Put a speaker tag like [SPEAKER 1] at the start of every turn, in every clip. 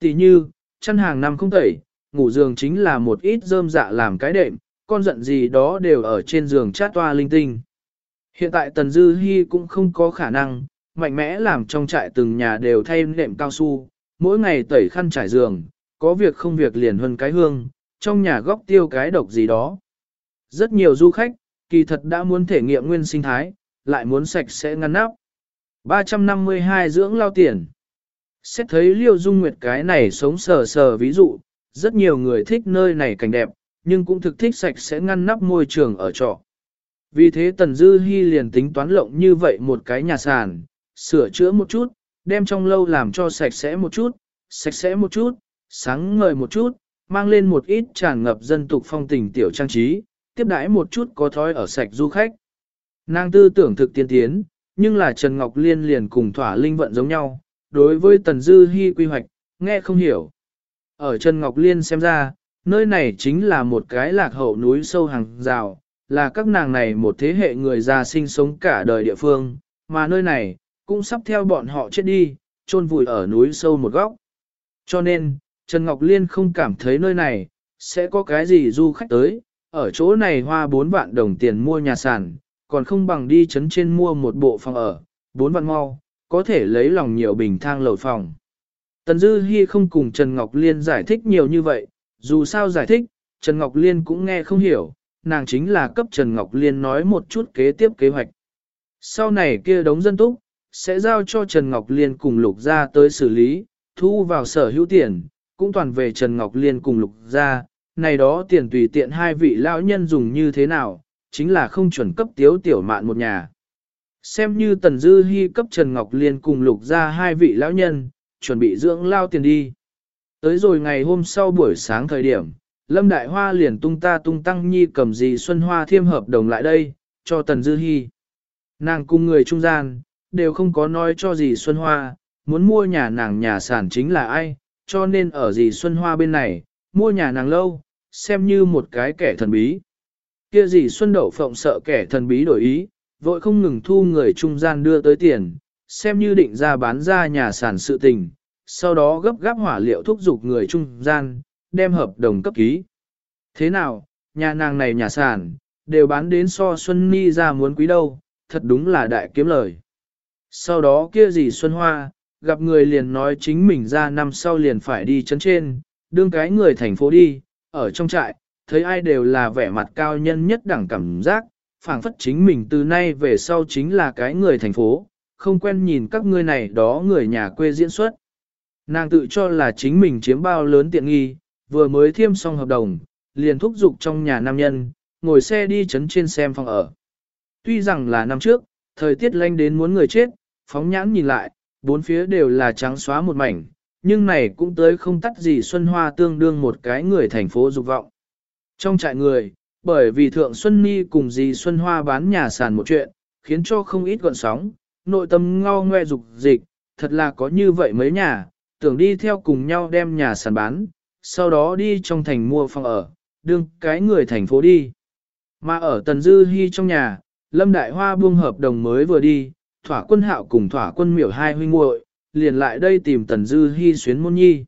[SPEAKER 1] Tỷ như, chăn hàng năm không tẩy, ngủ giường chính là một ít rơm dạ làm cái đệm, con giận gì đó đều ở trên giường chát toa linh tinh. Hiện tại Tần Dư Hi cũng không có khả năng, mạnh mẽ làm trong trại từng nhà đều thay nệm cao su, mỗi ngày tẩy khăn trải giường, có việc không việc liền hơn cái hương, trong nhà góc tiêu cái độc gì đó. Rất nhiều du khách, kỳ thật đã muốn thể nghiệm nguyên sinh thái, lại muốn sạch sẽ ngăn nắp. 352 dưỡng lao tiền. Xét thấy Liêu Dung Nguyệt cái này sống sờ sờ ví dụ, rất nhiều người thích nơi này cảnh đẹp, nhưng cũng thực thích sạch sẽ ngăn nắp môi trường ở trọ. Vì thế Tần Dư Hi liền tính toán lộng như vậy một cái nhà sàn, sửa chữa một chút, đem trong lâu làm cho sạch sẽ một chút, sạch sẽ một chút, sáng ngời một chút, mang lên một ít tràn ngập dân tục phong tình tiểu trang trí, tiếp đãi một chút có thói ở sạch du khách. Nàng tư tưởng thực tiên tiến, nhưng là Trần Ngọc Liên liền cùng thỏa linh vận giống nhau, đối với Tần Dư Hi quy hoạch, nghe không hiểu. Ở Trần Ngọc Liên xem ra, nơi này chính là một cái lạc hậu núi sâu hàng rào, là các nàng này một thế hệ người già sinh sống cả đời địa phương, mà nơi này, cũng sắp theo bọn họ chết đi, chôn vùi ở núi sâu một góc. Cho nên, Trần Ngọc Liên không cảm thấy nơi này, sẽ có cái gì du khách tới, ở chỗ này hoa 4 vạn đồng tiền mua nhà sản, còn không bằng đi chấn trên mua một bộ phòng ở, 4 vạn mau, có thể lấy lòng nhiều bình thang lầu phòng. Tần Dư Hi không cùng Trần Ngọc Liên giải thích nhiều như vậy, dù sao giải thích, Trần Ngọc Liên cũng nghe không hiểu, nàng chính là cấp Trần Ngọc Liên nói một chút kế tiếp kế hoạch. Sau này kia đống dân túc, sẽ giao cho Trần Ngọc Liên cùng Lục Gia tới xử lý, thu vào sở hữu tiền, cũng toàn về Trần Ngọc Liên cùng Lục Gia, này đó tiền tùy tiện hai vị lão nhân dùng như thế nào, chính là không chuẩn cấp tiếu tiểu mạn một nhà. Xem như Tần Dư Hi cấp Trần Ngọc Liên cùng Lục Gia hai vị lão nhân, chuẩn bị dưỡng lao tiền đi. Tới rồi ngày hôm sau buổi sáng thời điểm, Lâm Đại Hoa liền tung ta tung tăng nhi cầm gì Xuân Hoa thiêm hợp đồng lại đây, cho Tần Dư Hi. Nàng cùng người trung gian, đều không có nói cho gì Xuân Hoa, muốn mua nhà nàng nhà sản chính là ai, cho nên ở gì Xuân Hoa bên này, mua nhà nàng lâu, xem như một cái kẻ thần bí. Kia gì Xuân Đậu Phộng sợ kẻ thần bí đổi ý, vội không ngừng thu người trung gian đưa tới tiền, xem như định ra bán ra nhà sản sự tình, sau đó gấp gáp hỏa liệu thúc giục người trung gian, đem hợp đồng cấp ký. Thế nào, nhà nàng này nhà sản, đều bán đến so Xuân Ni ra muốn quý đâu, thật đúng là đại kiếm lời. Sau đó kia gì Xuân Hoa, gặp người liền nói chính mình ra năm sau liền phải đi chấn trên, đương cái người thành phố đi, ở trong trại, thấy ai đều là vẻ mặt cao nhân nhất đẳng cảm giác, phảng phất chính mình từ nay về sau chính là cái người thành phố, không quen nhìn các ngươi này đó người nhà quê diễn xuất. Nàng tự cho là chính mình chiếm bao lớn tiện nghi, vừa mới thiêm xong hợp đồng, liền thúc giục trong nhà nam nhân, ngồi xe đi chấn trên xem phòng ở. Tuy rằng là năm trước, thời tiết lanh đến muốn người chết, phóng nhãn nhìn lại, bốn phía đều là trắng xóa một mảnh, nhưng này cũng tới không tắt gì Xuân Hoa tương đương một cái người thành phố dục vọng. Trong trại người, bởi vì Thượng Xuân Ni cùng dì Xuân Hoa bán nhà sàn một chuyện, khiến cho không ít gọn sóng, nội tâm ngao ngoe dục dịch, thật là có như vậy mấy nhà, tưởng đi theo cùng nhau đem nhà sàn bán, sau đó đi trong thành mua phòng ở, đương cái người thành phố đi. Mà ở Tần Dư Hi trong nhà, Lâm Đại Hoa buông hợp đồng mới vừa đi, thỏa quân hạo cùng thỏa quân miểu hai huynh muội liền lại đây tìm Tần Dư Hi xuyến môn nhi.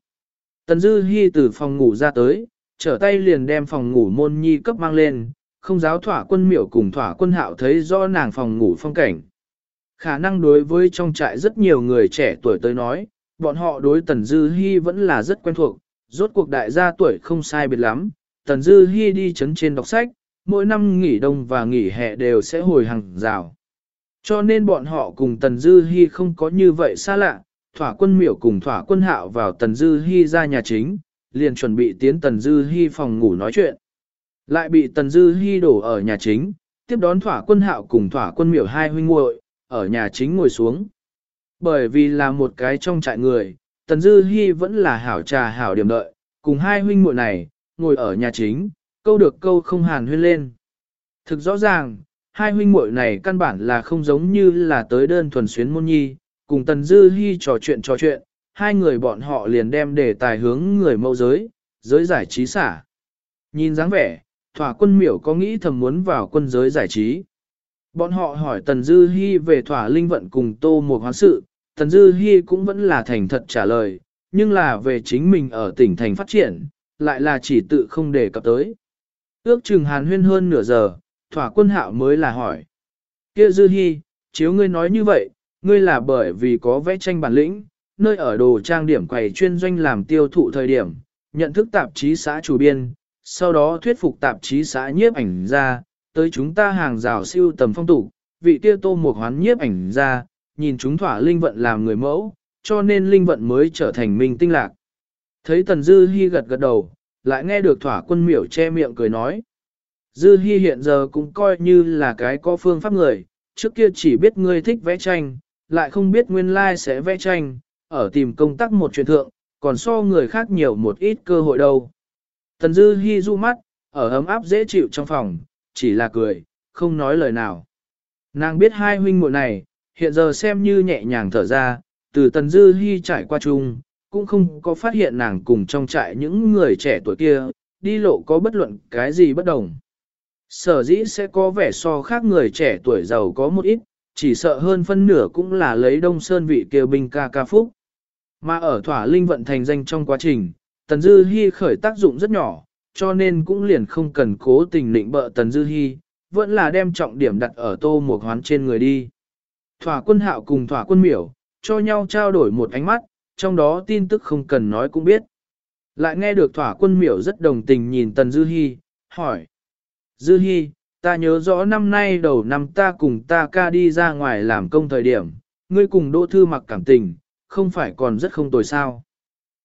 [SPEAKER 1] Tần Dư Hi từ phòng ngủ ra tới, trở tay liền đem phòng ngủ môn nhi cấp mang lên, không giáo thỏa quân miểu cùng thỏa quân hạo thấy do nàng phòng ngủ phong cảnh. Khả năng đối với trong trại rất nhiều người trẻ tuổi tới nói, bọn họ đối Tần Dư Hi vẫn là rất quen thuộc, rốt cuộc đại gia tuổi không sai biệt lắm. Tần Dư Hi đi chấn trên đọc sách, mỗi năm nghỉ đông và nghỉ hè đều sẽ hồi hàng rào. Cho nên bọn họ cùng Tần Dư Hi không có như vậy xa lạ, thỏa quân miểu cùng thỏa quân hạo vào Tần Dư Hi ra nhà chính, liền chuẩn bị tiến Tần Dư Hi phòng ngủ nói chuyện. Lại bị Tần Dư Hi đổ ở nhà chính, tiếp đón thỏa quân hạo cùng thỏa quân miểu hai huynh muội ở nhà chính ngồi xuống. Bởi vì là một cái trong trại người, Tần Dư Hi vẫn là hảo trà hảo điểm đợi, cùng hai huynh muội này, ngồi ở nhà chính, câu được câu không hàn huyên lên. Thực rõ ràng, hai huynh muội này căn bản là không giống như là tới đơn thuần xuyến môn nhi, cùng Tần Dư Hi trò chuyện trò chuyện, hai người bọn họ liền đem đề tài hướng người mâu giới, giới giải trí xả. Nhìn dáng vẻ, thỏa quân miểu có nghĩ thầm muốn vào quân giới giải trí. Bọn họ hỏi Tần Dư Hi về thỏa linh vận cùng tô một hoán sự, Tần Dư Hi cũng vẫn là thành thật trả lời, nhưng là về chính mình ở tỉnh thành phát triển, lại là chỉ tự không đề cập tới. Ước chừng hàn huyên hơn nửa giờ, thỏa quân hạo mới là hỏi. kia Dư Hi, chiếu ngươi nói như vậy, ngươi là bởi vì có vẽ tranh bản lĩnh, nơi ở đồ trang điểm quầy chuyên doanh làm tiêu thụ thời điểm, nhận thức tạp chí xã chủ biên, sau đó thuyết phục tạp chí xã nhiếp ảnh ra, tới chúng ta hàng rào siêu tầm phong tục, vị tiêu tô một hoán nhiếp ảnh ra, nhìn chúng thỏa linh vận làm người mẫu, cho nên linh vận mới trở thành minh tinh lạc. Thấy tần dư hy gật gật đầu, lại nghe được thỏa quân miểu che miệng cười nói. Dư hy hiện giờ cũng coi như là cái có phương pháp người, trước kia chỉ biết ngươi thích vẽ tranh, lại không biết nguyên lai like sẽ vẽ tranh, ở tìm công tác một chuyện thượng, còn so người khác nhiều một ít cơ hội đâu. Tần Dư Hi du mắt, ở ấm áp dễ chịu trong phòng, chỉ là cười, không nói lời nào. Nàng biết hai huynh muội này, hiện giờ xem như nhẹ nhàng thở ra, từ Tần Dư Hi trải qua chung, cũng không có phát hiện nàng cùng trong trại những người trẻ tuổi kia, đi lộ có bất luận cái gì bất đồng. Sở dĩ sẽ có vẻ so khác người trẻ tuổi giàu có một ít, chỉ sợ hơn phân nửa cũng là lấy đông sơn vị kêu binh ca ca phúc. Mà ở thỏa linh vận thành danh trong quá trình, Tần Dư Hi khởi tác dụng rất nhỏ, cho nên cũng liền không cần cố tình định bợ Tần Dư Hi, vẫn là đem trọng điểm đặt ở tô một hoán trên người đi. Thỏa quân hạo cùng thỏa quân miểu, cho nhau trao đổi một ánh mắt, trong đó tin tức không cần nói cũng biết. Lại nghe được thỏa quân miểu rất đồng tình nhìn Tần Dư Hi, hỏi. Dư Hi, ta nhớ rõ năm nay đầu năm ta cùng ta ca đi ra ngoài làm công thời điểm, ngươi cùng Đỗ Thư mặc cảm tình, không phải còn rất không tồi sao.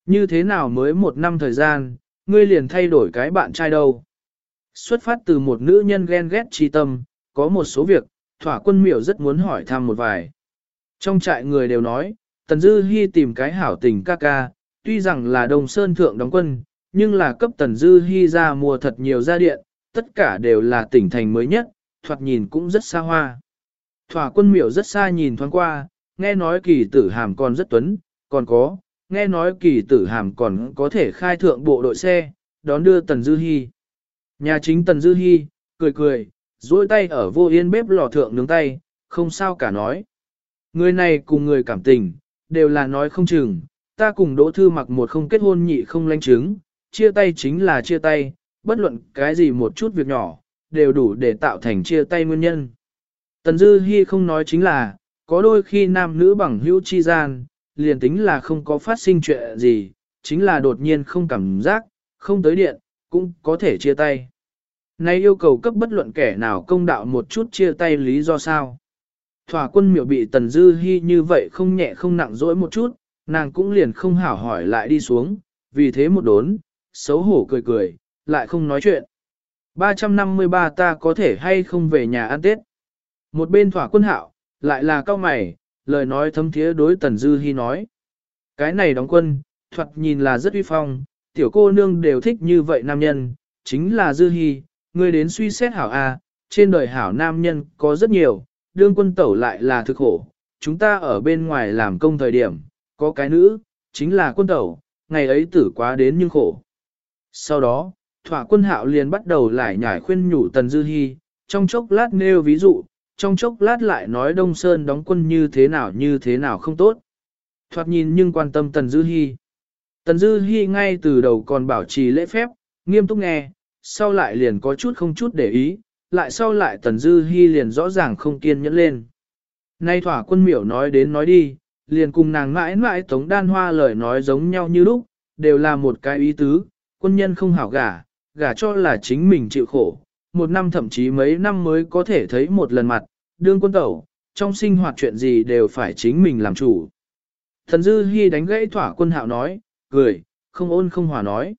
[SPEAKER 1] Như thế nào mới một năm thời gian, ngươi liền thay đổi cái bạn trai đâu. Xuất phát từ một nữ nhân ghen ghét chi tâm, có một số việc, thỏa quân miểu rất muốn hỏi thăm một vài. Trong trại người đều nói, Tần Dư Hi tìm cái hảo tình ca ca, tuy rằng là đồng sơn thượng đóng quân, nhưng là cấp Tần Dư Hi ra mua thật nhiều gia điện, tất cả đều là tỉnh thành mới nhất, thoạt nhìn cũng rất xa hoa. Thỏa quân miểu rất xa nhìn thoáng qua, nghe nói kỳ tử hàm còn rất tuấn, còn có, nghe nói kỳ tử hàm còn có thể khai thượng bộ đội xe, đón đưa Tần Dư Hi. Nhà chính Tần Dư Hi, cười cười, duỗi tay ở vô yên bếp lò thượng nướng tay, không sao cả nói. Người này cùng người cảm tình, đều là nói không chừng, ta cùng Đỗ Thư mặc một không kết hôn nhị không lanh chứng, chia tay chính là chia tay, bất luận cái gì một chút việc nhỏ, đều đủ để tạo thành chia tay nguyên nhân. Tần Dư Hi không nói chính là, có đôi khi nam nữ bằng hữu chi gian, liền tính là không có phát sinh chuyện gì, chính là đột nhiên không cảm giác, không tới điện, cũng có thể chia tay. Nay yêu cầu cấp bất luận kẻ nào công đạo một chút chia tay lý do sao. Thỏa quân miểu bị Tần Dư Hi như vậy không nhẹ không nặng dỗi một chút, nàng cũng liền không hảo hỏi lại đi xuống, vì thế một đốn, xấu hổ cười cười, lại không nói chuyện. 353 ta có thể hay không về nhà ăn Tết. Một bên thỏa quân hạo, lại là cao mày, lời nói thấm thiế đối Tần Dư Hi nói. Cái này đóng quân, thoạt nhìn là rất uy phong, tiểu cô nương đều thích như vậy nam nhân, chính là Dư Hi, ngươi đến suy xét hảo A, trên đời hảo nam nhân có rất nhiều, đương quân tẩu lại là thực khổ, chúng ta ở bên ngoài làm công thời điểm, có cái nữ, chính là quân tẩu, ngày ấy tử quá đến nhưng khổ. Sau đó, thỏa quân hạo liền bắt đầu lại nhải khuyên nhủ Tần Dư Hi, trong chốc lát nêu ví dụ, trong chốc lát lại nói Đông Sơn đóng quân như thế nào như thế nào không tốt. Thoạt nhìn nhưng quan tâm Tần Dư Hi. Tần Dư Hi ngay từ đầu còn bảo trì lễ phép, nghiêm túc nghe, sau lại liền có chút không chút để ý, lại sau lại Tần Dư Hi liền rõ ràng không kiên nhẫn lên. Nay thỏa quân miểu nói đến nói đi, liền cùng nàng mãi mãi tống đan hoa lời nói giống nhau như lúc, đều là một cái ý tứ, quân nhân không hảo gả, gả cho là chính mình chịu khổ, một năm thậm chí mấy năm mới có thể thấy một lần mặt, đương quân tẩu, trong sinh hoạt chuyện gì đều phải chính mình làm chủ. Thần Dư Hi đánh gãy thỏa quân hạo nói, cười, không ôn không hòa nói.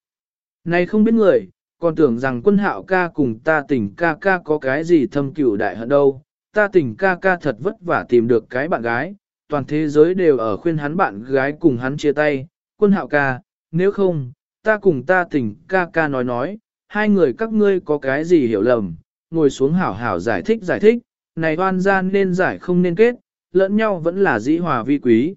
[SPEAKER 1] Này không biết người, còn tưởng rằng quân hạo ca cùng ta tình ca ca có cái gì thâm cửu đại hận đâu, ta tình ca ca thật vất vả tìm được cái bạn gái, toàn thế giới đều ở khuyên hắn bạn gái cùng hắn chia tay, quân hạo ca, nếu không, ta cùng ta tình ca ca nói nói, hai người các ngươi có cái gì hiểu lầm, ngồi xuống hảo hảo giải thích giải thích, này oan gian nên giải không nên kết, lẫn nhau vẫn là dĩ hòa vi quý.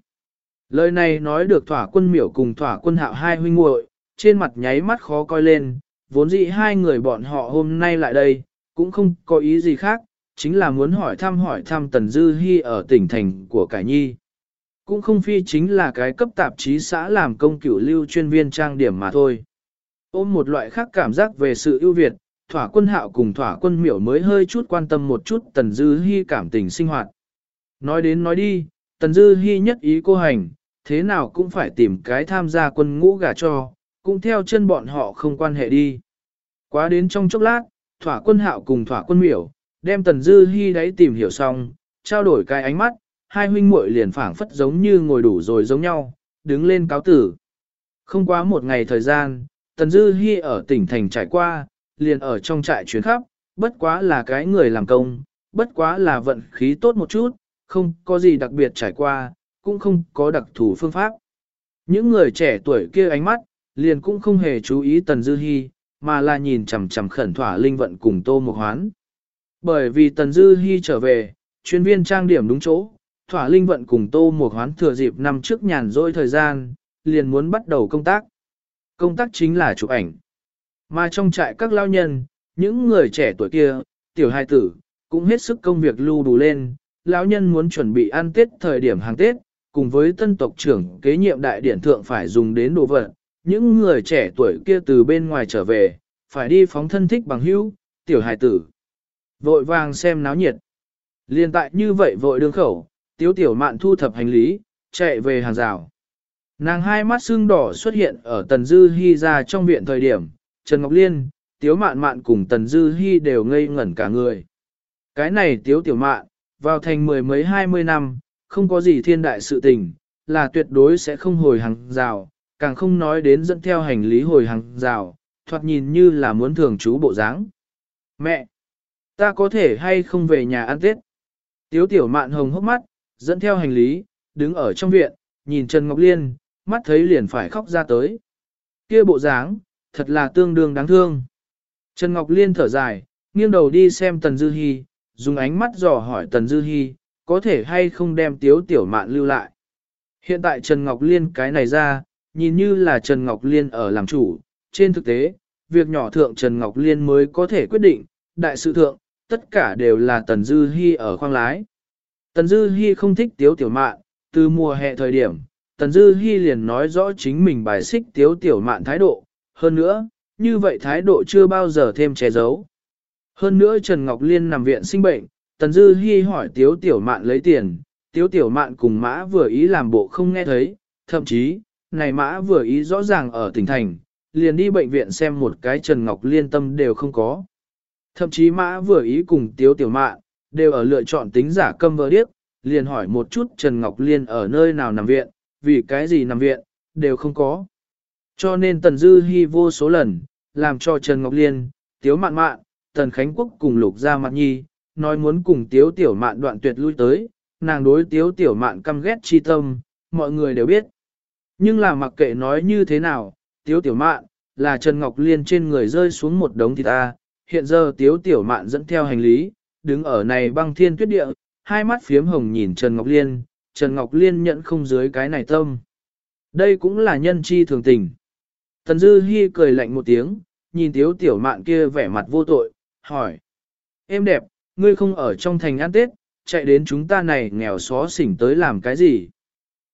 [SPEAKER 1] Lời này nói được thỏa quân miểu cùng thỏa quân hạo hai huynh muội trên mặt nháy mắt khó coi lên, vốn dĩ hai người bọn họ hôm nay lại đây, cũng không có ý gì khác, chính là muốn hỏi thăm hỏi thăm Tần Dư Hi ở tỉnh thành của Cải Nhi. cũng không phi chính là cái cấp tạp chí xã làm công cửu lưu chuyên viên trang điểm mà thôi. Ôm một loại khác cảm giác về sự ưu việt, thỏa quân hạo cùng thỏa quân miểu mới hơi chút quan tâm một chút Tần Dư Hi cảm tình sinh hoạt. Nói đến nói đi, Tần Dư Hi nhất ý cô hành, thế nào cũng phải tìm cái tham gia quân ngũ gả cho, cũng theo chân bọn họ không quan hệ đi. Quá đến trong chốc lát, thỏa quân hạo cùng thỏa quân miểu, đem Tần Dư Hi đấy tìm hiểu xong, trao đổi cái ánh mắt, hai huynh muội liền phảng phất giống như ngồi đủ rồi giống nhau, đứng lên cáo tử. Không quá một ngày thời gian, Tần Dư Hi ở tỉnh thành trải qua, liền ở trong trại chuyến khắp, bất quá là cái người làm công, bất quá là vận khí tốt một chút, không có gì đặc biệt trải qua, cũng không có đặc thù phương pháp. Những người trẻ tuổi kia ánh mắt, liền cũng không hề chú ý Tần Dư Hi, mà là nhìn chằm chằm khẩn thỏa linh vận cùng Tô Mộc Hoán. Bởi vì Tần Dư Hi trở về, chuyên viên trang điểm đúng chỗ, thỏa linh vận cùng Tô Mộc Hoán thừa dịp năm trước nhàn rỗi thời gian, liền muốn bắt đầu công tác. Công tác chính là chụp ảnh. Mà trong trại các lao nhân, những người trẻ tuổi kia, tiểu hai tử, cũng hết sức công việc lưu đủ lên, lão nhân muốn chuẩn bị ăn Tết thời điểm hàng Tết, cùng với tân tộc trưởng kế nhiệm đại điển thượng phải dùng đến đồ vật, những người trẻ tuổi kia từ bên ngoài trở về, phải đi phóng thân thích bằng hữu, tiểu hài tử. Vội vàng xem náo nhiệt. Liên tại như vậy vội đương khẩu, tiếu tiểu mạn thu thập hành lý, chạy về hàng rào. Nàng hai mắt xương đỏ xuất hiện ở tần dư Hi ra trong viện thời điểm, Trần Ngọc Liên, tiếu mạn mạn cùng tần dư Hi đều ngây ngẩn cả người. Cái này tiếu tiểu mạn, vào thành mười mấy hai mươi năm, không có gì thiên đại sự tình, là tuyệt đối sẽ không hồi hàng rào, càng không nói đến dẫn theo hành lý hồi hàng rào, thoạt nhìn như là muốn thường trú bộ dáng. Mẹ! Ta có thể hay không về nhà ăn Tết? Tiếu tiểu mạn hồng hốc mắt, dẫn theo hành lý, đứng ở trong viện, nhìn Trần Ngọc Liên, mắt thấy liền phải khóc ra tới. Kia bộ dáng, thật là tương đương đáng thương. Trần Ngọc Liên thở dài, nghiêng đầu đi xem Tần Dư Hi, dùng ánh mắt dò hỏi Tần Dư Hi, có thể hay không đem tiếu tiểu mạn lưu lại. Hiện tại Trần Ngọc Liên cái này ra, nhìn như là Trần Ngọc Liên ở làm chủ, trên thực tế, việc nhỏ thượng Trần Ngọc Liên mới có thể quyết định, đại sự thượng, tất cả đều là Tần Dư Hi ở khoang lái. Tần Dư Hi không thích tiếu tiểu mạn, từ mùa hè thời điểm, Tần Dư Hi liền nói rõ chính mình bài xích tiếu tiểu mạn thái độ, hơn nữa, như vậy thái độ chưa bao giờ thêm che giấu. Hơn nữa Trần Ngọc Liên nằm viện sinh bệnh, Tần Dư Hi hỏi tiếu tiểu mạn lấy tiền, tiếu tiểu mạn cùng mã vừa ý làm bộ không nghe thấy, thậm chí, này mã vừa ý rõ ràng ở tỉnh thành, liền đi bệnh viện xem một cái Trần Ngọc Liên tâm đều không có. Thậm chí mã vừa ý cùng tiếu tiểu mạn, đều ở lựa chọn tính giả câm vỡ điếc, liền hỏi một chút Trần Ngọc Liên ở nơi nào nằm viện, vì cái gì nằm viện, đều không có. Cho nên Tần Dư Hi vô số lần, làm cho Trần Ngọc Liên, Tiếu Mạn Mạn, Tần Khánh Quốc cùng Lục Gia Mạn Nhi, nói muốn cùng Tiếu Tiểu Mạn đoạn tuyệt lui tới, nàng đối Tiếu Tiểu Mạn căm ghét chi tâm, mọi người đều biết. Nhưng là mặc kệ nói như thế nào, Tiếu Tiểu Mạn, là Trần Ngọc Liên trên người rơi xuống một đống thịt ta, hiện giờ Tiếu Tiểu Mạn dẫn theo hành lý, đứng ở này băng thiên tuyết địa, hai mắt phiếm hồng nhìn Trần Ngọc Liên, Trần Ngọc Liên nhận không dưới cái này tâm. Đây cũng là nhân chi thường tình. Tần Dư Hi cười lạnh một tiếng, nhìn Tiếu Tiểu Mạn kia vẻ mặt vô tội, hỏi. Em đẹp, ngươi không ở trong thành ăn Tết, chạy đến chúng ta này nghèo xó xỉnh tới làm cái gì?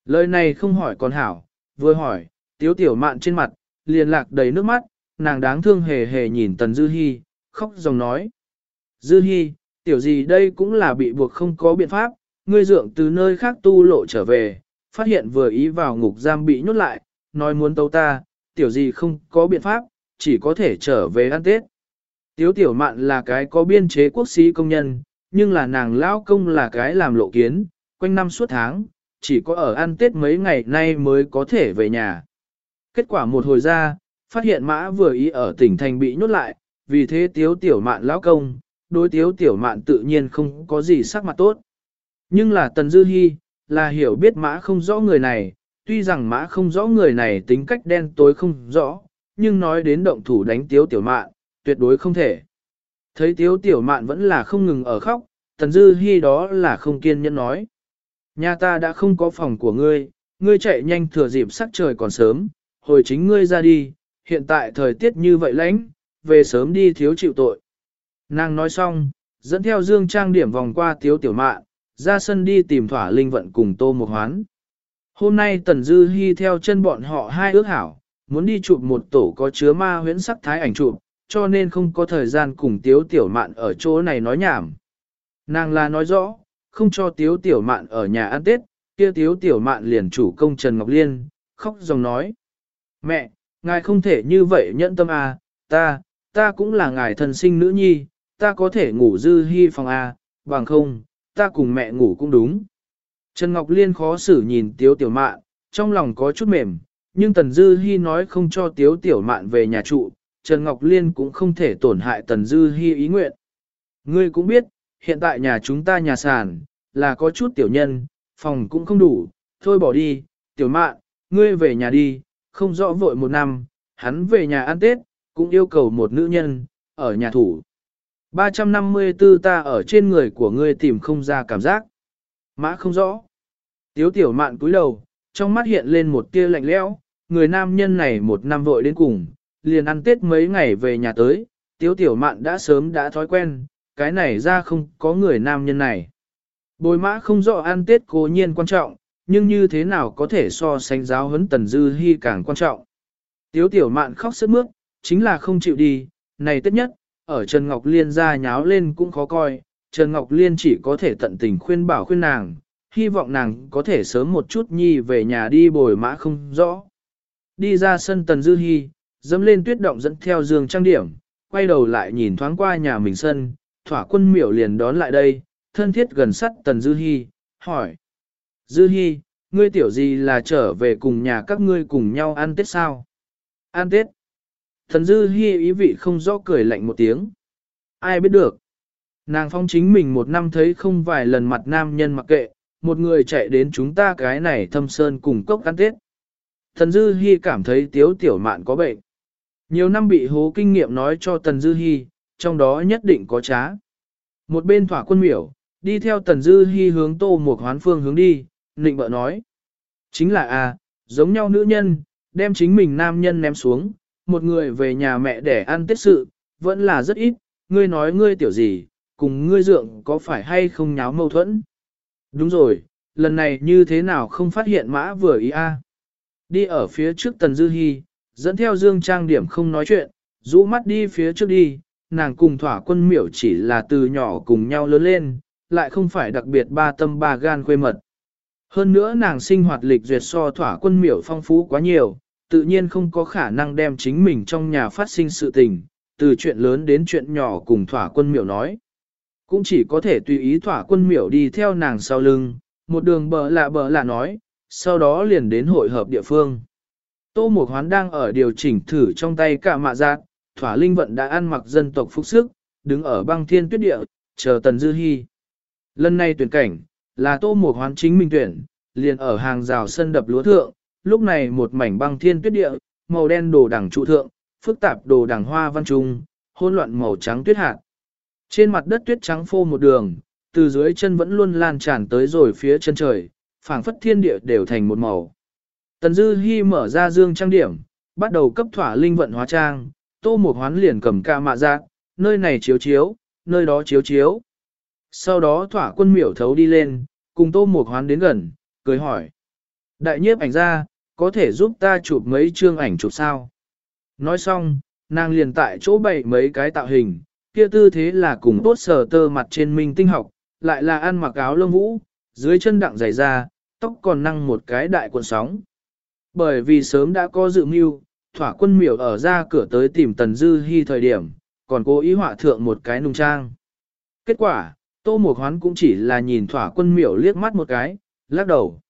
[SPEAKER 1] Lời này không hỏi còn hảo, vừa hỏi, Tiếu Tiểu Mạn trên mặt, liền lạc đầy nước mắt, nàng đáng thương hề hề nhìn Tần Dư Hi, khóc dòng nói. Dư Hi, tiểu gì đây cũng là bị buộc không có biện pháp, ngươi dượng từ nơi khác tu lộ trở về, phát hiện vừa ý vào ngục giam bị nhốt lại, nói muốn tấu ta, tiểu gì không có biện pháp, chỉ có thể trở về ăn Tết. Tiếu tiểu mạn là cái có biên chế quốc sĩ công nhân, nhưng là nàng lão công là cái làm lộ kiến, quanh năm suốt tháng, chỉ có ở ăn Tết mấy ngày nay mới có thể về nhà. Kết quả một hồi ra, phát hiện mã vừa ý ở tỉnh thành bị nhốt lại, vì thế tiếu tiểu mạn lão công, đối tiếu tiểu mạn tự nhiên không có gì sắc mặt tốt. Nhưng là Tần Dư Hi, là hiểu biết mã không rõ người này, tuy rằng mã không rõ người này tính cách đen tối không rõ, nhưng nói đến động thủ đánh tiếu tiểu mạn, tuyệt đối không thể. Thấy tiếu tiểu mạn vẫn là không ngừng ở khóc, Tần Dư Hi đó là không kiên nhẫn nói. Nhà ta đã không có phòng của ngươi, ngươi chạy nhanh thừa dịp sắc trời còn sớm, hồi chính ngươi ra đi, hiện tại thời tiết như vậy lạnh, về sớm đi thiếu chịu tội. Nàng nói xong, dẫn theo dương trang điểm vòng qua tiếu tiểu mạn, ra sân đi tìm thỏa linh vận cùng tô một hoán. Hôm nay Tần Dư Hi theo chân bọn họ hai ước hảo, muốn đi chụp một tổ có chứa ma huyễn sắc thái ảnh chụp, cho nên không có thời gian cùng Tiếu Tiểu Mạn ở chỗ này nói nhảm. Nàng là nói rõ, không cho Tiếu Tiểu Mạn ở nhà ăn Tết, kia Tiếu Tiểu Mạn liền chủ công Trần Ngọc Liên, khóc dòng nói. Mẹ, ngài không thể như vậy nhẫn tâm à, ta, ta cũng là ngài thần sinh nữ nhi, ta có thể ngủ dư Hi phòng à, bằng không, ta cùng mẹ ngủ cũng đúng. Trần Ngọc Liên khó xử nhìn Tiếu Tiểu Mạn, trong lòng có chút mềm, nhưng Tần Dư Hi nói không cho Tiếu Tiểu Mạn về nhà trụ, Trần Ngọc Liên cũng không thể tổn hại Tần Dư Hi ý nguyện. Ngươi cũng biết, hiện tại nhà chúng ta nhà sàn, là có chút tiểu nhân, phòng cũng không đủ, thôi bỏ đi, Tiểu Mạn, ngươi về nhà đi, không rõ vội một năm, hắn về nhà ăn Tết, cũng yêu cầu một nữ nhân, ở nhà thủ. 354 ta ở trên người của ngươi tìm không ra cảm giác. Mã không rõ. Tiếu tiểu mạn cúi đầu, trong mắt hiện lên một tia lạnh lẽo, người nam nhân này một năm vội đến cùng, liền ăn tết mấy ngày về nhà tới, tiếu tiểu mạn đã sớm đã thói quen, cái này ra không có người nam nhân này. Bồi mã không rõ ăn tết cố nhiên quan trọng, nhưng như thế nào có thể so sánh giáo huấn tần dư hy càng quan trọng. Tiếu tiểu mạn khóc sức mướt, chính là không chịu đi, này tất nhất, ở Trần Ngọc Liên ra nháo lên cũng khó coi, Trần Ngọc Liên chỉ có thể tận tình khuyên bảo khuyên nàng, hy vọng nàng có thể sớm một chút nhi về nhà đi bồi mã không rõ. Đi ra sân Tần Dư Hi, dẫm lên tuyết động dẫn theo giường trang điểm, quay đầu lại nhìn thoáng qua nhà mình sân, thỏa quân miểu liền đón lại đây, thân thiết gần sắt Tần Dư Hi, hỏi. Dư Hi, ngươi tiểu gì là trở về cùng nhà các ngươi cùng nhau ăn Tết sao? Ăn Tết. Thần Dư hy ý vị không rõ cười lạnh một tiếng. Ai biết được. Nàng phong chính mình một năm thấy không vài lần mặt nam nhân mặc kệ, một người chạy đến chúng ta cái này thâm sơn cùng cốc ăn tết. Thần Dư hy cảm thấy tiếu tiểu mạn có bệnh. Nhiều năm bị hố kinh nghiệm nói cho Tần Dư Hi, trong đó nhất định có trá. Một bên thỏa quân miểu, đi theo Tần Dư Hi hướng tô một hoán phương hướng đi, nịnh bợ nói. Chính là a, à, giống nhau nữ nhân, đem chính mình nam nhân ném xuống, một người về nhà mẹ để ăn tết sự, vẫn là rất ít, ngươi nói ngươi tiểu gì, cùng ngươi dượng có phải hay không nháo mâu thuẫn? Đúng rồi, lần này như thế nào không phát hiện mã vừa ý a? Đi ở phía trước Tần Dư Hi, dẫn theo Dương Trang điểm không nói chuyện, rũ mắt đi phía trước đi, nàng cùng thỏa quân miểu chỉ là từ nhỏ cùng nhau lớn lên, lại không phải đặc biệt ba tâm ba gan quê mật. Hơn nữa nàng sinh hoạt lịch duyệt so thỏa quân miểu phong phú quá nhiều, tự nhiên không có khả năng đem chính mình trong nhà phát sinh sự tình, từ chuyện lớn đến chuyện nhỏ cùng thỏa quân miểu nói. Cũng chỉ có thể tùy ý thỏa quân miểu đi theo nàng sau lưng, một đường bờ lạ bờ lạ nói, sau đó liền đến hội hợp địa phương. Tô Mộc Hoán đang ở điều chỉnh thử trong tay cả mạ giác, thỏa linh vận đã ăn mặc dân tộc phúc sức, đứng ở băng thiên tuyết địa, chờ Tần Dư Hi. Lần này tuyển cảnh, là Tô Mộc Hoán chính mình tuyển, liền ở hàng rào sân đập lúa thượng, lúc này một mảnh băng thiên tuyết địa, màu đen đồ đằng trụ thượng, phức tạp đồ đằng hoa văn trung, hỗn loạn màu trắng tuyết hạt. Trên mặt đất tuyết trắng phô một đường, từ dưới chân vẫn luôn lan tràn tới rồi phía chân trời, phảng phất thiên địa đều thành một màu. Tần Dư Hi mở ra dương trang điểm, bắt đầu cấp thỏa linh vận hóa trang, tô một hoán liền cầm ca mạ giác, nơi này chiếu chiếu, nơi đó chiếu chiếu. Sau đó thỏa quân miểu thấu đi lên, cùng tô một hoán đến gần, cười hỏi. Đại nhiếp ảnh ra, có thể giúp ta chụp mấy chương ảnh chụp sao? Nói xong, nàng liền tại chỗ bày mấy cái tạo hình, kia tư thế là cùng tốt sờ tơ mặt trên minh tinh học, lại là ăn mặc áo lông vũ, dưới chân đặng dày ra, tóc còn năng một cái đại cuộn sóng. Bởi vì sớm đã có dự mưu, thỏa quân miểu ở ra cửa tới tìm Tần Dư Hi thời điểm, còn cố ý họa thượng một cái nung trang. Kết quả, Tô Mộc Hoán cũng chỉ là nhìn thỏa quân miểu liếc mắt một cái, lắc đầu.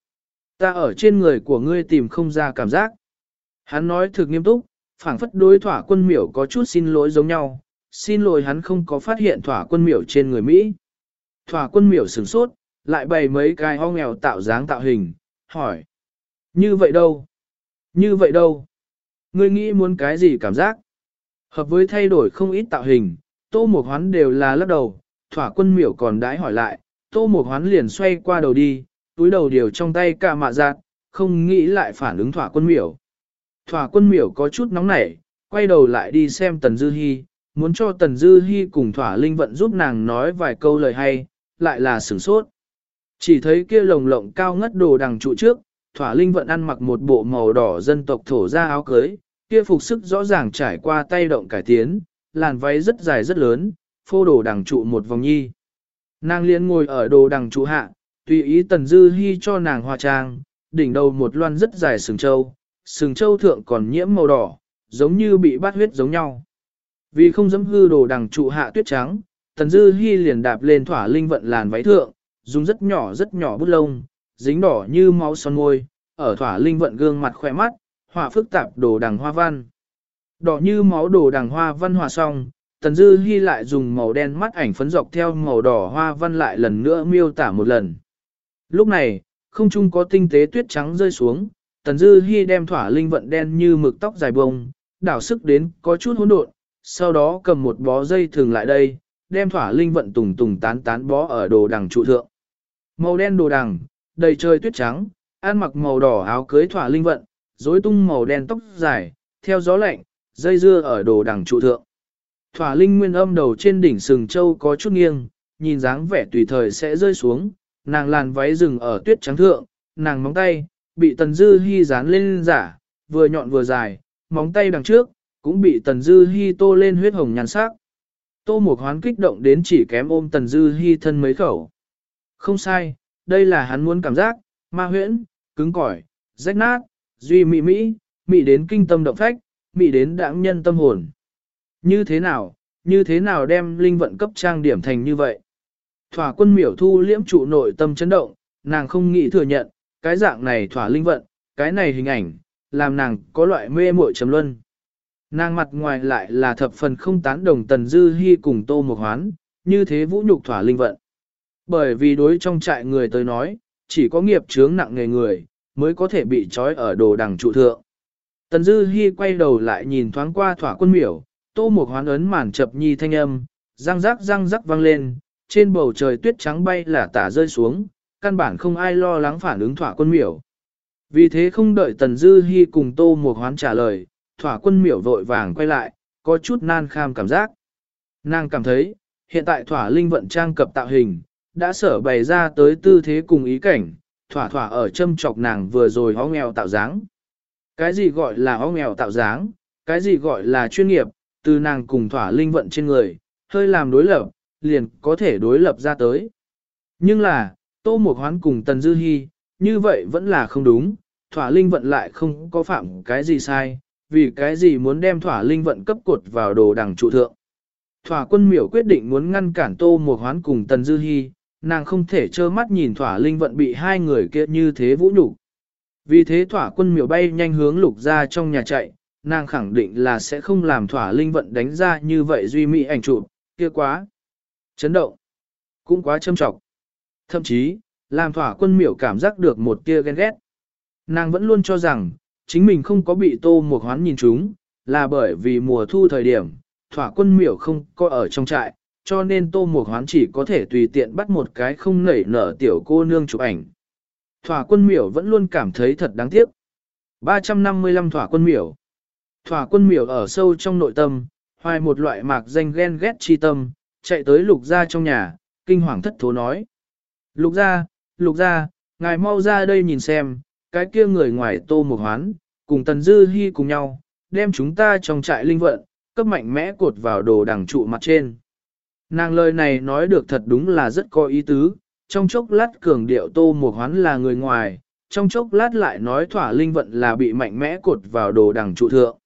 [SPEAKER 1] Ta ở trên người của ngươi tìm không ra cảm giác. Hắn nói thực nghiêm túc, phảng phất đối thỏa quân miểu có chút xin lỗi giống nhau, xin lỗi hắn không có phát hiện thỏa quân miểu trên người Mỹ. Thỏa quân miểu sửng sốt, lại bày mấy cái ho nghèo tạo dáng tạo hình, hỏi. Như vậy đâu? Như vậy đâu? Ngươi nghĩ muốn cái gì cảm giác? Hợp với thay đổi không ít tạo hình, tô một hoán đều là lắc đầu, thỏa quân miểu còn đãi hỏi lại, tô một hoán liền xoay qua đầu đi, túi đầu điều trong tay cả mạ giạt, không nghĩ lại phản ứng thỏa quân miểu. Thỏa quân miểu có chút nóng nảy, quay đầu lại đi xem Tần Dư Hi, muốn cho Tần Dư Hi cùng thỏa linh vận giúp nàng nói vài câu lời hay, lại là sửng sốt. Chỉ thấy kia lồng lộng cao ngất đồ đằng trụ trước, thỏa linh vận ăn mặc một bộ màu đỏ dân tộc thổ ra áo cưới, kia phục sức rõ ràng trải qua tay động cải tiến, làn váy rất dài rất lớn, phô đồ đằng trụ một vòng nhi. Nàng liên ngồi ở đồ đằng trụ hạ, tùy ý tần dư hy cho nàng hoa trang, đỉnh đầu một loan rất dài sừng châu, sừng châu thượng còn nhiễm màu đỏ, giống như bị bắt huyết giống nhau. Vì không dẫm hư đồ đằng trụ hạ tuyết trắng, tần dư hy liền đạp lên thỏa linh vận làn váy thượng, dùng rất nhỏ rất nhỏ bút lông, dính đỏ như máu son môi, ở thỏa linh vận gương mặt khỏe mắt, họa phức tạp đồ đằng hoa văn. Đỏ như máu đồ đằng hoa văn hòa xong, Tần Dư Hi lại dùng màu đen mắt ảnh phấn dọc theo màu đỏ hoa văn lại lần nữa miêu tả một lần. Lúc này, không trung có tinh tế tuyết trắng rơi xuống, Tần Dư Hi đem thỏa linh vận đen như mực tóc dài bông, đảo sức đến có chút hỗn độn, sau đó cầm một bó dây thường lại đây, đem thỏa linh vận tùng tùng tán tán bó ở đồ đằng trụ thượng. Màu đen đồ đằng, đầy trời tuyết trắng, ăn mặc màu đỏ áo cưới thỏa linh vận, rối tung màu đen tóc dài, theo gió lạnh, dây dưa ở đồ đằng trụ thượng. Thỏa linh nguyên âm đầu trên đỉnh sừng châu có chút nghiêng, nhìn dáng vẻ tùy thời sẽ rơi xuống, nàng làn váy rừng ở tuyết trắng thượng, nàng móng tay, bị tần dư hy dán lên giả, vừa nhọn vừa dài, móng tay đằng trước, cũng bị tần dư hy tô lên huyết hồng nhàn sắc. Tô một hoán kích động đến chỉ kém ôm tần dư hy thân mấy khẩu. Không sai, đây là hắn muốn cảm giác, ma huyễn, cứng cỏi, rách nát, duy mị mỹ, mị đến kinh tâm động phách, mị đến đãng nhân tâm hồn. Như thế nào, như thế nào đem linh vận cấp trang điểm thành như vậy? Thỏa quân miểu thu liễm trụ nội tâm chấn động, nàng không nghĩ thừa nhận, cái dạng này thỏa linh vận, cái này hình ảnh, làm nàng có loại mê muội trầm luân. Nàng mặt ngoài lại là thập phần không tán đồng tần dư hy cùng tô một hoán, như thế vũ nhục thỏa linh vận. Bởi vì đối trong trại người tới nói, chỉ có nghiệp chướng nặng nghề người, mới có thể bị trói ở đồ đằng trụ thượng. Tần dư hy quay đầu lại nhìn thoáng qua thỏa quân miểu, tô một hoán ấn màn chập nhi thanh âm, răng rắc răng rắc vang lên, trên bầu trời tuyết trắng bay là tả rơi xuống, căn bản không ai lo lắng phản ứng thỏa quân miểu. Vì thế không đợi Tần Dư Hi cùng Tô một hoán trả lời, thỏa quân miểu vội vàng quay lại, có chút nan kham cảm giác. Nàng cảm thấy, hiện tại thỏa linh vận trang cập tạo hình, đã sở bày ra tới tư thế cùng ý cảnh, thỏa thỏa ở châm chọc nàng vừa rồi hó nghèo tạo dáng. Cái gì gọi là hó nghèo tạo dáng, cái gì gọi là chuyên nghiệp, từ nàng cùng thỏa linh vận trên người, hơi làm đối lập, liền có thể đối lập ra tới. Nhưng là, Tô Mộc Hoán cùng Tần Dư Hi, như vậy vẫn là không đúng, thỏa linh vận lại không có phạm cái gì sai, vì cái gì muốn đem thỏa linh vận cấp cột vào đồ đằng trụ thượng. Thỏa quân miểu quyết định muốn ngăn cản Tô Mộc Hoán cùng Tần Dư Hi, nàng không thể trơ mắt nhìn thỏa linh vận bị hai người kia như thế vũ nhục. Vì thế thỏa quân miểu bay nhanh hướng lục ra trong nhà chạy, nàng khẳng định là sẽ không làm thỏa linh vận đánh ra như vậy duy mỹ ảnh chụp, kia quá. Chấn động. Cũng quá châm trọng. Thậm chí, làm thỏa quân miểu cảm giác được một tia ghen ghét. Nàng vẫn luôn cho rằng, chính mình không có bị tô một hoán nhìn chúng, là bởi vì mùa thu thời điểm, thỏa quân miểu không có ở trong trại, cho nên tô một hoán chỉ có thể tùy tiện bắt một cái không nảy nở tiểu cô nương chụp ảnh. Thỏa quân miểu vẫn luôn cảm thấy thật đáng tiếc. 355 thỏa quân miểu. Thỏa quân miểu ở sâu trong nội tâm, hoài một loại mạc danh ghen ghét chi tâm, chạy tới lục ra trong nhà, kinh hoàng thất thố nói. Lục ra, lục ra, ngài mau ra đây nhìn xem, cái kia người ngoài tô một hoán, cùng tần dư hy cùng nhau, đem chúng ta trong trại linh vận, cấp mạnh mẽ cột vào đồ đằng trụ mặt trên. Nàng lời này nói được thật đúng là rất có ý tứ, trong chốc lát cường điệu tô một hoán là người ngoài, trong chốc lát lại nói thỏa linh vận là bị mạnh mẽ cột vào đồ đằng trụ thượng.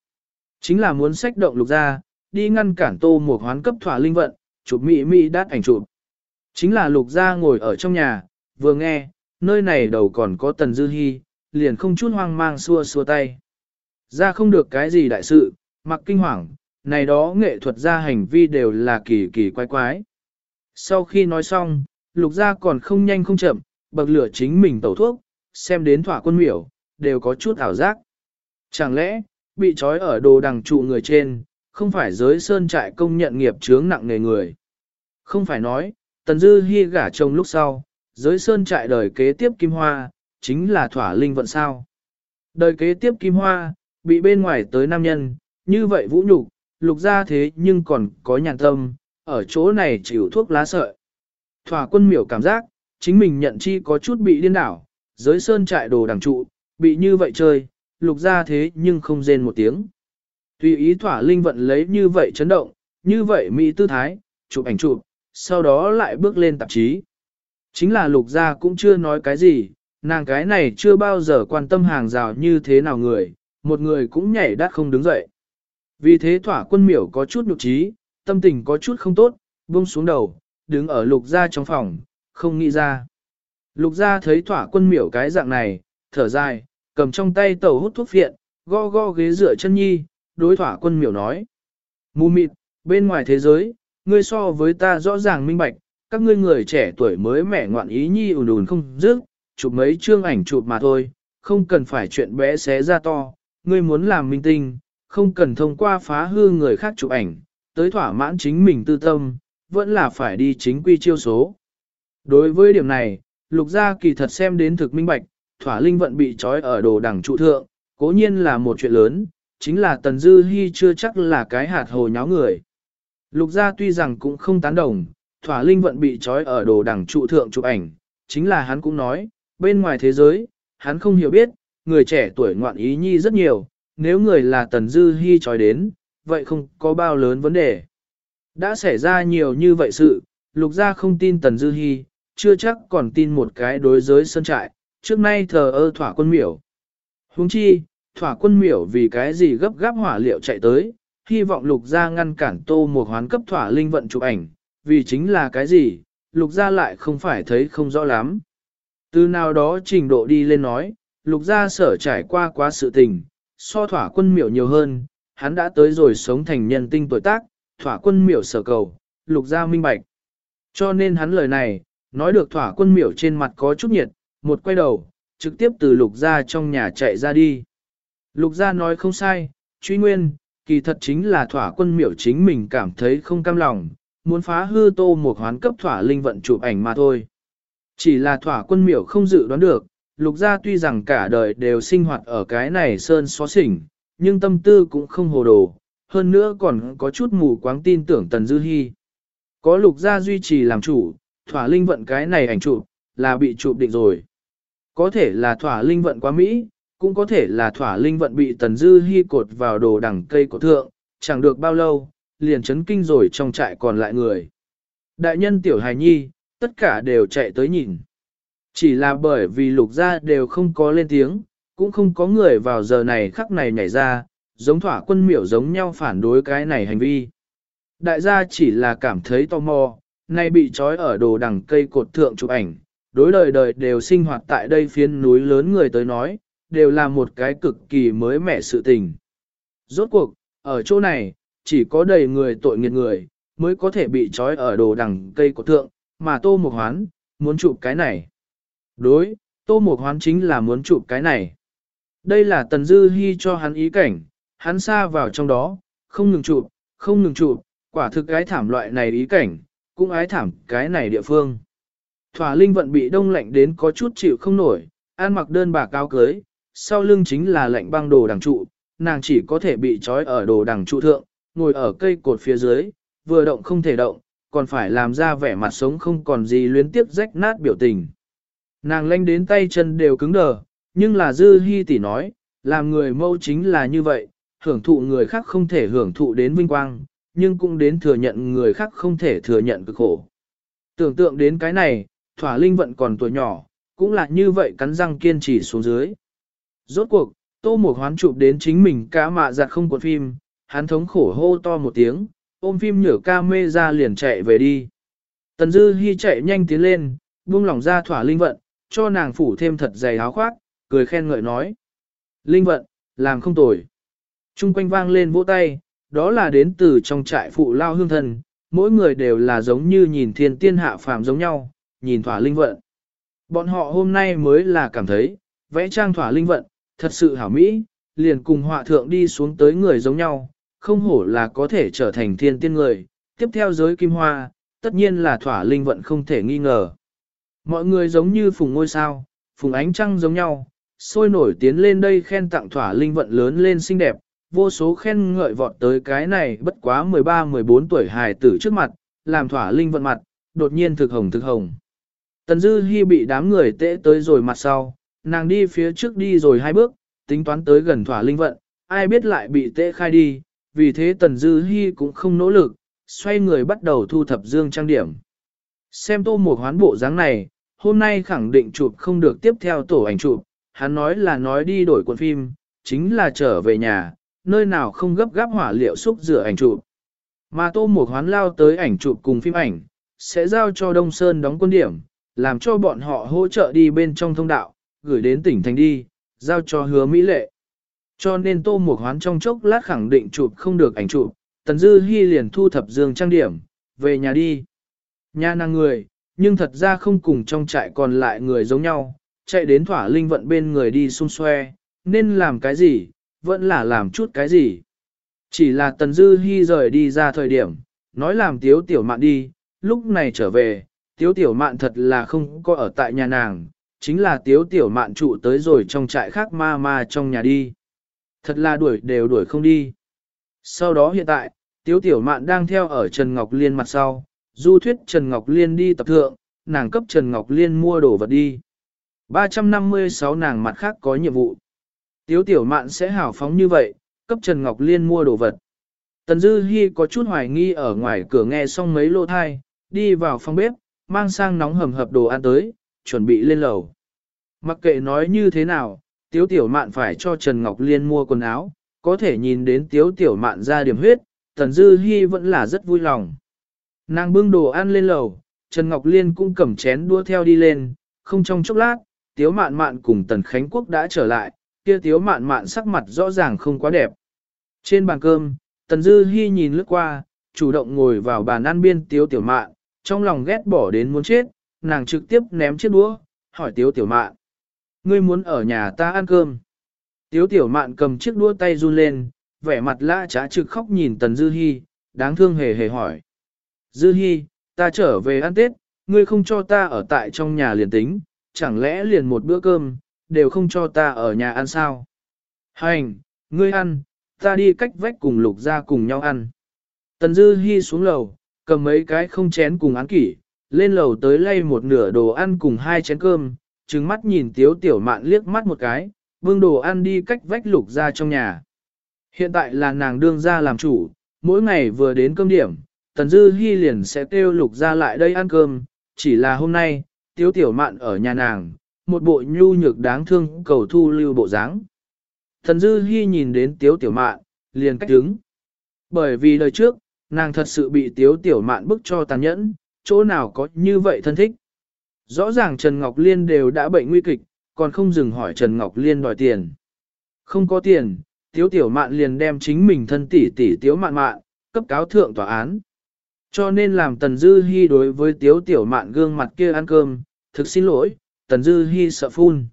[SPEAKER 1] Chính là muốn sách động lục ra, đi ngăn cản tô một hoán cấp thỏa linh vận, chụp mỹ mỹ đát ảnh chụp. Chính là lục gia ngồi ở trong nhà, vừa nghe, nơi này đầu còn có tần dư hy, liền không chút hoang mang xua xua tay. Ra không được cái gì đại sự, mặc kinh hoàng, này đó nghệ thuật ra hành vi đều là kỳ kỳ quái quái. Sau khi nói xong, lục gia còn không nhanh không chậm, bậc lửa chính mình tẩu thuốc, xem đến thỏa quân miểu, đều có chút ảo giác. Chẳng lẽ, bị trói ở đồ đằng trụ người trên, không phải giới sơn trại công nhận nghiệp chướng nặng nề người. Không phải nói, Tần Dư Hi gả chồng lúc sau, giới sơn trại đời kế tiếp Kim Hoa, chính là thỏa linh vận sao. Đời kế tiếp Kim Hoa, bị bên ngoài tới nam nhân, như vậy vũ nhục, lục ra thế nhưng còn có nhàn tâm, ở chỗ này chịu thuốc lá sợi. Thỏa quân miểu cảm giác, chính mình nhận chi có chút bị điên đảo, giới sơn trại đồ đằng trụ, bị như vậy chơi, lục ra thế nhưng không rên một tiếng. Tùy ý thỏa linh vận lấy như vậy chấn động, như vậy mỹ tư thái, chụp ảnh chụp, sau đó lại bước lên tạp chí. Chính là lục gia cũng chưa nói cái gì, nàng cái này chưa bao giờ quan tâm hàng rào như thế nào người, một người cũng nhảy đắt không đứng dậy. Vì thế thỏa quân miểu có chút nhục trí, tâm tình có chút không tốt, buông xuống đầu, đứng ở lục gia trong phòng, không nghĩ ra. Lục gia thấy thỏa quân miểu cái dạng này, thở dài, cầm trong tay tàu hút thuốc phiện, go go ghế dựa chân nhi, đối thỏa quân miểu nói. Mù mịt, bên ngoài thế giới, ngươi so với ta rõ ràng minh bạch, các ngươi người trẻ tuổi mới mẻ ngoạn ý nhi ùn ùn không dứt, chụp mấy chương ảnh chụp mà thôi, không cần phải chuyện bé xé ra to, ngươi muốn làm minh tinh, không cần thông qua phá hư người khác chụp ảnh, tới thỏa mãn chính mình tư tâm, vẫn là phải đi chính quy chiêu số. Đối với điểm này, lục gia kỳ thật xem đến thực minh bạch, thỏa linh vận bị trói ở đồ đẳng trụ thượng, cố nhiên là một chuyện lớn, chính là Tần Dư Hi chưa chắc là cái hạt hồ nháo người. Lục gia tuy rằng cũng không tán đồng, thỏa linh vận bị trói ở đồ đẳng trụ thượng chụp ảnh, chính là hắn cũng nói, bên ngoài thế giới, hắn không hiểu biết, người trẻ tuổi ngoạn ý nhi rất nhiều, nếu người là Tần Dư Hi trói đến, vậy không có bao lớn vấn đề. Đã xảy ra nhiều như vậy sự, lục gia không tin Tần Dư Hi, chưa chắc còn tin một cái đối giới sân trại, trước nay thờ ơ thỏa quân miểu. Huống chi, thỏa quân miểu vì cái gì gấp gáp hỏa liệu chạy tới, hy vọng lục gia ngăn cản tô một hoán cấp thỏa linh vận chụp ảnh, vì chính là cái gì, lục gia lại không phải thấy không rõ lắm. Từ nào đó trình độ đi lên nói, lục gia sở trải qua quá sự tình, so thỏa quân miểu nhiều hơn, hắn đã tới rồi sống thành nhân tinh tuổi tác, thỏa quân miểu sở cầu, lục gia minh bạch. Cho nên hắn lời này, nói được thỏa quân miểu trên mặt có chút nhiệt, một quay đầu, trực tiếp từ lục gia trong nhà chạy ra đi. Lục gia nói không sai, truy nguyên, kỳ thật chính là thỏa quân miểu chính mình cảm thấy không cam lòng, muốn phá hư tô một hoán cấp thỏa linh vận chụp ảnh mà thôi. Chỉ là thỏa quân miểu không dự đoán được, lục gia tuy rằng cả đời đều sinh hoạt ở cái này sơn xó xỉnh, nhưng tâm tư cũng không hồ đồ, hơn nữa còn có chút mù quáng tin tưởng Tần Dư Hi. Có lục gia duy trì làm chủ, thỏa linh vận cái này ảnh chụp, là bị chụp định rồi. Có thể là thỏa linh vận quá Mỹ, cũng có thể là thỏa linh vận bị Tần Dư Hi cột vào đồ đằng cây của thượng, chẳng được bao lâu, liền chấn kinh rồi trong trại còn lại người. Đại nhân tiểu hài nhi, tất cả đều chạy tới nhìn. Chỉ là bởi vì lục gia đều không có lên tiếng, cũng không có người vào giờ này khắc này nhảy ra, giống thỏa quân miểu giống nhau phản đối cái này hành vi. Đại gia chỉ là cảm thấy tò mò, nay bị trói ở đồ đằng cây cột thượng chụp ảnh, đối đời đời đều sinh hoạt tại đây phiến núi lớn người tới nói, đều là một cái cực kỳ mới mẻ sự tình. Rốt cuộc, ở chỗ này, chỉ có đầy người tội nghiệt người, mới có thể bị trói ở đồ đằng cây cổ thượng, mà tô mục hoán, muốn chụp cái này. Đối, tô mục hoán chính là muốn chụp cái này. Đây là tần dư hy cho hắn ý cảnh, hắn xa vào trong đó, không ngừng chụp, không ngừng chụp, quả thực cái thảm loại này ý cảnh, cũng ái thảm cái này địa phương. Thỏa linh vận bị đông lạnh đến có chút chịu không nổi, an mặc đơn bà cao cưới, sau lưng chính là lạnh băng đồ đằng trụ, nàng chỉ có thể bị trói ở đồ đằng trụ thượng, ngồi ở cây cột phía dưới, vừa động không thể động, còn phải làm ra vẻ mặt sống không còn gì luyến tiếp rách nát biểu tình. Nàng lanh đến tay chân đều cứng đờ, nhưng là dư hy tỷ nói, làm người mâu chính là như vậy, hưởng thụ người khác không thể hưởng thụ đến vinh quang, nhưng cũng đến thừa nhận người khác không thể thừa nhận cực khổ. Tưởng tượng đến cái này, thỏa linh vận còn tuổi nhỏ, cũng là như vậy cắn răng kiên trì xuống dưới. Rốt cuộc, tô một hoán chụp đến chính mình cá mạ giặt không cuộn phim, hắn thống khổ hô to một tiếng, ôm phim nhở ca mê ra liền chạy về đi. Tần Dư Hi chạy nhanh tiến lên, buông lỏng ra thỏa linh vận, cho nàng phủ thêm thật dày áo khoác, cười khen ngợi nói. Linh vận, làm không tồi. Trung quanh vang lên vỗ tay, đó là đến từ trong trại phụ lao hương thần, mỗi người đều là giống như nhìn thiên tiên hạ phàm giống nhau, nhìn thỏa linh vận. Bọn họ hôm nay mới là cảm thấy, vẽ trang thỏa linh vận, thật sự hảo mỹ, liền cùng họa thượng đi xuống tới người giống nhau, không hổ là có thể trở thành thiên tiên người, tiếp theo giới kim hoa, tất nhiên là thỏa linh vận không thể nghi ngờ. Mọi người giống như phùng ngôi sao, phùng ánh trăng giống nhau, sôi nổi tiến lên đây khen tặng thỏa linh vận lớn lên xinh đẹp, vô số khen ngợi vọt tới cái này bất quá 13-14 tuổi hài tử trước mặt, làm thỏa linh vận mặt, đột nhiên thực hồng thực hồng. Tần Dư Hi bị đám người tễ tới rồi mặt sau, nàng đi phía trước đi rồi hai bước, tính toán tới gần thỏa linh vận, ai biết lại bị tệ khai đi, vì thế Tần Dư Hi cũng không nỗ lực, xoay người bắt đầu thu thập dương trang điểm. Xem tô một hoán bộ dáng này, hôm nay khẳng định chụp không được tiếp theo tổ ảnh chụp, hắn nói là nói đi đổi cuộn phim, chính là trở về nhà, nơi nào không gấp gáp hỏa liệu xúc rửa ảnh chụp. Mà tô một hoán lao tới ảnh chụp cùng phim ảnh, sẽ giao cho Đông Sơn đóng quân điểm, làm cho bọn họ hỗ trợ đi bên trong thông đạo, gửi đến tỉnh thành đi, giao cho hứa Mỹ Lệ. Cho nên tô một hoán trong chốc lát khẳng định chụp không được ảnh chụp, Tần Dư Hi liền thu thập giường trang điểm, về nhà đi. Nhà nàng người, nhưng thật ra không cùng trong trại còn lại người giống nhau, chạy đến thỏa linh vận bên người đi xung xoe, nên làm cái gì, vẫn là làm chút cái gì. Chỉ là Tần Dư Hi rời đi ra thời điểm, nói làm tiếu tiểu mạn đi, lúc này trở về, tiếu tiểu mạn thật là không có ở tại nhà nàng, chính là tiếu tiểu mạn trụ tới rồi trong trại khác ma ma trong nhà đi. Thật là đuổi đều đuổi không đi. Sau đó hiện tại, tiếu tiểu mạn đang theo ở Trần Ngọc Liên mặt sau, du thuyết Trần Ngọc Liên đi tập thượng, nàng cấp Trần Ngọc Liên mua đồ vật đi. 356 nàng mặt khác có nhiệm vụ. Tiếu tiểu mạn sẽ hào phóng như vậy, cấp Trần Ngọc Liên mua đồ vật. Tần Dư Hi có chút hoài nghi ở ngoài cửa nghe xong mấy lô thai, đi vào phòng bếp, mang sang nóng hầm hập đồ ăn tới, chuẩn bị lên lầu. Mặc kệ nói như thế nào, Tiếu Tiểu Mạn phải cho Trần Ngọc Liên mua quần áo, có thể nhìn đến Tiếu Tiểu Mạn ra điểm huyết, Tần Dư Hi vẫn là rất vui lòng. Nàng bưng đồ ăn lên lầu, Trần Ngọc Liên cũng cầm chén đua theo đi lên, không trong chốc lát, Tiếu Mạn Mạn cùng Tần Khánh Quốc đã trở lại, kia Tiếu Mạn Mạn sắc mặt rõ ràng không quá đẹp. Trên bàn cơm, Tần Dư Hi nhìn lướt qua, chủ động ngồi vào bàn ăn biên Tiếu Tiểu Mạn, trong lòng ghét bỏ đến muốn chết, nàng trực tiếp ném chiếc đũa, hỏi Tiếu Tiểu Mạn. Ngươi muốn ở nhà ta ăn cơm. Tiếu Tiểu Mạn cầm chiếc đũa tay run lên, vẻ mặt lã trá trực khóc nhìn Tần Dư Hi, đáng thương hề hề hỏi. Dư Hi, ta trở về ăn Tết, ngươi không cho ta ở tại trong nhà liền tính, chẳng lẽ liền một bữa cơm, đều không cho ta ở nhà ăn sao? Hành, ngươi ăn, ta đi cách vách cùng lục ra cùng nhau ăn. Tần Dư Hi xuống lầu, cầm mấy cái không chén cùng án kỷ, lên lầu tới lay một nửa đồ ăn cùng hai chén cơm, trừng mắt nhìn tiếu tiểu mạn liếc mắt một cái, vương đồ ăn đi cách vách lục ra trong nhà. Hiện tại là nàng đương ra làm chủ, mỗi ngày vừa đến cơm điểm, Tần Dư Hi liền sẽ kêu lục ra lại đây ăn cơm, chỉ là hôm nay, tiếu tiểu mạn ở nhà nàng, một bộ nhu nhược đáng thương cầu thu lưu bộ dáng. Tần Dư Hi nhìn đến tiếu tiểu mạn, liền cách đứng. Bởi vì đời trước, nàng thật sự bị tiếu tiểu mạn bức cho tàn nhẫn, chỗ nào có như vậy thân thích. Rõ ràng Trần Ngọc Liên đều đã bệnh nguy kịch, còn không dừng hỏi Trần Ngọc Liên đòi tiền. Không có tiền, tiếu tiểu mạn liền đem chính mình thân tỷ tỷ tiếu mạn mạn, cấp cáo thượng tòa án. Cho nên làm Tần Dư Hi đối với tiếu tiểu mạn gương mặt kia ăn cơm, thực xin lỗi, Tần Dư Hi sợ phun.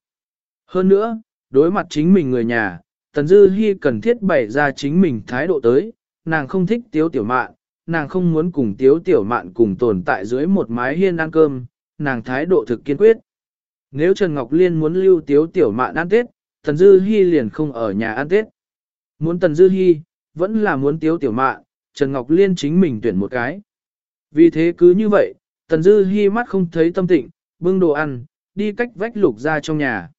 [SPEAKER 1] Hơn nữa, đối mặt chính mình người nhà, Tần Dư Hi cần thiết bày ra chính mình thái độ tới, nàng không thích tiếu tiểu mạn, nàng không muốn cùng tiếu tiểu mạn cùng tồn tại dưới một mái hiên ăn cơm, nàng thái độ thực kiên quyết. Nếu Trần Ngọc Liên muốn lưu tiếu tiểu mạn ăn Tết, Tần Dư Hi liền không ở nhà ăn Tết. Muốn Tần Dư Hi, vẫn là muốn tiếu tiểu mạn, Trần Ngọc Liên chính mình tuyển một cái. Vì thế cứ như vậy, Tần Dư Hi mắt không thấy tâm tịnh, bưng đồ ăn, đi cách vách lục ra trong nhà.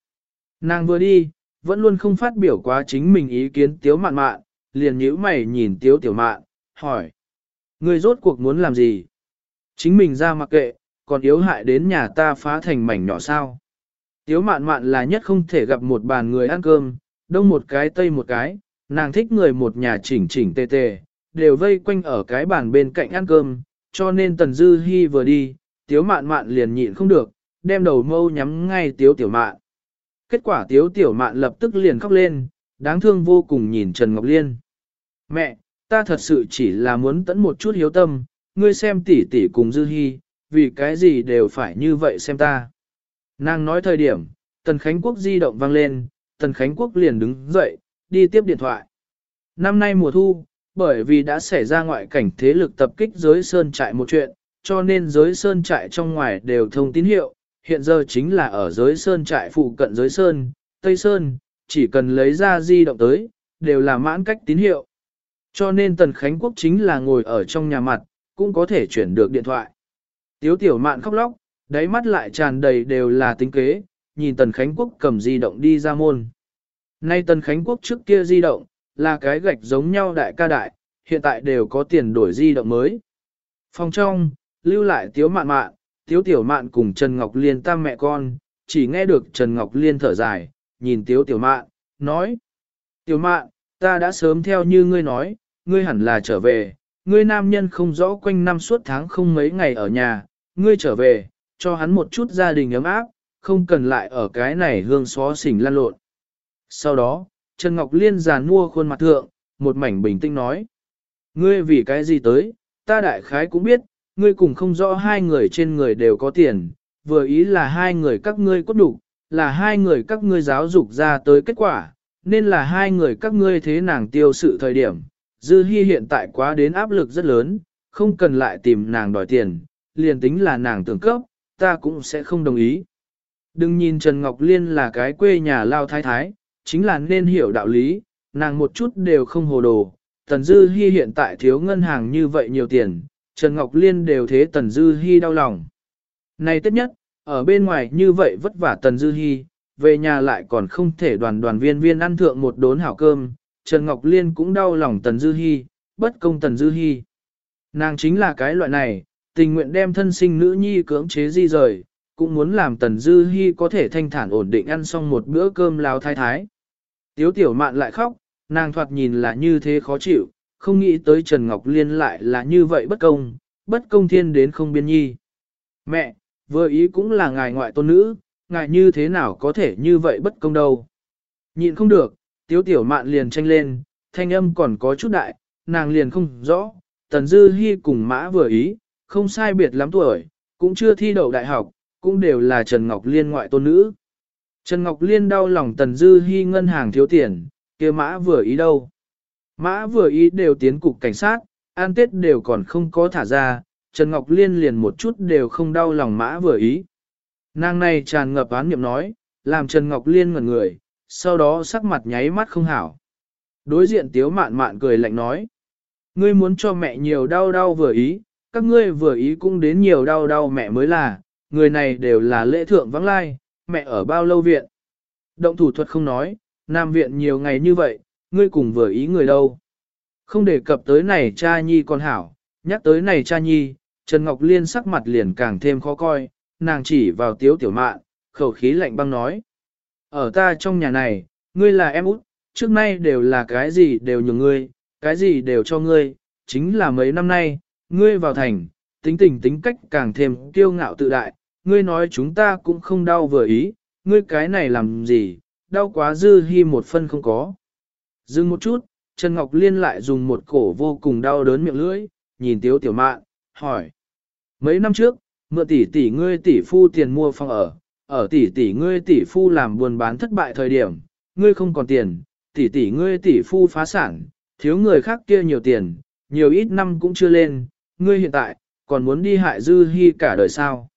[SPEAKER 1] Nàng vừa đi, vẫn luôn không phát biểu quá chính mình ý kiến tiếu mạn mạn, liền nhíu mày nhìn tiếu tiểu mạn, hỏi. Ngươi rốt cuộc muốn làm gì? Chính mình ra mặc kệ, còn yếu hại đến nhà ta phá thành mảnh nhỏ sao? Tiếu mạn mạn là nhất không thể gặp một bàn người ăn cơm, đông một cái tây một cái, nàng thích người một nhà chỉnh chỉnh tề tề, đều vây quanh ở cái bàn bên cạnh ăn cơm, cho nên Tần Dư Hi vừa đi, Tiếu Mạn Mạn liền nhịn không được, đem đầu mâu nhắm ngay Tiếu Tiểu Mạn. Kết quả Tiếu Tiểu Mạn lập tức liền khóc lên, đáng thương vô cùng nhìn Trần Ngọc Liên. Mẹ, ta thật sự chỉ là muốn tẫn một chút hiếu tâm, ngươi xem tỷ tỷ cùng Dư hy, vì cái gì đều phải như vậy xem ta. Nàng nói thời điểm, Tần Khánh Quốc di động vang lên, Tần Khánh Quốc liền đứng dậy, đi tiếp điện thoại. Năm nay mùa thu, bởi vì đã xảy ra ngoại cảnh thế lực tập kích giới sơn trại một chuyện, cho nên giới sơn trại trong ngoài đều thông tín hiệu, hiện giờ chính là ở giới sơn trại phụ cận giới sơn, Tây Sơn, chỉ cần lấy ra di động tới, đều là mãn cách tín hiệu. Cho nên Tần Khánh Quốc chính là ngồi ở trong nhà mặt, cũng có thể chuyển được điện thoại. Tiếu tiểu mạn khóc lóc, đáy mắt lại tràn đầy đều là tính kế, nhìn Tần Khánh Quốc cầm di động đi ra môn. Nay Tần Khánh Quốc trước kia di động, là cái gạch giống nhau đại ca đại, hiện tại đều có tiền đổi di động mới. Phòng trong, lưu lại tiếu mạn mạn, tiếu tiểu mạn cùng Trần Ngọc Liên tam mẹ con, chỉ nghe được Trần Ngọc Liên thở dài, nhìn tiếu tiểu mạn, nói. Tiểu mạn, ta đã sớm theo như ngươi nói, ngươi hẳn là trở về, ngươi nam nhân không rõ quanh năm suốt tháng không mấy ngày ở nhà, ngươi trở về, cho hắn một chút gia đình ấm áp, không cần lại ở cái này hương xó xỉnh lan lộn. Sau đó, Trần Ngọc Liên giàn mua khuôn mặt thượng, một mảnh bình tĩnh nói. Ngươi vì cái gì tới, ta đại khái cũng biết, ngươi cùng không rõ hai người trên người đều có tiền, vừa ý là hai người các ngươi cốt đủ, là hai người các ngươi giáo dục ra tới kết quả, nên là hai người các ngươi thế nàng tiêu sự thời điểm. Dư Hi hiện tại quá đến áp lực rất lớn, không cần lại tìm nàng đòi tiền, liền tính là nàng tưởng cấp, ta cũng sẽ không đồng ý. Đừng nhìn Trần Ngọc Liên là cái quê nhà lao thái thái, chính là nên hiểu đạo lý, nàng một chút đều không hồ đồ. Tần Dư Hi hiện tại thiếu ngân hàng như vậy nhiều tiền, Trần Ngọc Liên đều thế Tần Dư Hi đau lòng. Này tất nhất, ở bên ngoài như vậy vất vả Tần Dư Hi, về nhà lại còn không thể đoàn đoàn viên viên ăn thượng một đốn hảo cơm, Trần Ngọc Liên cũng đau lòng Tần Dư Hi, bất công Tần Dư Hi. Nàng chính là cái loại này, tình nguyện đem thân sinh nữ nhi cưỡng chế di rời, cũng muốn làm Tần Dư Hi có thể thanh thản ổn định ăn xong một bữa cơm lao thái thái. Tiếu tiểu mạn lại khóc, nàng thoạt nhìn là như thế khó chịu, không nghĩ tới Trần Ngọc Liên lại là như vậy bất công, bất công thiên đến không biên nhi. Mẹ, vừa ý cũng là ngài ngoại tôn nữ, ngài như thế nào có thể như vậy bất công đâu. Nhịn không được, tiếu tiểu mạn liền tranh lên, thanh âm còn có chút đại, nàng liền không rõ, Tần Dư hy cùng mã vừa ý, không sai biệt lắm tuổi, cũng chưa thi đậu đại học, cũng đều là Trần Ngọc Liên ngoại tôn nữ. Trần Ngọc Liên đau lòng Tần Dư hy ngân hàng thiếu tiền, kia mã vừa ý đâu. Mã vừa ý đều tiến cục cảnh sát, an tết đều còn không có thả ra, Trần Ngọc Liên liền một chút đều không đau lòng mã vừa ý. Nàng này tràn ngập án niệm nói, làm Trần Ngọc Liên ngẩn người, sau đó sắc mặt nháy mắt không hảo. Đối diện tiếu mạn mạn cười lạnh nói, ngươi muốn cho mẹ nhiều đau đau vừa ý, các ngươi vừa ý cũng đến nhiều đau đau mẹ mới là, người này đều là lễ thượng vắng lai, mẹ ở bao lâu viện. Động thủ thuật không nói, nam viện nhiều ngày như vậy, ngươi cùng vừa ý người đâu. Không đề cập tới này cha nhi con hảo, nhắc tới này cha nhi, Trần Ngọc Liên sắc mặt liền càng thêm khó coi, nàng chỉ vào tiếu tiểu mạn, khẩu khí lạnh băng nói. Ở ta trong nhà này, ngươi là em út, trước nay đều là cái gì đều nhường ngươi, cái gì đều cho ngươi, chính là mấy năm nay, ngươi vào thành, tính tình tính cách càng thêm kiêu ngạo tự đại, ngươi nói chúng ta cũng không đau vừa ý, ngươi cái này làm gì, đau quá dư hi một phân không có. Dừng một chút, Trần Ngọc Liên lại dùng một cổ vô cùng đau đớn miệng lưỡi, nhìn Tiếu Tiểu Mạn, hỏi. Mấy năm trước, mượn tỷ tỷ ngươi tỷ phu tiền mua phòng ở, ở tỷ tỷ ngươi tỷ phu làm buôn bán thất bại thời điểm, ngươi không còn tiền, tỷ tỷ ngươi tỷ phu phá sản, thiếu người khác kia nhiều tiền, nhiều ít năm cũng chưa lên, ngươi hiện tại, còn muốn đi hại dư hy cả đời sao.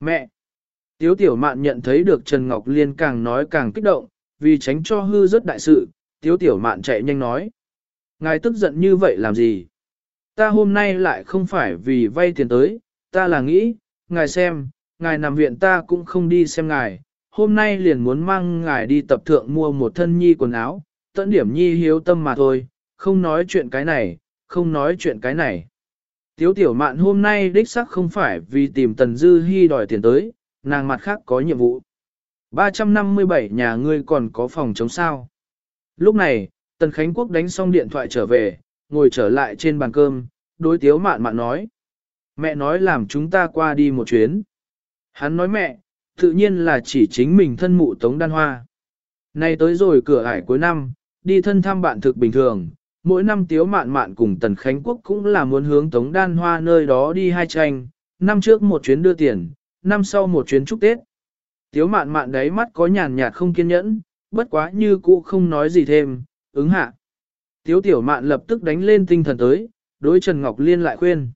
[SPEAKER 1] Mẹ! Tiếu tiểu mạn nhận thấy được Trần Ngọc Liên càng nói càng kích động, vì tránh cho hư rất đại sự, tiếu tiểu mạn chạy nhanh nói. Ngài tức giận như vậy làm gì? Ta hôm nay lại không phải vì vay tiền tới, ta là nghĩ, ngài xem, ngài nằm viện ta cũng không đi xem ngài, hôm nay liền muốn mang ngài đi tập thượng mua một thân nhi quần áo, tận điểm nhi hiếu tâm mà thôi, không nói chuyện cái này, không nói chuyện cái này. Tiếu tiểu mạn hôm nay đích sắc không phải vì tìm Tần Dư Hi đòi tiền tới, nàng mặt khác có nhiệm vụ. 357 nhà ngươi còn có phòng chống sao. Lúc này, Tần Khánh Quốc đánh xong điện thoại trở về, ngồi trở lại trên bàn cơm, đối tiếu mạn mạn nói. Mẹ nói làm chúng ta qua đi một chuyến. Hắn nói mẹ, tự nhiên là chỉ chính mình thân mụ Tống Đan Hoa. Nay tới rồi cửa ải cuối năm, đi thân thăm bạn thực bình thường, mỗi năm tiếu mạn mạn cùng Tần Khánh Quốc cũng là muốn hướng Tống Đan Hoa nơi đó đi hai tranh, năm trước một chuyến đưa tiền, năm sau một chuyến chúc Tết. Tiếu mạn mạn đấy mắt có nhàn nhạt không kiên nhẫn, bất quá như cũ không nói gì thêm, ứng hạ. Tiếu tiểu mạn lập tức đánh lên tinh thần tới, đối Trần Ngọc Liên lại khuyên.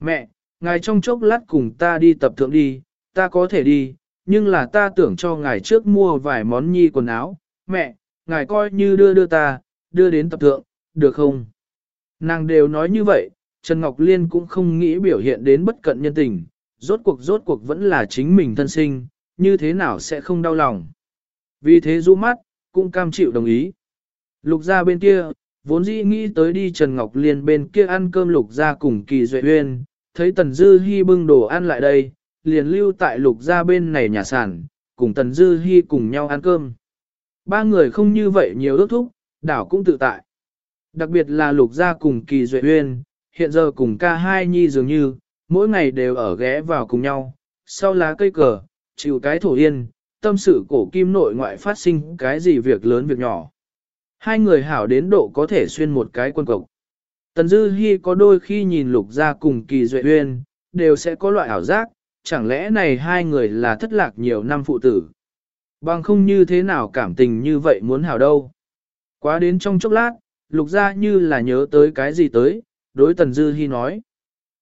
[SPEAKER 1] Mẹ, ngài trong chốc lát cùng ta đi tập thượng đi, ta có thể đi, nhưng là ta tưởng cho ngài trước mua vài món nhi quần áo. Mẹ, ngài coi như đưa đưa ta, đưa đến tập thượng, được không? Nàng đều nói như vậy, Trần Ngọc Liên cũng không nghĩ biểu hiện đến bất cận nhân tình, rốt cuộc rốt cuộc vẫn là chính mình thân sinh, như thế nào sẽ không đau lòng. Vì thế rũ mắt, cũng cam chịu đồng ý. Lục ra bên kia, vốn dĩ nghĩ tới đi Trần Ngọc Liên bên kia ăn cơm lục ra cùng kỳ duệ huyên, thấy Tần Dư Hi bưng đồ ăn lại đây, liền lưu tại lục gia bên này nhà sản, cùng Tần Dư Hi cùng nhau ăn cơm. Ba người không như vậy nhiều ước thúc, đảo cũng tự tại. Đặc biệt là lục gia cùng kỳ duệ uyên, hiện giờ cùng ca hai nhi dường như, mỗi ngày đều ở ghé vào cùng nhau, sau lá cây cờ, chịu cái thổ yên, tâm sự cổ kim nội ngoại phát sinh cái gì việc lớn việc nhỏ. Hai người hảo đến độ có thể xuyên một cái quân cộc. Tần Dư Hi có đôi khi nhìn lục gia cùng kỳ duệ uyên, đều sẽ có loại ảo giác, chẳng lẽ này hai người là thất lạc nhiều năm phụ tử. Bằng không như thế nào cảm tình như vậy muốn hảo đâu. Quá đến trong chốc lát, lục gia như là nhớ tới cái gì tới, đối Tần Dư hy nói.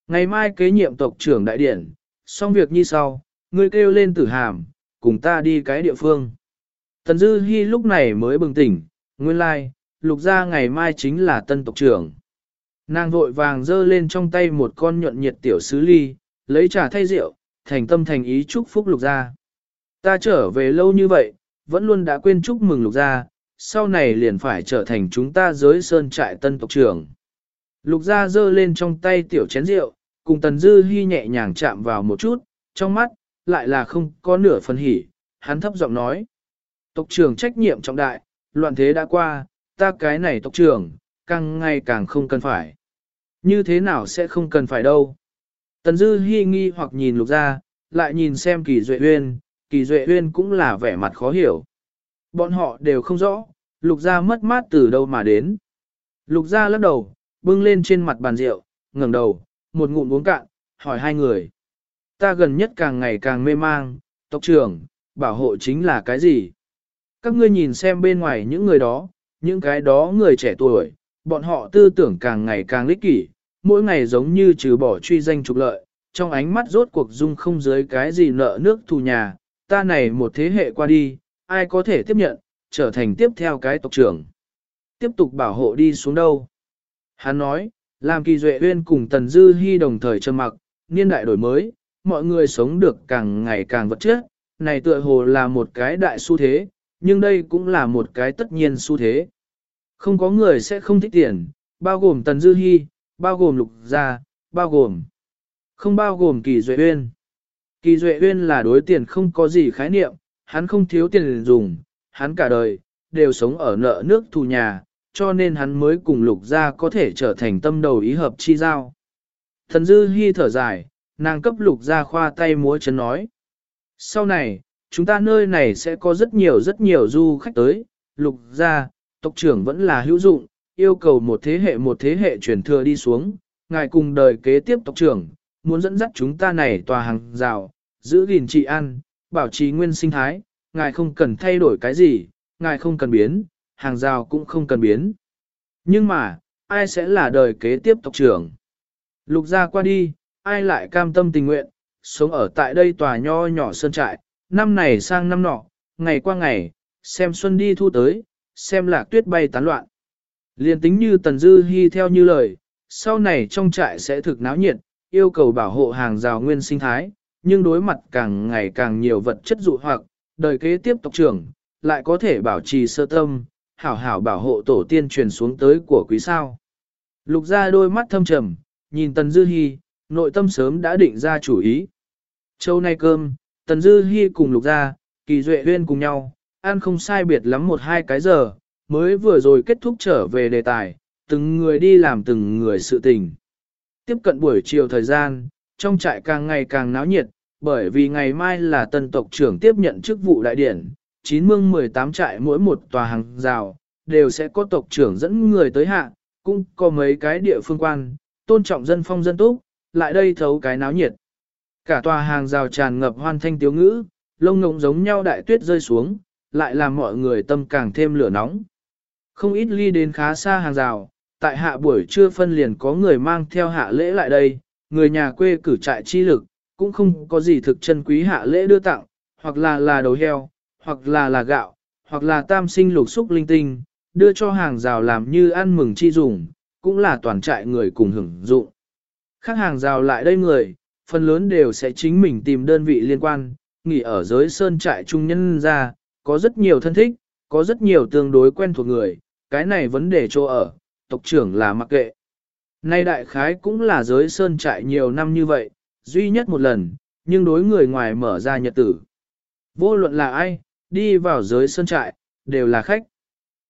[SPEAKER 1] Ngày mai kế nhiệm tộc trưởng đại điển, xong việc như sau, ngươi kêu lên tử hàm, cùng ta đi cái địa phương. Tần Dư hy lúc này mới bừng tỉnh, nguyên lai, like, lục gia ngày mai chính là tân tộc trưởng. Nàng vội vàng dơ lên trong tay một con nhuận nhiệt tiểu sứ ly, lấy trà thay rượu, thành tâm thành ý chúc phúc lục gia. Ta trở về lâu như vậy, vẫn luôn đã quên chúc mừng lục gia, sau này liền phải trở thành chúng ta giới sơn trại tân tộc trưởng. Lục gia giơ lên trong tay tiểu chén rượu, cùng tần dư hy nhẹ nhàng chạm vào một chút, trong mắt, lại là không có nửa phần hỉ, hắn thấp giọng nói. Tộc trưởng trách nhiệm trọng đại, loạn thế đã qua, ta cái này tộc trưởng, càng ngày càng không cần phải. Như thế nào sẽ không cần phải đâu. Tần dư hy nghi hoặc nhìn lục gia, lại nhìn xem kỳ duệ uyên, kỳ duệ uyên cũng là vẻ mặt khó hiểu. Bọn họ đều không rõ, lục gia mất mát từ đâu mà đến. Lục gia lắc đầu, bưng lên trên mặt bàn rượu, ngẩng đầu, một ngụm uống cạn, hỏi hai người. Ta gần nhất càng ngày càng mê mang, tộc trưởng, bảo hộ chính là cái gì? Các ngươi nhìn xem bên ngoài những người đó, những cái đó người trẻ tuổi, bọn họ tư tưởng càng ngày càng lích kỷ, mỗi ngày giống như trừ bỏ truy danh trục lợi, trong ánh mắt rốt cuộc dung không dưới cái gì nợ nước thù nhà, ta này một thế hệ qua đi, ai có thể tiếp nhận, trở thành tiếp theo cái tộc trưởng. Tiếp tục bảo hộ đi xuống đâu. Hắn nói, làm kỳ duệ uyên cùng Tần Dư Hi đồng thời trầm mặc, niên đại đổi mới, mọi người sống được càng ngày càng vật chất, này tựa hồ là một cái đại xu thế, nhưng đây cũng là một cái tất nhiên xu thế. Không có người sẽ không thích tiền, bao gồm Tần Dư Hi, bao gồm Lục Gia, bao gồm, không bao gồm Kỳ Duệ Uyên. Kỳ Duệ Uyên là đối tiền không có gì khái niệm, hắn không thiếu tiền dùng, hắn cả đời, đều sống ở nợ nước thù nhà, cho nên hắn mới cùng lục gia có thể trở thành tâm đầu ý hợp chi giao. Thần dư hy thở dài, nàng cấp lục gia khoa tay múa chân nói. Sau này, chúng ta nơi này sẽ có rất nhiều rất nhiều du khách tới, lục gia, tộc trưởng vẫn là hữu dụng, yêu cầu một thế hệ một thế hệ truyền thừa đi xuống, ngài cùng đời kế tiếp tộc trưởng, muốn dẫn dắt chúng ta này tòa hàng rào, giữ gìn trị an, bảo trì nguyên sinh thái, ngài không cần thay đổi cái gì, ngài không cần biến, hàng rào cũng không cần biến. Nhưng mà, ai sẽ là đời kế tiếp tộc trưởng? Lục gia qua đi, ai lại cam tâm tình nguyện, sống ở tại đây tòa nho nhỏ sơn trại, năm này sang năm nọ, ngày qua ngày, xem xuân đi thu tới, xem lạc tuyết bay tán loạn. Liên tính như Tần Dư Hi theo như lời, sau này trong trại sẽ thực náo nhiệt, yêu cầu bảo hộ hàng rào nguyên sinh thái, nhưng đối mặt càng ngày càng nhiều vật chất dụ hoặc, đời kế tiếp tộc trưởng, lại có thể bảo trì sơ tâm, hảo hảo bảo hộ tổ tiên truyền xuống tới của quý sao. Lục ra đôi mắt thâm trầm, nhìn Tần Dư Hi, nội tâm sớm đã định ra chủ ý. Châu nay cơm, Tần Dư Hi cùng Lục ra, Kỳ Duệ Huyên cùng nhau, ăn không sai biệt lắm một hai cái giờ, mới vừa rồi kết thúc trở về đề tài, từng người đi làm từng người sự tình. Tiếp cận buổi chiều thời gian, trong trại càng ngày càng náo nhiệt, bởi vì ngày mai là tân tộc trưởng tiếp nhận chức vụ đại điển, chín mương 18 trại mỗi một tòa hàng rào, đều sẽ có tộc trưởng dẫn người tới hạ, cũng có mấy cái địa phương quan, tôn trọng dân phong dân túc, lại đây thấu cái náo nhiệt. Cả tòa hàng rào tràn ngập hoan thanh tiếu ngữ, lông ngỗng giống nhau đại tuyết rơi xuống, lại làm mọi người tâm càng thêm lửa nóng. Không ít ly đến khá xa hàng rào, tại hạ buổi trưa phân liền có người mang theo hạ lễ lại đây, người nhà quê cử trại chi lực, cũng không có gì thực chân quý hạ lễ đưa tặng, hoặc là là đầu heo, hoặc là là gạo, hoặc là tam sinh lục xúc linh tinh, đưa cho hàng rào làm như ăn mừng chi dùng, cũng là toàn trại người cùng hưởng dụng. Khác hàng rào lại đây người, phần lớn đều sẽ chính mình tìm đơn vị liên quan, nghỉ ở giới sơn trại trung nhân ra, có rất nhiều thân thích, có rất nhiều tương đối quen thuộc người, cái này vấn đề chỗ ở, tộc trưởng là mặc kệ. Nay đại khái cũng là giới sơn trại nhiều năm như vậy, duy nhất một lần, nhưng đối người ngoài mở ra nhật tử. Vô luận là ai, đi vào giới sơn trại, đều là khách.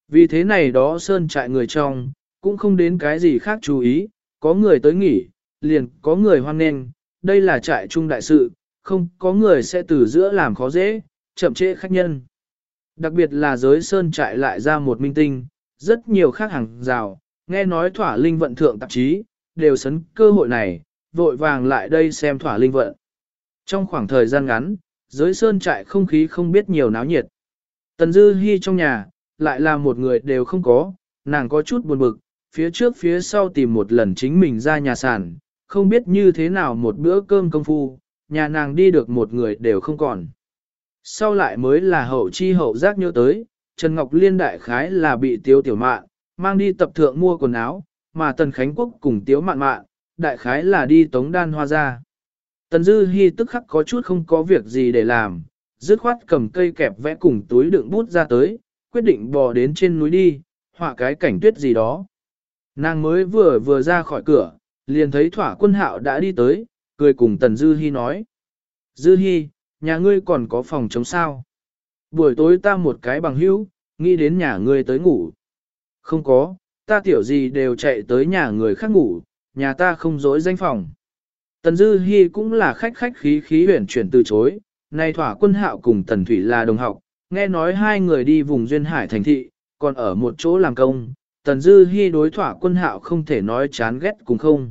[SPEAKER 1] Vì thế này đó sơn trại người trong, cũng không đến cái gì khác chú ý, có người tới nghỉ, liền có người hoan nghênh, đây là trại trung đại sự, không có người sẽ từ giữa làm khó dễ, chậm trễ khách nhân. Đặc biệt là giới sơn trại lại ra một minh tinh, rất nhiều khác hàng rào, nghe nói thỏa linh vận thượng tạp chí, đều sấn cơ hội này, vội vàng lại đây xem thỏa linh vận. Trong khoảng thời gian ngắn, giới sơn trại không khí không biết nhiều náo nhiệt. Tần Dư Hi trong nhà, lại là một người đều không có, nàng có chút buồn bực, phía trước phía sau tìm một lần chính mình ra nhà sản, không biết như thế nào một bữa cơm công phu, nhà nàng đi được một người đều không còn. Sau lại mới là hậu chi hậu giác nhớ tới, Trần Ngọc Liên đại khái là bị tiếu tiểu mạn, mang đi tập thượng mua quần áo, mà Tần Khánh Quốc cùng tiếu mạn mạn, đại khái là đi tống đan hoa ra. Tần Dư Hi tức khắc có chút không có việc gì để làm, dứt khoát cầm cây kẹp vẽ cùng túi đựng bút ra tới, quyết định bò đến trên núi đi, họa cái cảnh tuyết gì đó. Nàng mới vừa vừa ra khỏi cửa, liền thấy thỏa quân hạo đã đi tới, cười cùng Tần Dư Hi nói. Dư Hi, nhà ngươi còn có phòng chống sao? Buổi tối ta một cái bằng hữu, nghĩ đến nhà ngươi tới ngủ. Không có, ta tiểu gì đều chạy tới nhà người khác ngủ, nhà ta không dối danh phòng. Tần Dư Hi cũng là khách khách khí khí huyển chuyển từ chối, nay thỏa quân hạo cùng Tần Thủy là đồng học, nghe nói hai người đi vùng duyên hải thành thị, còn ở một chỗ làm công, Tần Dư Hi đối thỏa quân hạo không thể nói chán ghét cùng không.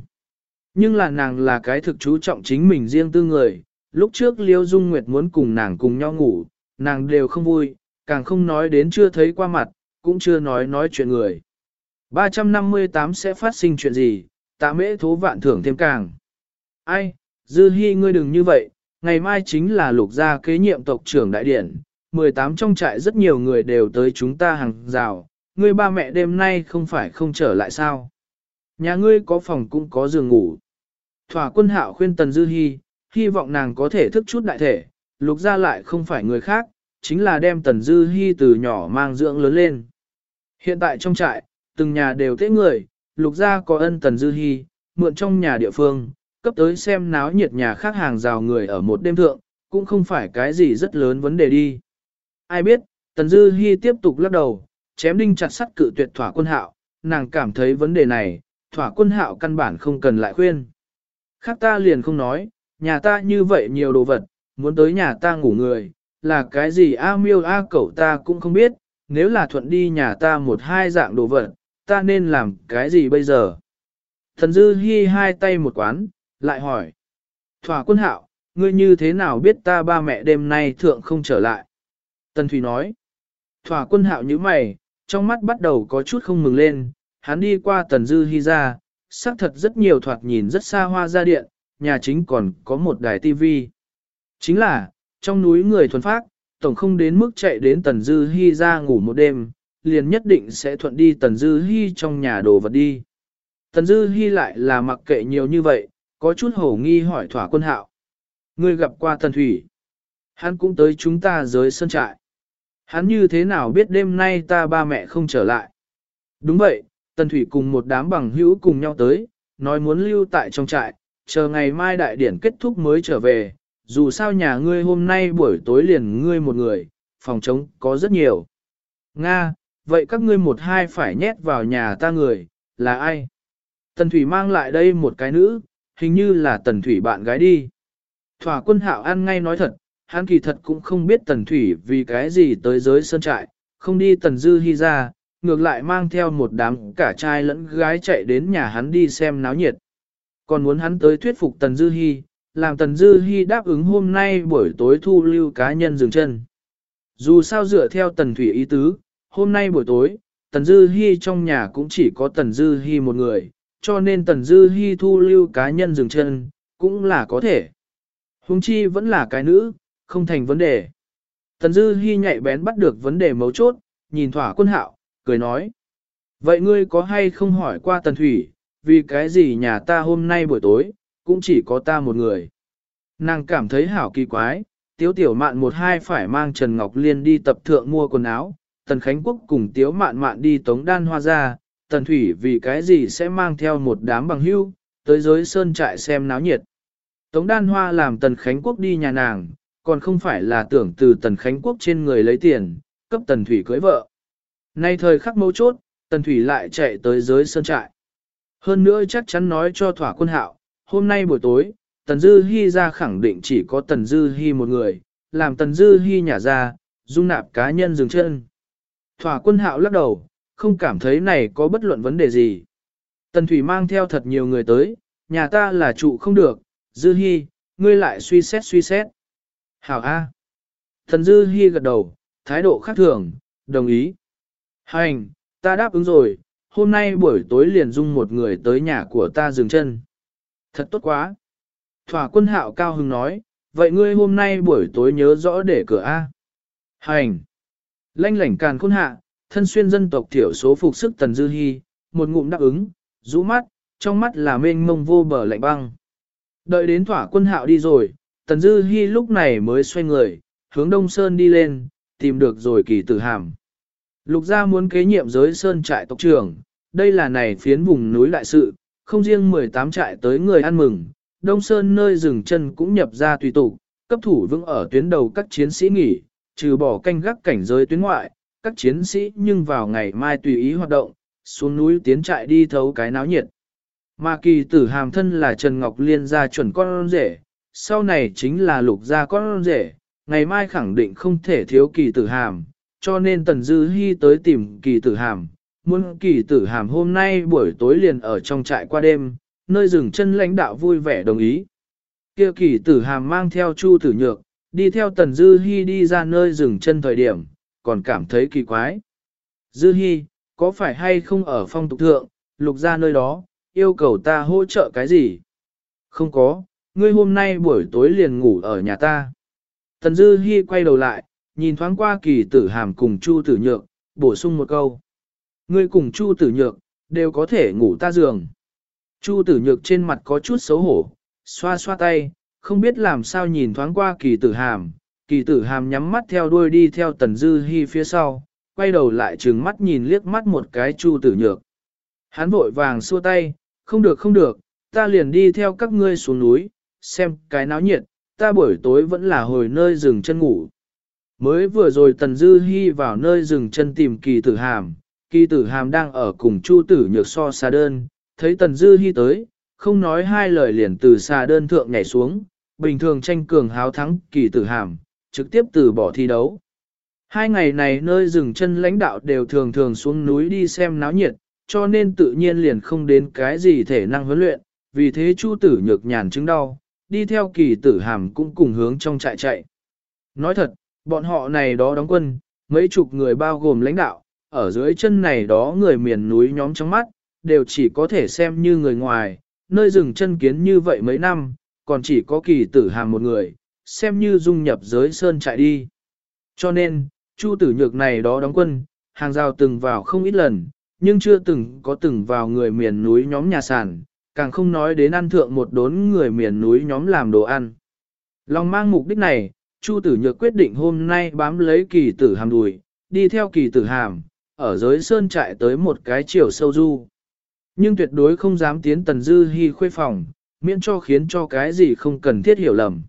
[SPEAKER 1] Nhưng là nàng là cái thực chú trọng chính mình riêng tư người, lúc trước Liêu Dung Nguyệt muốn cùng nàng cùng nhau ngủ, nàng đều không vui, càng không nói đến chưa thấy qua mặt, cũng chưa nói nói chuyện người. 358 sẽ phát sinh chuyện gì, tạ mễ thố vạn thưởng thêm càng. Ai, Dư Hi ngươi đừng như vậy, ngày mai chính là lục gia kế nhiệm tộc trưởng đại điển, 18 trong trại rất nhiều người đều tới chúng ta hàng rào, ngươi ba mẹ đêm nay không phải không trở lại sao? Nhà ngươi có phòng cũng có giường ngủ. Thỏa quân hạo khuyên Tần Dư Hi, hy vọng nàng có thể thức chút đại thể, lục gia lại không phải người khác, chính là đem Tần Dư Hi từ nhỏ mang dưỡng lớn lên. Hiện tại trong trại, từng nhà đều tế người, lục gia có ân Tần Dư Hi, mượn trong nhà địa phương, cấp tới xem náo nhiệt nhà khác hàng rào người ở một đêm thượng, cũng không phải cái gì rất lớn vấn đề đi. Ai biết, Tần Dư Hi tiếp tục lắc đầu, chém đinh chặt sắt cự tuyệt thỏa quân hạo, nàng cảm thấy vấn đề này, thỏa quân hạo căn bản không cần lại khuyên. Khác ta liền không nói, nhà ta như vậy nhiều đồ vật, muốn tới nhà ta ngủ người, là cái gì a miêu a cẩu ta cũng không biết, nếu là thuận đi nhà ta một hai dạng đồ vật, ta nên làm cái gì bây giờ? Thần dư hi hai tay một quán, lại hỏi. Thỏa quân hạo, ngươi như thế nào biết ta ba mẹ đêm nay thượng không trở lại? Tần Thủy nói. Thỏa quân hạo như mày, trong mắt bắt đầu có chút không mừng lên, hắn đi qua tần dư Hi ra, xác thật rất nhiều thoạt nhìn rất xa hoa ra điện, nhà chính còn có một đài tivi. Chính là, trong núi người thuần phát, tổng không đến mức chạy đến tần dư hy ra ngủ một đêm, liền nhất định sẽ thuận đi tần dư hy trong nhà đồ vật đi. Tần dư hy lại là mặc kệ nhiều như vậy, có chút hổ nghi hỏi thỏa quân hạo. Người gặp qua tần thủy. Hắn cũng tới chúng ta dưới sân trại. Hắn như thế nào biết đêm nay ta ba mẹ không trở lại? Đúng vậy, Tần Thủy cùng một đám bằng hữu cùng nhau tới, nói muốn lưu tại trong trại, chờ ngày mai đại điển kết thúc mới trở về, dù sao nhà ngươi hôm nay buổi tối liền ngươi một người, phòng trống có rất nhiều. Nga, vậy các ngươi một hai phải nhét vào nhà ta người, là ai? Tần Thủy mang lại đây một cái nữ, hình như là Tần Thủy bạn gái đi. Thỏa quân hạo ăn ngay nói thật, hắn kỳ thật cũng không biết Tần Thủy vì cái gì tới giới sơn trại, không đi Tần Dư Hi ra, ngược lại mang theo một đám cả trai lẫn gái chạy đến nhà hắn đi xem náo nhiệt. Còn muốn hắn tới thuyết phục Tần Dư Hi, làm Tần Dư Hi đáp ứng hôm nay buổi tối thu lưu cá nhân dừng chân. Dù sao dựa theo Tần Thủy ý tứ, hôm nay buổi tối, Tần Dư Hi trong nhà cũng chỉ có Tần Dư Hi một người, cho nên Tần Dư Hi thu lưu cá nhân dừng chân, cũng là có thể. Hùng chi vẫn là cái nữ, không thành vấn đề. Tần Dư Hi nhạy bén bắt được vấn đề mấu chốt, nhìn thỏa quân hạo, cười nói. Vậy ngươi có hay không hỏi qua Tần Thủy, vì cái gì nhà ta hôm nay buổi tối, cũng chỉ có ta một người. Nàng cảm thấy hảo kỳ quái, Tiếu Tiểu Mạn một hai phải mang Trần Ngọc Liên đi tập thượng mua quần áo, Tần Khánh Quốc cùng Tiếu Mạn Mạn đi tống đan hoa ra, Tần Thủy vì cái gì sẽ mang theo một đám bằng hưu, tới giới sơn trại xem náo nhiệt. Tống đan hoa làm Tần Khánh Quốc đi nhà nàng, còn không phải là tưởng từ Tần Khánh Quốc trên người lấy tiền, cấp Tần Thủy cưới vợ. Nay thời khắc mấu chốt, Tần Thủy lại chạy tới giới sơn trại. Hơn nữa chắc chắn nói cho thỏa quân hạo, hôm nay buổi tối, Tần Dư Hi ra khẳng định chỉ có Tần Dư Hi một người, làm Tần Dư Hi nhả ra, dung nạp cá nhân dừng chân. Thỏa quân hạo lắc đầu, không cảm thấy này có bất luận vấn đề gì. Tần Thủy mang theo thật nhiều người tới, nhà ta là trụ không được, Dư Hi, ngươi lại suy xét suy xét. Hảo A. Tần Dư Hi gật đầu, thái độ khác thường, đồng ý. Hành, ta đáp ứng rồi, hôm nay buổi tối liền dung một người tới nhà của ta dừng chân. Thật tốt quá. Thỏa quân hạo cao hứng nói, vậy ngươi hôm nay buổi tối nhớ rõ để cửa A. Hành. Lanh lảnh càn khôn hạ, thân xuyên dân tộc thiểu số phục sức tần dư hy, một ngụm đáp ứng, rũ mắt, trong mắt là mênh mông vô bờ lạnh băng. Đợi đến thỏa quân hạo đi rồi, tần dư hy lúc này mới xoay người, hướng đông sơn đi lên, tìm được rồi kỳ tử hàm. Lục gia muốn kế nhiệm giới sơn trại tộc trưởng, đây là này phiến vùng núi đại sự, không riêng 18 trại tới người ăn mừng, Đông Sơn nơi dừng chân cũng nhập ra tùy tục, cấp thủ vững ở tuyến đầu các chiến sĩ nghỉ, trừ bỏ canh gác cảnh giới tuyến ngoại, các chiến sĩ nhưng vào ngày mai tùy ý hoạt động, xuống núi tiến trại đi thấu cái náo nhiệt. Mà kỳ tử hàm thân là Trần Ngọc Liên gia chuẩn con rể, sau này chính là lục gia con rể, ngày mai khẳng định không thể thiếu kỳ tử hàm, cho nên Tần Dư Hi tới tìm kỳ tử hàm, muôn kỳ tử hàm hôm nay buổi tối liền ở trong trại qua đêm, nơi dừng chân lãnh đạo vui vẻ đồng ý. Kia kỳ tử hàm mang theo Chu tử nhược, đi theo Tần Dư Hi đi ra nơi dừng chân thời điểm, còn cảm thấy kỳ quái. Dư Hi, có phải hay không ở phong tục thượng, lục ra nơi đó, yêu cầu ta hỗ trợ cái gì? Không có, ngươi hôm nay buổi tối liền ngủ ở nhà ta. Tần Dư Hi quay đầu lại, nhìn thoáng qua kỳ tử hàm cùng Chu tử nhược, bổ sung một câu. Ngươi cùng Chu tử nhược, đều có thể ngủ ta giường. Chu tử nhược trên mặt có chút xấu hổ, xoa xoa tay, không biết làm sao nhìn thoáng qua kỳ tử hàm. Kỳ tử hàm nhắm mắt theo đuôi đi theo tần dư hy phía sau, quay đầu lại trừng mắt nhìn liếc mắt một cái chu tử nhược. Hắn vội vàng xua tay, không được không được, ta liền đi theo các ngươi xuống núi, xem cái náo nhiệt, ta buổi tối vẫn là hồi nơi dừng chân ngủ. Mới vừa rồi Tần Dư Hi vào nơi dừng chân tìm kỳ tử hàm, kỳ tử hàm đang ở cùng chu tử nhược so xà đơn, thấy Tần Dư Hi tới, không nói hai lời liền từ xà đơn thượng nhảy xuống, bình thường tranh cường háo thắng kỳ tử hàm, trực tiếp từ bỏ thi đấu. Hai ngày này nơi dừng chân lãnh đạo đều thường thường xuống núi đi xem náo nhiệt, cho nên tự nhiên liền không đến cái gì thể năng huấn luyện, vì thế Chu tử nhược nhàn chứng đau, đi theo kỳ tử hàm cũng cùng hướng trong trại chạy. Nói thật, bọn họ này đó đóng quân, mấy chục người bao gồm lãnh đạo, ở dưới chân này đó người miền núi nhóm trong mắt, đều chỉ có thể xem như người ngoài, nơi dừng chân kiến như vậy mấy năm, còn chỉ có kỳ tử hàm một người, xem như dung nhập giới sơn trại đi. Cho nên, Chu tử nhược này đó đóng quân, hàng rào từng vào không ít lần, nhưng chưa từng có từng vào người miền núi nhóm nhà sản, càng không nói đến ăn thượng một đốn người miền núi nhóm làm đồ ăn. Lòng mang mục đích này, Chu tử nhược quyết định hôm nay bám lấy kỳ tử hàm đùi, đi theo kỳ tử hàm, ở giới sơn trại tới một cái chiều sâu du. Nhưng tuyệt đối không dám tiến tần dư hy khuê phòng, miễn cho khiến cho cái gì không cần thiết hiểu lầm.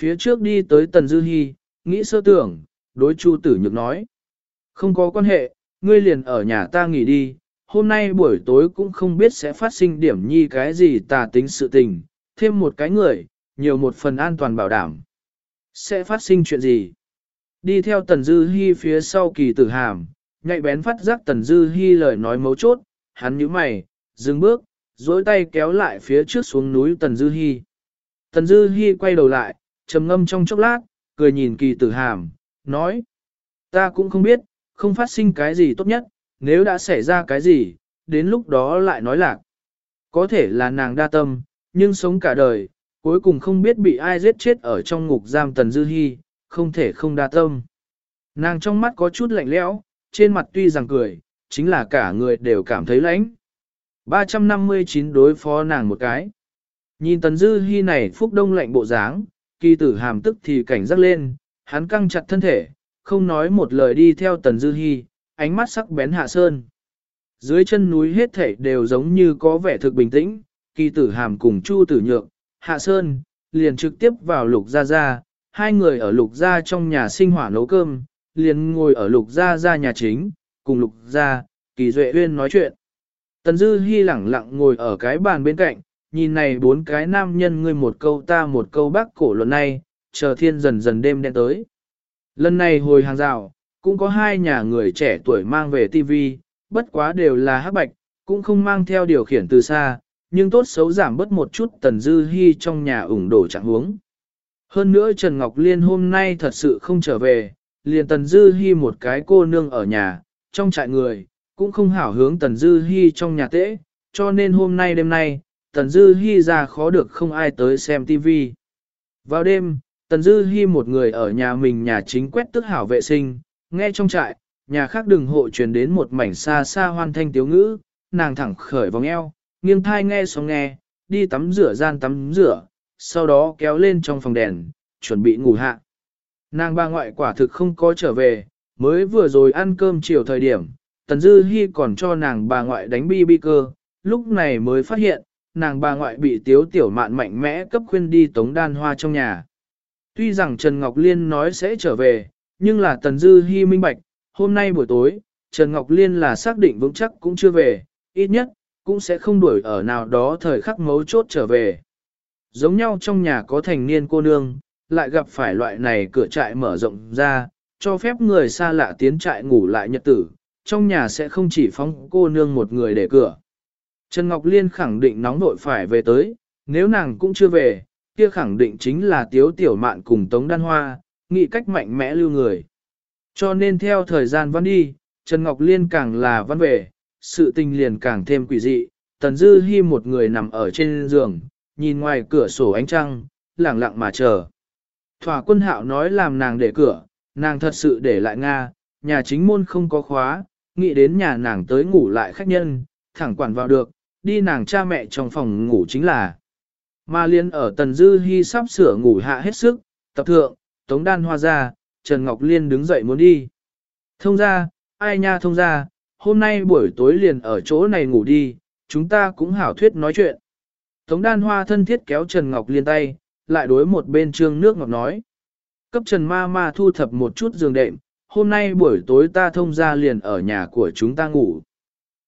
[SPEAKER 1] Phía trước đi tới tần dư hy, nghĩ sơ tưởng, đối chu tử nhược nói. Không có quan hệ, ngươi liền ở nhà ta nghỉ đi, hôm nay buổi tối cũng không biết sẽ phát sinh điểm nhi cái gì tà tính sự tình, thêm một cái người, nhiều một phần an toàn bảo đảm. Sẽ phát sinh chuyện gì? Đi theo Tần Dư Hi phía sau kỳ tử hàm, nhạy bén phát giác Tần Dư Hi lời nói mấu chốt, hắn nhíu mày, dừng bước, duỗi tay kéo lại phía trước xuống núi Tần Dư Hi. Tần Dư Hi quay đầu lại, trầm ngâm trong chốc lát, cười nhìn kỳ tử hàm, nói. Ta cũng không biết, không phát sinh cái gì tốt nhất, nếu đã xảy ra cái gì, đến lúc đó lại nói lạc. Có thể là nàng đa tâm, nhưng sống cả đời, cuối cùng không biết bị ai giết chết ở trong ngục giam Tần Dư Hi, không thể không đa tâm. Nàng trong mắt có chút lạnh lẽo, trên mặt tuy rằng cười, chính là cả người đều cảm thấy lãnh. 359 đối phó nàng một cái. Nhìn Tần Dư Hi này phúc đông lạnh bộ dáng, kỳ tử hàm tức thì cảnh giác lên, hắn căng chặt thân thể, không nói một lời đi theo tần dư Hi, ánh mắt sắc bén hạ sơn. Dưới chân núi hết thảy đều giống như có vẻ thực bình tĩnh, kỳ tử hàm cùng chu tử nhượng, hạ sơn, liền trực tiếp vào lục gia gia, hai người ở lục gia trong nhà sinh hỏa nấu cơm, liền ngồi ở lục gia gia nhà chính, cùng lục gia, kỳ duệ uyên nói chuyện. Tần dư hy lẳng lặng ngồi ở cái bàn bên cạnh, nhìn này bốn cái nam nhân ngươi một câu ta một câu bác cổ luận này, chờ thiên dần dần đêm đen tới. Lần này hồi hàng rào, cũng có hai nhà người trẻ tuổi mang về TV, bất quá đều là hắc bạch, cũng không mang theo điều khiển từ xa, nhưng tốt xấu giảm bớt một chút tần dư hy trong nhà ủng đổ trạng huống. Hơn nữa Trần Ngọc Liên hôm nay thật sự không trở về, liền tần dư hi một cái cô nương ở nhà, trong trại người, cũng không hảo hướng tần dư hi trong nhà tễ, cho nên hôm nay đêm nay, tần dư hi ra khó được không ai tới xem TV. Vào đêm, tần dư hi một người ở nhà mình nhà chính quét tức hảo vệ sinh, nghe trong trại, nhà khác đừng hộ truyền đến một mảnh xa xa hoan thanh tiếu ngữ, nàng thẳng khởi vòng eo, nghiêng thai nghe xong nghe, đi tắm rửa gian tắm rửa, sau đó kéo lên trong phòng đèn, chuẩn bị ngủ hạ. Nàng bà ngoại quả thực không có trở về, mới vừa rồi ăn cơm chiều thời điểm, Tần Dư Hi còn cho nàng bà ngoại đánh bi bi cơ, lúc này mới phát hiện, nàng bà ngoại bị tiếu tiểu mạn mạnh mẽ cấp khuyên đi tống đan hoa trong nhà. Tuy rằng Trần Ngọc Liên nói sẽ trở về, nhưng là Tần Dư Hi minh bạch, hôm nay buổi tối, Trần Ngọc Liên là xác định vững chắc cũng chưa về, ít nhất, cũng sẽ không đuổi ở nào đó thời khắc mấu chốt trở về. Giống nhau trong nhà có thành niên cô nương, lại gặp phải loại này cửa trại mở rộng ra, cho phép người xa lạ tiến trại ngủ lại nhật tử, trong nhà sẽ không chỉ phóng cô nương một người để cửa. Trần Ngọc Liên khẳng định nóng nội phải về tới, nếu nàng cũng chưa về, kia khẳng định chính là tiếu tiểu mạn cùng Tống Đan Hoa, nghị cách mạnh mẽ lưu người. Cho nên theo thời gian văn đi, Trần Ngọc Liên càng là văn về, sự tình liền càng thêm quỷ dị, Tần Dư Hi một người nằm ở trên giường, nhìn ngoài cửa sổ ánh trăng, lặng lặng mà chờ. Thỏa quân hạo nói làm nàng để cửa, nàng thật sự để lại Nga, nhà chính môn không có khóa, nghĩ đến nhà nàng tới ngủ lại khách nhân, thẳng quản vào được, đi nàng cha mẹ trong phòng ngủ chính là. Mà liên ở Tần Dư Hi sắp sửa ngủ hạ hết sức, tập thượng, Tống Đan Hoa ra, Trần Ngọc Liên đứng dậy muốn đi. Thông ra, ai nha thông ra, hôm nay buổi tối liền ở chỗ này ngủ đi, chúng ta cũng hảo thuyết nói chuyện. Tống Đan Hoa thân thiết kéo Trần Ngọc Liên tay, lại đối một bên trương nước ngọc nói. Cấp Trần Ma Ma thu thập một chút giường đệm, hôm nay buổi tối ta thông ra liền ở nhà của chúng ta ngủ.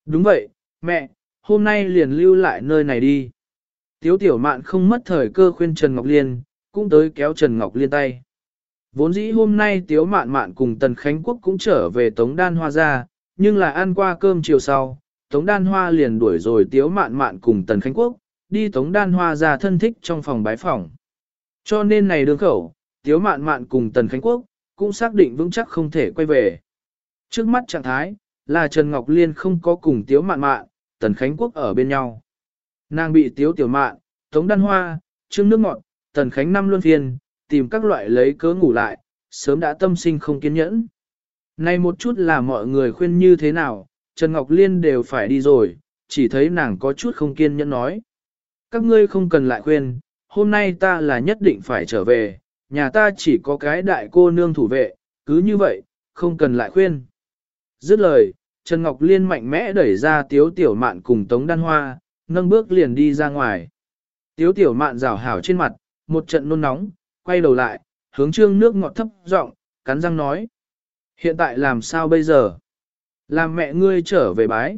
[SPEAKER 1] Đúng vậy, mẹ, hôm nay liền lưu lại nơi này đi. Tiếu tiểu mạn không mất thời cơ khuyên Trần Ngọc Liên, cũng tới kéo Trần Ngọc Liên tay. Vốn dĩ hôm nay Tiếu mạn mạn cùng Tần Khánh Quốc cũng trở về Tống Đan Hoa ra, nhưng là ăn qua cơm chiều sau, Tống Đan Hoa liền đuổi rồi Tiếu mạn mạn cùng Tần Khánh Quốc, đi Tống Đan Hoa ra thân thích trong phòng bái phòng. Cho nên này đường khẩu, Tiếu mạn mạn cùng Tần Khánh Quốc, cũng xác định vững chắc không thể quay về. Trước mắt trạng thái, là Trần Ngọc Liên không có cùng Tiếu mạn mạn, Tần Khánh Quốc ở bên nhau. Nàng bị Tiếu Tiểu Mạn, Tống Đan Hoa, Trương Nước Ngọt, Tần Khánh năm luân phiên, tìm các loại lấy cớ ngủ lại, sớm đã tâm sinh không kiên nhẫn. Này một chút là mọi người khuyên như thế nào, Trần Ngọc Liên đều phải đi rồi, chỉ thấy nàng có chút không kiên nhẫn nói. Các ngươi không cần lại khuyên, hôm nay ta là nhất định phải trở về, nhà ta chỉ có cái đại cô nương thủ vệ, cứ như vậy, không cần lại khuyên. Dứt lời, Trần Ngọc Liên mạnh mẽ đẩy ra Tiếu Tiểu Mạn cùng Tống Đan Hoa, nâng bước liền đi ra ngoài. Tiếu Tiểu Mạn rào hảo trên mặt, một trận nôn nóng, quay đầu lại, hướng trương nước ngọt thấp giọng, cắn răng nói. Hiện tại làm sao bây giờ? Làm mẹ ngươi trở về bái.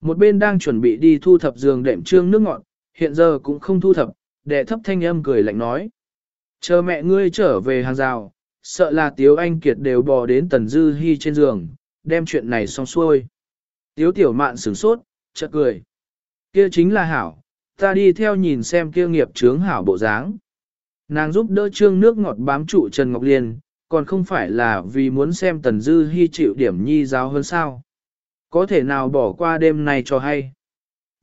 [SPEAKER 1] Một bên đang chuẩn bị đi thu thập giường đệm trương nước ngọt, hiện giờ cũng không thu thập, đệ thấp thanh âm cười lạnh nói. Chờ mẹ ngươi trở về hàng rào, sợ là Tiếu Anh Kiệt đều bò đến Tần Dư Hi trên giường, đem chuyện này xong xuôi. Tiếu Tiểu Mạn sửng sốt, chợt cười. Kia chính là hảo, ta đi theo nhìn xem kia nghiệp chướng hảo bộ dáng. Nàng giúp đỡ trương nước ngọt bám trụ Trần Ngọc Liên, còn không phải là vì muốn xem Tần Dư Hi chịu điểm nhi giáo hơn sao. Có thể nào bỏ qua đêm này cho hay.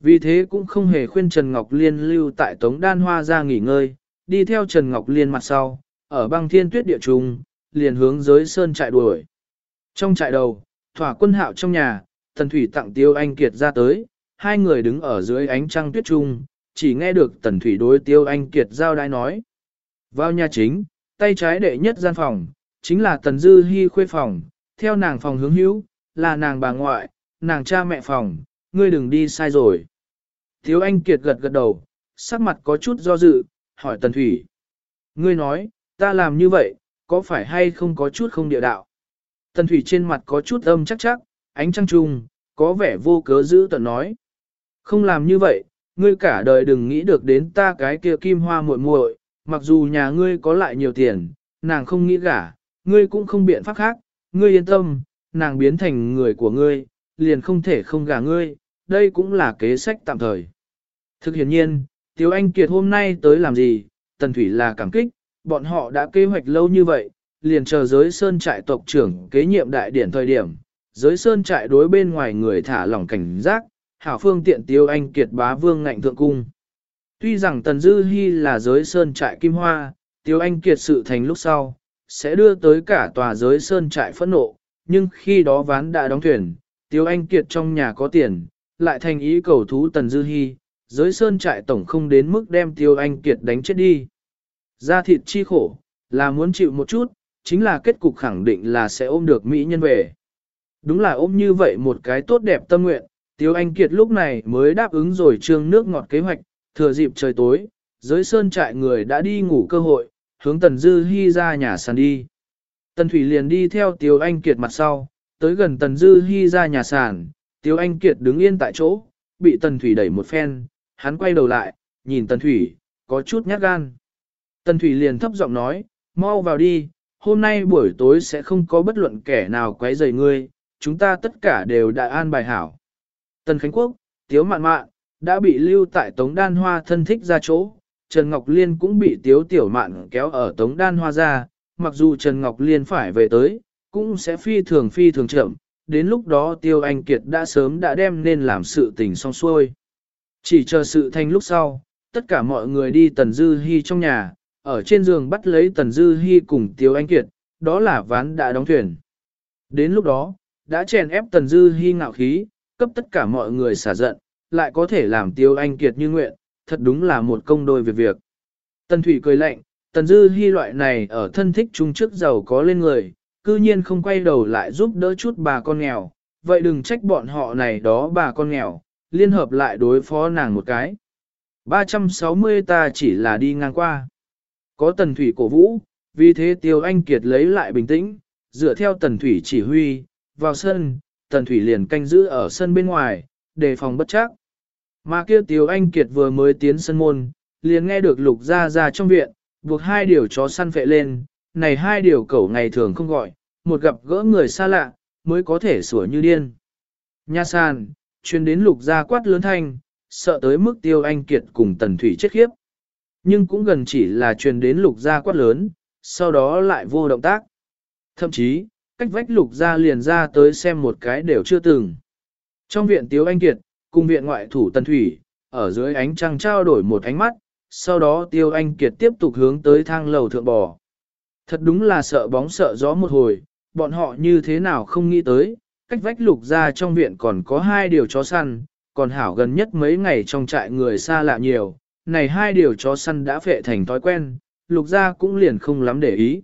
[SPEAKER 1] Vì thế cũng không hề khuyên Trần Ngọc Liên lưu tại Tống Đan Hoa ra nghỉ ngơi, đi theo Trần Ngọc Liên mặt sau, ở băng thiên tuyết địa trung, liền hướng giới sơn trại đuổi. Trong trại đầu, thỏa quân hạo trong nhà, thần thủy tặng tiêu anh kiệt ra tới, hai người đứng ở dưới ánh trăng tuyết trung, chỉ nghe được tần thủy đối tiêu anh kiệt giao đai nói. Vào nhà chính, tay trái đệ nhất gian phòng, chính là Tần Dư Hi khuê phòng, theo nàng phòng hướng hữu, là nàng bà ngoại, nàng cha mẹ phòng, ngươi đừng đi sai rồi. Thiếu Anh Kiệt gật gật đầu, sắc mặt có chút do dự, hỏi Tần Thủy. Ngươi nói, ta làm như vậy, có phải hay không có chút không địa đạo? Tần Thủy trên mặt có chút âm chắc chắc, ánh trăng trung, có vẻ vô cớ giữ tận nói. Không làm như vậy, ngươi cả đời đừng nghĩ được đến ta cái kia kim hoa muội muội, mặc dù nhà ngươi có lại nhiều tiền, nàng không nghĩ gả, ngươi cũng không biện pháp khác, ngươi yên tâm, nàng biến thành người của ngươi, liền không thể không gả ngươi, đây cũng là kế sách tạm thời. Thực hiện nhiên, Tiếu Anh Kiệt hôm nay tới làm gì, Tần Thủy là cảm kích, bọn họ đã kế hoạch lâu như vậy, liền chờ giới sơn trại tộc trưởng kế nhiệm đại điển thời điểm, giới sơn trại đối bên ngoài người thả lỏng cảnh giác, hảo phương tiện Tiếu Anh Kiệt bá vương ngạnh thượng cung. Tuy rằng Tần Dư Hi là giới sơn trại kim hoa, Tiếu Anh Kiệt sự thành lúc sau, sẽ đưa tới cả tòa giới sơn trại phẫn nộ, nhưng khi đó ván đã đóng thuyền, Tiếu Anh Kiệt trong nhà có tiền, lại thành ý cầu thú Tần Dư Hi, giới sơn trại tổng không đến mức đem Tiếu Anh Kiệt đánh chết đi. Ra thịt chi khổ, là muốn chịu một chút, chính là kết cục khẳng định là sẽ ôm được Mỹ nhân về. Đúng là ôm như vậy một cái tốt đẹp tâm nguyện, Tiếu Anh Kiệt lúc này mới đáp ứng rồi trương nước ngọt kế hoạch, thừa dịp trời tối, giới sơn trại người đã đi ngủ cơ hội, hướng Tần Dư Hi ra nhà sàn đi. Tần Thủy liền đi theo Tiếu Anh Kiệt mặt sau, tới gần Tần Dư Hi ra nhà sàn, Tiếu Anh Kiệt đứng yên tại chỗ, bị Tần Thủy đẩy một phen, hắn quay đầu lại, nhìn Tần Thủy, có chút nhát gan. Tần Thủy liền thấp giọng nói, mau vào đi, hôm nay buổi tối sẽ không có bất luận kẻ nào quấy rầy ngươi, chúng ta tất cả đều đại an bài hảo. Tần Khánh Quốc, Tiếu Mạn Mạn, đã bị lưu tại Tống Đan Hoa thân thích ra chỗ, Trần Ngọc Liên cũng bị Tiếu Tiểu Mạn kéo ở Tống Đan Hoa ra, mặc dù Trần Ngọc Liên phải về tới, cũng sẽ phi thường phi thường chậm, đến lúc đó Tiêu Anh Kiệt đã sớm đã đem nên làm sự tình xong xuôi. Chỉ chờ sự thành lúc sau, tất cả mọi người đi Tần Dư Hi trong nhà, ở trên giường bắt lấy Tần Dư Hi cùng Tiêu Anh Kiệt, đó là ván đã đóng thuyền. Đến lúc đó, đã chèn ép Tần Dư Hi ngạo khí, cấp tất cả mọi người xả giận, lại có thể làm Tiêu Anh Kiệt như nguyện, thật đúng là một công đôi việc việc. Tần Thủy cười lạnh, Tần Dư Hi loại này ở thân thích chung trước giàu có lên người, cư nhiên không quay đầu lại giúp đỡ chút bà con nghèo, vậy đừng trách bọn họ này đó bà con nghèo, liên hợp lại đối phó nàng một cái. 360 ta chỉ là đi ngang qua. Có Tần Thủy cổ vũ, vì thế Tiêu Anh Kiệt lấy lại bình tĩnh, dựa theo Tần Thủy chỉ huy, vào sân, Tần Thủy liền canh giữ ở sân bên ngoài, đề phòng bất chắc. Mà kia Tiêu Anh Kiệt vừa mới tiến sân môn, liền nghe được lục ra ra trong viện, buộc hai điều chó săn phệ lên, này hai điều cẩu ngày thường không gọi, một gặp gỡ người xa lạ, mới có thể sủa như điên. Nha sàn, chuyên đến lục gia quát lớn thanh, sợ tới mức Tiêu Anh Kiệt cùng Tần Thủy chết khiếp. Nhưng cũng gần chỉ là truyền đến lục gia quát lớn, sau đó lại vô động tác. Thậm chí, cách vách lục gia liền ra tới xem một cái đều chưa từng. Trong viện Tiếu Anh Kiệt, cùng viện ngoại thủ Tân Thủy, ở dưới ánh trăng trao đổi một ánh mắt, sau đó Tiêu Anh Kiệt tiếp tục hướng tới thang lầu thượng bò. Thật đúng là sợ bóng sợ gió một hồi, bọn họ như thế nào không nghĩ tới, cách vách lục ra trong viện còn có hai điều chó săn, còn hảo gần nhất mấy ngày trong trại người xa lạ nhiều, này hai điều chó săn đã phệ thành thói quen, lục ra cũng liền không lắm để ý.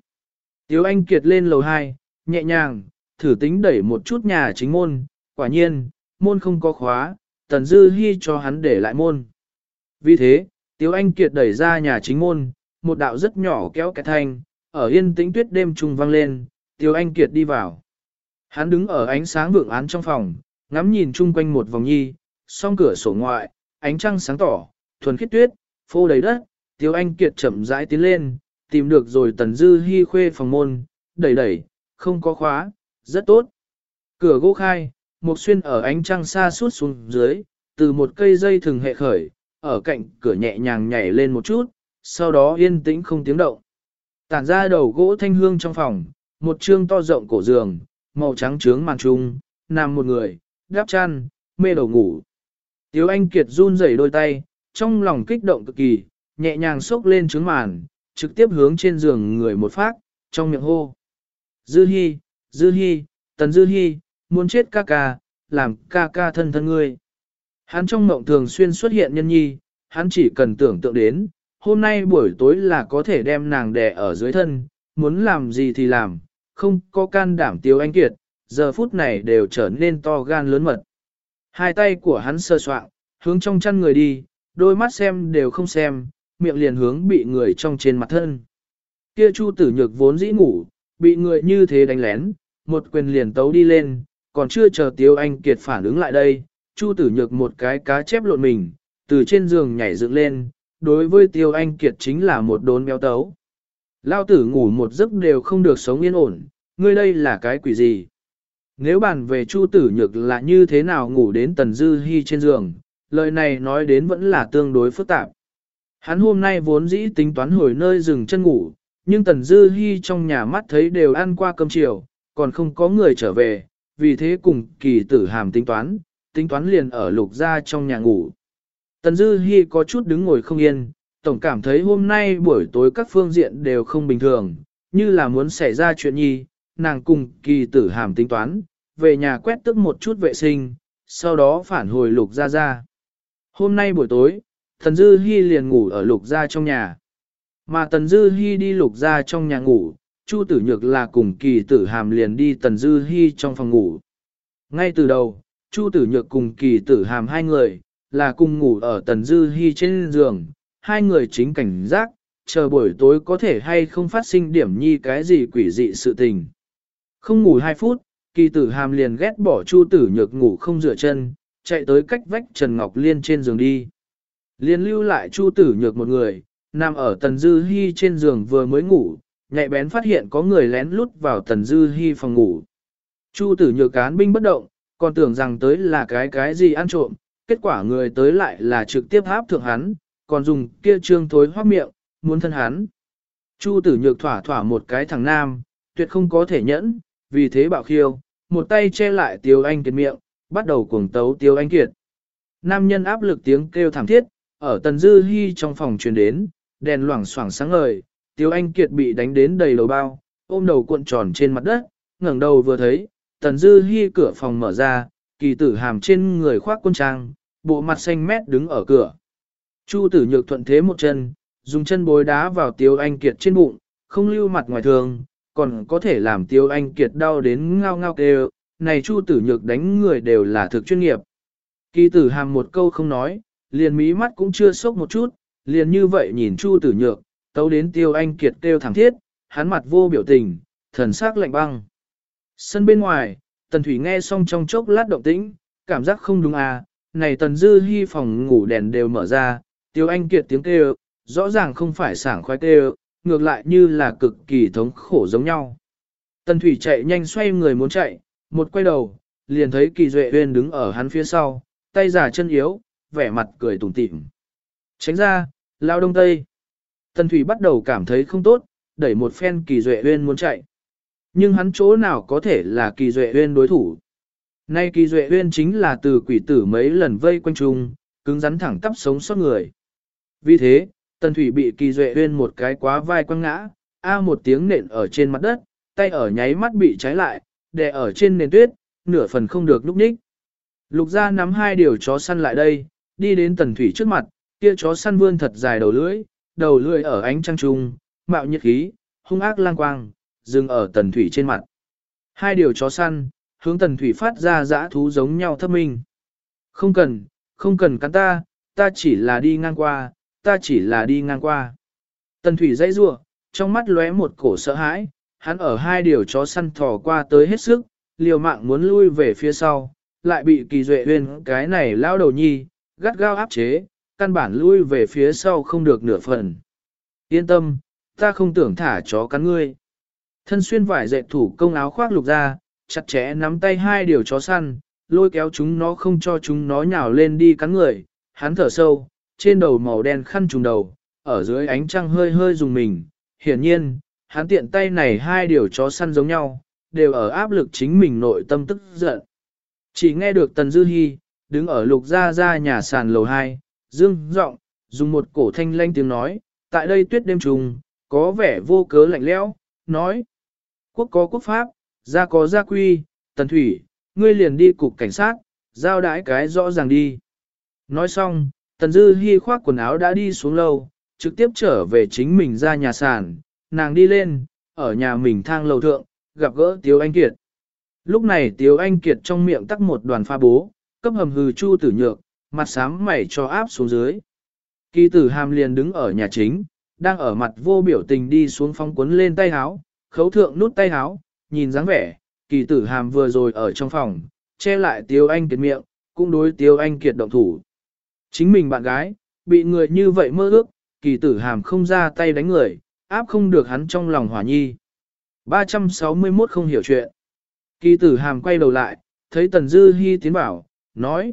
[SPEAKER 1] Tiếu Anh Kiệt lên lầu 2, nhẹ nhàng, thử tính đẩy một chút nhà chính môn, quả nhiên, môn không có khóa, Tần Dư Hi cho hắn để lại môn. Vì thế, Tiếu Anh Kiệt đẩy ra nhà chính môn, một đạo rất nhỏ kéo cái thanh, ở yên tĩnh tuyết đêm trùng vang lên, Tiêu Anh Kiệt đi vào. Hắn đứng ở ánh sáng vượng án trong phòng, ngắm nhìn chung quanh một vòng nhi, song cửa sổ ngoại, ánh trăng sáng tỏ, thuần khiết tuyết, phô đầy đất, Tiêu Anh Kiệt chậm rãi tiến lên, tìm được rồi Tần Dư Hi khuê phòng môn, đẩy đẩy, không có khóa, rất tốt. Cửa gỗ khai, một xuyên ở ánh trăng xa suốt xuống dưới, từ một cây dây thừng hệ khởi, ở cạnh cửa nhẹ nhàng nhảy lên một chút, sau đó yên tĩnh không tiếng động. Tản ra đầu gỗ thanh hương trong phòng, một trương to rộng cổ giường, màu trắng trướng màn trung, nằm một người, đáp chăn, mê đầu ngủ. Tiếu Anh Kiệt run rẩy đôi tay, trong lòng kích động cực kỳ, nhẹ nhàng xốc lên trướng màn, trực tiếp hướng trên giường người một phát, trong miệng hô. Dư Hi, Dư Hi, Tần Dư Hi, muốn chết ca ca, làm ca ca thân thân ngươi. Hắn trong mộng thường xuyên xuất hiện nhân nhi, hắn chỉ cần tưởng tượng đến, hôm nay buổi tối là có thể đem nàng đè ở dưới thân, muốn làm gì thì làm, không có can đảm tiêu anh kiệt, giờ phút này đều trở nên to gan lớn mật. Hai tay của hắn sơ soạn, hướng trong chăn người đi, đôi mắt xem đều không xem, miệng liền hướng bị người trong trên mặt thân. Kia Chu tử nhược vốn dĩ ngủ, bị người như thế đánh lén, một quyền liền tấu đi lên, còn chưa chờ Tiêu Anh Kiệt phản ứng lại đây, Chu tử nhược một cái cá chép lộn mình, từ trên giường nhảy dựng lên, đối với Tiêu Anh Kiệt chính là một đốn béo tấu. Lao tử ngủ một giấc đều không được sống yên ổn, ngươi đây là cái quỷ gì? Nếu bàn về Chu tử nhược là như thế nào ngủ đến Tần Dư Hi trên giường, lời này nói đến vẫn là tương đối phức tạp. Hắn hôm nay vốn dĩ tính toán hồi nơi dừng chân ngủ, nhưng Tần Dư Hi trong nhà mắt thấy đều ăn qua cơm chiều, còn không có người trở về, vì thế cùng kỳ tử hàm tính toán, tính toán liền ở lục gia trong nhà ngủ. Tần Dư Hi có chút đứng ngồi không yên, tổng cảm thấy hôm nay buổi tối các phương diện đều không bình thường, như là muốn xảy ra chuyện nhi, nàng cùng kỳ tử hàm tính toán, về nhà quét tức một chút vệ sinh, sau đó phản hồi lục gia gia. Hôm nay buổi tối, Tần Dư Hi liền ngủ ở lục gia trong nhà. Mà Tần Dư Hi đi lục gia trong nhà ngủ, Chu Tử Nhược là cùng kỳ tử hàm liền đi Tần Dư Hi trong phòng ngủ. Ngay từ đầu, Chu Tử Nhược cùng kỳ tử hàm hai người, là cùng ngủ ở Tần Dư Hi trên giường, hai người chính cảnh giác, chờ buổi tối có thể hay không phát sinh điểm nhi cái gì quỷ dị sự tình. Không ngủ hai phút, kỳ tử hàm liền ghét bỏ Chu Tử Nhược ngủ không rửa chân, chạy tới cách vách Trần Ngọc Liên trên giường đi. Liên lưu lại Chu Tử Nhược một người, nằm ở Tần Dư Hi trên giường vừa mới ngủ, nhạy bén phát hiện có người lén lút vào Tần Dư Hi phòng ngủ. Chu Tử Nhược cán binh bất động, còn tưởng rằng tới là cái cái gì ăn trộm, kết quả người tới lại là trực tiếp áp thượng hắn, còn dùng kia trương thối hoác miệng, muốn thân hắn. Chu Tử Nhược thỏa thỏa một cái thằng nam, tuyệt không có thể nhẫn, vì thế bạo khiêu, một tay che lại Tiêu Anh Kiệt miệng, bắt đầu cuồng tấu Tiêu Anh Kiệt. Nam nhân áp lực tiếng kêu thảm thiết, ở Tần Dư hy trong phòng truyền đến, đèn loảng xoảng sáng ngời, Tiêu Anh Kiệt bị đánh đến đầy lầu bao, ôm đầu cuộn tròn trên mặt đất, ngẩng đầu vừa thấy, Tần Dư hy cửa phòng mở ra, kỳ tử hàm trên người khoác quân trang, bộ mặt xanh mét đứng ở cửa. Chu tử nhược thuận thế một chân, dùng chân bối đá vào Tiêu Anh Kiệt trên bụng, không lưu mặt ngoài thường, còn có thể làm Tiêu Anh Kiệt đau đến ngao ngao kêu, này Chu tử nhược đánh người đều là thực chuyên nghiệp. Kỳ tử hàm một câu không nói, liền mí mắt cũng chưa sốc một chút, liền như vậy nhìn Chu tử nhược, tấu đến Tiêu Anh Kiệt kêu thẳng thiết, hắn mặt vô biểu tình, thần sắc lạnh băng. Sân bên ngoài, Tần Thủy nghe xong trong chốc lát động tĩnh, cảm giác không đúng à, này Tần Dư Hi phòng ngủ đèn đều mở ra, Tiêu Anh Kiệt tiếng kêu, rõ ràng không phải sảng khoái kêu, ngược lại như là cực kỳ thống khổ giống nhau. Tần Thủy chạy nhanh xoay người muốn chạy, một quay đầu, liền thấy Kỳ Duệ Uyên đứng ở hắn phía sau, tay giả chân yếu, vẻ mặt cười tủm tỉm. Tránh ra, lao đông tây. Tần Thủy bắt đầu cảm thấy không tốt, đẩy một phen Kỳ Duệ Uyên muốn chạy. Nhưng hắn chỗ nào có thể là Kỳ Duệ Uyên đối thủ. Nay Kỳ Duệ Uyên chính là từ quỷ tử mấy lần vây quanh chung, cứng rắn thẳng tắp sống sót người. Vì thế, Tần Thủy bị Kỳ Duệ Uyên một cái quá vai quăng ngã, a một tiếng nện ở trên mặt đất, tay ở nháy mắt bị trái lại, đè ở trên nền tuyết, nửa phần không được lúc ních. Lục gia nắm hai điều chó săn lại đây, đi đến Tần Thủy trước mặt, kia chó săn vươn thật dài đầu lưỡi, đầu lưỡi ở ánh trăng trung, mạo nhiệt khí, hung ác lang quang, dừng ở Tần Thủy trên mặt. Hai điều chó săn, hướng Tần Thủy phát ra dã thú giống nhau thấp minh. Không cần, không cần cắn ta, ta chỉ là đi ngang qua, ta chỉ là đi ngang qua. Tần Thủy dãy rua, trong mắt lóe một cổ sợ hãi, hắn ở hai điều chó săn thò qua tới hết sức, liều mạng muốn lui về phía sau, lại bị kỳ duệ huyên cái này lao đầu nhi, gắt gao áp chế, căn bản lui về phía sau không được nửa phần. Yên tâm, ta không tưởng thả chó cắn ngươi. Thân xuyên vải dệt thủ công áo khoác lục ra, chặt chẽ nắm tay hai điều chó săn, lôi kéo chúng nó không cho chúng nó nhào lên đi cắn người, hắn thở sâu, trên đầu màu đen khăn trùng đầu, ở dưới ánh trăng hơi hơi dùng mình, hiển nhiên, hắn tiện tay này hai điều chó săn giống nhau, đều ở áp lực chính mình nội tâm tức giận. Chỉ nghe được Tần Dư Hi, đứng ở lục gia gia nhà sàn lầu 2, dương giọng dùng một cổ thanh lanh tiếng nói, tại đây tuyết đêm trùng, có vẻ vô cớ lạnh lẽo, nói. Quốc có quốc pháp, gia có gia quy, tần thủy, ngươi liền đi cục cảnh sát, giao đãi cái rõ ràng đi. Nói xong, tần dư hy khoác quần áo đã đi xuống lâu, trực tiếp trở về chính mình ra nhà sàn, nàng đi lên, ở nhà mình thang lầu thượng, gặp gỡ Tiếu Anh Kiệt. Lúc này Tiếu Anh Kiệt trong miệng tắc một đoàn pha bố, cấp hầm hừ chu tử nhược, mặt sám mày cho áp xuống dưới. Kỳ tử hàm liền đứng ở nhà chính, đang ở mặt vô biểu tình đi xuống phong cuốn lên tay háo, khấu thượng nút tay háo, nhìn dáng vẻ, kỳ tử hàm vừa rồi ở trong phòng, che lại Tiêu Anh Kiệt miệng, cũng đối Tiêu Anh Kiệt động thủ. Chính mình bạn gái, bị người như vậy mơ ước, kỳ tử hàm không ra tay đánh người, áp không được hắn trong lòng hỏa nhi. 361 không hiểu chuyện. Kỳ tử hàm quay đầu lại, thấy Tần Dư Hi tiến bảo, nói.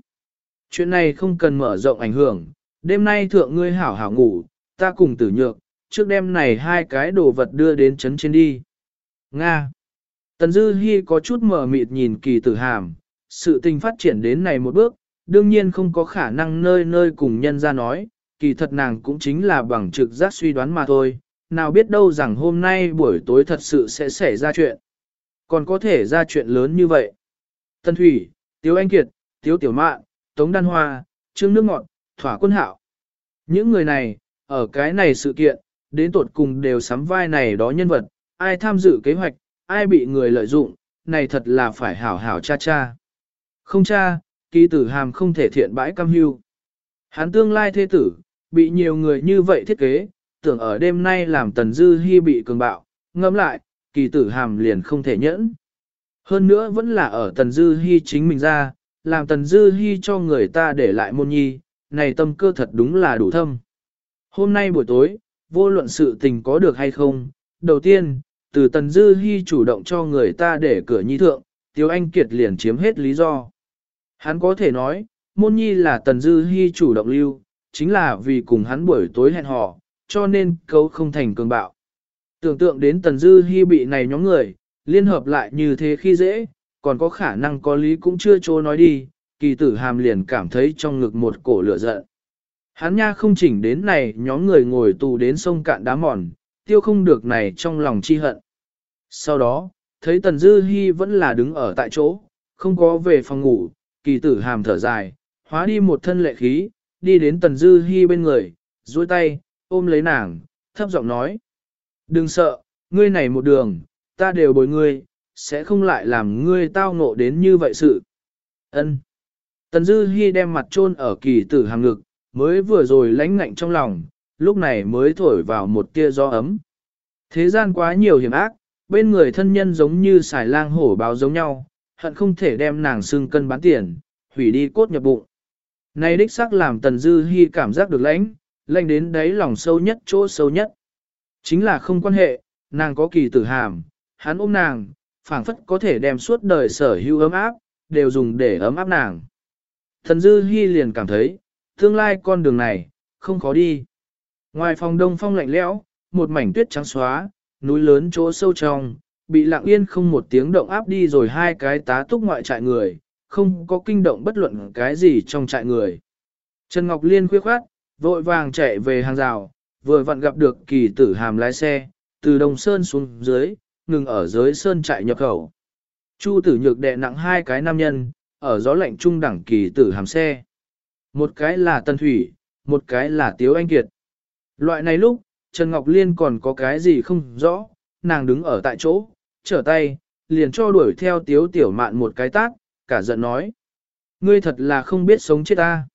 [SPEAKER 1] Chuyện này không cần mở rộng ảnh hưởng, đêm nay thượng ngươi hảo hảo ngủ, ta cùng tử nhược, trước đêm này hai cái đồ vật đưa đến chấn trên đi. Nga. Tần Dư Hi có chút mở mịt nhìn kỳ tử hàm, sự tình phát triển đến này một bước, đương nhiên không có khả năng nơi nơi cùng nhân ra nói, kỳ thật nàng cũng chính là bằng trực giác suy đoán mà thôi, nào biết đâu rằng hôm nay buổi tối thật sự sẽ xảy ra chuyện. Còn có thể ra chuyện lớn như vậy. Tân Thủy, Tiếu Anh Kiệt, Tiếu Tiểu Mạn, Tống Đan Hoa, Trương Nước Ngọt, Thỏa Quân Hạo. Những người này, ở cái này sự kiện, đến tột cùng đều sắm vai này đó nhân vật, ai tham dự kế hoạch, ai bị người lợi dụng, này thật là phải hảo hảo cha cha. Không cha, kỳ tử hàm không thể thiện bãi cam hưu. Hắn tương lai thế tử, bị nhiều người như vậy thiết kế, tưởng ở đêm nay làm tần dư hy bị cường bạo, ngẫm lại, kỳ tử hàm liền không thể nhẫn. Hơn nữa vẫn là ở tần dư hy chính mình ra, làm tần dư hy cho người ta để lại môn nhi, này tâm cơ thật đúng là đủ thâm. Hôm nay buổi tối, vô luận sự tình có được hay không, đầu tiên, từ tần dư Hi chủ động cho người ta để cửa nhi thượng, Tiếu Anh Kiệt liền chiếm hết lý do. Hắn có thể nói, môn nhi là tần dư Hi chủ động lưu, chính là vì cùng hắn buổi tối hẹn hò, cho nên cấu không thành cường bạo. Tưởng tượng đến tần dư Hi bị này nhóm người, liên hợp lại như thế khi dễ, còn có khả năng có lý cũng chưa trô nói đi, kỳ tử hàm liền cảm thấy trong ngực một cổ lửa giận. Hắn nha không chỉnh đến này nhóm người ngồi tù đến sông cạn đá mòn, tiêu không được này trong lòng chi hận. Sau đó, thấy Tần Dư Hi vẫn là đứng ở tại chỗ, không có về phòng ngủ, kỳ tử hàm thở dài, hóa đi một thân lệ khí, đi đến Tần Dư Hi bên người, duỗi tay, ôm lấy nàng, thấp giọng nói. Đừng sợ, ngươi này một đường, ta đều bồi ngươi, sẽ không lại làm ngươi tao ngộ đến như vậy sự. Ân. Tần Dư Hi đem mặt trôn ở kỳ tử hàm ngực, mới vừa rồi lãnh ngạnh trong lòng, lúc này mới thổi vào một tia gió ấm. Thế gian quá nhiều hiểm ác, bên người thân nhân giống như xài lang hổ báo giống nhau, hận không thể đem nàng xương cân bán tiền, hủy đi cốt nhập bụng. Này đích xác làm Tần Dư Hi cảm giác được lãnh, lãnh đến đáy lòng sâu nhất chỗ sâu nhất. Chính là không quan hệ, nàng có kỳ tử hàm, hắn ôm nàng, phảng phất có thể đem suốt đời sở hữu ấm áp, đều dùng để ấm áp nàng. Thần Dư Hi liền cảm thấy, tương lai con đường này, không khó đi. Ngoài phòng đông phong lạnh lẽo, một mảnh tuyết trắng xóa, núi lớn chỗ sâu trong, bị lặng yên không một tiếng động áp đi rồi hai cái tá túc ngoại trại người, không có kinh động bất luận cái gì trong trại người. Trần Ngọc Liên khuyết khoát, vội vàng chạy về hàng rào, vừa vặn gặp được kỳ tử hàm lái xe, từ Đồng Sơn xuống dưới, ngừng ở dưới Sơn trại nhập khẩu. Chu tử nhược đệ nặng hai cái nam nhân, ở gió lạnh trung đẳng kỳ tử hàm xe. Một cái là Tân Thủy, một cái là Tiếu Anh Kiệt. Loại này lúc, Trần Ngọc Liên còn có cái gì không rõ, nàng đứng ở tại chỗ, trở tay, liền cho đuổi theo Tiếu Tiểu Mạn một cái tát, cả giận nói. Ngươi thật là không biết sống chết ta.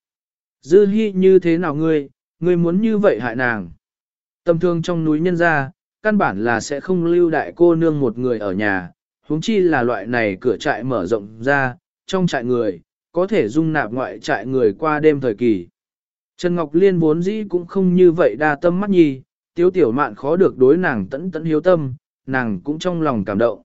[SPEAKER 1] Dư hy như thế nào ngươi, ngươi muốn như vậy hại nàng. Tâm thương trong núi nhân gia, căn bản là sẽ không lưu đại cô nương một người ở nhà, huống chi là loại này cửa trại mở rộng ra, trong trại người, có thể dung nạp ngoại trại người qua đêm thời kỳ. Trần Ngọc Liên vốn dĩ cũng không như vậy đa tâm mắt nhi, tiếu tiểu mạn khó được đối nàng tẫn tẫn hiếu tâm, nàng cũng trong lòng cảm động.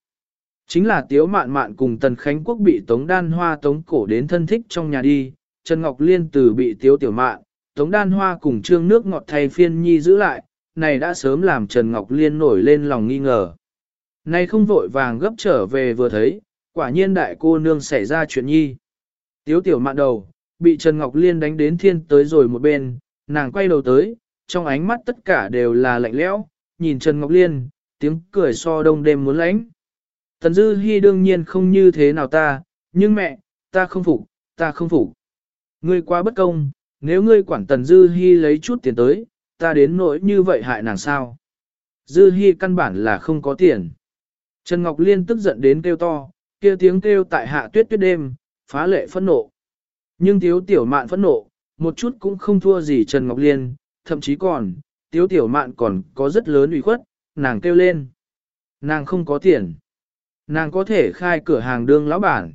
[SPEAKER 1] Chính là tiếu mạn mạn cùng Tần Khánh Quốc bị Tống Đan Hoa tống cổ đến thân thích trong nhà đi, Trần Ngọc Liên từ bị tiếu tiểu mạn, Tống Đan Hoa cùng trương nước ngọt thay phiên nhi giữ lại, này đã sớm làm Trần Ngọc Liên nổi lên lòng nghi ngờ. Này không vội vàng gấp trở về vừa thấy, quả nhiên đại cô nương xảy ra chuyện nhi. Tiếu tiểu mạn đầu, bị Trần Ngọc Liên đánh đến thiên tới rồi một bên, nàng quay đầu tới, trong ánh mắt tất cả đều là lạnh lẽo, nhìn Trần Ngọc Liên, tiếng cười so đông đêm muốn lãnh. Tần Dư Hi đương nhiên không như thế nào ta, nhưng mẹ, ta không phục, ta không phục. Ngươi quá bất công, nếu ngươi quản Tần Dư Hi lấy chút tiền tới, ta đến nỗi như vậy hại nàng sao. Dư Hi căn bản là không có tiền. Trần Ngọc Liên tức giận đến kêu to, kia tiếng kêu tại hạ tuyết tuyết đêm, phá lệ phẫn nộ. Nhưng tiếu tiểu mạn phẫn nộ, một chút cũng không thua gì Trần Ngọc Liên, thậm chí còn, tiếu tiểu mạn còn có rất lớn ủy khuất, nàng kêu lên. Nàng không có tiền. Nàng có thể khai cửa hàng đương lão bản.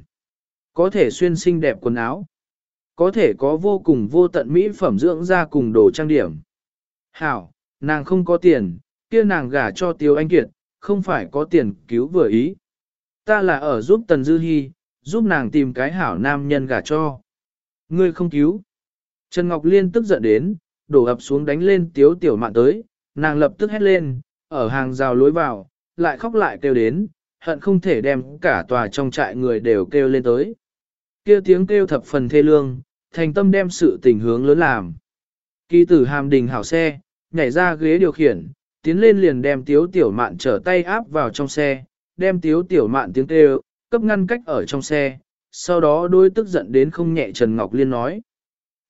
[SPEAKER 1] Có thể xuyên xinh đẹp quần áo. Có thể có vô cùng vô tận mỹ phẩm dưỡng da cùng đồ trang điểm. Hảo, nàng không có tiền, kia nàng gả cho Tiêu Anh Kiệt, không phải có tiền cứu vừa ý. Ta là ở giúp Tần Dư Hi, giúp nàng tìm cái hảo nam nhân gả cho. Ngươi không cứu. Trần Ngọc Liên tức giận đến, đổ ập xuống đánh lên tiếu tiểu mạn tới, nàng lập tức hét lên, ở hàng rào lối vào, lại khóc lại kêu đến, hận không thể đem cả tòa trong trại người đều kêu lên tới. Kêu tiếng kêu thập phần thê lương, thành tâm đem sự tình hướng lớn làm. Kỳ tử hàm đình hảo xe, nhảy ra ghế điều khiển, tiến lên liền đem tiếu tiểu mạn trở tay áp vào trong xe, đem tiếu tiểu mạn tiếng kêu, cấp ngăn cách ở trong xe, sau đó đôi tức giận đến không nhẹ Trần Ngọc Liên nói.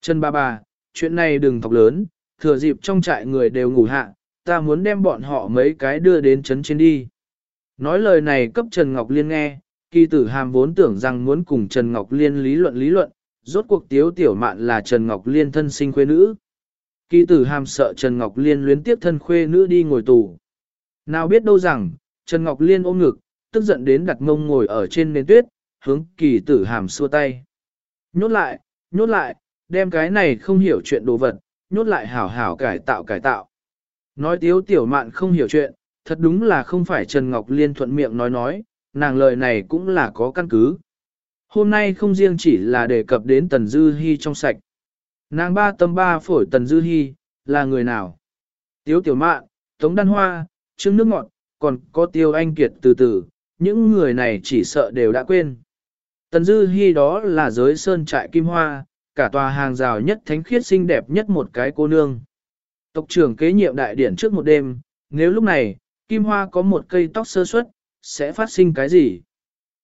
[SPEAKER 1] Trần ba bà, chuyện này đừng thọc lớn, thừa dịp trong trại người đều ngủ hạ, ta muốn đem bọn họ mấy cái đưa đến trấn trên đi. Nói lời này cấp Trần Ngọc Liên nghe, kỳ tử hàm vốn tưởng rằng muốn cùng Trần Ngọc Liên lý luận lý luận, rốt cuộc tiếu tiểu mạn là Trần Ngọc Liên thân sinh quê nữ. Kỳ tử hàm sợ Trần Ngọc Liên luyến tiếp thân khuê nữ đi ngồi tù. Nào biết đâu rằng, Trần Ngọc Liên ôm ngực, tức giận đến đặt mông ngồi ở trên nền tuyết, hướng kỳ tử hàm xua tay. Nhốt lại, nhốt lại, đem cái này không hiểu chuyện đồ vật, nhốt lại hảo hảo cải tạo cải tạo. Nói tiếu tiểu mạn không hiểu chuyện, thật đúng là không phải Trần Ngọc Liên thuận miệng nói nói, nàng lời này cũng là có căn cứ. Hôm nay không riêng chỉ là đề cập đến Tần Dư Hi trong sạch. Nàng ba tâm ba phổi Tần Dư Hi, là người nào? Tiếu Tiểu Mạn, Tống Đan Hoa, Trương Nước Ngọt, còn có Tiêu Anh Kiệt từ từ, những người này chỉ sợ đều đã quên. Tần Dư Hi đó là giới sơn trại kim hoa, cả tòa hàng rào nhất thánh khiết xinh đẹp nhất một cái cô nương. Tộc trưởng kế nhiệm đại điển trước một đêm, nếu lúc này, kim hoa có một cây tóc sơ suất, sẽ phát sinh cái gì?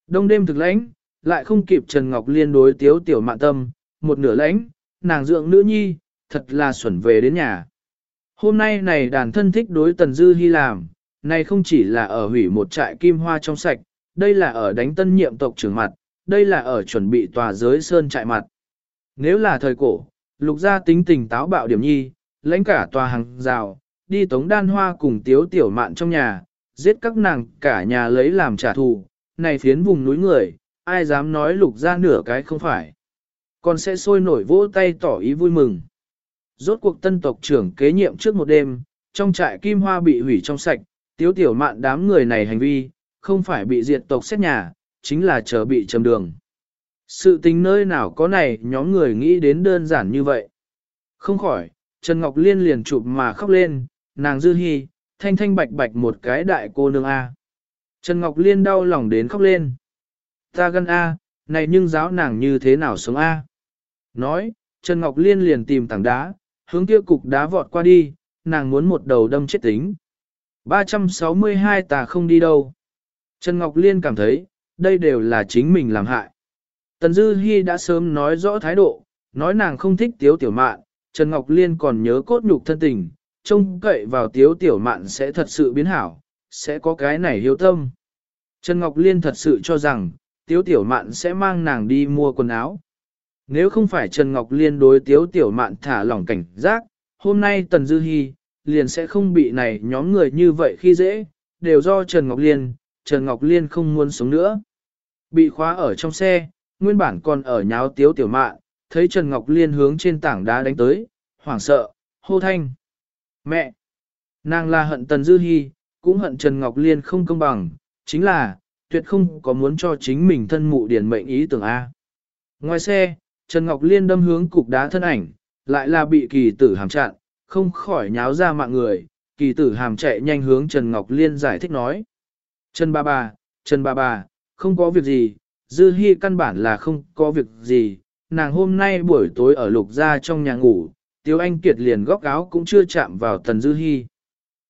[SPEAKER 1] Đông đêm thực lãnh, lại không kịp Trần Ngọc Liên đối tiếu tiểu mạn tâm, một nửa lãnh, nàng dưỡng nữ nhi, thật là xuẩn về đến nhà. Hôm nay này đàn thân thích đối Tần Dư Hi làm, này không chỉ là ở hủy một trại kim hoa trong sạch, đây là ở đánh tân nhiệm tộc trưởng mặt, đây là ở chuẩn bị tòa giới sơn trại mặt. Nếu là thời cổ, lục gia tính tình táo bạo điểm nhi, lãnh cả tòa hàng rào, đi tống đan hoa cùng tiếu tiểu mạn trong nhà, giết các nàng cả nhà lấy làm trả thù, này phiến vùng núi người, ai dám nói lục gia nửa cái không phải. Còn sẽ sôi nổi vỗ tay tỏ ý vui mừng. Rốt cuộc tân tộc trưởng kế nhiệm trước một đêm, trong trại kim hoa bị hủy trong sạch, tiếu tiểu mạn đám người này hành vi, không phải bị diệt tộc xét nhà, chính là chờ bị chầm đường. Sự tình nơi nào có này nhóm người nghĩ đến đơn giản như vậy. Không khỏi, Trần Ngọc Liên liền chụp mà khóc lên, nàng dư hy, thanh thanh bạch bạch một cái đại cô nương A. Trần Ngọc Liên đau lòng đến khóc lên. Ta gân A, này nhưng giáo nàng như thế nào sống A. Nói, Trần Ngọc Liên liền tìm tảng đá, hướng kia cục đá vọt qua đi, nàng muốn một đầu đâm chết tính. 362 ta không đi đâu. Trần Ngọc Liên cảm thấy, đây đều là chính mình làm hại. Tần Dư Hi đã sớm nói rõ thái độ, nói nàng không thích tiếu tiểu mạn, Trần Ngọc Liên còn nhớ cốt nhục thân tình, trông cậy vào tiếu tiểu mạn sẽ thật sự biến hảo, sẽ có cái này hiếu tâm. Trần Ngọc Liên thật sự cho rằng, tiếu tiểu mạn sẽ mang nàng đi mua quần áo. Nếu không phải Trần Ngọc Liên đối tiếu tiểu mạn thả lỏng cảnh giác, hôm nay Tần Dư Hi, liền sẽ không bị này nhóm người như vậy khi dễ, đều do Trần Ngọc Liên, Trần Ngọc Liên không muốn sống nữa. Bị khóa ở trong xe, nguyên bản còn ở nháo tiếu tiểu mạn, thấy Trần Ngọc Liên hướng trên tảng đá đánh tới, hoảng sợ, hô thanh. Mẹ! Nàng là hận Tần Dư Hi, cũng hận Trần Ngọc Liên không công bằng, chính là, tuyệt không có muốn cho chính mình thân mụ điển mệnh ý tưởng A. Ngoài xe, Trần Ngọc Liên đâm hướng cục đá thân ảnh, lại là bị kỳ tử hàm chặn, không khỏi nháo ra mạng người, kỳ tử hàm chạy nhanh hướng Trần Ngọc Liên giải thích nói. Trần bà bà, Trần bà bà, không có việc gì, Dư Hi căn bản là không có việc gì, nàng hôm nay buổi tối ở lục gia trong nhà ngủ, Tiếu Anh Kiệt liền góc áo cũng chưa chạm vào Tần Dư Hi.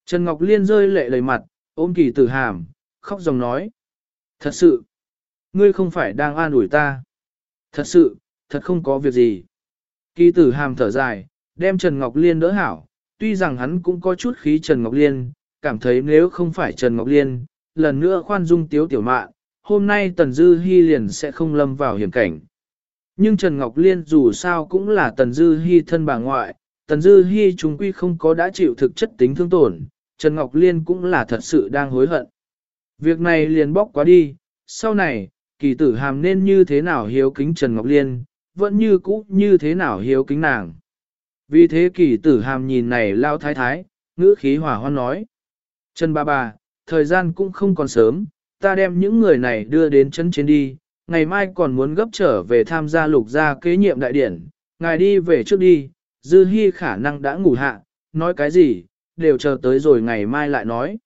[SPEAKER 1] Trần Ngọc Liên rơi lệ lời mặt, ôm kỳ tử hàm, khóc dòng nói. Thật sự, ngươi không phải đang an ủi ta. Thật sự, thật không có việc gì. Kỳ tử hàm thở dài, đem Trần Ngọc Liên đỡ hảo, tuy rằng hắn cũng có chút khí Trần Ngọc Liên, cảm thấy nếu không phải Trần Ngọc Liên, lần nữa khoan dung tiếu tiểu mạn, hôm nay Tần Dư Hi liền sẽ không lâm vào hiểm cảnh. Nhưng Trần Ngọc Liên dù sao cũng là Tần Dư Hi thân bà ngoại, Tần Dư Hi chúng quy không có đã chịu thực chất tính thương tổn, Trần Ngọc Liên cũng là thật sự đang hối hận. Việc này liền bóc quá đi, sau này, kỳ tử hàm nên như thế nào hiếu kính Trần Ngọc Liên, vẫn như cũ như thế nào hiếu kính nàng. Vì thế kỳ tử hàm nhìn này lao thái thái, ngữ khí hỏa hoan nói. Trần bà bà, thời gian cũng không còn sớm, ta đem những người này đưa đến chân trên đi, ngày mai còn muốn gấp trở về tham gia lục gia kế nhiệm đại điển, ngài đi về trước đi, dư hy khả năng đã ngủ hạ, nói cái gì, đều chờ tới rồi ngày mai lại nói.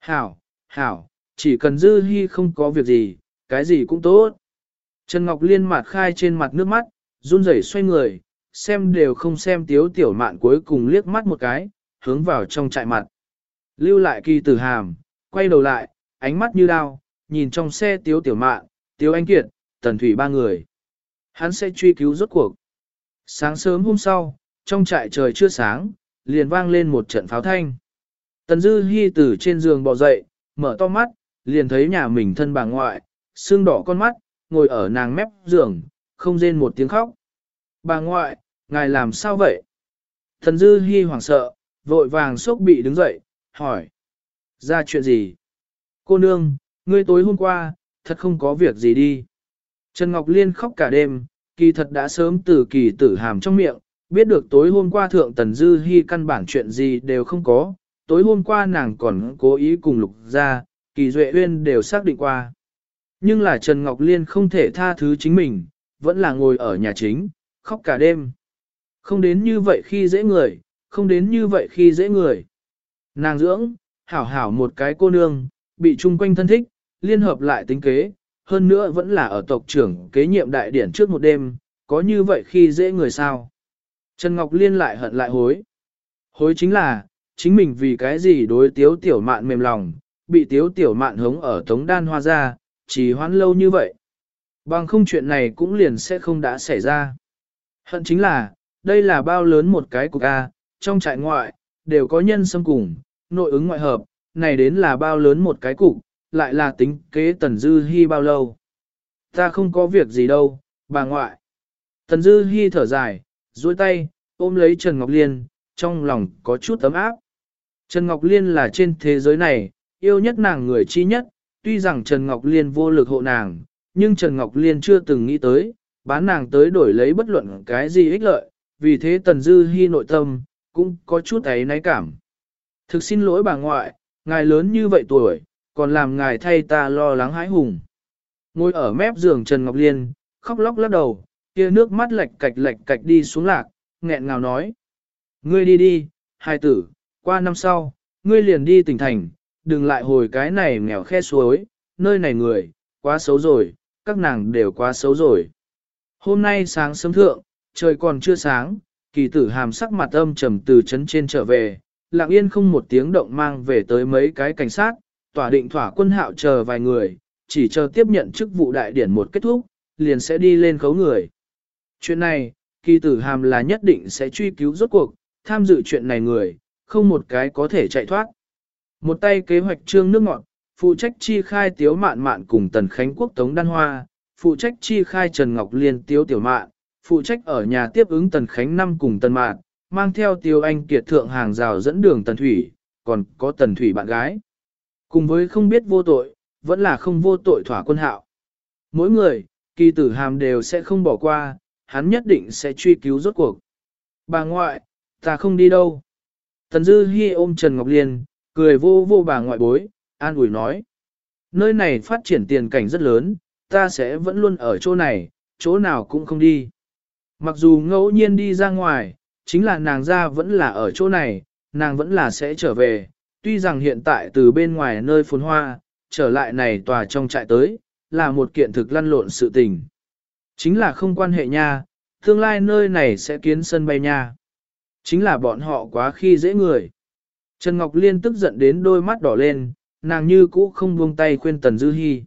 [SPEAKER 1] Hảo, hảo, chỉ cần dư hy không có việc gì, cái gì cũng tốt. Trần Ngọc Liên mặt khai trên mặt nước mắt, run rẩy xoay người, xem đều không xem tiếu tiểu mạn cuối cùng liếc mắt một cái, hướng vào trong trại mặt. Lưu lại kỳ tử hàm, quay đầu lại, ánh mắt như đao, nhìn trong xe tiếu tiểu mạn, tiếu anh kiệt, tần thủy ba người. Hắn sẽ truy cứu rốt cuộc. Sáng sớm hôm sau, trong trại trời chưa sáng, liền vang lên một trận pháo thanh. Tần Dư Hi từ trên giường bò dậy, mở to mắt, liền thấy nhà mình thân bà ngoại, xương đỏ con mắt, ngồi ở nàng mép giường, không rên một tiếng khóc. Bà ngoại, ngài làm sao vậy? Thần Dư hy hoảng sợ, vội vàng sốc bị đứng dậy, hỏi. Ra chuyện gì? Cô nương, ngươi tối hôm qua, thật không có việc gì đi. Trần Ngọc Liên khóc cả đêm, kỳ thật đã sớm từ kỳ tử hàm trong miệng, biết được tối hôm qua thượng tần dư hy căn bản chuyện gì đều không có, tối hôm qua nàng còn cố ý cùng lục ra, kỳ duệ uyên đều xác định qua. Nhưng là Trần Ngọc Liên không thể tha thứ chính mình, vẫn là ngồi ở nhà chính, khóc cả đêm. Không đến như vậy khi dễ người, không đến như vậy khi dễ người. Nàng dưỡng, hảo hảo một cái cô nương, bị chung quanh thân thích, liên hợp lại tính kế, hơn nữa vẫn là ở tộc trưởng kế nhiệm đại điển trước một đêm, có như vậy khi dễ người sao. Trần Ngọc Liên lại hận lại hối. Hối chính là, chính mình vì cái gì đối tiếu tiểu mạn mềm lòng, bị tiếu tiểu mạn hống ở tống đan hoa ra, chỉ hoãn lâu như vậy. Bằng không chuyện này cũng liền sẽ không đã xảy ra. Hận chính là, đây là bao lớn một cái cục A, trong trại ngoại, đều có nhân xâm cùng, nội ứng ngoại hợp, này đến là bao lớn một cái cục, lại là tính kế Tần Dư Hi bao lâu. Ta không có việc gì đâu, bà ngoại. Tần Dư Hi thở dài, duỗi tay, ôm lấy Trần Ngọc Liên, trong lòng có chút ấm áp. Trần Ngọc Liên là trên thế giới này, yêu nhất nàng người chi nhất, tuy rằng Trần Ngọc Liên vô lực hộ nàng, nhưng Trần Ngọc Liên chưa từng nghĩ tới, bán nàng tới đổi lấy bất luận cái gì ích lợi, vì thế Tần Dư Hi nội tâm, cũng có chút ấy náy cảm. Thực xin lỗi bà ngoại, ngài lớn như vậy tuổi, còn làm ngài thay ta lo lắng hãi hùng. Ngồi ở mép giường Trần Ngọc Liên, khóc lóc lắc đầu, kia nước mắt lệch cạch lệch cạch đi xuống lạc, nghẹn ngào nói. Ngươi đi đi, hai tử, qua năm sau, ngươi liền đi tỉnh thành, đừng lại hồi cái này nghèo khe suối, nơi này người, quá xấu rồi, các nàng đều quá xấu rồi. Hôm nay sáng sớm thượng, trời còn chưa sáng, kỳ tử hàm sắc mặt âm trầm từ trấn trên trở về, lặng yên không một tiếng động mang về tới mấy cái cảnh sát, tỏa định thỏa quân hạo chờ vài người, chỉ chờ tiếp nhận chức vụ đại điển một kết thúc, liền sẽ đi lên khấu người. Chuyện này, kỳ tử hàm là nhất định sẽ truy cứu rốt cuộc, tham dự chuyện này người, không một cái có thể chạy thoát. Một tay kế hoạch trương nước ngọn, phụ trách chi khai tiếu mạn mạn cùng tần khánh quốc tống đan hoa, phụ trách chi khai Trần Ngọc Liên tiếu tiểu mạn, phụ trách ở nhà tiếp ứng tần khánh năm cùng tần mạn, mang theo tiêu anh kiệt thượng hàng rào dẫn đường tần thủy, còn có tần thủy bạn gái. Cùng với không biết vô tội, vẫn là không vô tội thỏa quân hạo. Mỗi người, kỳ tử hàm đều sẽ không bỏ qua, hắn nhất định sẽ truy cứu rốt cuộc. Bà ngoại, ta không đi đâu. Tần Dư Hi ôm Trần Ngọc Liên, cười vô vô bà ngoại bối, an ủi nói. Nơi này phát triển tiền cảnh rất lớn, ta sẽ vẫn luôn ở chỗ này, chỗ nào cũng không đi. Mặc dù ngẫu nhiên đi ra ngoài, chính là nàng ra vẫn là ở chỗ này, nàng vẫn là sẽ trở về, tuy rằng hiện tại từ bên ngoài nơi phồn hoa, trở lại này tòa trong trại tới, là một kiện thực lăn lộn sự tình. Chính là không quan hệ nha, tương lai nơi này sẽ kiến sân bay nha. Chính là bọn họ quá khi dễ người. Trần Ngọc Liên tức giận đến đôi mắt đỏ lên, nàng như cũ không buông tay khuyên Tần Dư Hi.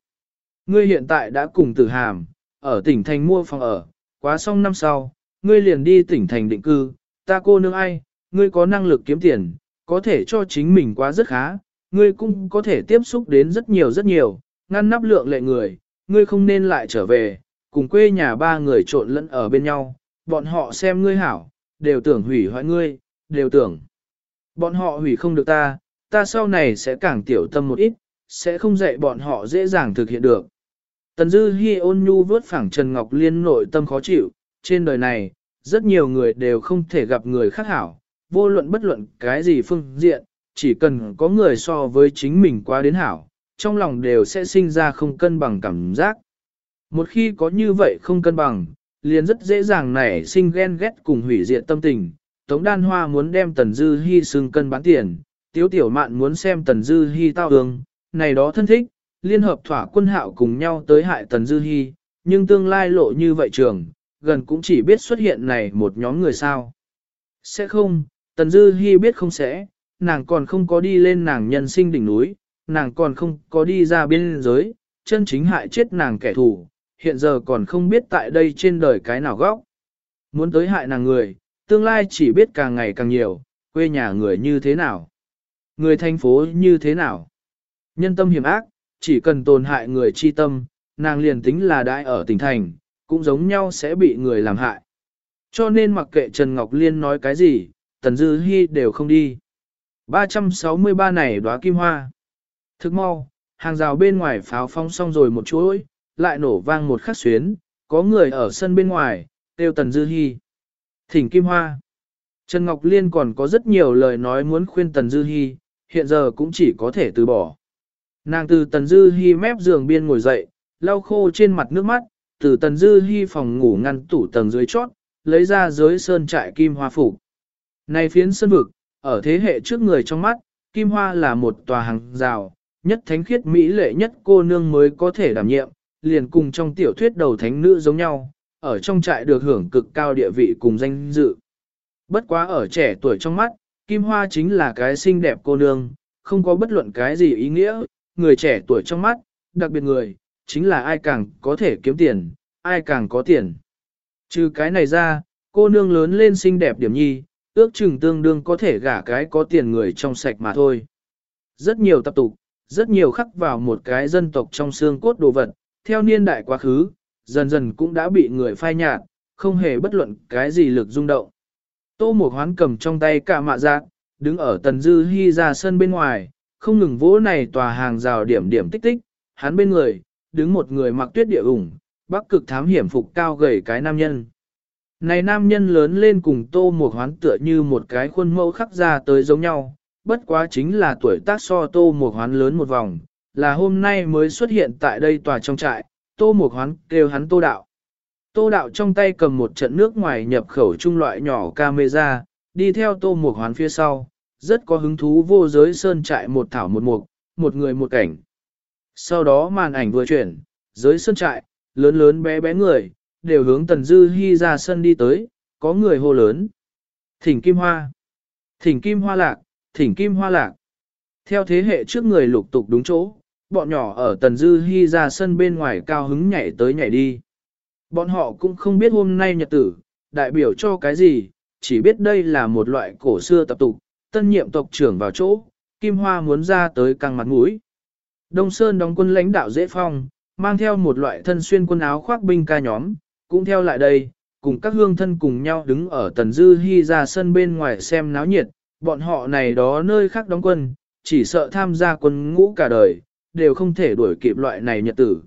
[SPEAKER 1] Ngươi hiện tại đã cùng tử hàm, ở tỉnh thành mua phòng ở, quá xong năm sau, ngươi liền đi tỉnh thành định cư, ta cô nương ai, ngươi có năng lực kiếm tiền, có thể cho chính mình quá rất khá, ngươi cũng có thể tiếp xúc đến rất nhiều rất nhiều, ngăn nắp lượng lệ người, ngươi không nên lại trở về, cùng quê nhà ba người trộn lẫn ở bên nhau, bọn họ xem ngươi hảo, đều tưởng hủy hoại ngươi, đều tưởng. Bọn họ hủy không được ta, ta sau này sẽ càng tiểu tâm một ít, sẽ không dạy bọn họ dễ dàng thực hiện được. Tần Dư Hi ôn nhu vớt phẳng Trần Ngọc Liên nội tâm khó chịu, trên đời này, rất nhiều người đều không thể gặp người khác hảo, vô luận bất luận cái gì phương diện, chỉ cần có người so với chính mình quá đến hảo, trong lòng đều sẽ sinh ra không cân bằng cảm giác. Một khi có như vậy không cân bằng, liền rất dễ dàng nảy sinh ghen ghét cùng hủy diệt tâm tình. Tống Đan Hoa muốn đem Tần Dư Hi xưng cân bán tiền, Tiếu Tiểu Mạn muốn xem Tần Dư Hi tao ương, này đó thân thích, liên hợp thỏa quân hạo cùng nhau tới hại Tần Dư Hi, nhưng tương lai lộ như vậy trường, gần cũng chỉ biết xuất hiện này một nhóm người sao. Sẽ không, Tần Dư Hi biết không sẽ, nàng còn không có đi lên nàng nhân sinh đỉnh núi, nàng còn không có đi ra biên giới, chân chính hại chết nàng kẻ thù, hiện giờ còn không biết tại đây trên đời cái nào góc. Muốn tới hại nàng người, tương lai chỉ biết càng ngày càng nhiều, quê nhà người như thế nào, người thành phố như thế nào. Nhân tâm hiểm ác, chỉ cần tồn hại người chi tâm, nàng liền tính là đại ở tỉnh thành, cũng giống nhau sẽ bị người làm hại. Cho nên mặc kệ Trần Ngọc Liên nói cái gì, Tần Dư Hi đều không đi. 363 này đóa kim hoa. Thức mau, hàng rào bên ngoài pháo phong xong rồi một chuỗi, lại nổ vang một khắc xuyến, có người ở sân bên ngoài, kêu Tần Dư Hi. Thỉnh kim hoa. Trần Ngọc Liên còn có rất nhiều lời nói muốn khuyên Tần Dư Hi, hiện giờ cũng chỉ có thể từ bỏ. Nàng từ Tần Dư Hi mép giường biên ngồi dậy, lau khô trên mặt nước mắt, từ Tần Dư Hi phòng ngủ ngăn tủ tầng dưới chót, lấy ra giới sơn trại kim hoa phủ. Này phiến sơn vực, ở thế hệ trước người trong mắt, kim hoa là một tòa hàng rào, nhất thánh khiết mỹ lệ nhất cô nương mới có thể đảm nhiệm, liền cùng trong tiểu thuyết đầu thánh nữ giống nhau, ở trong trại được hưởng cực cao địa vị cùng danh dự. Bất quá ở trẻ tuổi trong mắt, kim hoa chính là cái xinh đẹp cô nương, không có bất luận cái gì ý nghĩa, người trẻ tuổi trong mắt, đặc biệt người, chính là ai càng có thể kiếm tiền, ai càng có tiền. Trừ cái này ra, cô nương lớn lên xinh đẹp điểm nhi, ước chừng tương đương có thể gả cái có tiền người trong sạch mà thôi. Rất nhiều tập tục, rất nhiều khắc vào một cái dân tộc trong xương cốt đồ vật, theo niên đại quá khứ, dần dần cũng đã bị người phai nhạt, không hề bất luận cái gì lực rung động. Tô Mộc Hoán cầm trong tay cả mạ giác, đứng ở tần dư hy ra sân bên ngoài, không ngừng vỗ này tòa hàng rào điểm điểm tích tích, hắn bên người, đứng một người mặc tuyết địa ủng, bắc cực thám hiểm phục cao gầy cái nam nhân. Này nam nhân lớn lên cùng tô một hoán tựa như một cái khuôn mẫu khắc ra tới giống nhau, bất quá chính là tuổi tác so tô một hoán lớn một vòng, là hôm nay mới xuất hiện tại đây tòa trong trại, tô một hoán kêu hắn tô đạo. Tô đạo trong tay cầm một trận nước ngoài nhập khẩu trung loại nhỏ camera, đi theo tô một hoán phía sau, rất có hứng thú vô giới sơn trại một thảo một mục, một người một cảnh. Sau đó màn ảnh vừa chuyển, giới sơn trại, lớn lớn bé bé người, đều hướng Tần Dư Hi ra sân đi tới, có người hô lớn. Thỉnh Kim Hoa! Thỉnh Kim Hoa lạc! Thỉnh Kim Hoa lạc! Theo thế hệ trước người lục tục đúng chỗ, bọn nhỏ ở Tần Dư Hi ra sân bên ngoài cao hứng nhảy tới nhảy đi. Bọn họ cũng không biết hôm nay nhật tử, đại biểu cho cái gì, chỉ biết đây là một loại cổ xưa tập tục, tân nhiệm tộc trưởng vào chỗ, Kim Hoa muốn ra tới căng mặt mũi. Đông Sơn đóng quân lãnh đạo dễ phong, mang theo một loại thân xuyên quân áo khoác binh ca nhóm, cũng theo lại đây, cùng các hương thân cùng nhau đứng ở tần dư hy ra sân bên ngoài xem náo nhiệt, bọn họ này đó nơi khác đóng quân, chỉ sợ tham gia quân ngũ cả đời, đều không thể đuổi kịp loại này nhật tử.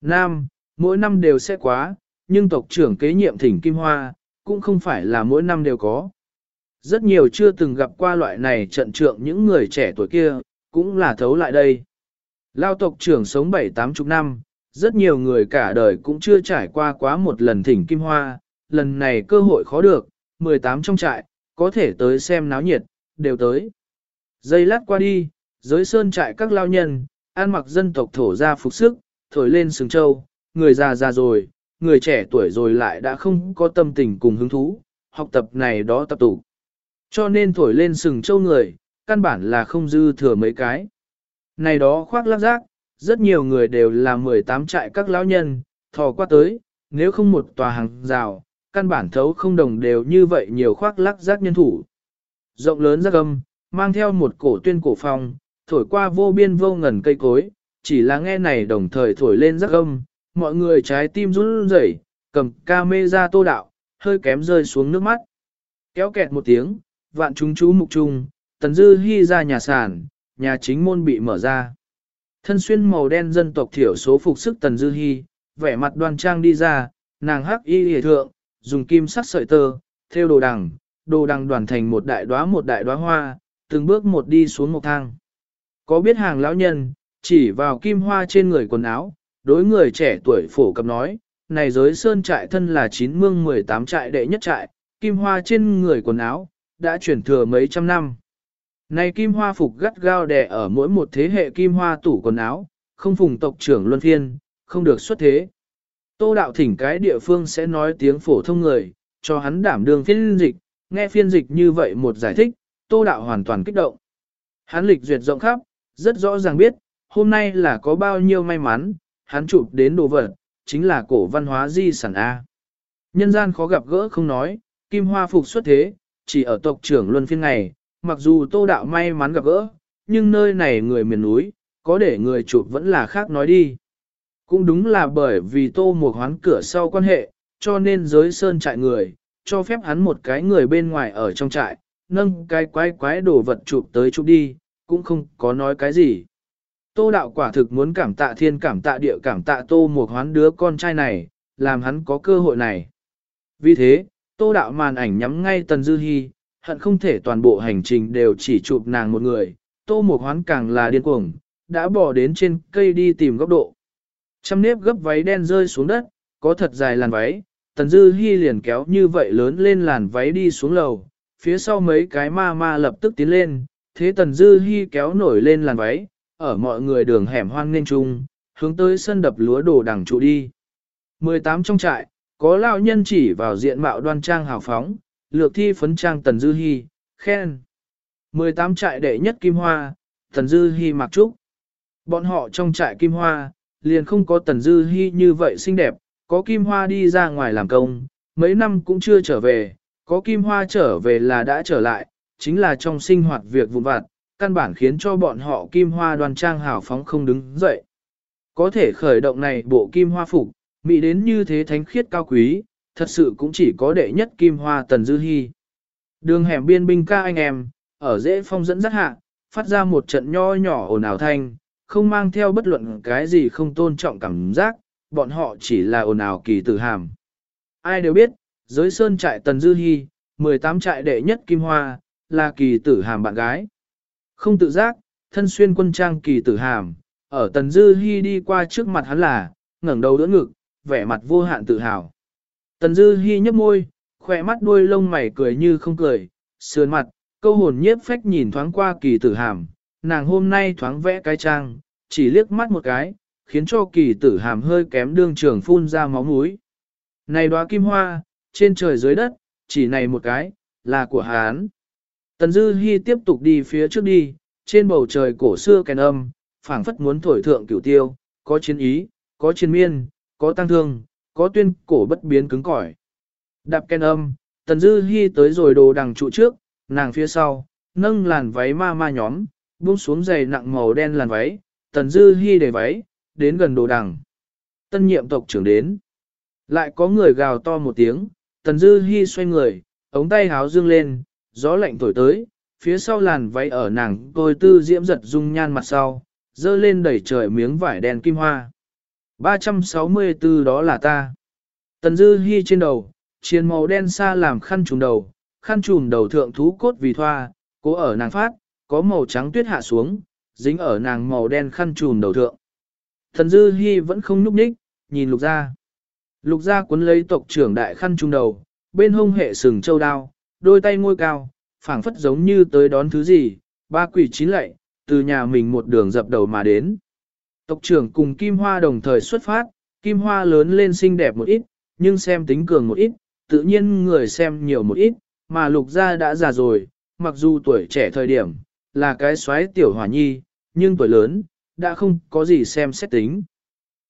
[SPEAKER 1] Nam, mỗi năm đều sẽ quá, nhưng tộc trưởng kế nhiệm thỉnh Kim Hoa, cũng không phải là mỗi năm đều có. Rất nhiều chưa từng gặp qua loại này trận trượng những người trẻ tuổi kia, cũng là thấu lại đây. Lao tộc trưởng sống bảy tám chục năm, rất nhiều người cả đời cũng chưa trải qua quá một lần thỉnh kim hoa, lần này cơ hội khó được, 18 trong trại, có thể tới xem náo nhiệt, đều tới. Giây lát qua đi, giới sơn trại các lao nhân, an mặc dân tộc thổ ra phục sức, thổi lên sừng châu, người già già rồi, người trẻ tuổi rồi lại đã không có tâm tình cùng hứng thú, học tập này đó tập tụ. Cho nên thổi lên sừng châu người, căn bản là không dư thừa mấy cái. Này đó khoác lác giác, rất nhiều người đều là 18 trại các lão nhân, thò qua tới, nếu không một tòa hàng rào, căn bản thấu không đồng đều như vậy nhiều khoác lác giác nhân thủ. Rộng lớn giác âm, mang theo một cổ tuyên cổ phong, thổi qua vô biên vô ngần cây cối, chỉ là nghe này đồng thời thổi lên giác âm, mọi người trái tim run rẩy, cầm ca mê ra tô đạo, hơi kém rơi xuống nước mắt. Kéo kẹt một tiếng, vạn chúng chú mục trung, tần dư hy ra nhà sản, nhà chính môn bị mở ra. Thân xuyên màu đen dân tộc thiểu số phục sức tần dư hy, vẻ mặt đoan trang đi ra, nàng hắc y hề thượng, dùng kim sắc sợi tơ, theo đồ đằng, đồ đằng đoàn thành một đại đóa một đại đóa hoa, từng bước một đi xuống một thang. Có biết hàng lão nhân, chỉ vào kim hoa trên người quần áo, đối người trẻ tuổi phổ cập nói, này giới sơn trại thân là chín mương 18 trại đệ nhất trại, kim hoa trên người quần áo, đã chuyển thừa mấy trăm năm. Này kim hoa phục gắt gao đè ở mỗi một thế hệ kim hoa tủ quần áo, không phùng tộc trưởng luân phiên, không được xuất thế. Tô đạo thỉnh cái địa phương sẽ nói tiếng phổ thông người, cho hắn đảm đương phiên dịch, nghe phiên dịch như vậy một giải thích, tô đạo hoàn toàn kích động. Hắn lịch duyệt rộng khắp, rất rõ ràng biết, hôm nay là có bao nhiêu may mắn, hắn chụp đến đồ vật, chính là cổ văn hóa di sản A. Nhân gian khó gặp gỡ không nói, kim hoa phục xuất thế, chỉ ở tộc trưởng luân phiên ngày, mặc dù tô đạo may mắn gặp gỡ, nhưng nơi này người miền núi, có để người chụp vẫn là khác nói đi. Cũng đúng là bởi vì tô một hoán cửa sau quan hệ, cho nên giới sơn trại người, cho phép hắn một cái người bên ngoài ở trong trại, nâng cái quái quái đồ vật chụp tới chụp đi, cũng không có nói cái gì. Tô đạo quả thực muốn cảm tạ thiên cảm tạ địa cảm tạ tô một hoán đứa con trai này, làm hắn có cơ hội này. Vì thế, tô đạo màn ảnh nhắm ngay Tần Dư Hi, hận không thể toàn bộ hành trình đều chỉ chụp nàng một người, tô Mộc hoán càng là điên cuồng, đã bỏ đến trên cây đi tìm góc độ. Trăm nếp gấp váy đen rơi xuống đất, có thật dài làn váy, Tần Dư Hi liền kéo như vậy lớn lên làn váy đi xuống lầu, phía sau mấy cái ma ma lập tức tiến lên, thế Tần Dư Hi kéo nổi lên làn váy, ở mọi người đường hẻm hoang nên chung, hướng tới sân đập lúa đổ đằng trụ đi. 18 trong trại, có lão nhân chỉ vào diện mạo đoan trang hào phóng, lược thi phấn trang Tần Dư Hi, khen. 18 trại đệ nhất Kim Hoa, Tần Dư Hi mặc trúc. Bọn họ trong trại Kim Hoa, liền không có Tần Dư Hi như vậy xinh đẹp, có Kim Hoa đi ra ngoài làm công, mấy năm cũng chưa trở về, có Kim Hoa trở về là đã trở lại, chính là trong sinh hoạt việc vụn vặt, căn bản khiến cho bọn họ Kim Hoa đoan trang hào phóng không đứng dậy. Có thể khởi động này bộ Kim Hoa phục, mỹ đến như thế thánh khiết cao quý, thật sự cũng chỉ có đệ nhất Kim Hoa Tần Dư hy Đường hẻm biên binh ca anh em, ở dễ phong dẫn dắt hạ, phát ra một trận nho nhỏ ồn ào thanh, không mang theo bất luận cái gì không tôn trọng cảm giác, bọn họ chỉ là ồn ào kỳ tử hàm. Ai đều biết, giới sơn trại Tần Dư hy, 18 trại đệ nhất Kim Hoa, là kỳ tử hàm bạn gái. Không tự giác, thân xuyên quân trang kỳ tử hàm, ở Tần Dư hy đi qua trước mặt hắn là, ngẩng đầu đỡ ngực, vẻ mặt vô hạn tự hào. Tần Dư Hi nhếch môi, khỏe mắt đuôi lông mày cười như không cười, sườn mặt, câu hồn nhiếp phách nhìn thoáng qua kỳ tử hàm, nàng hôm nay thoáng vẽ cái trang, chỉ liếc mắt một cái, khiến cho kỳ tử hàm hơi kém đương trường phun ra máu mũi. Này đóa kim hoa, trên trời dưới đất, chỉ này một cái, là của hán. Tần Dư Hi tiếp tục đi phía trước đi, trên bầu trời cổ xưa kèn âm, phảng phất muốn thổi thượng cửu tiêu, có chiến ý, có chiến miên, có tăng thương, có tuyên cổ bất biến cứng cỏi. Đạp ken âm, Tần Dư Hi tới rồi đồ đằng trụ trước, nàng phía sau, nâng làn váy ma ma nhóm, buông xuống giày nặng màu đen làn váy, Tần Dư Hi để váy, đến gần đồ đằng. Tân nhiệm tộc trưởng đến. Lại có người gào to một tiếng, Tần Dư Hi xoay người, ống tay háo dương lên, gió lạnh thổi tới, phía sau làn váy ở nàng tôi tư diễm giật dung nhan mặt sau, dơ lên đẩy trời miếng vải đen kim hoa. 364 đó là ta. Tần Dư Hi trên đầu, chiến màu đen xa làm khăn trùm đầu, khăn trùm đầu thượng thú cốt vì thoa, cố ở nàng phát, có màu trắng tuyết hạ xuống, dính ở nàng màu đen khăn trùm đầu thượng. Tần Dư Hi vẫn không núp nhích, nhìn lục gia. Lục gia cuốn lấy tộc trưởng đại khăn trùm đầu, bên hông hệ sừng châu đao, đôi tay ngôi cao, phảng phất giống như tới đón thứ gì, ba quỷ chín lệ, từ nhà mình một đường dập đầu mà đến. Tộc trưởng cùng Kim Hoa đồng thời xuất phát, Kim Hoa lớn lên xinh đẹp một ít, nhưng xem tính cường một ít, tự nhiên người xem nhiều một ít, mà lục gia đã già rồi, mặc dù tuổi trẻ thời điểm, là cái xoáy tiểu hỏa nhi, nhưng tuổi lớn, đã không có gì xem xét tính.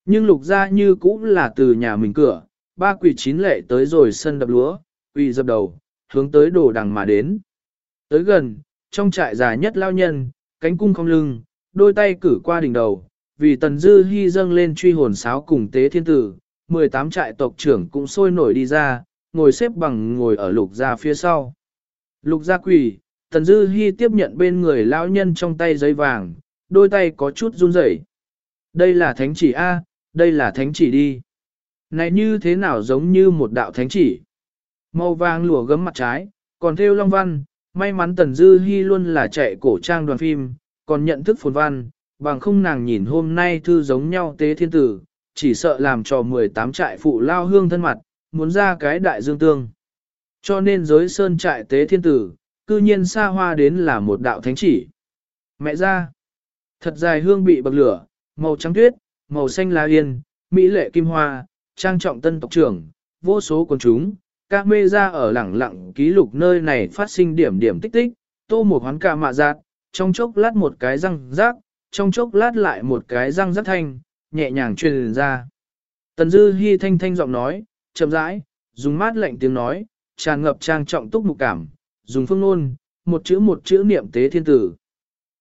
[SPEAKER 1] Nhưng lục gia như cũng là từ nhà mình cửa, ba quỷ chín lệ tới rồi sân đập lúa, quỳ dập đầu, hướng tới đồ đằng mà đến. Tới gần, trong trại già nhất lao nhân, cánh cung không lưng, đôi tay cử qua đỉnh đầu, vì tần dư hy dâng lên truy hồn sáo cùng tế thiên tử, 18 trại tộc trưởng cũng sôi nổi đi ra, ngồi xếp bằng ngồi ở lục gia phía sau. Lục gia quỳ, tần dư hy tiếp nhận bên người lão nhân trong tay giấy vàng, đôi tay có chút run rẩy. Đây là thánh chỉ A, đây là thánh chỉ đi. Này như thế nào giống như một đạo thánh chỉ. Màu vàng lụa gấm mặt trái, còn theo long văn, may mắn Tần Dư Hi luôn là chạy cổ trang đoàn phim, còn nhận thức phồn văn, bằng không nàng nhìn hôm nay thư giống nhau tế thiên tử, chỉ sợ làm cho 18 trại phụ lao hương thân mặt, muốn ra cái đại dương tương. Cho nên giới sơn trại tế thiên tử, cư nhiên xa hoa đến là một đạo thánh chỉ. Mẹ ra, thật dài hương bị bậc lửa, màu trắng tuyết, màu xanh lá yên, mỹ lệ kim hoa, trang trọng tân tộc trưởng, vô số quần chúng, các mê ra ở lẳng lặng ký lục nơi này phát sinh điểm điểm tích tích, tô một hoán ca mạ giác, trong chốc lát một cái răng rác, trong chốc lát lại một cái răng rất thanh, nhẹ nhàng truyền ra. Tần dư Hi thanh thanh giọng nói, chậm rãi, dùng mát lạnh tiếng nói, tràn ngập trang trọng túc mục cảm, dùng phương ngôn, một chữ một chữ niệm tế thiên tử.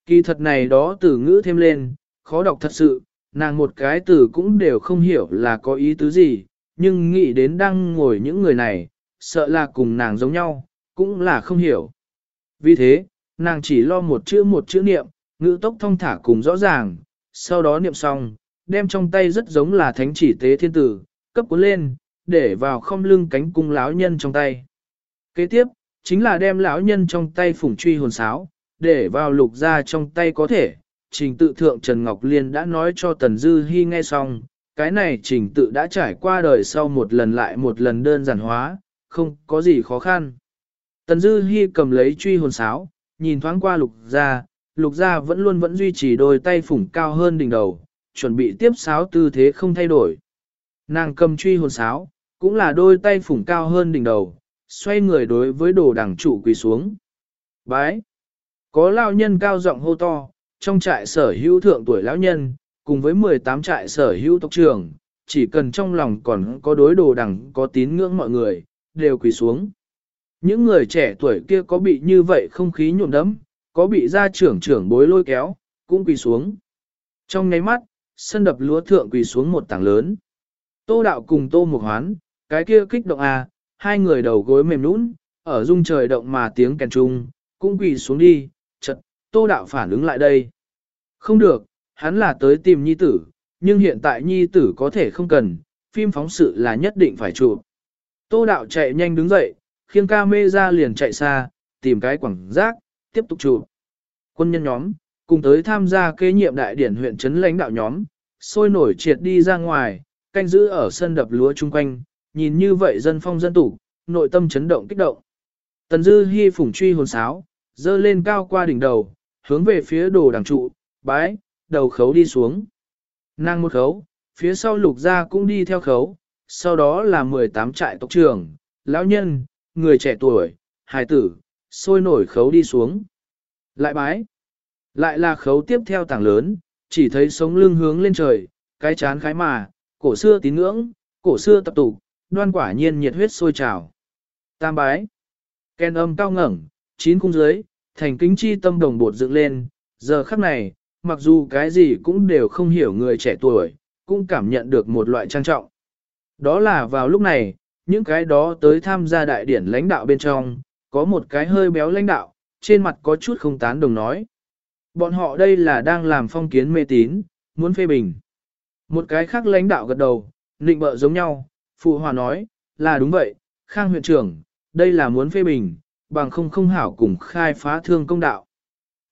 [SPEAKER 1] Kỳ thật này đó từ ngữ thêm lên, khó đọc thật sự, nàng một cái từ cũng đều không hiểu là có ý tứ gì, nhưng nghĩ đến đang ngồi những người này, sợ là cùng nàng giống nhau, cũng là không hiểu. Vì thế, nàng chỉ lo một chữ một chữ niệm, ngữ tốc thông thả cùng rõ ràng, sau đó niệm xong, đem trong tay rất giống là thánh chỉ tế thiên tử, cấp cuốn lên, để vào không lưng cánh cung lão nhân trong tay. Kế tiếp, chính là đem lão nhân trong tay phủng truy hồn sáo, để vào lục ra trong tay có thể. Trình tự thượng Trần Ngọc Liên đã nói cho Tần Dư Hi nghe xong, cái này trình tự đã trải qua đời sau một lần lại một lần đơn giản hóa, không có gì khó khăn. Tần Dư Hi cầm lấy truy hồn sáo, nhìn thoáng qua lục gia, lục gia vẫn luôn vẫn duy trì đôi tay phủng cao hơn đỉnh đầu, chuẩn bị tiếp sáo tư thế không thay đổi. Nàng cầm truy hồn sáo, cũng là đôi tay phủng cao hơn đỉnh đầu, xoay người đối với đồ đằng trụ quỳ xuống. Bái! Có lao nhân cao giọng hô to, trong trại sở hữu thượng tuổi lão nhân, cùng với 18 trại sở hữu tộc trưởng, chỉ cần trong lòng còn có đối đồ đằng có tín ngưỡng mọi người, đều quỳ xuống. Những người trẻ tuổi kia có bị như vậy không khí nhuộm đấm, có bị gia trưởng trưởng bối lôi kéo, cũng quỳ xuống. Trong nháy mắt, sân đập lúa thượng quỳ xuống một tảng lớn. Tô đạo cùng tô mục hoán, cái kia kích động à, hai người đầu gối mềm nũng, ở dung trời động mà tiếng kèn trung, cũng quỳ xuống đi, chật, tô đạo phản ứng lại đây. Không được, hắn là tới tìm nhi tử, nhưng hiện tại nhi tử có thể không cần, phim phóng sự là nhất định phải chụp. Tô đạo chạy nhanh đứng dậy, khiêng ca mê ra liền chạy xa, tìm cái quảng giác, tiếp tục chụp. Quân nhân nhóm, cùng tới tham gia kế nhiệm đại điển huyện trấn lãnh đạo nhóm, sôi nổi triệt đi ra ngoài, canh giữ ở sân đập lúa chung quanh, nhìn như vậy dân phong dân tủ, nội tâm chấn động kích động. Tần dư hy phủng truy hồn sáo, dơ lên cao qua đỉnh đầu, hướng về phía đồ đằng trụ, bái, đầu khấu đi xuống. Nàng một khấu, phía sau lục gia cũng đi theo khấu, sau đó là 18 trại tộc trưởng, lão nhân, người trẻ tuổi, hài tử, sôi nổi khấu đi xuống. Lại bái. Lại là khấu tiếp theo tảng lớn, chỉ thấy sống lưng hướng lên trời, cái chán khái mà, cổ xưa tín ngưỡng, cổ xưa tập tục, đoan quả nhiên nhiệt huyết sôi trào. Tam bái. Ken âm cao ngẩng, chín cung dưới, thành kính chi tâm đồng bột dựng lên, giờ khắc này, mặc dù cái gì cũng đều không hiểu người trẻ tuổi, cũng cảm nhận được một loại trang trọng. Đó là vào lúc này, những cái đó tới tham gia đại điển lãnh đạo bên trong, có một cái hơi béo lãnh đạo, trên mặt có chút không tán đồng nói. Bọn họ đây là đang làm phong kiến mê tín, muốn phê bình. Một cái khác lãnh đạo gật đầu, nịnh bợ giống nhau, phụ hòa nói, là đúng vậy, Khang huyện trưởng, đây là muốn phê bình, bằng không không hảo cùng khai phá thương công đạo.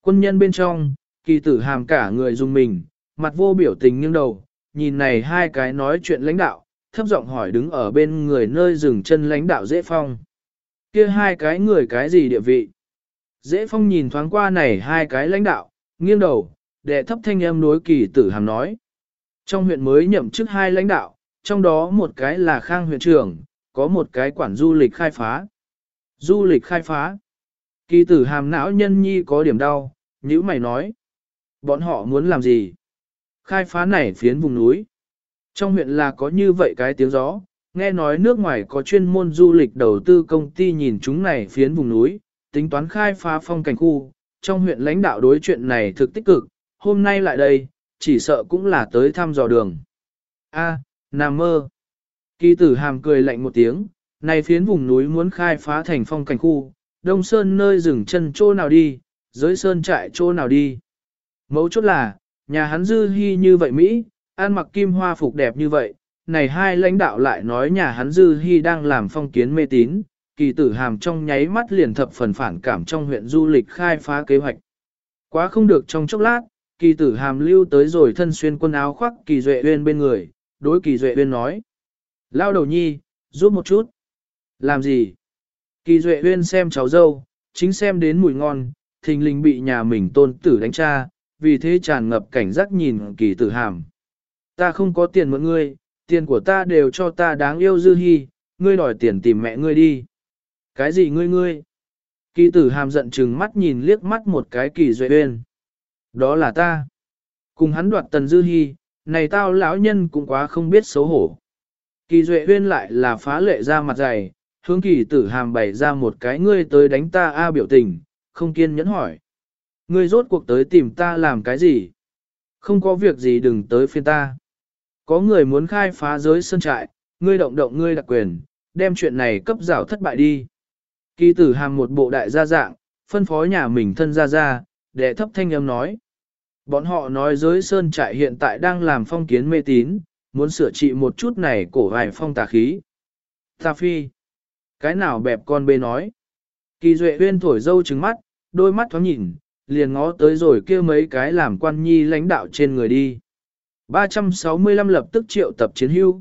[SPEAKER 1] Quân nhân bên trong, kỳ tử hàm cả người dùng mình, mặt vô biểu tình nghiêng đầu, nhìn này hai cái nói chuyện lãnh đạo, thấp giọng hỏi đứng ở bên người nơi dừng chân lãnh đạo dễ phong kia hai cái người cái gì địa vị? Dễ phong nhìn thoáng qua này hai cái lãnh đạo, nghiêng đầu, đệ thấp thanh âm đối kỳ tử hàm nói. Trong huyện mới nhậm chức hai lãnh đạo, trong đó một cái là khang huyện trưởng, có một cái quản du lịch khai phá. Du lịch khai phá. Kỳ tử hàm não nhân nhi có điểm đau, nhữ mày nói. Bọn họ muốn làm gì? Khai phá này phiến vùng núi. Trong huyện là có như vậy cái tiếng gió, nghe nói nước ngoài có chuyên môn du lịch đầu tư công ty nhìn chúng này phiến vùng núi, tính toán khai phá phong cảnh khu, trong huyện lãnh đạo đối chuyện này thực tích cực, hôm nay lại đây, chỉ sợ cũng là tới thăm dò đường. A, à, nằm mơ. Kỳ tử hàm cười lạnh một tiếng, này phiến vùng núi muốn khai phá thành phong cảnh khu, đông sơn nơi dừng chân chỗ nào đi, dưới sơn trại chỗ nào đi. Mấu chốt là, nhà hắn dư hy như vậy Mỹ, ăn mặc kim hoa phục đẹp như vậy, này hai lãnh đạo lại nói nhà hắn dư hy đang làm phong kiến mê tín, kỳ tử hàm trong nháy mắt liền thập phần phản cảm trong huyện du lịch khai phá kế hoạch. Quá không được trong chốc lát, kỳ tử hàm lưu tới rồi thân xuyên quần áo khoác kỳ duệ uyên bên người, đối kỳ duệ uyên nói. Lao đầu nhi, giúp một chút. Làm gì? Kỳ duệ uyên xem cháu dâu, chính xem đến mùi ngon, thình lình bị nhà mình tôn tử đánh cha, vì thế tràn ngập cảnh giác nhìn kỳ tử hàm. Ta không có tiền mượn ngươi, tiền của ta đều cho ta đáng yêu dư hy, ngươi đòi tiền tìm mẹ ngươi đi. Cái gì ngươi ngươi? Kỳ tử hàm giận chừng mắt nhìn liếc mắt một cái kỳ duệ bên. Đó là ta. Cùng hắn đoạt tần dư hy, này tao lão nhân cũng quá không biết xấu hổ. Kỳ duệ huyên lại là phá lệ ra mặt dày, hướng kỳ tử hàm bày ra một cái ngươi tới đánh ta a biểu tình, không kiên nhẫn hỏi. Ngươi rốt cuộc tới tìm ta làm cái gì? Không có việc gì đừng tới phiên ta. Có người muốn khai phá giới sơn trại, ngươi động động ngươi đặc quyền, đem chuyện này cấp rào thất bại đi. Kỳ tử hàm một bộ đại gia dạng, phân phó nhà mình thân ra ra, để thấp thanh âm nói. Bọn họ nói giới sơn trại hiện tại đang làm phong kiến mê tín, muốn sửa trị một chút này cổ vài phong tà khí. Ta phi. Cái nào bẹp con bê nói. Kỳ duệ huyên thổi dâu trứng mắt, đôi mắt thoáng nhìn, liền ngó tới rồi kia mấy cái làm quan nhi lãnh đạo trên người đi. 365 lập tức triệu tập chiến hưu.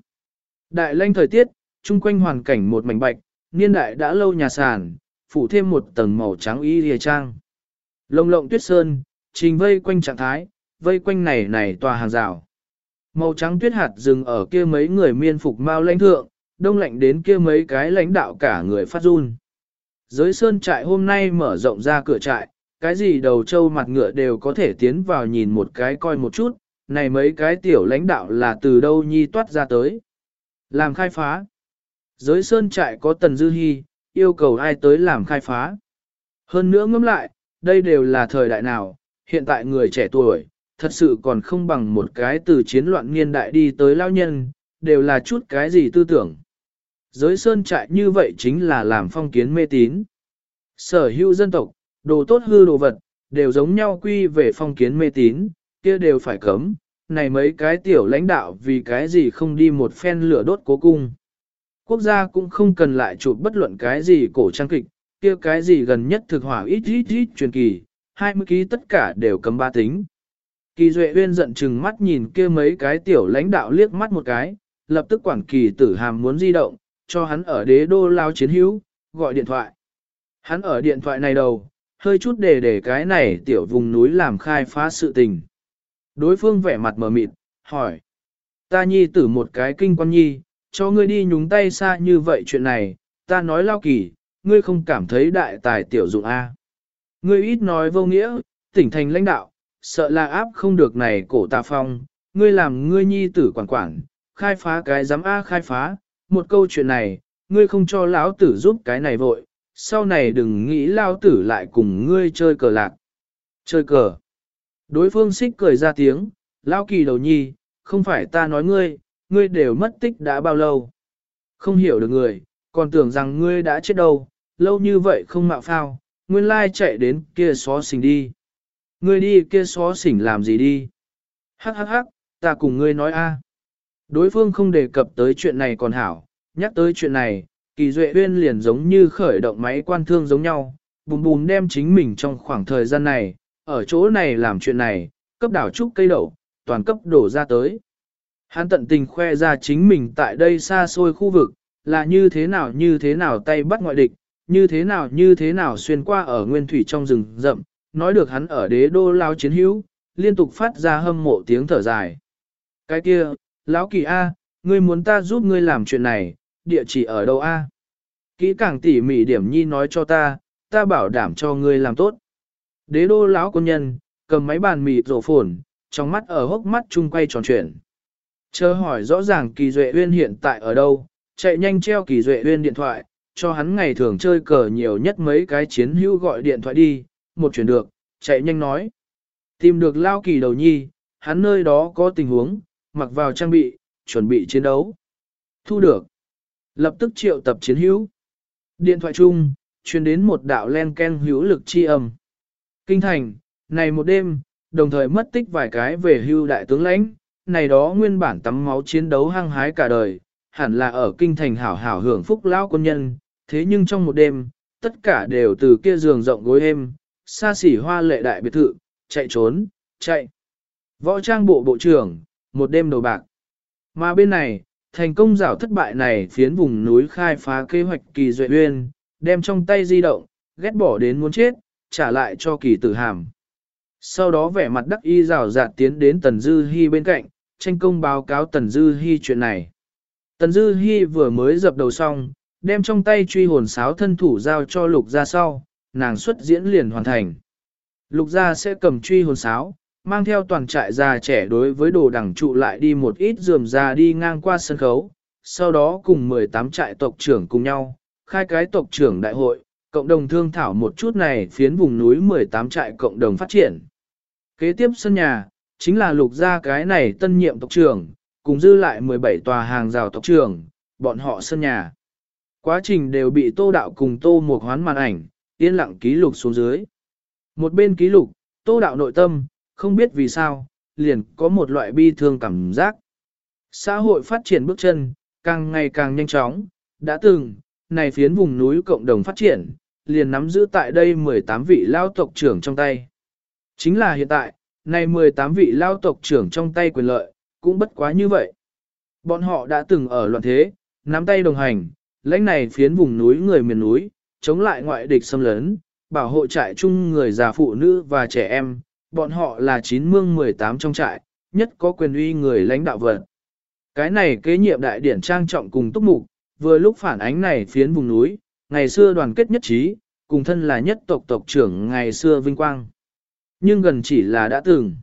[SPEAKER 1] Đại lanh thời tiết, chung quanh hoàn cảnh một mảnh bạch, niên đại đã lâu nhà sàn, phủ thêm một tầng màu trắng y lìa trang. Lồng lộng tuyết sơn, trình vây quanh trạng thái, vây quanh này này tòa hàng rào. Màu trắng tuyết hạt dừng ở kia mấy người miên phục mau lãnh thượng, đông lạnh đến kia mấy cái lãnh đạo cả người phát run. Giới sơn trại hôm nay mở rộng ra cửa trại, cái gì đầu trâu mặt ngựa đều có thể tiến vào nhìn một cái coi một chút, này mấy cái tiểu lãnh đạo là từ đâu nhi toát ra tới. Làm khai phá. Giới sơn trại có tần dư hy, yêu cầu ai tới làm khai phá. Hơn nữa ngẫm lại, đây đều là thời đại nào, hiện tại người trẻ tuổi, thật sự còn không bằng một cái từ chiến loạn niên đại đi tới lao nhân, đều là chút cái gì tư tưởng. Giới sơn trại như vậy chính là làm phong kiến mê tín. Sở hữu dân tộc, đồ tốt hư đồ vật, đều giống nhau quy về phong kiến mê tín, kia đều phải cấm. Này mấy cái tiểu lãnh đạo vì cái gì không đi một phen lửa đốt cố cung. Quốc gia cũng không cần lại chụp bất luận cái gì cổ trang kịch, kia cái gì gần nhất thực hỏa ít ít ít truyền kỳ, 20 ký tất cả đều cấm ba tính. Kỳ Duệ Uyên giận chừng mắt nhìn kia mấy cái tiểu lãnh đạo liếc mắt một cái, lập tức quản kỳ tử hàm muốn di động, cho hắn ở đế đô lao chiến hữu, gọi điện thoại. Hắn ở điện thoại này đầu, hơi chút để để cái này tiểu vùng núi làm khai phá sự tình. Đối phương vẻ mặt mờ mịt, hỏi. Ta nhi tử một cái kinh quan nhi, cho ngươi đi nhúng tay xa như vậy chuyện này, ta nói lao kỳ, ngươi không cảm thấy đại tài tiểu dụng A. Ngươi ít nói vô nghĩa, tỉnh thành lãnh đạo, sợ là áp không được này cổ tà phong, ngươi làm ngươi nhi tử quản quản, khai phá cái giám A khai phá, một câu chuyện này, ngươi không cho lão tử giúp cái này vội, sau này đừng nghĩ lao tử lại cùng ngươi chơi cờ lạc. Chơi cờ. Đối phương xích cười ra tiếng, lao kỳ đầu nhi, không phải ta nói ngươi, ngươi đều mất tích đã bao lâu. Không hiểu được người, còn tưởng rằng ngươi đã chết đâu, lâu như vậy không mạo phao, nguyên lai chạy đến kia xó xỉnh đi. Ngươi đi kia xó xỉnh làm gì đi? Hắc hắc hắc, ta cùng ngươi nói a. À. Đối phương không đề cập tới chuyện này còn hảo, nhắc tới chuyện này, kỳ duệ uyên liền giống như khởi động máy quan thương giống nhau, bùm bùm đem chính mình trong khoảng thời gian này, ở chỗ này làm chuyện này, cấp đảo trúc cây đậu, toàn cấp đổ ra tới. Hắn tận tình khoe ra chính mình tại đây xa xôi khu vực, là như thế nào như thế nào tay bắt ngoại địch, như thế nào như thế nào xuyên qua ở nguyên thủy trong rừng rậm, nói được hắn ở đế đô lao chiến hữu, liên tục phát ra hâm mộ tiếng thở dài. Cái kia, lão kỳ A, ngươi muốn ta giúp ngươi làm chuyện này, địa chỉ ở đâu A? Kỹ càng tỉ mỉ điểm nhi nói cho ta, ta bảo đảm cho ngươi làm tốt. Đế đô lão quân nhân, cầm máy bàn mịt rổ phồn, trong mắt ở hốc mắt chung quay tròn chuyển. Chờ hỏi rõ ràng kỳ duệ uyên hiện tại ở đâu, chạy nhanh treo kỳ duệ uyên điện thoại, cho hắn ngày thường chơi cờ nhiều nhất mấy cái chiến hữu gọi điện thoại đi, một chuyển được, chạy nhanh nói. Tìm được lao kỳ đầu nhi, hắn nơi đó có tình huống, mặc vào trang bị, chuẩn bị chiến đấu. Thu được. Lập tức triệu tập chiến hữu. Điện thoại chung, truyền đến một đạo len ken hữu lực chi âm. Kinh thành, này một đêm, đồng thời mất tích vài cái về hưu đại tướng lãnh, này đó nguyên bản tắm máu chiến đấu hăng hái cả đời, hẳn là ở kinh thành hảo hảo hưởng phúc lão quân nhân, thế nhưng trong một đêm, tất cả đều từ kia giường rộng gối êm, xa xỉ hoa lệ đại biệt thự, chạy trốn, chạy. Võ trang bộ bộ trưởng, một đêm đầu bạc. Mà bên này, thành công rảo thất bại này phiến vùng núi khai phá kế hoạch kỳ duệ uyên, đem trong tay di động, ghét bỏ đến muốn chết, trả lại cho kỳ tử hàm. Sau đó vẻ mặt đắc y rào rạt tiến đến Tần Dư Hi bên cạnh, tranh công báo cáo Tần Dư Hi chuyện này. Tần Dư Hi vừa mới dập đầu xong, đem trong tay truy hồn sáo thân thủ giao cho lục gia sau, nàng xuất diễn liền hoàn thành. Lục gia sẽ cầm truy hồn sáo, mang theo toàn trại già trẻ đối với đồ đẳng trụ lại đi một ít dườm già đi ngang qua sân khấu, sau đó cùng 18 trại tộc trưởng cùng nhau, khai cái tộc trưởng đại hội, cộng đồng thương thảo một chút này phiến vùng núi 18 trại cộng đồng phát triển. Kế tiếp sân nhà, chính là lục gia cái này tân nhiệm tộc trưởng, cùng dư lại 17 tòa hàng rào tộc trưởng, bọn họ sân nhà. Quá trình đều bị tô đạo cùng tô một hoán màn ảnh, yên lặng ký lục xuống dưới. Một bên ký lục, tô đạo nội tâm, không biết vì sao, liền có một loại bi thương cảm giác. Xã hội phát triển bước chân, càng ngày càng nhanh chóng, đã từng, này phiến vùng núi cộng đồng phát triển, liền nắm giữ tại đây 18 vị lao tộc trưởng trong tay. Chính là hiện tại, này 18 vị lao tộc trưởng trong tay quyền lợi, cũng bất quá như vậy. Bọn họ đã từng ở loạn thế, nắm tay đồng hành, lãnh này phiến vùng núi người miền núi, chống lại ngoại địch xâm lấn, bảo hộ trại chung người già phụ nữ và trẻ em, bọn họ là chín mương 18 trong trại, nhất có quyền uy người lãnh đạo vật. Cái này kế nhiệm đại điển trang trọng cùng túc mục, vừa lúc phản ánh này phiến vùng núi, ngày xưa đoàn kết nhất trí, cùng thân là nhất tộc tộc trưởng ngày xưa vinh quang. Nhưng gần chỉ là đã từng.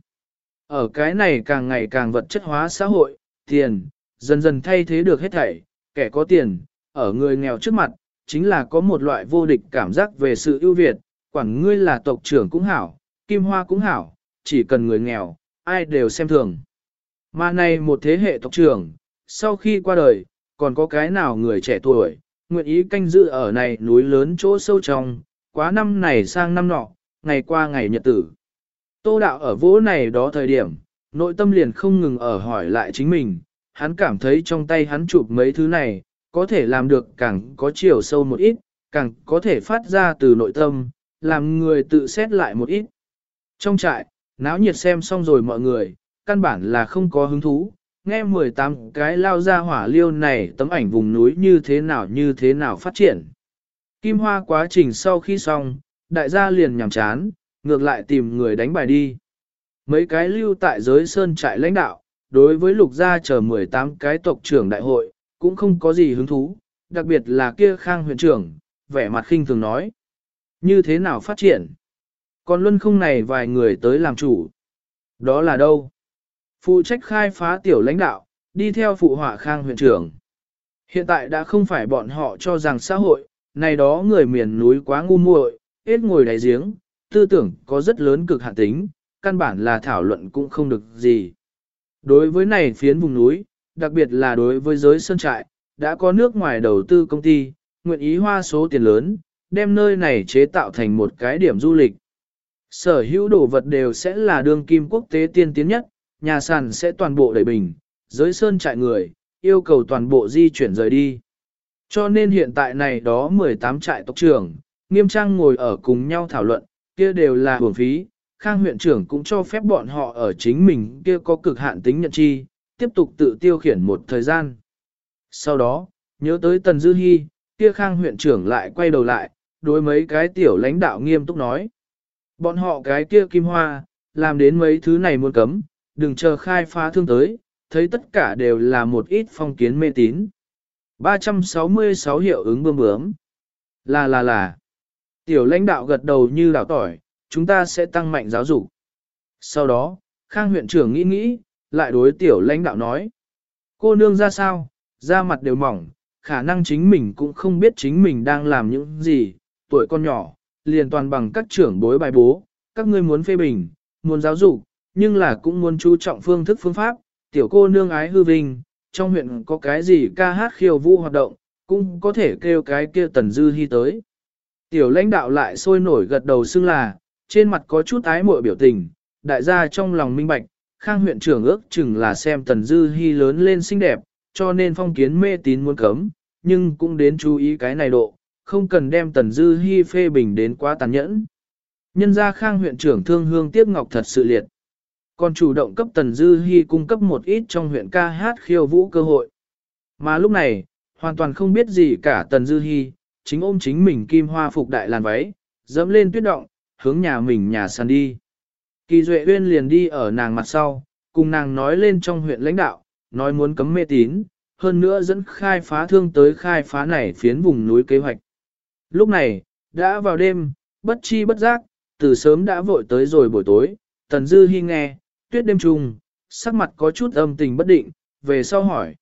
[SPEAKER 1] Ở cái này càng ngày càng vật chất hóa xã hội, tiền, dần dần thay thế được hết thảy, kẻ có tiền, ở người nghèo trước mặt, chính là có một loại vô địch cảm giác về sự ưu việt, quản ngươi là tộc trưởng cũng hảo, kim hoa cũng hảo, chỉ cần người nghèo, ai đều xem thường. Mà này một thế hệ tộc trưởng, sau khi qua đời, còn có cái nào người trẻ tuổi, nguyện ý canh giữ ở này núi lớn chỗ sâu trong, quá năm này sang năm nọ, ngày qua ngày nhật tử. Tô đạo ở vỗ này đó thời điểm, nội tâm liền không ngừng ở hỏi lại chính mình, hắn cảm thấy trong tay hắn chụp mấy thứ này, có thể làm được càng có chiều sâu một ít, càng có thể phát ra từ nội tâm, làm người tự xét lại một ít. Trong trại, náo nhiệt xem xong rồi mọi người, căn bản là không có hứng thú, nghe 18 cái lao ra hỏa liêu này tấm ảnh vùng núi như thế nào như thế nào phát triển. Kim Hoa quá trình sau khi xong, đại gia liền nhằm chán, ngược lại tìm người đánh bài đi. Mấy cái lưu tại giới sơn trại lãnh đạo, đối với lục gia chờ 18 cái tộc trưởng đại hội, cũng không có gì hứng thú, đặc biệt là kia khang huyện trưởng, vẻ mặt khinh thường nói. Như thế nào phát triển? Còn luân không này vài người tới làm chủ. Đó là đâu? Phụ trách khai phá tiểu lãnh đạo, đi theo phụ họa khang huyện trưởng. Hiện tại đã không phải bọn họ cho rằng xã hội, này đó người miền núi quá ngu muội, hết ngồi đáy giếng, tư tưởng có rất lớn cực hạn tính, căn bản là thảo luận cũng không được gì. Đối với này phiến vùng núi, đặc biệt là đối với giới sơn trại, đã có nước ngoài đầu tư công ty, nguyện ý hoa số tiền lớn, đem nơi này chế tạo thành một cái điểm du lịch. Sở hữu đồ vật đều sẽ là đường kim quốc tế tiên tiến nhất, nhà sàn sẽ toàn bộ đẩy bình, giới sơn trại người, yêu cầu toàn bộ di chuyển rời đi. Cho nên hiện tại này đó 18 trại tộc trưởng, nghiêm trang ngồi ở cùng nhau thảo luận, kia đều là hưởng phí, Khang huyện trưởng cũng cho phép bọn họ ở chính mình kia có cực hạn tính nhận chi, tiếp tục tự tiêu khiển một thời gian. Sau đó, nhớ tới Tần Dư Hi, kia Khang huyện trưởng lại quay đầu lại, đối mấy cái tiểu lãnh đạo nghiêm túc nói. Bọn họ cái kia kim hoa, làm đến mấy thứ này muốn cấm, đừng chờ khai phá thương tới, thấy tất cả đều là một ít phong kiến mê tín. 366 hiệu ứng bơm bướm. Là là là. Tiểu lãnh đạo gật đầu như đảo tỏi, chúng ta sẽ tăng mạnh giáo dục. Sau đó, Khang huyện trưởng nghĩ nghĩ, lại đối tiểu lãnh đạo nói. Cô nương ra sao, da mặt đều mỏng, khả năng chính mình cũng không biết chính mình đang làm những gì, tuổi con nhỏ, liền toàn bằng các trưởng bối bài bố, các ngươi muốn phê bình, muốn giáo dục, nhưng là cũng muốn chú trọng phương thức phương pháp, tiểu cô nương ái hư vinh, trong huyện có cái gì ca hát khiêu vũ hoạt động, cũng có thể kêu cái kia tần dư hy tới. Tiểu lãnh đạo lại sôi nổi gật đầu xưng là, trên mặt có chút ái muội biểu tình, đại gia trong lòng minh bạch, khang huyện trưởng ước chừng là xem tần dư hy lớn lên xinh đẹp, cho nên phong kiến mê tín muốn cấm, nhưng cũng đến chú ý cái này độ, không cần đem tần dư hy phê bình đến quá tàn nhẫn. Nhân gia khang huyện trưởng thương hương tiếc ngọc thật sự liệt. Còn chủ động cấp tần dư hy cung cấp một ít trong huyện ca hát khiêu vũ cơ hội. Mà lúc này, hoàn toàn không biết gì cả tần dư hy, chính ôm chính mình kim hoa phục đại làn váy, dẫm lên tuyết động, hướng nhà mình nhà sàn đi. Kỳ Duệ Uyên liền đi ở nàng mặt sau, cùng nàng nói lên trong huyện lãnh đạo, nói muốn cấm mê tín, hơn nữa dẫn khai phá thương tới khai phá này phiến vùng núi kế hoạch. Lúc này, đã vào đêm, bất chi bất giác, từ sớm đã vội tới rồi buổi tối, Tần Dư Hi nghe, tuyết đêm trùng, sắc mặt có chút âm tình bất định, về sau hỏi.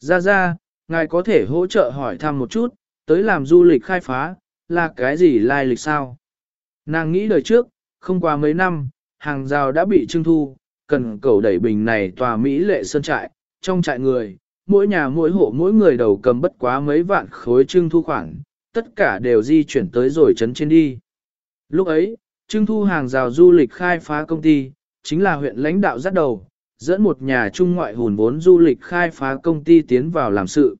[SPEAKER 1] Ra ra, ngài có thể hỗ trợ hỏi thăm một chút, tới làm du lịch khai phá, là cái gì lai lịch sao? Nàng nghĩ đời trước, không qua mấy năm, hàng rào đã bị trưng thu, cần cầu đẩy bình này tòa Mỹ lệ sơn trại, trong trại người, mỗi nhà mỗi hộ mỗi người đầu cầm bất quá mấy vạn khối trưng thu khoản, tất cả đều di chuyển tới rồi trấn trên đi. Lúc ấy, trưng thu hàng rào du lịch khai phá công ty, chính là huyện lãnh đạo dắt đầu, dẫn một nhà trung ngoại hùn vốn du lịch khai phá công ty tiến vào làm sự.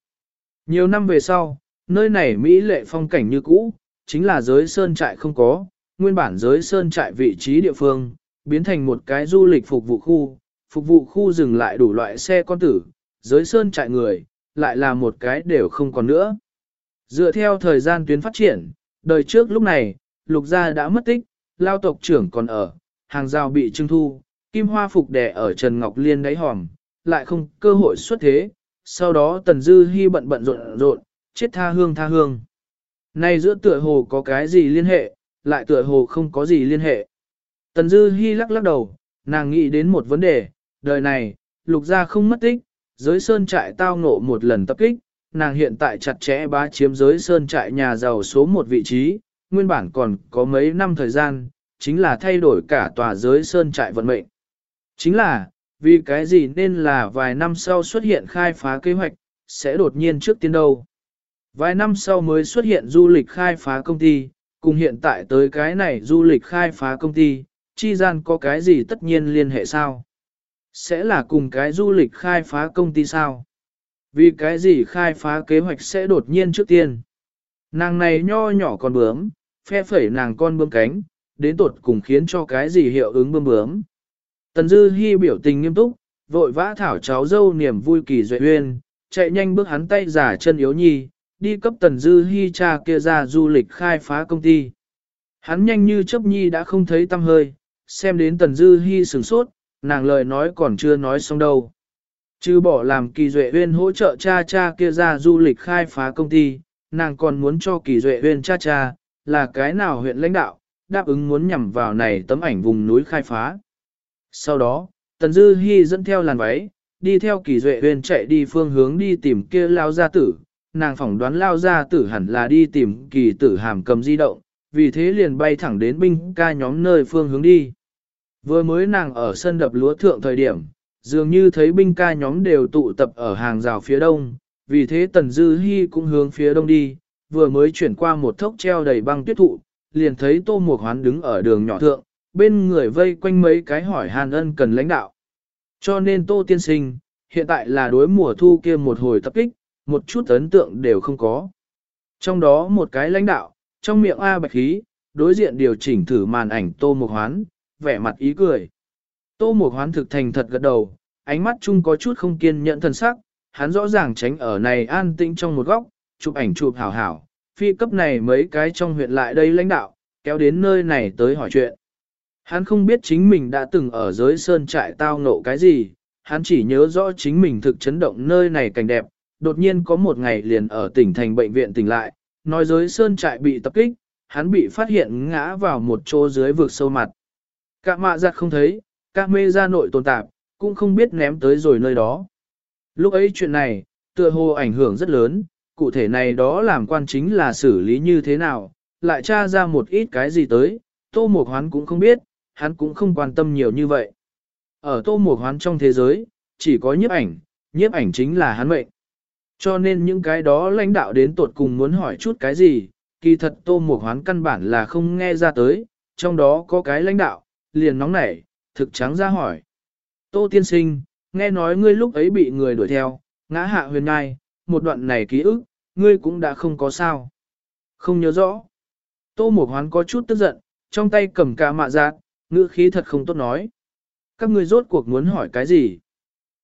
[SPEAKER 1] Nhiều năm về sau, nơi này Mỹ lệ phong cảnh như cũ, chính là giới sơn trại không có, nguyên bản giới sơn trại vị trí địa phương, biến thành một cái du lịch phục vụ khu, phục vụ khu dừng lại đủ loại xe con tử, giới sơn trại người, lại là một cái đều không còn nữa. Dựa theo thời gian tuyến phát triển, đời trước lúc này, lục gia đã mất tích, lao tộc trưởng còn ở, hàng rào bị trưng thu, kim hoa phục đẻ ở Trần Ngọc Liên đáy hòm, lại không cơ hội xuất thế, sau đó Tần Dư Hi bận bận rộn rộn, chết tha hương tha hương. Nay giữa tựa hồ có cái gì liên hệ, lại tựa hồ không có gì liên hệ. Tần Dư Hi lắc lắc đầu, nàng nghĩ đến một vấn đề, đời này, lục gia không mất tích, giới sơn trại tao ngộ một lần tập kích, nàng hiện tại chặt chẽ bá chiếm giới sơn trại nhà giàu số một vị trí, nguyên bản còn có mấy năm thời gian, chính là thay đổi cả tòa giới sơn trại vận mệnh. Chính là, vì cái gì nên là vài năm sau xuất hiện khai phá kế hoạch, sẽ đột nhiên trước tiên đâu. Vài năm sau mới xuất hiện du lịch khai phá công ty, cùng hiện tại tới cái này du lịch khai phá công ty, chi gian có cái gì tất nhiên liên hệ sao? Sẽ là cùng cái du lịch khai phá công ty sao? Vì cái gì khai phá kế hoạch sẽ đột nhiên trước tiên? Nàng này nho nhỏ con bướm, phe phẩy nàng con bướm cánh, đến tột cùng khiến cho cái gì hiệu ứng bơm bướm. Tần Dư Hi biểu tình nghiêm túc, vội vã thảo cháu dâu niềm vui kỳ duệ uyên, chạy nhanh bước hắn tay giả chân yếu nhi, đi cấp Tần Dư Hi cha kia ra du lịch khai phá công ty. Hắn nhanh như chớp nhi đã không thấy tâm hơi, xem đến Tần Dư Hi sửng sốt, nàng lời nói còn chưa nói xong đâu. Chứ bỏ làm kỳ duệ uyên hỗ trợ cha cha kia ra du lịch khai phá công ty, nàng còn muốn cho kỳ duệ uyên cha cha, là cái nào huyện lãnh đạo, đáp ứng muốn nhằm vào này tấm ảnh vùng núi khai phá. Sau đó, Tần Dư Hi dẫn theo làn váy, đi theo kỳ duệ huyền chạy đi phương hướng đi tìm kia lao gia tử, nàng phỏng đoán lao gia tử hẳn là đi tìm kỳ tử hàm cầm di động, vì thế liền bay thẳng đến binh ca nhóm nơi phương hướng đi. Vừa mới nàng ở sân đập lúa thượng thời điểm, dường như thấy binh ca nhóm đều tụ tập ở hàng rào phía đông, vì thế Tần Dư Hi cũng hướng phía đông đi, vừa mới chuyển qua một thốc treo đầy băng tuyết thụ, liền thấy Tô Mục Hoán đứng ở đường nhỏ thượng, bên người vây quanh mấy cái hỏi hàn ân cần lãnh đạo. Cho nên Tô Tiên Sinh, hiện tại là đối mùa thu kia một hồi tập kích, một chút ấn tượng đều không có. Trong đó một cái lãnh đạo, trong miệng A bạch khí, đối diện điều chỉnh thử màn ảnh Tô Mục Hoán, vẻ mặt ý cười. Tô Mục Hoán thực thành thật gật đầu, ánh mắt chung có chút không kiên nhẫn thần sắc, hắn rõ ràng tránh ở này an tĩnh trong một góc, chụp ảnh chụp hảo hảo, phi cấp này mấy cái trong huyện lại đây lãnh đạo, kéo đến nơi này tới hỏi chuyện. Hắn không biết chính mình đã từng ở giới sơn trại tao ngộ cái gì, hắn chỉ nhớ rõ chính mình thực chấn động nơi này cảnh đẹp, đột nhiên có một ngày liền ở tỉnh thành bệnh viện tỉnh lại, nói giới sơn trại bị tập kích, hắn bị phát hiện ngã vào một chỗ dưới vực sâu mặt. Cả mạ giặt không thấy, các mê ra nội tồn tạp, cũng không biết ném tới rồi nơi đó. Lúc ấy chuyện này, tựa hồ ảnh hưởng rất lớn, cụ thể này đó làm quan chính là xử lý như thế nào, lại tra ra một ít cái gì tới, Tô Mộc Hoán cũng không biết, hắn cũng không quan tâm nhiều như vậy. Ở Tô Mộc Hoán trong thế giới, chỉ có nhiếp ảnh, nhiếp ảnh chính là hắn mệnh. Cho nên những cái đó lãnh đạo đến tột cùng muốn hỏi chút cái gì, kỳ thật Tô Mộc Hoán căn bản là không nghe ra tới, trong đó có cái lãnh đạo, liền nóng nảy, thực trắng ra hỏi. Tô Tiên Sinh, nghe nói ngươi lúc ấy bị người đuổi theo, ngã hạ huyền ngai, một đoạn này ký ức, ngươi cũng đã không có sao. Không nhớ rõ. Tô Mộc Hoán có chút tức giận, trong tay cầm cả mạ giác, ngữ khí thật không tốt nói. Các ngươi rốt cuộc muốn hỏi cái gì?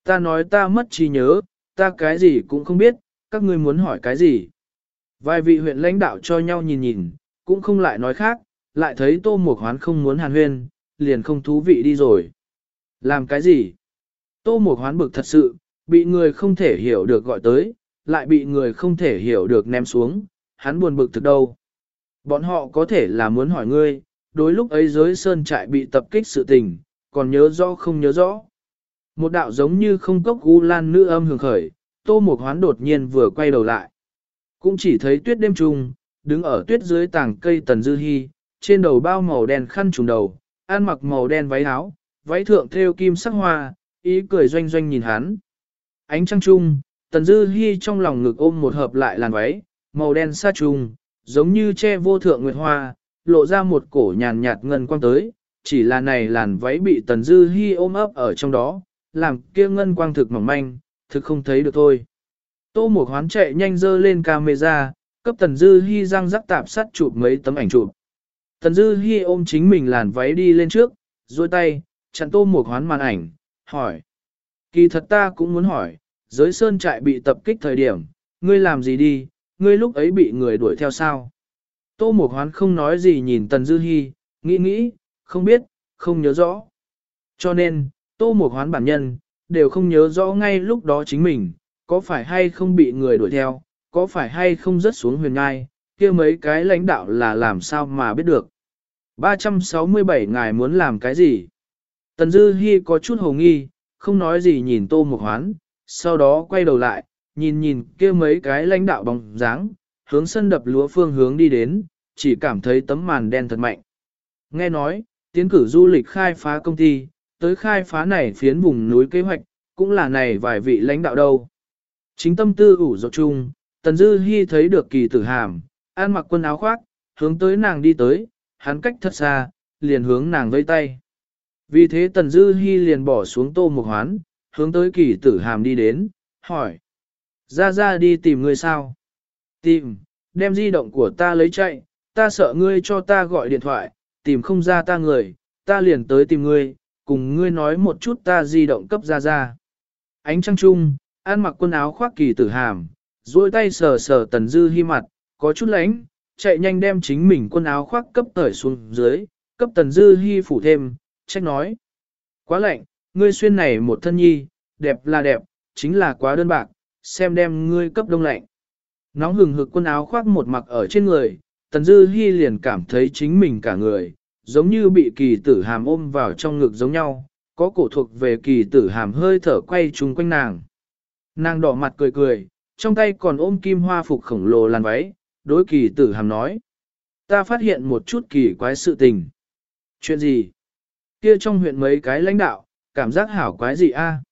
[SPEAKER 1] Ta nói ta mất trí nhớ, ta cái gì cũng không biết, các ngươi muốn hỏi cái gì? Vài vị huyện lãnh đạo cho nhau nhìn nhìn, cũng không lại nói khác, lại thấy Tô Mộc Hoán không muốn hàn huyên, liền không thú vị đi rồi. Làm cái gì? Tô Mộc Hoán bực thật sự, bị người không thể hiểu được gọi tới, lại bị người không thể hiểu được ném xuống, hắn buồn bực thực đâu. Bọn họ có thể là muốn hỏi ngươi, đối lúc ấy giới sơn trại bị tập kích sự tình, còn nhớ rõ không nhớ rõ. Một đạo giống như không cốc gu lan nữ âm hưởng khởi, tô một hoán đột nhiên vừa quay đầu lại. Cũng chỉ thấy tuyết đêm trùng, đứng ở tuyết dưới tảng cây tần dư hy, trên đầu bao màu đen khăn trùng đầu, ăn mặc màu đen váy áo, váy thượng thêu kim sắc hoa, ý cười doanh doanh nhìn hắn. Ánh trăng trung, tần dư Hi trong lòng ngực ôm một hợp lại làn váy, màu đen sa trùng, giống như che vô thượng nguyệt hoa, lộ ra một cổ nhàn nhạt ngân quang tới, chỉ là này làn váy bị tần dư Hi ôm ấp ở trong đó, làm kia ngân quang thực mỏng manh, thực không thấy được thôi. Tô Mộc Hoán chạy nhanh dơ lên camera, cấp Tần Dư Hi răng rắc tạp sắt chụp mấy tấm ảnh chụp. Tần Dư Hi ôm chính mình làn váy đi lên trước, duỗi tay, chặn Tô Mộc Hoán màn ảnh, hỏi. Kỳ thật ta cũng muốn hỏi, giới sơn trại bị tập kích thời điểm, ngươi làm gì đi, ngươi lúc ấy bị người đuổi theo sao? Tô Mộc Hoán không nói gì nhìn Tần Dư Hi, nghĩ nghĩ, không biết, không nhớ rõ. Cho nên, Tô Mộc Hoán bản nhân, đều không nhớ rõ ngay lúc đó chính mình, có phải hay không bị người đuổi theo, có phải hay không rớt xuống huyền ngai, kia mấy cái lãnh đạo là làm sao mà biết được. 367 ngài muốn làm cái gì? Tần Dư Hi có chút hồ nghi, không nói gì nhìn Tô Mộc Hoán, sau đó quay đầu lại, nhìn nhìn kia mấy cái lãnh đạo bóng dáng, hướng sân đập lúa phương hướng đi đến, chỉ cảm thấy tấm màn đen thật mạnh. Nghe nói, tiến cử du lịch khai phá công ty, tới khai phá này phiến vùng núi kế hoạch, cũng là này vài vị lãnh đạo đâu. Chính tâm tư ủ dọc chung, Tần Dư Hi thấy được kỳ tử hàm, an mặc quần áo khoác, hướng tới nàng đi tới, hắn cách thật xa, liền hướng nàng vây tay. Vì thế Tần Dư Hi liền bỏ xuống tô mục hoán, hướng tới kỳ tử hàm đi đến, hỏi. Ra ra đi tìm người sao? Tìm, đem di động của ta lấy chạy, ta sợ ngươi cho ta gọi điện thoại, tìm không ra ta người, ta liền tới tìm ngươi, cùng ngươi nói một chút ta di động cấp ra ra. Ánh trăng trung, ăn mặc quần áo khoác kỳ tử hàm, duỗi tay sờ sờ tần dư hi mặt, có chút lánh, chạy nhanh đem chính mình quần áo khoác cấp tởi xuống dưới, cấp tần dư hi phủ thêm, trách nói. Quá lạnh, ngươi xuyên này một thân nhi, đẹp là đẹp, chính là quá đơn bạc, xem đem ngươi cấp đông lạnh. Nóng hừng hực quần áo khoác một mặc ở trên người, tần dư hi liền cảm thấy chính mình cả người, giống như bị kỳ tử hàm ôm vào trong ngực giống nhau, có cổ thuộc về kỳ tử hàm hơi thở quay chung quanh nàng. Nàng đỏ mặt cười cười, trong tay còn ôm kim hoa phục khổng lồ làn váy, đối kỳ tử hàm nói. Ta phát hiện một chút kỳ quái sự tình. Chuyện gì? Kia trong huyện mấy cái lãnh đạo, cảm giác hảo quái gì a?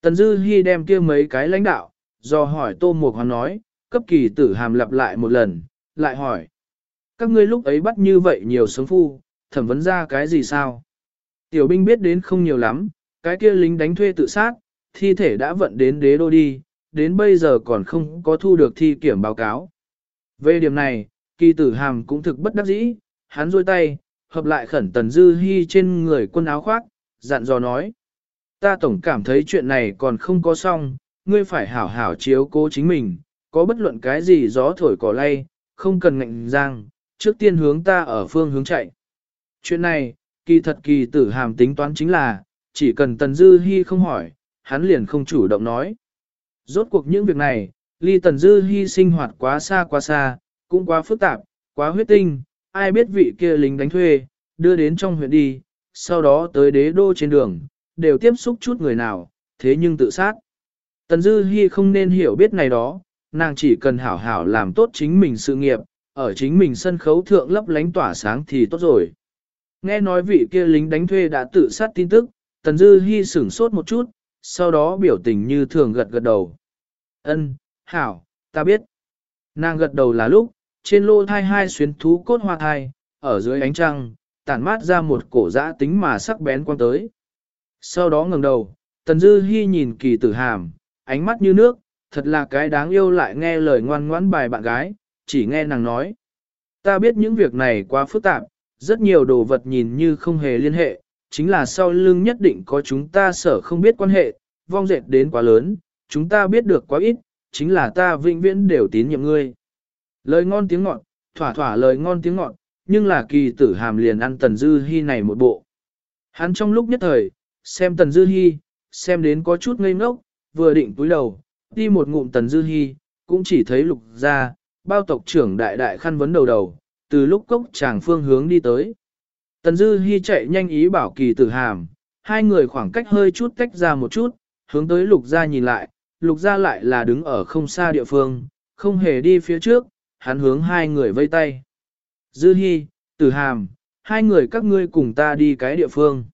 [SPEAKER 1] Tần Dư Hi đem kia mấy cái lãnh đạo, do hỏi Tô Mục Hoàn nói, cấp kỳ tử hàm lặp lại một lần, lại hỏi. Các ngươi lúc ấy bắt như vậy nhiều sống phu, thẩm vấn ra cái gì sao? Tiểu binh biết đến không nhiều lắm, cái kia lính đánh thuê tự sát, thi thể đã vận đến đế đô đi, đến bây giờ còn không có thu được thi kiểm báo cáo. Về điểm này, kỳ tử hàm cũng thực bất đắc dĩ, hắn rôi tay, hợp lại khẩn tần dư hy trên người quân áo khoác, dặn dò nói. Ta tổng cảm thấy chuyện này còn không có xong, ngươi phải hảo hảo chiếu cố chính mình, có bất luận cái gì gió thổi cỏ lay, không cần ngạnh giang, trước tiên hướng ta ở phương hướng chạy. Chuyện này, kỳ thật kỳ tử hàm tính toán chính là, chỉ cần Tần Dư Hi không hỏi, hắn liền không chủ động nói. Rốt cuộc những việc này, ly Tần Dư Hi sinh hoạt quá xa quá xa, cũng quá phức tạp, quá huyết tinh, ai biết vị kia lính đánh thuê, đưa đến trong huyện đi, sau đó tới đế đô trên đường, đều tiếp xúc chút người nào, thế nhưng tự sát. Tần Dư Hi không nên hiểu biết này đó, nàng chỉ cần hảo hảo làm tốt chính mình sự nghiệp, ở chính mình sân khấu thượng lấp lánh tỏa sáng thì tốt rồi. Nghe nói vị kia lính đánh thuê đã tự sát tin tức, Tần Dư Hi sửng sốt một chút, sau đó biểu tình như thường gật gật đầu. Ân, hảo, ta biết. Nàng gật đầu là lúc, trên lô thai hai xuyến thú cốt hoa thai, ở dưới ánh trăng, tản mát ra một cổ dã tính mà sắc bén quang tới. Sau đó ngẩng đầu, Tần Dư Hi nhìn kỳ tử hàm, ánh mắt như nước, thật là cái đáng yêu lại nghe lời ngoan ngoãn bài bạn gái, chỉ nghe nàng nói. Ta biết những việc này quá phức tạp, rất nhiều đồ vật nhìn như không hề liên hệ, chính là sau lưng nhất định có chúng ta sở không biết quan hệ, vong dệt đến quá lớn, chúng ta biết được quá ít, chính là ta vĩnh viễn đều tín nhiệm ngươi. Lời ngon tiếng ngọt, thỏa thỏa lời ngon tiếng ngọt, nhưng là kỳ tử hàm liền ăn Tần Dư Hi này một bộ. Hắn trong lúc nhất thời, xem Tần Dư Hi, xem đến có chút ngây ngốc, vừa định túi đầu, đi một ngụm Tần Dư Hi, cũng chỉ thấy lục ra, bao tộc trưởng đại đại khăn vấn đầu đầu, từ lúc cốc chàng phương hướng đi tới. Tần Dư Hi chạy nhanh ý bảo kỳ tử hàm, hai người khoảng cách hơi chút tách ra một chút, hướng tới lục gia nhìn lại, lục gia lại là đứng ở không xa địa phương, không hề đi phía trước, hắn hướng hai người vây tay. Dư Hi, tử hàm, hai người các ngươi cùng ta đi cái địa phương.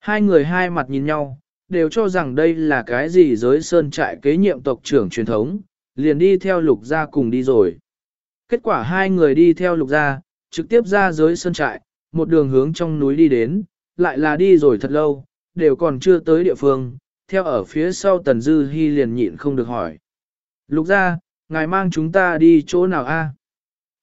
[SPEAKER 1] Hai người hai mặt nhìn nhau, đều cho rằng đây là cái gì giới sơn trại kế nhiệm tộc trưởng truyền thống, liền đi theo lục gia cùng đi rồi. Kết quả hai người đi theo lục gia, trực tiếp ra giới sơn trại, một đường hướng trong núi đi đến, lại là đi rồi thật lâu, đều còn chưa tới địa phương, theo ở phía sau Tần Dư Hi liền nhịn không được hỏi. Lục gia, ngài mang chúng ta đi chỗ nào a?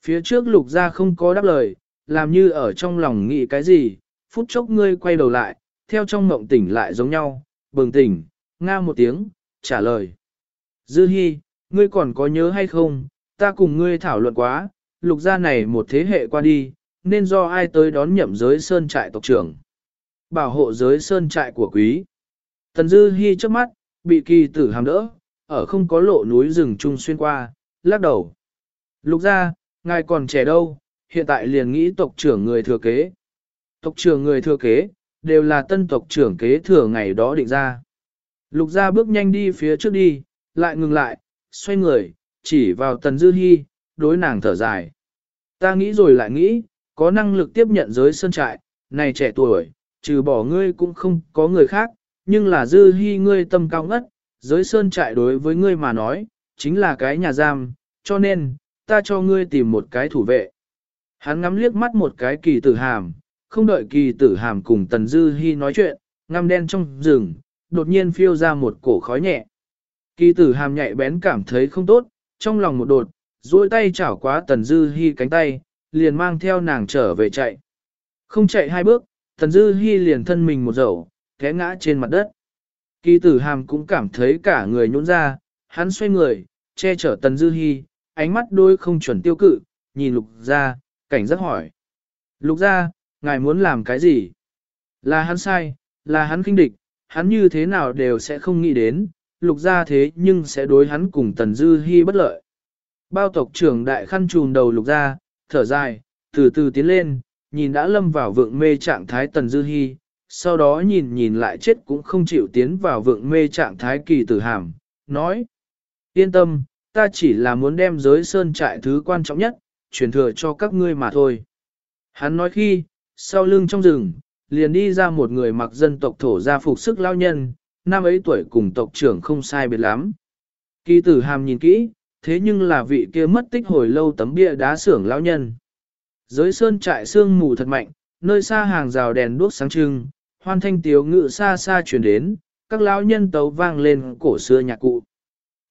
[SPEAKER 1] Phía trước lục gia không có đáp lời, làm như ở trong lòng nghĩ cái gì, phút chốc ngươi quay đầu lại, theo trong mộng tỉnh lại giống nhau, bừng tỉnh, nga một tiếng, trả lời. Dư Hi, ngươi còn có nhớ hay không, ta cùng ngươi thảo luận quá, lục gia này một thế hệ qua đi, nên do ai tới đón nhậm giới sơn trại tộc trưởng. Bảo hộ giới sơn trại của quý. Tần Dư Hi trước mắt, bị kỳ tử hàm đỡ, ở không có lộ núi rừng trung xuyên qua, lắc đầu. Lục gia, ngài còn trẻ đâu, hiện tại liền nghĩ tộc trưởng người thừa kế. Tộc trưởng người thừa kế, đều là tân tộc trưởng kế thừa ngày đó định ra. Lục gia bước nhanh đi phía trước đi, lại ngừng lại, xoay người, chỉ vào tần dư hy, đối nàng thở dài. Ta nghĩ rồi lại nghĩ, có năng lực tiếp nhận giới sơn trại, này trẻ tuổi, trừ bỏ ngươi cũng không có người khác, nhưng là dư hy ngươi tâm cao ngất, giới sơn trại đối với ngươi mà nói, chính là cái nhà giam, cho nên, ta cho ngươi tìm một cái thủ vệ. Hắn ngắm liếc mắt một cái kỳ tử hàm, không đợi kỳ tử hàm cùng tần dư Hi nói chuyện, ngăm đen trong rừng, đột nhiên phiêu ra một cổ khói nhẹ. Kỳ tử hàm nhạy bén cảm thấy không tốt, trong lòng một đột, duỗi tay chảo quá tần dư Hi cánh tay, liền mang theo nàng trở về chạy. Không chạy hai bước, tần dư Hi liền thân mình một dầu, té ngã trên mặt đất. Kỳ tử hàm cũng cảm thấy cả người nhũn ra, hắn xoay người, che chở tần dư Hi ánh mắt đôi không chuẩn tiêu cự, nhìn lục ra, cảnh giác hỏi. Lục ra, ngài muốn làm cái gì? Là hắn sai, là hắn kinh địch, hắn như thế nào đều sẽ không nghĩ đến, lục ra thế nhưng sẽ đối hắn cùng tần dư hy bất lợi. Bao tộc trưởng đại khăn trùn đầu lục ra, thở dài, từ từ tiến lên, nhìn đã lâm vào vượng mê trạng thái tần dư hy, sau đó nhìn nhìn lại chết cũng không chịu tiến vào vượng mê trạng thái kỳ tử hàm, nói. Yên tâm, ta chỉ là muốn đem giới sơn trại thứ quan trọng nhất, truyền thừa cho các ngươi mà thôi. Hắn nói khi, sau lưng trong rừng, liền đi ra một người mặc dân tộc thổ gia phục sức lao nhân, năm ấy tuổi cùng tộc trưởng không sai biệt lắm. Kỳ tử hàm nhìn kỹ, thế nhưng là vị kia mất tích hồi lâu tấm bia đá xưởng lao nhân. Giới sơn trại sương mù thật mạnh, nơi xa hàng rào đèn đuốc sáng trưng, hoan thanh tiếu ngự xa xa chuyển đến, các lão nhân tấu vang lên cổ xưa nhạc cụ.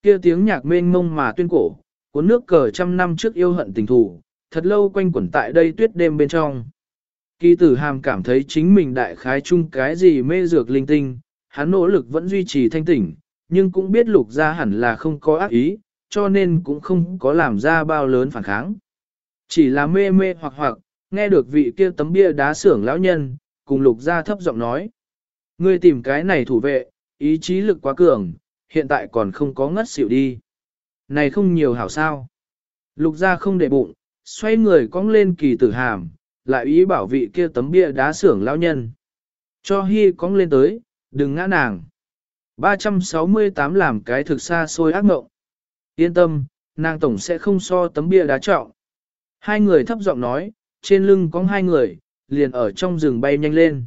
[SPEAKER 1] Kia tiếng nhạc mênh mông mà tuyên cổ, cuốn nước cờ trăm năm trước yêu hận tình thù, thật lâu quanh quẩn tại đây tuyết đêm bên trong. Kỳ tử hàm cảm thấy chính mình đại khái chung cái gì mê dược linh tinh, hắn nỗ lực vẫn duy trì thanh tỉnh, nhưng cũng biết lục ra hẳn là không có ác ý, cho nên cũng không có làm ra bao lớn phản kháng. Chỉ là mê mê hoặc hoặc, nghe được vị kia tấm bia đá xưởng lão nhân, cùng lục ra thấp giọng nói. Ngươi tìm cái này thủ vệ, ý chí lực quá cường, hiện tại còn không có ngất xỉu đi. Này không nhiều hảo sao. Lục ra không để bụng, xoay người cong lên kỳ tử hàm, lại ý bảo vị kia tấm bia đá xưởng lão nhân. Cho hy cong lên tới, đừng ngã nàng. 368 làm cái thực xa xôi ác mộng. Yên tâm, nàng tổng sẽ không so tấm bia đá trọng. Hai người thấp giọng nói, trên lưng có hai người, liền ở trong rừng bay nhanh lên.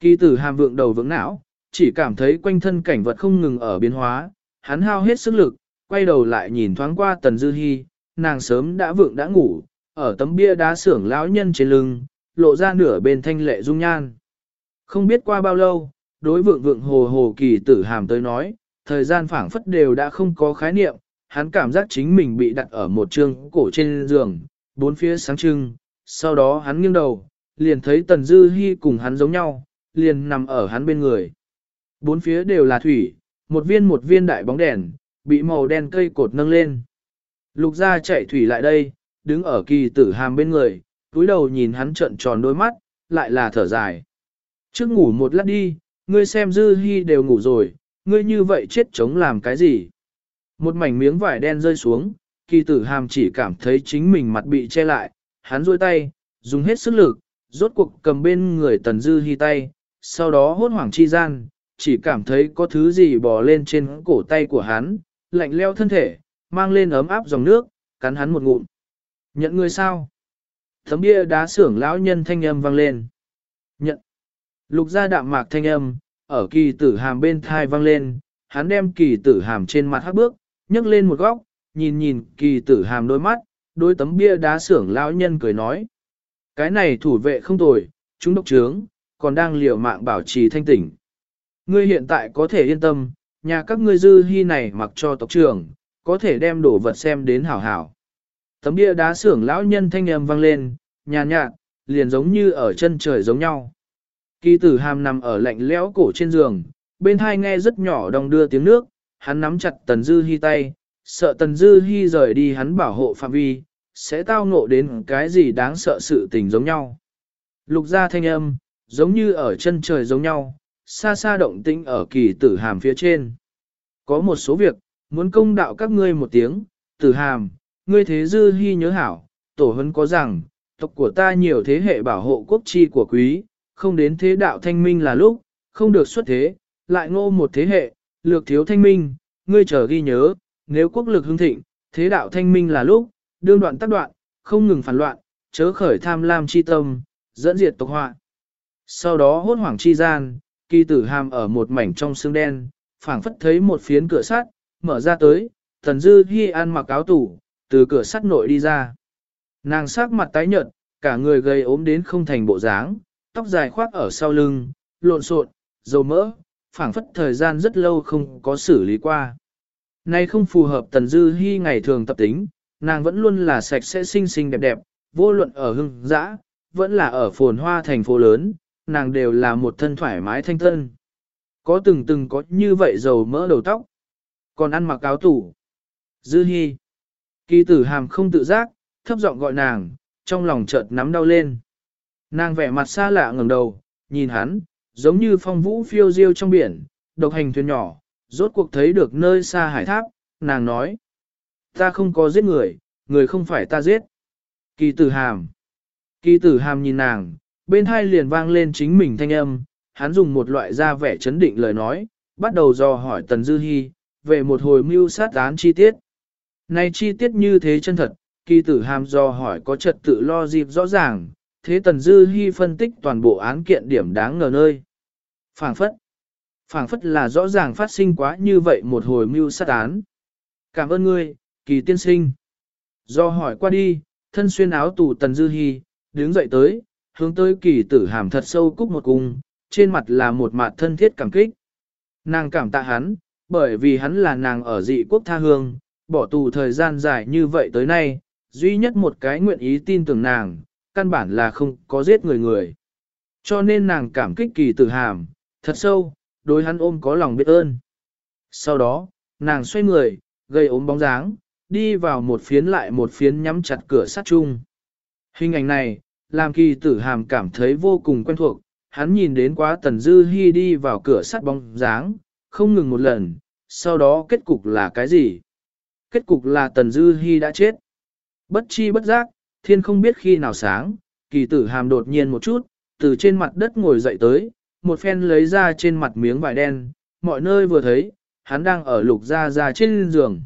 [SPEAKER 1] Kỳ tử hàm vượng đầu vững não, chỉ cảm thấy quanh thân cảnh vật không ngừng ở biến hóa, hắn hao hết sức lực, quay đầu lại nhìn thoáng qua tần dư Hi, nàng sớm đã vượng đã ngủ, ở tấm bia đá xưởng lão nhân trên lưng, lộ ra nửa bên thanh lệ dung nhan. Không biết qua bao lâu, đối vượng vượng hồ hồ kỳ tử hàm tới nói, thời gian phảng phất đều đã không có khái niệm, hắn cảm giác chính mình bị đặt ở một trường cổ trên giường, bốn phía sáng trưng, sau đó hắn nghiêng đầu, liền thấy Tần Dư Hi cùng hắn giống nhau, liền nằm ở hắn bên người. Bốn phía đều là thủy, một viên một viên đại bóng đèn, bị màu đen cây cột nâng lên. Lục gia chạy thủy lại đây, đứng ở kỳ tử hàm bên người, túi đầu nhìn hắn trợn tròn đôi mắt, lại là thở dài. Trước ngủ một lát đi, ngươi xem Dư hy đều ngủ rồi, ngươi như vậy chết chống làm cái gì? Một mảnh miếng vải đen rơi xuống, kỳ tử hàm chỉ cảm thấy chính mình mặt bị che lại, hắn duỗi tay, dùng hết sức lực, rốt cuộc cầm bên người tần dư hy tay, sau đó hốt hoảng chi gian, chỉ cảm thấy có thứ gì bò lên trên cổ tay của hắn, lạnh leo thân thể, mang lên ấm áp dòng nước, cắn hắn một ngụm. Nhận người sao? Thấm bia đá xưởng lão nhân thanh âm vang lên. Nhận. Lục gia đạm mạc thanh âm, ở kỳ tử hàm bên thai vang lên, hắn đem kỳ tử hàm trên mặt hắc bước, nhấc lên một góc, nhìn nhìn kỳ tử hàm đôi mắt, đôi tấm bia đá xưởng lão nhân cười nói. Cái này thủ vệ không tồi, chúng độc trướng, còn đang liều mạng bảo trì thanh tỉnh. Ngươi hiện tại có thể yên tâm, nhà các ngươi dư hy này mặc cho tộc trưởng, có thể đem đồ vật xem đến hảo hảo. Tấm bia đá xưởng lão nhân thanh âm vang lên, nhàn nhạt, liền giống như ở chân trời giống nhau. Kỳ tử hàm nằm ở lạnh lẽo cổ trên giường, bên hai nghe rất nhỏ đồng đưa tiếng nước, hắn nắm chặt tần dư hy tay, sợ tần dư hy rời đi hắn bảo hộ phạm vi, sẽ tao ngộ đến cái gì đáng sợ sự tình giống nhau. Lục ra thanh âm, giống như ở chân trời giống nhau, xa xa động tĩnh ở kỳ tử hàm phía trên. Có một số việc, muốn công đạo các ngươi một tiếng, tử hàm, ngươi thế dư hy nhớ hảo, tổ hấn có rằng, tộc của ta nhiều thế hệ bảo hộ quốc chi của quý, không đến thế đạo thanh minh là lúc, không được xuất thế, lại ngô một thế hệ, lược thiếu thanh minh, ngươi chờ ghi nhớ, nếu quốc lực hưng thịnh, thế đạo thanh minh là lúc, đương đoạn tác đoạn, không ngừng phản loạn, chớ khởi tham lam chi tâm, dẫn diệt tộc họa. Sau đó hốt hoảng chi gian, kỳ tử hàm ở một mảnh trong xương đen, phảng phất thấy một phiến cửa sắt, mở ra tới, thần dư hy ăn mặc áo tủ, từ cửa sắt nội đi ra. Nàng sắc mặt tái nhợt, cả người gầy ốm đến không thành bộ dáng, tóc dài khoác ở sau lưng, lộn xộn, dầu mỡ, phảng phất thời gian rất lâu không có xử lý qua. Nay không phù hợp tần dư hy ngày thường tập tính, nàng vẫn luôn là sạch sẽ xinh xinh đẹp đẹp, vô luận ở hưng dã, vẫn là ở phồn hoa thành phố lớn, nàng đều là một thân thoải mái thanh tân. Có từng từng có như vậy dầu mỡ đầu tóc, còn ăn mặc áo tủ. Dư hy. Kỳ tử hàm không tự giác, thấp giọng gọi nàng, trong lòng chợt nắm đau lên. Nàng vẻ mặt xa lạ ngẩng đầu, nhìn hắn, giống như phong vũ phiêu diêu trong biển, độc hành thuyền nhỏ, rốt cuộc thấy được nơi xa hải tháp, nàng nói. Ta không có giết người, người không phải ta giết. Kỳ tử hàm. Kỳ tử hàm nhìn nàng, bên hai liền vang lên chính mình thanh âm, hắn dùng một loại da vẻ chấn định lời nói, bắt đầu dò hỏi Tần Dư Hi, về một hồi mưu sát án chi tiết. Này chi tiết như thế chân thật, kỳ tử hàm dò hỏi có trật tự lo dịp rõ ràng, thế Tần Dư Hi phân tích toàn bộ án kiện điểm đáng ngờ nơi. Phảng phất. Phảng phất là rõ ràng phát sinh quá như vậy một hồi mưu sát án. Cảm ơn ngươi, kỳ tiên sinh. Do hỏi qua đi, thân xuyên áo tù Tần Dư Hi, đứng dậy tới, hướng tới kỳ tử hàm thật sâu cúc một cung, trên mặt là một mặt thân thiết cảm kích. Nàng cảm tạ hắn, bởi vì hắn là nàng ở dị quốc tha hương, bỏ tù thời gian dài như vậy tới nay, duy nhất một cái nguyện ý tin tưởng nàng, căn bản là không có giết người người. Cho nên nàng cảm kích kỳ tử hàm, thật sâu, đối hắn ôm có lòng biết ơn. Sau đó, nàng xoay người, gây ốm bóng dáng, đi vào một phiến lại một phiến nhắm chặt cửa sắt chung. Hình ảnh này, làm kỳ tử hàm cảm thấy vô cùng quen thuộc, hắn nhìn đến quá tần dư hy đi vào cửa sắt bóng dáng, không ngừng một lần, sau đó kết cục là cái gì? Kết cục là tần dư hy đã chết. Bất chi bất giác, thiên không biết khi nào sáng, kỳ tử hàm đột nhiên một chút, từ trên mặt đất ngồi dậy tới, một phen lấy ra trên mặt miếng vải đen, mọi nơi vừa thấy, hắn đang ở lục ra ra trên giường.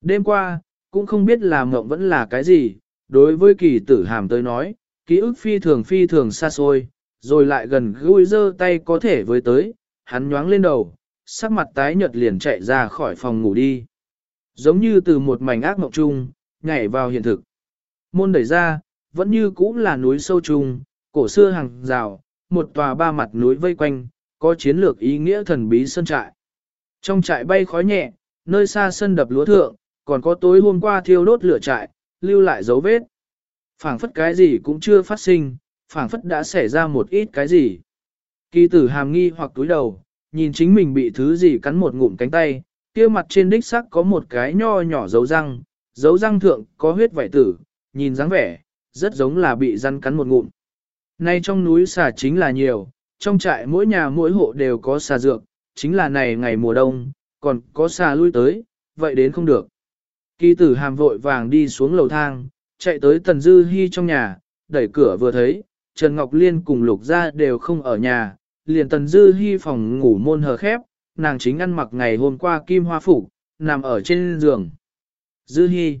[SPEAKER 1] Đêm qua, cũng không biết là mộng vẫn là cái gì, đối với kỳ tử hàm tới nói, ký ức phi thường phi thường xa xôi, rồi lại gần gũi dơ tay có thể với tới, hắn nhoáng lên đầu, sắc mặt tái nhợt liền chạy ra khỏi phòng ngủ đi. Giống như từ một mảnh ác mộng chung, nhảy vào hiện thực. Môn đẩy ra, vẫn như cũ là núi sâu trùng, cổ xưa hàng rào, một tòa ba mặt núi vây quanh, có chiến lược ý nghĩa thần bí sân trại. Trong trại bay khói nhẹ, nơi xa sân đập lúa thượng, còn có tối hôm qua thiêu đốt lửa trại, lưu lại dấu vết phảng phất cái gì cũng chưa phát sinh, phảng phất đã xảy ra một ít cái gì. Kỳ tử hàm nghi hoặc túi đầu, nhìn chính mình bị thứ gì cắn một ngụm cánh tay, kia mặt trên đích sắc có một cái nho nhỏ dấu răng, dấu răng thượng có huyết vảy tử, nhìn dáng vẻ, rất giống là bị rắn cắn một ngụm. Nay trong núi xà chính là nhiều, trong trại mỗi nhà mỗi hộ đều có xà dược, chính là này ngày mùa đông, còn có xà lui tới, vậy đến không được. Kỳ tử hàm vội vàng đi xuống lầu thang, chạy tới Tần Dư Hi trong nhà, đẩy cửa vừa thấy, Trần Ngọc Liên cùng Lục Gia đều không ở nhà, liền Tần Dư Hi phòng ngủ môn hờ khép, nàng chính ăn mặc ngày hôm qua kim hoa phủ, nằm ở trên giường. Dư Hi.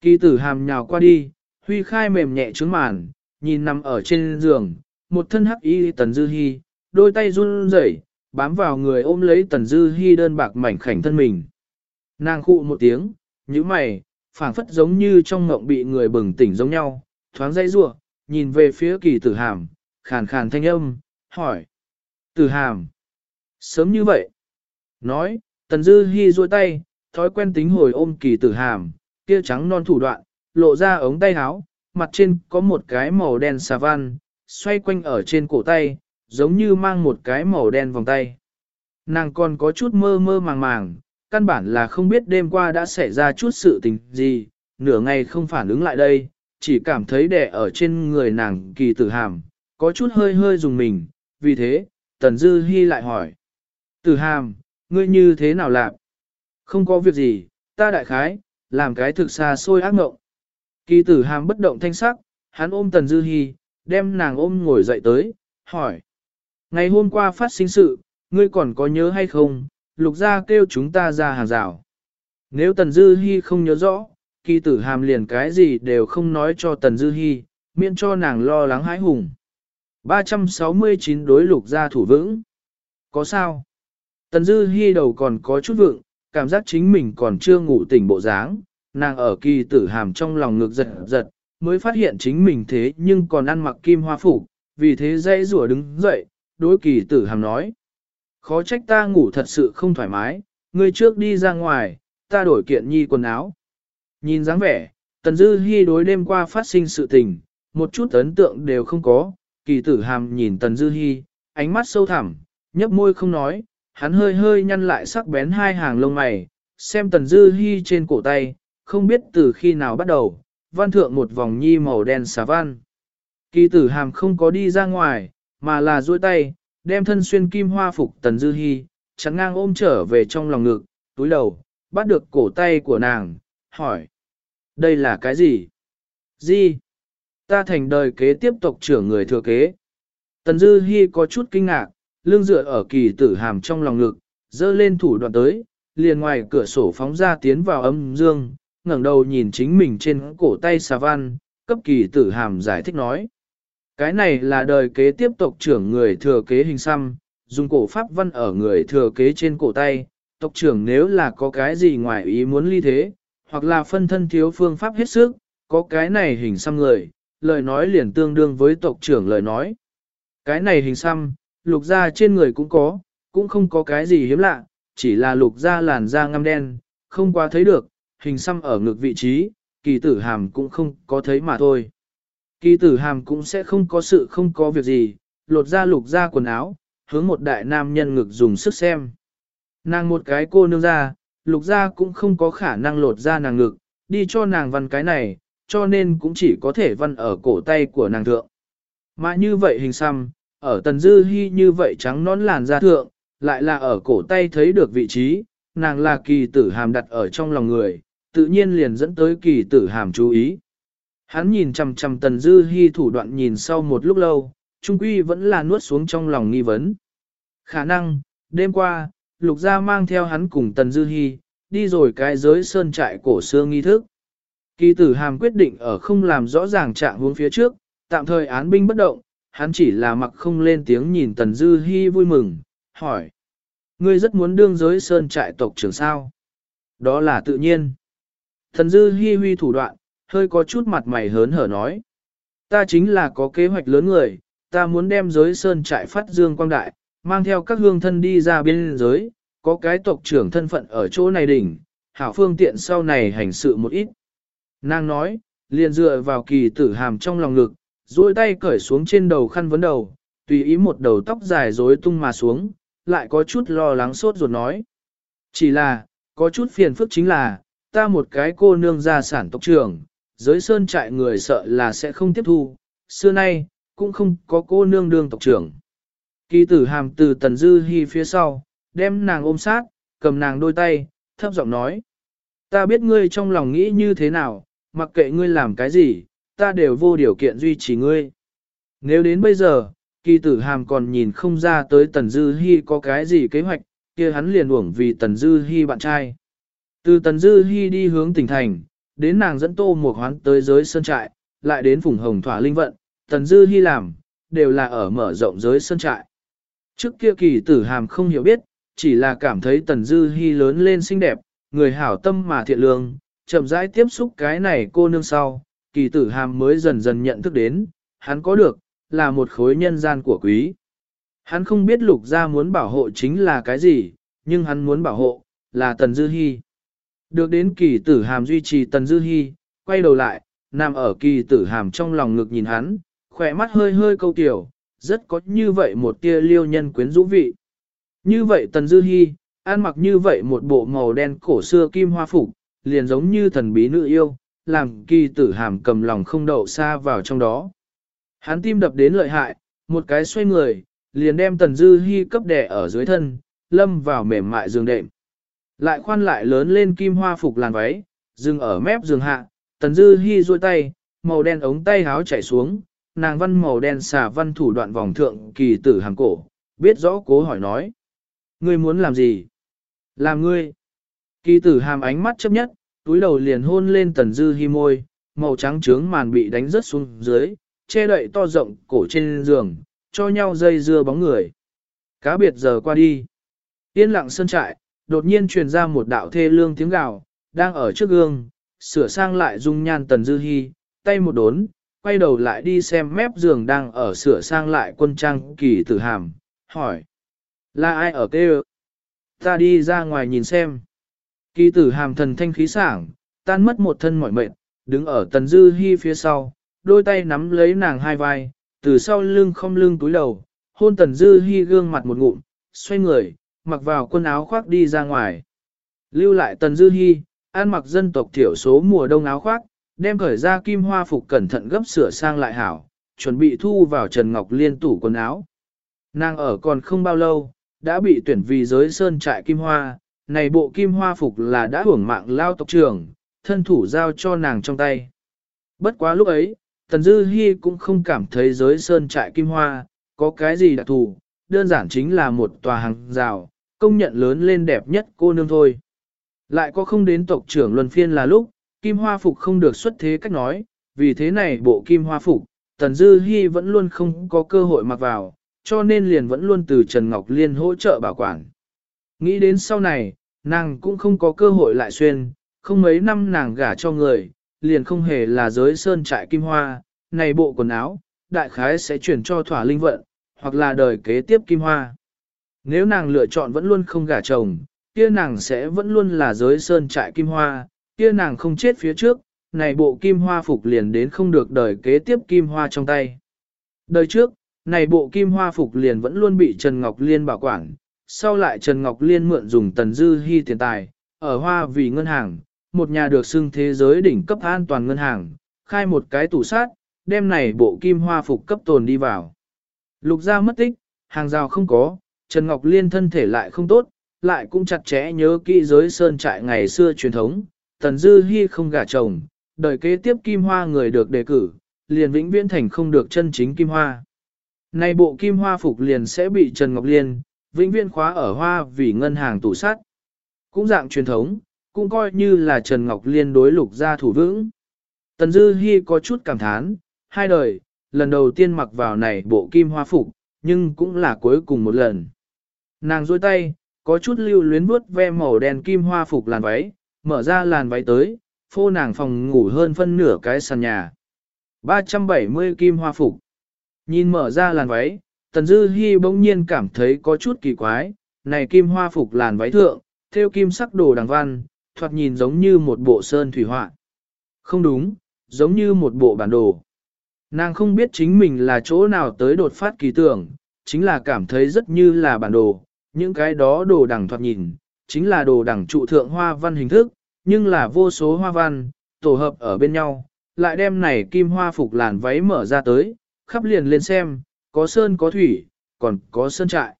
[SPEAKER 1] Kỳ tử hàm nhào qua đi, huy khai mềm nhẹ trướng màn, nhìn nằm ở trên giường, một thân hắc y Tần Dư Hi, đôi tay run rẩy, bám vào người ôm lấy Tần Dư Hi đơn bạc mảnh khảnh thân mình. Nàng khụ một tiếng, như mày, phảng phất giống như trong ngộng bị người bừng tỉnh giống nhau, thoáng dây rủa, nhìn về phía kỳ tử hàm, khàn khàn thanh âm, hỏi. Tử hàm. Sớm như vậy. Nói, tần dư hy duỗi tay, thói quen tính hồi ôm kỳ tử hàm, kia trắng non thủ đoạn, lộ ra ống tay áo, mặt trên có một cái màu đen xà văn, xoay quanh ở trên cổ tay, giống như mang một cái màu đen vòng tay. Nàng còn có chút mơ mơ màng màng, căn bản là không biết đêm qua đã xảy ra chút sự tình gì, nửa ngày không phản ứng lại đây, chỉ cảm thấy đẻ ở trên người nàng kỳ tử hàm, có chút hơi hơi dùng mình, vì thế, Tần Dư Hi lại hỏi. Tử hàm, ngươi như thế nào làm? Không có việc gì, ta đại khái, làm cái thực xa xôi ác ngộng. Kỳ tử hàm bất động thanh sắc, hắn ôm Tần Dư Hi, đem nàng ôm ngồi dậy tới, hỏi. Ngày hôm qua phát sinh sự, ngươi còn có nhớ hay không, lục gia kêu chúng ta ra hàng rào. Nếu Tần Dư Hi không nhớ rõ, kỳ tử hàm liền cái gì đều không nói cho Tần Dư Hi, miễn cho nàng lo lắng hãi hùng. 369 đối lục gia thủ vững. Có sao? Tần Dư Hi đầu còn có chút vượng, cảm giác chính mình còn chưa ngủ tỉnh bộ dáng, nàng ở kỳ tử hàm trong lòng ngược giật giật, mới phát hiện chính mình thế nhưng còn ăn mặc kim hoa phủ, vì thế dây rủa đứng dậy, đối kỳ tử hàm nói. Khó trách ta ngủ thật sự không thoải mái, ngươi trước đi ra ngoài, ta đổi kiện nhi quần áo. Nhìn dáng vẻ, Tần Dư Hi đối đêm qua phát sinh sự tình, một chút ấn tượng đều không có, kỳ tử hàm nhìn Tần Dư Hi, ánh mắt sâu thẳm, nhấp môi không nói, hắn hơi hơi nhăn lại sắc bén hai hàng lông mày, xem Tần Dư Hi trên cổ tay, không biết từ khi nào bắt đầu, văn thượng một vòng nhi màu đen xà văn. Kỳ tử hàm không có đi ra ngoài, mà là duỗi tay, đem thân xuyên kim hoa phục Tần Dư Hi, chắn ngang ôm trở về trong lòng ngực, túi đầu, bắt được cổ tay của nàng, hỏi. Đây là cái gì? Gì? Ta thành đời kế tiếp tộc trưởng người thừa kế. Tần Dư Hi có chút kinh ngạc, lưng dựa ở kỳ tử hàm trong lòng ngực, dơ lên thủ đoạn tới, liền ngoài cửa sổ phóng ra tiến vào âm dương, ngẩng đầu nhìn chính mình trên cổ tay xà văn, cấp kỳ tử hàm giải thích nói. Cái này là đời kế tiếp tộc trưởng người thừa kế hình xăm, dùng cổ pháp văn ở người thừa kế trên cổ tay, tộc trưởng nếu là có cái gì ngoài ý muốn ly thế, hoặc là phân thân thiếu phương pháp hết sức, có cái này hình xăm người, lời nói liền tương đương với tộc trưởng lời nói. Cái này hình xăm, lục da trên người cũng có, cũng không có cái gì hiếm lạ, chỉ là lục da làn da ngăm đen, không qua thấy được, hình xăm ở ngực vị trí, kỳ tử hàm cũng không có thấy mà thôi. Kỳ tử hàm cũng sẽ không có sự không có việc gì, lột ra lục ra quần áo, hướng một đại nam nhân ngực dùng sức xem. Nàng một cái cô nương ra, lục ra cũng không có khả năng lột ra nàng ngực, đi cho nàng văn cái này, cho nên cũng chỉ có thể văn ở cổ tay của nàng thượng. Mà như vậy hình xăm, ở tần dư hy như vậy trắng nón làn da thượng, lại là ở cổ tay thấy được vị trí, nàng là kỳ tử hàm đặt ở trong lòng người, tự nhiên liền dẫn tới kỳ tử hàm chú ý. Hắn nhìn chằm chằm tần dư Hi thủ đoạn nhìn sau một lúc lâu, trung quy vẫn là nuốt xuống trong lòng nghi vấn. Khả năng, đêm qua, lục gia mang theo hắn cùng tần dư Hi đi rồi cái giới sơn trại cổ xưa nghi thức. Kỳ tử hàm quyết định ở không làm rõ ràng trạng hướng phía trước, tạm thời án binh bất động, hắn chỉ là mặc không lên tiếng nhìn Tần Dư Hi vui mừng, hỏi. Ngươi rất muốn đương giới sơn trại tộc trưởng sao? Đó là tự nhiên. Tần Dư Hi huy thủ đoạn, hơi có chút mặt mày hớn hở nói. Ta chính là có kế hoạch lớn người, ta muốn đem giới sơn trại phát dương quang đại, mang theo các hương thân đi ra biên giới, có cái tộc trưởng thân phận ở chỗ này đỉnh, hảo phương tiện sau này hành sự một ít. Nàng nói, liền dựa vào kỳ tử hàm trong lòng ngực, duỗi tay cởi xuống trên đầu khăn vấn đầu, tùy ý một đầu tóc dài rối tung mà xuống, lại có chút lo lắng sốt ruột nói. Chỉ là, có chút phiền phức chính là, ta một cái cô nương gia sản tộc trưởng, giới sơn trại người sợ là sẽ không tiếp thu, xưa nay, cũng không có cô nương đương tộc trưởng. Kỳ tử hàm từ tần dư hy phía sau, đem nàng ôm sát, cầm nàng đôi tay, thấp giọng nói. Ta biết ngươi trong lòng nghĩ như thế nào, mặc kệ ngươi làm cái gì, ta đều vô điều kiện duy trì ngươi. Nếu đến bây giờ, kỳ tử hàm còn nhìn không ra tới Tần Dư Hi có cái gì kế hoạch, kia hắn liền uổng vì Tần Dư Hi bạn trai. Từ Tần Dư Hi đi hướng tỉnh thành, đến nàng dẫn tô một hoán tới giới sơn trại, lại đến phùng hồng thỏa linh vận, Tần Dư Hi làm, đều là ở mở rộng giới sơn trại. Trước kia kỳ tử hàm không hiểu biết, chỉ là cảm thấy Tần Dư Hi lớn lên xinh đẹp, người hảo tâm mà thiện lương, chậm rãi tiếp xúc cái này cô nương sau, kỳ tử hàm mới dần dần nhận thức đến, hắn có được, là một khối nhân gian của quý. Hắn không biết lục gia muốn bảo hộ chính là cái gì, nhưng hắn muốn bảo hộ, là Tần Dư Hi. Được đến kỳ tử hàm duy trì Tần Dư hy quay đầu lại, nằm ở kỳ tử hàm trong lòng ngực nhìn hắn, khỏe mắt hơi hơi câu tiểu, rất có như vậy một tia liêu nhân quyến rũ vị. Như vậy Tần Dư hy ăn mặc như vậy một bộ màu đen cổ xưa kim hoa phục, liền giống như thần bí nữ yêu, làm kỳ tử hàm cầm lòng không đậu xa vào trong đó. Hắn tim đập đến lợi hại, một cái xoay người, liền đem tần dư hy cấp đè ở dưới thân, lâm vào mềm mại giường đệm. Lại khoan lại lớn lên kim hoa phục làn váy, dừng ở mép giường hạ, tần dư hy duỗi tay, màu đen ống tay háo chảy xuống, nàng văn màu đen xà văn thủ đoạn vòng thượng kỳ tử hàng cổ, biết rõ cố hỏi nói. Ngươi muốn làm gì? Làm ngươi. Kỳ tử hàm ánh mắt chấp nhất, túi đầu liền hôn lên tần dư hi môi, màu trắng trướng màn bị đánh rớt xuống dưới, che đậy to rộng cổ trên giường, cho nhau dây dưa bóng người. Cá biệt giờ qua đi. Yên lặng sơn trại, đột nhiên truyền ra một đạo thê lương tiếng gào, đang ở trước gương, sửa sang lại dung nhan tần dư hi, tay một đốn, quay đầu lại đi xem mép giường đang ở sửa sang lại quân trang kỳ tử hàm, hỏi. Là ai ở kêu? Ta đi ra ngoài nhìn xem. Kỳ tử hàm thần thanh khí sảng, tan mất một thân mỏi mệt, đứng ở tần dư hi phía sau, đôi tay nắm lấy nàng hai vai, từ sau lưng không lưng túi đầu, hôn tần dư hi gương mặt một ngụm, xoay người, mặc vào quần áo khoác đi ra ngoài. Lưu lại tần dư hi, ăn mặc dân tộc thiểu số mùa đông áo khoác, đem khởi ra kim hoa phục cẩn thận gấp sửa sang lại hảo, chuẩn bị thu vào Trần Ngọc Liên tủ quần áo. Nàng ở còn không bao lâu, đã bị tuyển vì giới sơn trại kim hoa, này bộ kim hoa phục là đã hưởng mạng lao tộc trưởng, thân thủ giao cho nàng trong tay. Bất quá lúc ấy, Tần Dư Hi cũng không cảm thấy giới sơn trại kim hoa, có cái gì đặc thù, đơn giản chính là một tòa hàng rào, công nhận lớn lên đẹp nhất cô nương thôi. Lại có không đến tộc trưởng luân phiên là lúc, kim hoa phục không được xuất thế cách nói, vì thế này bộ kim hoa phục, Tần Dư Hi vẫn luôn không có cơ hội mặc vào, cho nên liền vẫn luôn từ Trần Ngọc Liên hỗ trợ bảo quản. Nghĩ đến sau này, nàng cũng không có cơ hội lại xuyên, không mấy năm nàng gả cho người, liền không hề là giới sơn trại kim hoa, này bộ quần áo, đại khái sẽ chuyển cho thỏa linh vận, hoặc là đời kế tiếp kim hoa. Nếu nàng lựa chọn vẫn luôn không gả chồng, kia nàng sẽ vẫn luôn là giới sơn trại kim hoa, kia nàng không chết phía trước, này bộ kim hoa phục liền đến không được đời kế tiếp kim hoa trong tay. Đời trước, này bộ kim hoa phục liền vẫn luôn bị Trần Ngọc Liên bảo quản, sau lại Trần Ngọc Liên mượn dùng tần dư hy tiền tài, ở hoa vì ngân hàng, một nhà được xưng thế giới đỉnh cấp an toàn ngân hàng, khai một cái tủ sát, đem này bộ kim hoa phục cấp tồn đi vào. Lục gia mất tích, hàng rào không có, Trần Ngọc Liên thân thể lại không tốt, lại cũng chặt chẽ nhớ kỹ giới sơn trại ngày xưa truyền thống, tần dư Hi không gả chồng, đời kế tiếp kim hoa người được đề cử, liền vĩnh viễn thành không được chân chính kim hoa. Này bộ kim hoa phục liền sẽ bị Trần Ngọc Liên, vĩnh viễn khóa ở hoa vì ngân hàng tủ sắt. Cũng dạng truyền thống, cũng coi như là Trần Ngọc Liên đối lục gia thủ vững. Tần Dư Hi có chút cảm thán, hai đời, lần đầu tiên mặc vào này bộ kim hoa phục, nhưng cũng là cuối cùng một lần. Nàng duỗi tay, có chút lưu luyến vuốt ve màu đen kim hoa phục làn váy, mở ra làn váy tới, phô nàng phòng ngủ hơn phân nửa cái sàn nhà. 370 kim hoa phục. Nhìn mở ra làn váy, Tần Dư Hi bỗng nhiên cảm thấy có chút kỳ quái, này kim hoa phục làn váy thượng, theo kim sắc đồ đằng văn, thoạt nhìn giống như một bộ sơn thủy họa. Không đúng, giống như một bộ bản đồ. Nàng không biết chính mình là chỗ nào tới đột phát kỳ tưởng, chính là cảm thấy rất như là bản đồ, những cái đó đồ đẳng thoạt nhìn, chính là đồ đẳng trụ thượng hoa văn hình thức, nhưng là vô số hoa văn, tổ hợp ở bên nhau, lại đem này kim hoa phục làn váy mở ra tới, khắp liền lên xem, có sơn có thủy, còn có sơn trại.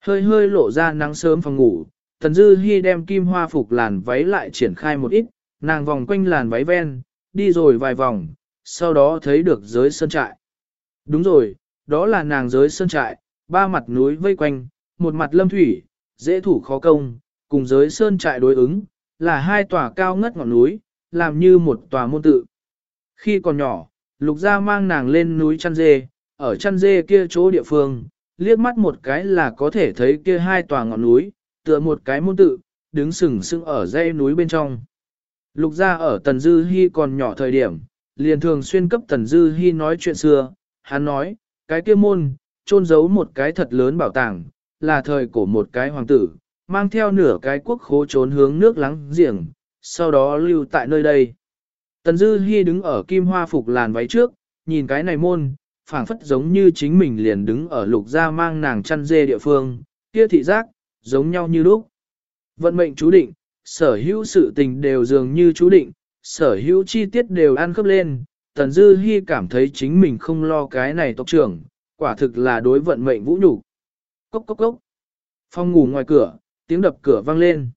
[SPEAKER 1] Hơi hơi lộ ra nắng sớm phòng ngủ, Tần Dư Hi đem kim hoa phục làn váy lại triển khai một ít, nàng vòng quanh làn váy ven, đi rồi vài vòng, sau đó thấy được giới sơn trại. Đúng rồi, đó là nàng giới sơn trại, ba mặt núi vây quanh, một mặt lâm thủy, dễ thủ khó công, cùng giới sơn trại đối ứng, là hai tòa cao ngất ngọn núi, làm như một tòa môn tự. Khi còn nhỏ, lục gia mang nàng lên núi chăn dê, ở chăn dê kia chỗ địa phương, liếc mắt một cái là có thể thấy kia hai tòa ngọn núi, tựa một cái môn tự, đứng sừng sững ở dãy núi bên trong. Lục gia ở Tần Dư Hi còn nhỏ thời điểm, liền thường xuyên cấp Tần Dư Hi nói chuyện xưa, hắn nói, cái kia môn, trôn giấu một cái thật lớn bảo tàng, là thời của một cái hoàng tử, mang theo nửa cái quốc khố trốn hướng nước lắng giềng, sau đó lưu tại nơi đây. Tần Dư Hi đứng ở kim hoa phục làn váy trước, nhìn cái này môn, phảng phất giống như chính mình liền đứng ở lục gia mang nàng chăn dê địa phương, kia thị giác, giống nhau như lúc. Vận mệnh chú định, sở hữu sự tình đều dường như chú định, sở hữu chi tiết đều ăn khớp lên, Tần Dư Hi cảm thấy chính mình không lo cái này tộc trưởng, quả thực là đối vận mệnh vũ nhục. Cốc cốc cốc. Phong ngủ ngoài cửa, tiếng đập cửa vang lên.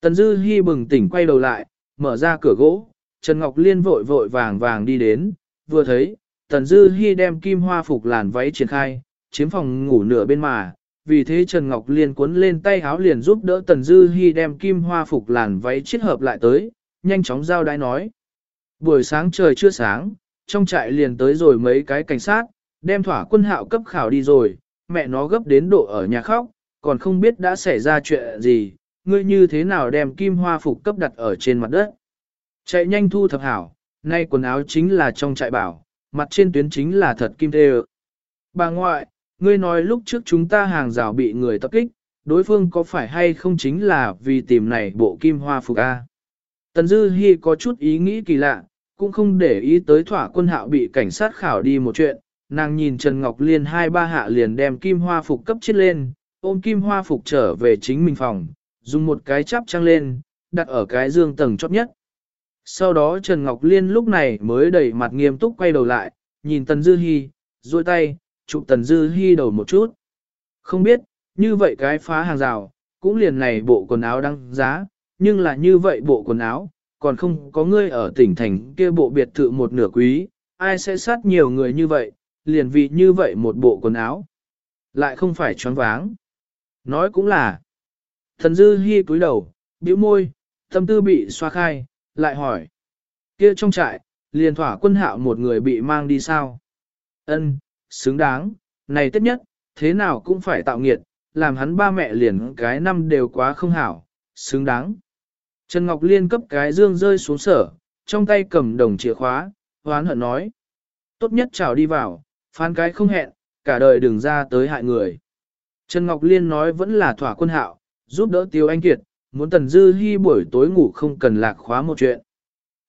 [SPEAKER 1] Tần Dư Hi bừng tỉnh quay đầu lại, mở ra cửa gỗ, Trần Ngọc Liên vội vội vàng vàng đi đến, vừa thấy, Tần Dư Hi đem kim hoa phục làn váy triển khai, chiếm phòng ngủ nửa bên mà, vì thế Trần Ngọc Liên cuốn lên tay áo liền giúp đỡ Tần Dư Hi đem kim hoa phục làn váy chiết hợp lại tới, nhanh chóng giao đái nói. Buổi sáng trời chưa sáng, trong trại liền tới rồi mấy cái cảnh sát, đem thỏa quân hạo cấp khảo đi rồi, mẹ nó gấp đến độ ở nhà khóc, còn không biết đã xảy ra chuyện gì, ngươi như thế nào đem kim hoa phục cấp đặt ở trên mặt đất. Chạy nhanh thu thập hảo, nay quần áo chính là trong trại bảo, mặt trên tuyến chính là thật kim thê Bà ngoại, ngươi nói lúc trước chúng ta hàng rào bị người tập kích, đối phương có phải hay không chính là vì tìm này bộ kim hoa phục A. Tần Dư Hi có chút ý nghĩ kỳ lạ, cũng không để ý tới thỏa quân hạo bị cảnh sát khảo đi một chuyện, nàng nhìn Trần Ngọc Liên hai ba hạ liền đem kim hoa phục cấp chết lên, ôm kim hoa phục trở về chính mình phòng, dùng một cái chắp trăng lên, đặt ở cái dương tầng chót nhất. Sau đó Trần Ngọc Liên lúc này mới đẩy mặt nghiêm túc quay đầu lại, nhìn Tần Dư Hi, duỗi tay, chụp Tần Dư Hi đầu một chút. Không biết, như vậy cái phá hàng rào, cũng liền này bộ quần áo đăng giá, nhưng là như vậy bộ quần áo, còn không có ngươi ở tỉnh thành kia bộ biệt thự một nửa quý, ai sẽ sát nhiều người như vậy, liền vì như vậy một bộ quần áo. Lại không phải choáng váng. Nói cũng là. Thần Dư Hi cúi đầu, bĩu môi, tâm tư bị xoa khai, lại hỏi. Kia trong trại, liền thỏa quân hạo một người bị mang đi sao? Ân, xứng đáng, này tất nhất, thế nào cũng phải tạo nghiệt, làm hắn ba mẹ liền cái năm đều quá không hảo, xứng đáng. Trần Ngọc Liên cấp cái dương rơi xuống sở, trong tay cầm đồng chìa khóa, hoán hận nói. Tốt nhất chào đi vào, phán cái không hẹn, cả đời đừng ra tới hại người. Trần Ngọc Liên nói vẫn là thỏa quân hạo, giúp đỡ Tiêu Anh Kiệt, muốn Tần Dư Hi buổi tối ngủ không cần lạc khóa một chuyện.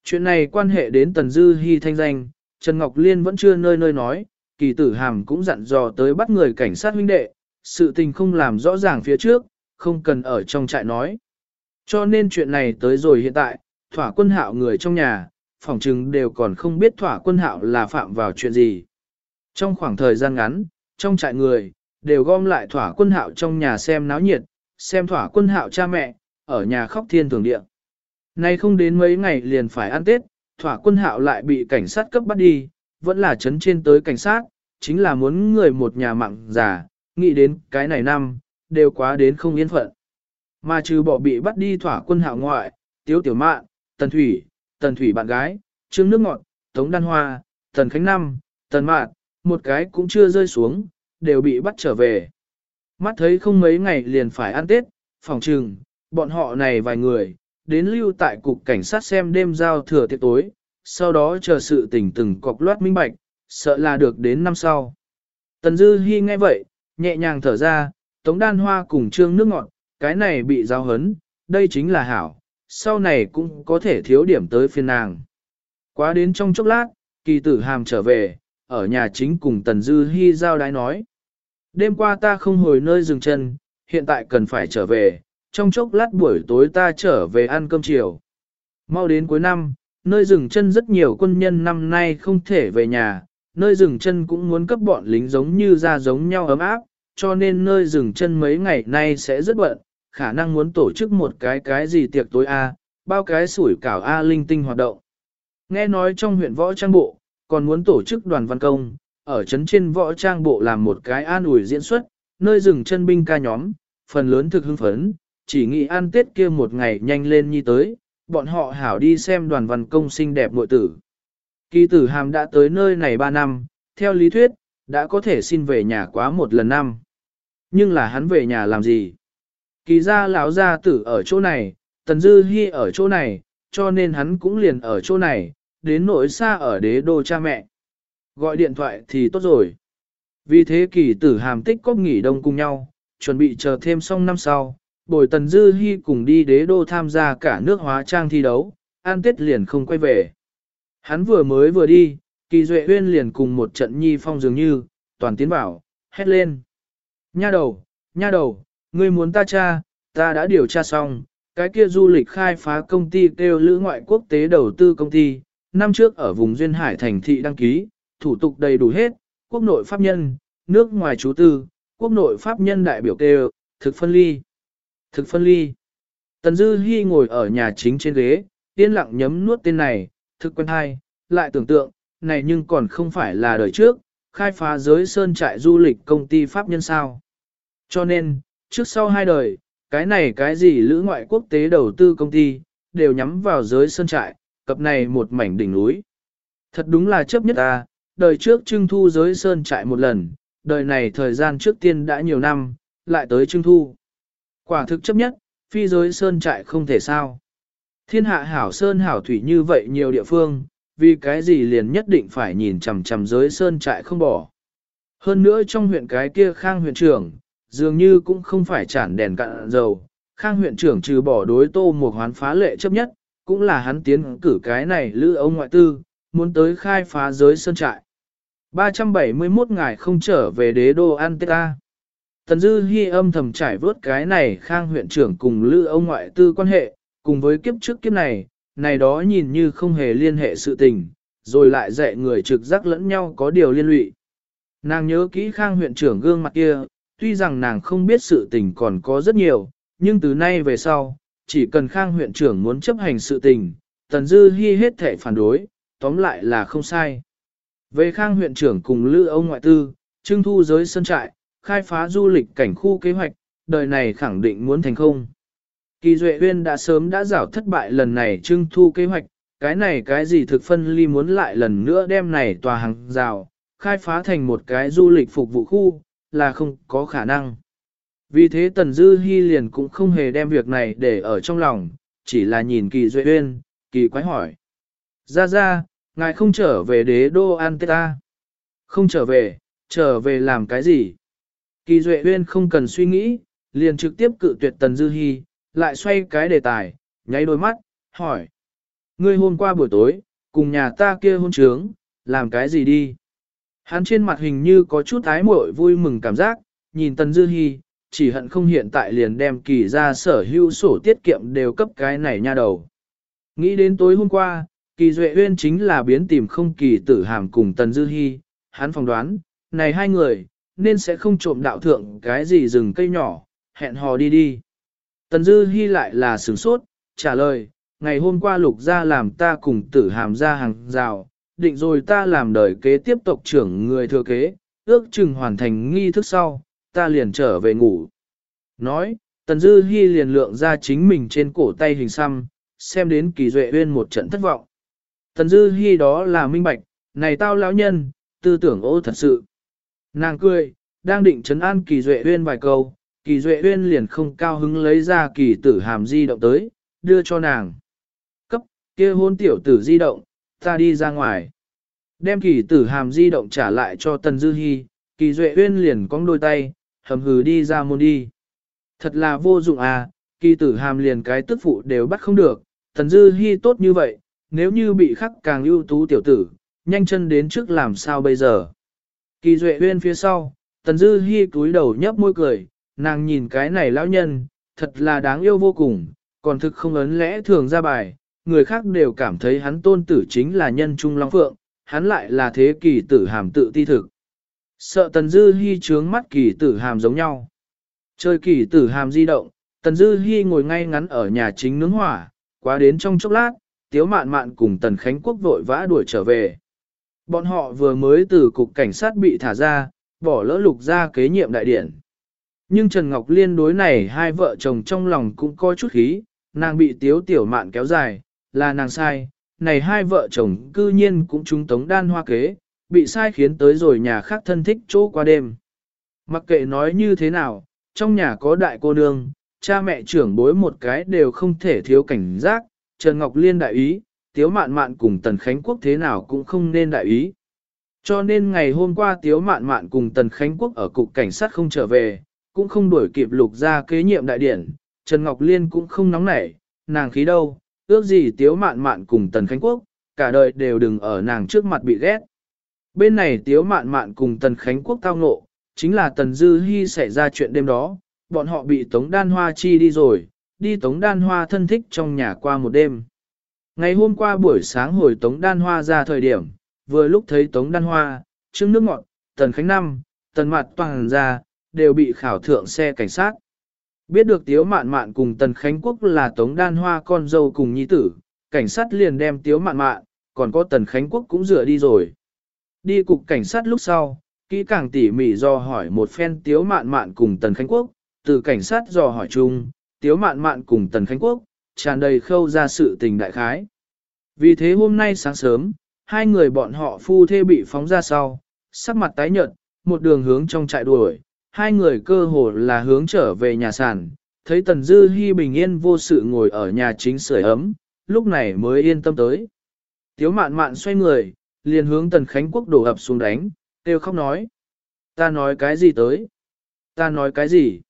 [SPEAKER 1] Chuyện này quan hệ đến Tần Dư Hi thanh danh, Trần Ngọc Liên vẫn chưa nơi nơi nói, kỳ tử hàm cũng dặn dò tới bắt người cảnh sát huynh đệ, sự tình không làm rõ ràng phía trước, không cần ở trong trại nói. Cho nên chuyện này tới rồi hiện tại, thỏa quân hạo người trong nhà, phỏng chừng đều còn không biết thỏa quân hạo là phạm vào chuyện gì. Trong khoảng thời gian ngắn, trong trại người, đều gom lại thỏa quân hạo trong nhà xem náo nhiệt, xem thỏa quân hạo cha mẹ, ở nhà khóc thiên thường địa. Nay không đến mấy ngày liền phải ăn Tết, thỏa quân hạo lại bị cảnh sát cấp bắt đi, vẫn là chấn trên tới cảnh sát, chính là muốn người một nhà mạng già, nghĩ đến cái này năm, đều quá đến không yên phận. Mà trừ bỏ bị bắt đi thỏa quân hạo ngoại, Tiếu Tiểu Mạn, Tần Thủy, Tần Thủy bạn gái, Trương Nước Ngọt, Tống Đan Hoa, Tần Khánh Năm, Tần Mạn, một cái cũng chưa rơi xuống, đều bị bắt trở về. Mắt thấy không mấy ngày liền phải ăn Tết, phòng trừng, bọn họ này vài người, đến lưu tại cục cảnh sát xem đêm giao thừa tiệc tối, sau đó chờ sự tỉnh từng cọc loát minh bạch, sợ là được đến năm sau. Tần Dư Hi nghe vậy, nhẹ nhàng thở ra, Tống Đan Hoa cùng Trương Nước Ngọt, cái này bị giao hấn, đây chính là hảo, sau này cũng có thể thiếu điểm tới phiên nàng. Quá đến trong chốc lát, kỳ tử hàm trở về, ở nhà chính cùng Tần Dư Hi giao đái nói. Đêm qua ta không hồi nơi dừng chân, hiện tại cần phải trở về, trong chốc lát buổi tối ta trở về ăn cơm chiều. Mau đến cuối năm, nơi dừng chân rất nhiều quân nhân năm nay không thể về nhà, nơi dừng chân cũng muốn cấp bọn lính giống như ra giống nhau ấm áp, cho nên nơi dừng chân mấy ngày nay sẽ rất bận, khả năng muốn tổ chức một cái cái gì tiệc tối A, bao cái sủi cảo A linh tinh hoạt động. Nghe nói trong huyện võ trang bộ, còn muốn tổ chức đoàn văn công, ở trấn trên võ trang bộ làm một cái an ủi diễn xuất, nơi dừng chân binh ca nhóm, phần lớn thực hưng phấn, chỉ nghĩ ăn tết kia một ngày nhanh lên như tới, bọn họ hảo đi xem đoàn văn công xinh đẹp nội tử. Kỳ tử hàm đã tới nơi này 3 năm, theo lý thuyết, đã có thể xin về nhà quá một lần năm. Nhưng là hắn về nhà làm gì? Kỳ ra lão gia tử ở chỗ này, Tần Dư Hi ở chỗ này, cho nên hắn cũng liền ở chỗ này, đến nỗi xa ở đế đô cha mẹ. Gọi điện thoại thì tốt rồi. Vì thế kỳ tử hàm tích có nghỉ đông cùng nhau, chuẩn bị chờ thêm xong năm sau, bồi Tần Dư hy cùng đi đế đô tham gia cả nước hóa trang thi đấu, an tết liền không quay về. Hắn vừa mới vừa đi, kỳ duệ huyên liền cùng một trận nhi phong dường như, toàn tiến bảo, hét lên. Nha đầu, nha đầu, ngươi muốn ta cha, ta đã điều tra xong, cái kia du lịch khai phá công ty kêu lữ ngoại quốc tế đầu tư công ty, năm trước ở vùng Duyên Hải thành thị đăng ký, thủ tục đầy đủ hết, quốc nội pháp nhân, nước ngoài chú tư, quốc nội pháp nhân đại biểu kêu, thực phân ly. Thực phân ly. Tần Dư Hi ngồi ở nhà chính trên ghế, yên lặng nhấm nuốt tên này, thực quen hay, lại tưởng tượng, này nhưng còn không phải là đời trước, khai phá giới sơn trại du lịch công ty pháp nhân sao. Cho nên, trước sau hai đời, cái này cái gì lữ ngoại quốc tế đầu tư công ty, đều nhắm vào giới sơn trại, cập này một mảnh đỉnh núi. Thật đúng là chấp nhất ta, đời trước trưng thu giới sơn trại một lần, đời này thời gian trước tiên đã nhiều năm, lại tới trưng thu. Quả thực chấp nhất, phi giới sơn trại không thể sao. Thiên hạ hảo sơn hảo thủy như vậy nhiều địa phương, vì cái gì liền nhất định phải nhìn chằm chằm giới sơn trại không bỏ. Hơn nữa trong huyện cái kia khang huyện trưởng, dường như cũng không phải chản đèn cạn dầu. Khang huyện trưởng trừ bỏ đối tô một hoán phá lệ chấp nhất, cũng là hắn tiến cử cái này lữ ông ngoại tư, muốn tới khai phá giới sơn trại. 371 ngày không trở về đế đô An Tết. Tần Dư Hi âm thầm trải vớt cái này khang huyện trưởng cùng lữ ông ngoại tư quan hệ, cùng với kiếp trước kiếp này, này đó nhìn như không hề liên hệ sự tình, rồi lại dạy người trực giác lẫn nhau có điều liên lụy. Nàng nhớ kỹ khang huyện trưởng gương mặt kia, tuy rằng nàng không biết sự tình còn có rất nhiều, nhưng từ nay về sau, chỉ cần khang huyện trưởng muốn chấp hành sự tình, tần dư hy hết thể phản đối, tóm lại là không sai. Về khang huyện trưởng cùng lữ ông ngoại tư, trưng thu giới sân trại, khai phá du lịch cảnh khu kế hoạch, đời này khẳng định muốn thành công. Kỳ Duệ Uyên đã sớm đã rảo thất bại lần này trưng thu kế hoạch, cái này cái gì thực phân ly muốn lại lần nữa đem này tòa hàng rào, khai phá thành một cái du lịch phục vụ khu, là không có khả năng. Vì thế Tần Dư Hi liền cũng không hề đem việc này để ở trong lòng, chỉ là nhìn Kỳ Duệ Uyên, Kỳ quái hỏi. Ra ra, ngài không trở về đế đô An Tết ta. Không trở về, trở về làm cái gì? Kỳ Duệ Uyên không cần suy nghĩ, liền trực tiếp cự tuyệt Tần Dư Hi, lại xoay cái đề tài, nháy đôi mắt, hỏi. Ngươi hôm qua buổi tối, cùng nhà ta kia hôn trướng, làm cái gì đi? Hắn trên mặt hình như có chút ái muội vui mừng cảm giác, nhìn Tần Dư Hi, chỉ hận không hiện tại liền đem kỳ ra sở hữu sổ tiết kiệm đều cấp cái này nha đầu. Nghĩ đến tối hôm qua, kỳ duệ uyên chính là biến tìm không kỳ tử hàm cùng Tần Dư Hi, hắn phỏng đoán, này hai người, nên sẽ không trộm đạo thượng cái gì rừng cây nhỏ, hẹn hò đi đi. Tần Dư Hi lại là sửng sốt, trả lời, ngày hôm qua lục gia làm ta cùng tử hàm ra hàng rào, định rồi ta làm đời kế tiếp tộc trưởng người thừa kế, ước chừng hoàn thành nghi thức sau, ta liền trở về ngủ. Nói, Tần Dư Hi liền lượng ra chính mình trên cổ tay hình xăm, xem đến kỳ duệ uyên một trận thất vọng. Tần dư hy đó là minh bạch, này tao lão nhân, tư tưởng ô thật sự. Nàng cười, đang định chấn an kỳ duệ uyên vài câu, kỳ duệ uyên liền không cao hứng lấy ra kỳ tử hàm di động tới, đưa cho nàng. Cấp, kia hôn tiểu tử di động, ta đi ra ngoài. Đem kỳ tử hàm di động trả lại cho tần dư hy, kỳ duệ uyên liền cong đôi tay, hầm hừ đi ra môn đi. Thật là vô dụng à, kỳ tử hàm liền cái tức phụ đều bắt không được, tần dư hy tốt như vậy, nếu như bị khắc càng ưu tú tiểu tử, nhanh chân đến trước làm sao bây giờ. Kỳ duệ uyên phía sau, tần dư hy cúi đầu nhấp môi cười, nàng nhìn cái này lão nhân, thật là đáng yêu vô cùng, còn thực không ấn lẽ thường ra bài, người khác đều cảm thấy hắn tôn tử chính là nhân trung long phượng, hắn lại là thế kỳ tử hàm tự ti thực. Sợ tần dư Hi trướng mắt kỳ tử hàm giống nhau. Chơi kỳ tử hàm di động, tần dư Hi ngồi ngay ngắn ở nhà chính nướng hỏa, quá đến trong chốc lát, tiếu mạn mạn cùng tần khánh quốc vội vã đuổi trở về. Bọn họ vừa mới từ cục cảnh sát bị thả ra, bỏ lỡ lục ra kế nhiệm đại điển. Nhưng Trần Ngọc Liên đối này hai vợ chồng trong lòng cũng có chút khí, nàng bị tiếu tiểu mạn kéo dài, là nàng sai, này hai vợ chồng cư nhiên cũng trúng tống đan hoa kế, bị sai khiến tới rồi nhà khác thân thích chỗ qua đêm. Mặc kệ nói như thế nào, trong nhà có đại cô nương, cha mẹ trưởng bối một cái đều không thể thiếu cảnh giác, Trần Ngọc Liên đại ý, Tiếu Mạn Mạn cùng Tần Khánh Quốc thế nào cũng không nên đại ý. Cho nên ngày hôm qua Tiếu Mạn Mạn cùng Tần Khánh Quốc ở cục cảnh sát không trở về, cũng không đuổi kịp lục ra kế nhiệm đại điển, Trần Ngọc Liên cũng không nóng nảy, nàng khí đâu, ước gì Tiếu Mạn Mạn cùng Tần Khánh Quốc, cả đời đều đừng ở nàng trước mặt bị ghét. Bên này Tiếu Mạn Mạn cùng Tần Khánh Quốc tao ngộ, chính là Tần Dư Hi xảy ra chuyện đêm đó, bọn họ bị Tống Đan Hoa chi đi rồi, đi Tống Đan Hoa thân thích trong nhà qua một đêm. Ngày hôm qua buổi sáng hồi Tống Đan Hoa ra thời điểm, vừa lúc thấy Tống Đan Hoa, Trương Nước Ngọt, Tần Khánh Năm, Tần Mạt toàn ra, đều bị khảo thượng xe cảnh sát. Biết được Tiếu Mạn Mạn cùng Tần Khánh Quốc là Tống Đan Hoa con dâu cùng nhi tử, cảnh sát liền đem Tiếu Mạn Mạn, còn có Tần Khánh Quốc cũng rửa đi rồi. Đi cục cảnh sát lúc sau, kỹ càng tỉ mỉ do hỏi một phen Tiếu Mạn Mạn cùng Tần Khánh Quốc, từ cảnh sát do hỏi chung, Tiếu Mạn Mạn cùng Tần Khánh Quốc, tràn đầy khâu ra sự tình đại khái. Vì thế hôm nay sáng sớm, hai người bọn họ phu thê bị phóng ra sau, sắc mặt tái nhợt, một đường hướng trong trại đuổi, hai người cơ hồ là hướng trở về nhà sản, thấy Tần Dư Hi bình yên vô sự ngồi ở nhà chính sưởi ấm, lúc này mới yên tâm tới. Tiếu mạn mạn xoay người, liền hướng Tần Khánh Quốc đổ ập xuống đánh, kêu khóc nói. Ta nói cái gì tới? Ta nói cái gì?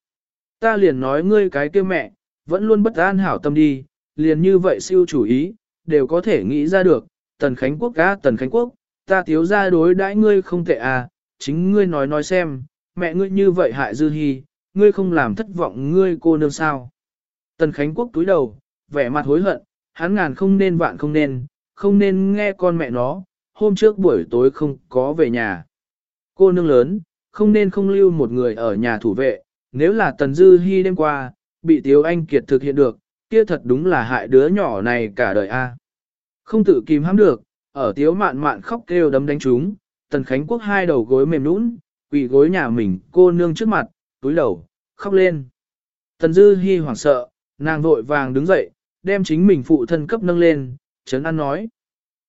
[SPEAKER 1] Ta liền nói ngươi cái kêu mẹ, vẫn luôn bất an hảo tâm đi, liền như vậy siêu chủ ý, đều có thể nghĩ ra được. Tần Khánh Quốc á Tần Khánh Quốc, ta thiếu ra đối đãi ngươi không tệ à, chính ngươi nói nói xem, mẹ ngươi như vậy hại dư hy, ngươi không làm thất vọng ngươi cô nương sao. Tần Khánh Quốc túi đầu, vẻ mặt hối hận, hắn ngàn không nên vạn không nên, không nên nghe con mẹ nó, hôm trước buổi tối không có về nhà. Cô nương lớn, không nên không lưu một người ở nhà thủ vệ, nếu là Tần Dư Hi đêm qua, bị Tiếu Anh Kiệt thực hiện được, kia thật đúng là hại đứa nhỏ này cả đời a. Không tự kìm hãm được, ở Tiếu Mạn Mạn khóc kêu đấm đánh chúng, Tần Khánh Quốc hai đầu gối mềm nũng, quỳ gối nhà mình cô nương trước mặt, túi đầu, khóc lên. Tần Dư Hi hoảng sợ, nàng vội vàng đứng dậy, đem chính mình phụ thân cấp nâng lên, chấn an nói.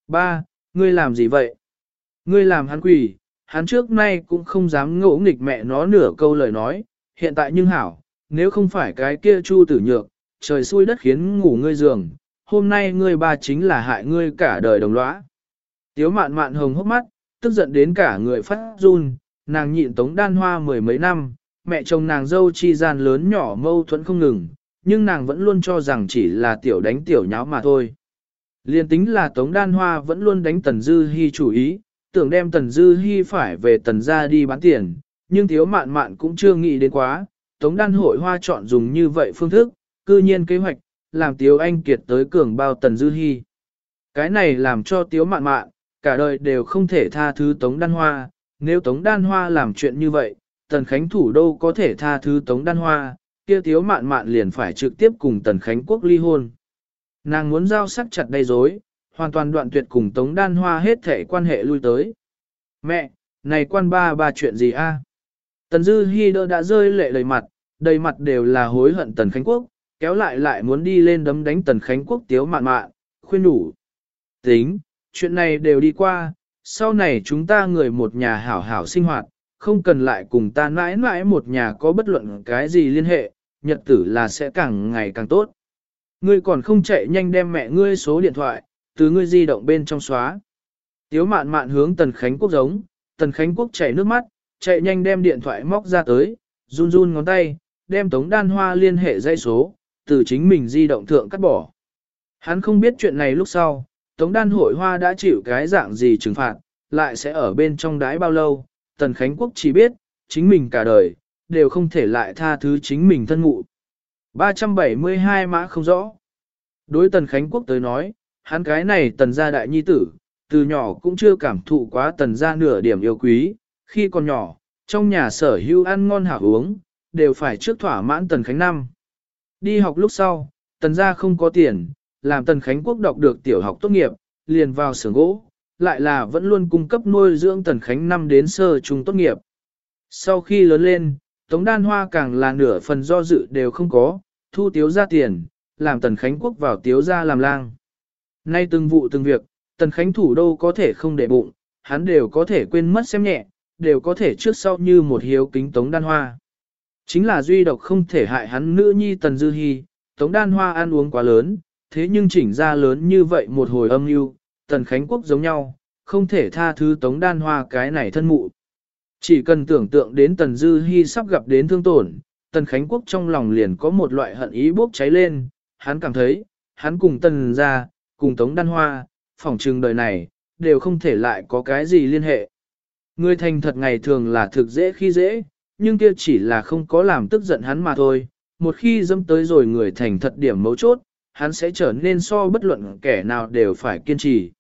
[SPEAKER 1] Ba, ngươi làm gì vậy? Ngươi làm hắn quỳ, hắn trước nay cũng không dám ngỗ nghịch mẹ nó nửa câu lời nói, hiện tại nhưng hảo, nếu không phải cái kia chu tử nhược, trời xui đất khiến ngủ ngươi giường, hôm nay ngươi ba chính là hại ngươi cả đời đồng lõa. Tiếu mạn mạn hồng hốc mắt, tức giận đến cả người phát run, nàng nhịn tống đan hoa mười mấy năm, mẹ chồng nàng dâu chi gian lớn nhỏ mâu thuẫn không ngừng, nhưng nàng vẫn luôn cho rằng chỉ là tiểu đánh tiểu nháo mà thôi. Liên tính là tống đan hoa vẫn luôn đánh tần dư hy chủ ý, tưởng đem tần dư hy phải về tần gia đi bán tiền, nhưng thiếu mạn mạn cũng chưa nghĩ đến quá, tống đan hội hoa chọn dùng như vậy phương thức, cư nhiên kế hoạch, làm tiếu anh kiệt tới cường bao tần dư hy. Cái này làm cho tiếu mạn mạn, cả đời đều không thể tha thứ tống đan hoa, nếu Tống Đan Hoa làm chuyện như vậy, Tần Khánh thủ đô có thể tha thứ Tống Đan Hoa, kia tiếu mạn mạn liền phải trực tiếp cùng Tần Khánh quốc ly hôn. Nàng muốn giao sắc chặt đầy dối, hoàn toàn đoạn tuyệt cùng Tống Đan Hoa hết thể quan hệ lui tới. Mẹ, này quan ba ba chuyện gì a? Tần Dư Hi đỡ đã rơi lệ đầy mặt, đầy mặt đều là hối hận Tần Khánh Quốc, kéo lại lại muốn đi lên đấm đánh tần khánh quốc tiếu mạn mạn, khuyên đủ. Tính, chuyện này đều đi qua, sau này chúng ta người một nhà hảo hảo sinh hoạt, không cần lại cùng ta mãi mãi một nhà có bất luận cái gì liên hệ, nhật tử là sẽ càng ngày càng tốt. Ngươi còn không chạy nhanh đem mẹ ngươi số điện thoại, từ ngươi di động bên trong xóa. Tiếu mạn mạn hướng Tần Khánh Quốc giống, Tần Khánh Quốc chảy nước mắt, chạy nhanh đem điện thoại móc ra tới, run run ngón tay, đem tống đan hoa liên hệ dây số, từ chính mình di động thượng cắt bỏ. Hắn không biết chuyện này lúc sau, tống đan hội hoa đã chịu cái dạng gì trừng phạt, lại sẽ ở bên trong đái bao lâu, Tần Khánh Quốc chỉ biết, chính mình cả đời, đều không thể lại tha thứ chính mình thân ngụ. 372 mã không rõ. Đối Tần Khánh Quốc tới nói, hắn cái này tần gia đại nhi tử, từ nhỏ cũng chưa cảm thụ quá tần gia nửa điểm yêu quý, khi còn nhỏ, trong nhà sở hữu ăn ngon hảo uống, đều phải trước thỏa mãn tần khánh năm. Đi học lúc sau, tần gia không có tiền, làm tần khánh quốc đọc được tiểu học tốt nghiệp, liền vào xưởng gỗ, lại là vẫn luôn cung cấp nuôi dưỡng tần khánh năm đến sơ trung tốt nghiệp. Sau khi lớn lên, Tống Đan Hoa càng là nửa phần do dự đều không có, thu tiếu ra tiền, làm Tần Khánh Quốc vào tiếu ra làm lang. Nay từng vụ từng việc, Tần Khánh thủ đô có thể không để bụng, hắn đều có thể quên mất xem nhẹ, đều có thể trước sau như một hiếu kính Tống Đan Hoa. Chính là duy độc không thể hại hắn nữ nhi Tần Dư Hi, Tống Đan Hoa ăn uống quá lớn, thế nhưng chỉnh ra lớn như vậy một hồi âm mưu, Tần Khánh Quốc giống nhau, không thể tha thứ Tống Đan Hoa cái này thân mụ. Chỉ cần tưởng tượng đến Tần Dư Hi sắp gặp đến thương tổn, Tần Khánh Quốc trong lòng liền có một loại hận ý bốc cháy lên, hắn cảm thấy, hắn cùng Tần gia, cùng Tống Đan Hoa, phỏng trừng đời này, đều không thể lại có cái gì liên hệ. Người thành thật ngày thường là thực dễ khi dễ, nhưng kia chỉ là không có làm tức giận hắn mà thôi. Một khi dâm tới rồi người thành thật điểm mấu chốt, hắn sẽ trở nên so bất luận kẻ nào đều phải kiên trì.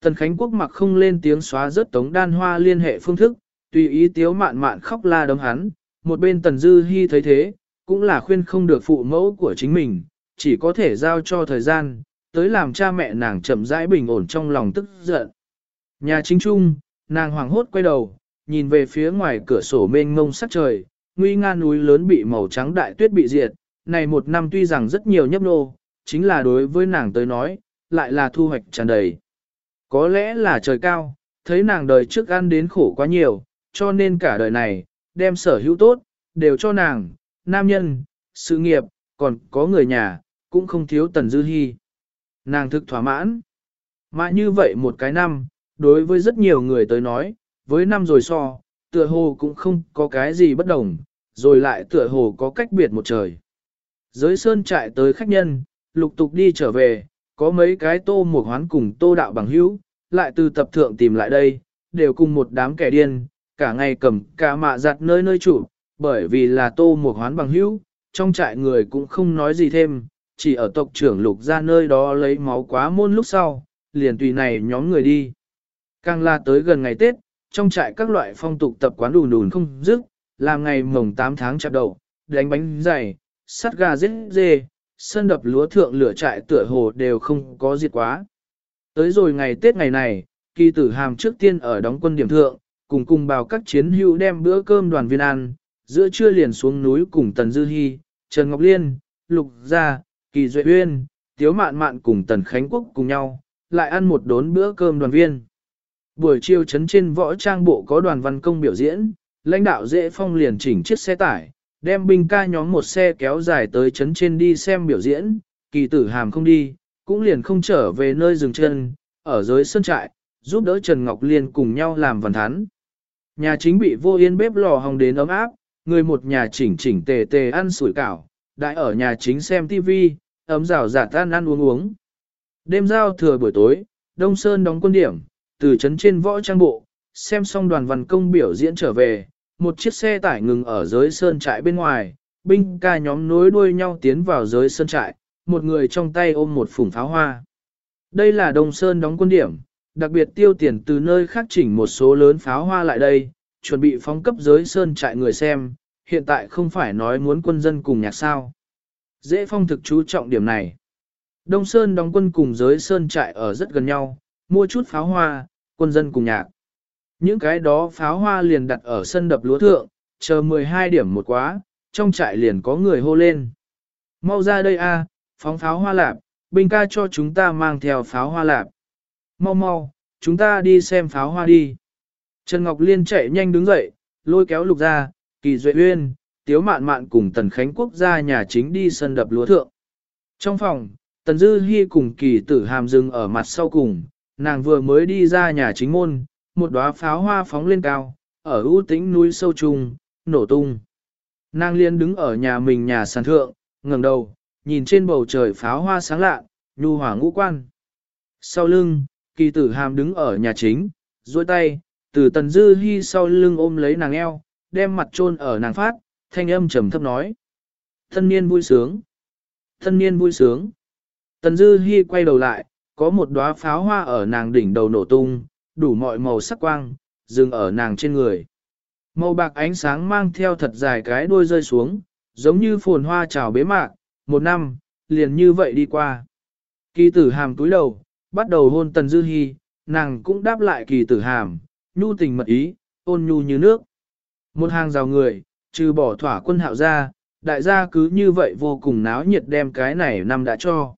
[SPEAKER 1] Tần Khánh Quốc mặc không lên tiếng xóa rớt tống đan hoa liên hệ phương thức, tùy ý tiếu mạn mạn khóc la đấm hắn, một bên Tần Dư Hi thấy thế, cũng là khuyên không được phụ mẫu của chính mình, chỉ có thể giao cho thời gian, tới làm cha mẹ nàng chậm rãi bình ổn trong lòng tức giận. Nhà chính trung, nàng hoàng hốt quay đầu, nhìn về phía ngoài cửa sổ mênh mông sắc trời, nguy nga núi lớn bị màu trắng đại tuyết bị diệt, này một năm tuy rằng rất nhiều nhấp nô, chính là đối với nàng tới nói, lại là thu hoạch tràn đầy. Có lẽ là trời cao, thấy nàng đời trước ăn đến khổ quá nhiều, cho nên cả đời này, đem sở hữu tốt, đều cho nàng, nam nhân, sự nghiệp, còn có người nhà, cũng không thiếu tần dư hy. Nàng thực thỏa mãn. Mà như vậy một cái năm, đối với rất nhiều người tới nói, với năm rồi so, tựa hồ cũng không có cái gì bất đồng, rồi lại tựa hồ có cách biệt một trời. Giới sơn trại tới khách nhân, lục tục đi trở về, có mấy cái tô một hoán cùng tô đạo bằng hữu, lại từ tập thượng tìm lại đây, đều cùng một đám kẻ điên, cả ngày cầm cả mạ giặt nơi nơi chủ, bởi vì là tô một hoán bằng hữu, trong trại người cũng không nói gì thêm, chỉ ở tộc trưởng lục ra nơi đó lấy máu quá môn lúc sau, liền tùy này nhóm người đi. Càng là tới gần ngày Tết, trong trại các loại phong tục tập quán đùn đùn không dứt, làm ngày mồng 8 tháng chạp đầu, đánh bánh dày, sắt gà giết dê, sân đập lúa thượng lửa trại tựa hồ đều không có diệt quá. Tới rồi ngày Tết ngày này, kỳ tử hàm trước tiên ở đóng quân điểm thượng, cùng cùng bào các chiến hữu đem bữa cơm đoàn viên ăn, giữa trưa liền xuống núi cùng Tần Dư Hi, Trần Ngọc Liên, Lục Gia, Kỳ Duệ Uyên, Tiếu Mạn Mạn cùng Tần Khánh Quốc cùng nhau, lại ăn một đốn bữa cơm đoàn viên. Buổi chiều chấn trên võ trang bộ có đoàn văn công biểu diễn, lãnh đạo dễ phong liền chỉnh chiếc xe tải, đem binh ca nhóm một xe kéo dài tới chấn trên đi xem biểu diễn, kỳ tử hàm không đi, cũng liền không trở về nơi dừng chân, ở dưới sân trại, giúp đỡ Trần Ngọc Liên cùng nhau làm văn thán. Nhà chính bị vô yên bếp lò hồng đến ấm áp, người một nhà chỉnh chỉnh tề tề ăn sủi cảo, đại ở nhà chính xem TV, ấm rào giả tan ăn uống uống. Đêm giao thừa buổi tối, Đông Sơn đóng quân điểm, từ trấn trên võ trang bộ, xem xong đoàn văn công biểu diễn trở về, một chiếc xe tải ngừng ở giới sơn trại bên ngoài, binh ca nhóm nối đuôi nhau tiến vào giới sơn trại, một người trong tay ôm một phủng pháo hoa. Đây là Đông Sơn đóng quân điểm, đặc biệt tiêu tiền từ nơi khác chỉnh một số lớn pháo hoa lại đây, chuẩn bị phóng cấp giới sơn trại người xem, hiện tại không phải nói muốn quân dân cùng nhạc sao. Dễ phong thực chú trọng điểm này. Đông Sơn đóng quân cùng giới sơn trại ở rất gần nhau, mua chút pháo hoa, quân dân cùng nhạc. Những cái đó pháo hoa liền đặt ở sân đập lúa thượng, chờ 12 điểm một quá, trong trại liền có người hô lên. Mau ra đây a, phóng pháo hoa lạp, binh ca cho chúng ta mang theo pháo hoa lạp. Mau mau, chúng ta đi xem pháo hoa đi. Trần Ngọc Liên chạy nhanh đứng dậy, lôi kéo lục ra, kỳ duệ uyên, tiếu mạn mạn cùng tần khánh quốc gia nhà chính đi sân đập lúa thượng. Trong phòng, tần dư hy cùng kỳ tử hàm dừng ở mặt sau cùng, nàng vừa mới đi ra nhà chính môn, một đóa pháo hoa phóng lên cao, ở ưu tĩnh núi sâu trùng, nổ tung. Nàng liên đứng ở nhà mình nhà sàn thượng, ngẩng đầu, nhìn trên bầu trời pháo hoa sáng lạ, nhu hỏa ngũ quan. Sau lưng, kỳ tử hàm đứng ở nhà chính, duỗi tay, từ tần dư hy sau lưng ôm lấy nàng eo, đem mặt chôn ở nàng phát, thanh âm trầm thấp nói. Thân niên vui sướng. Thân niên vui sướng. Tần dư hy quay đầu lại, có một đóa pháo hoa ở nàng đỉnh đầu nổ tung, đủ mọi màu sắc quang, dừng ở nàng trên người. Màu bạc ánh sáng mang theo thật dài cái đuôi rơi xuống, giống như phồn hoa trào bế mạc, một năm, liền như vậy đi qua. Kỳ tử hàm túi đầu, bắt đầu hôn tần dư hy, nàng cũng đáp lại kỳ tử hàm, nhu tình mật ý, ôn nhu như nước. Một hàng rào người, trừ bỏ thỏa quân hạo ra, đại gia cứ như vậy vô cùng náo nhiệt đem cái này năm đã cho.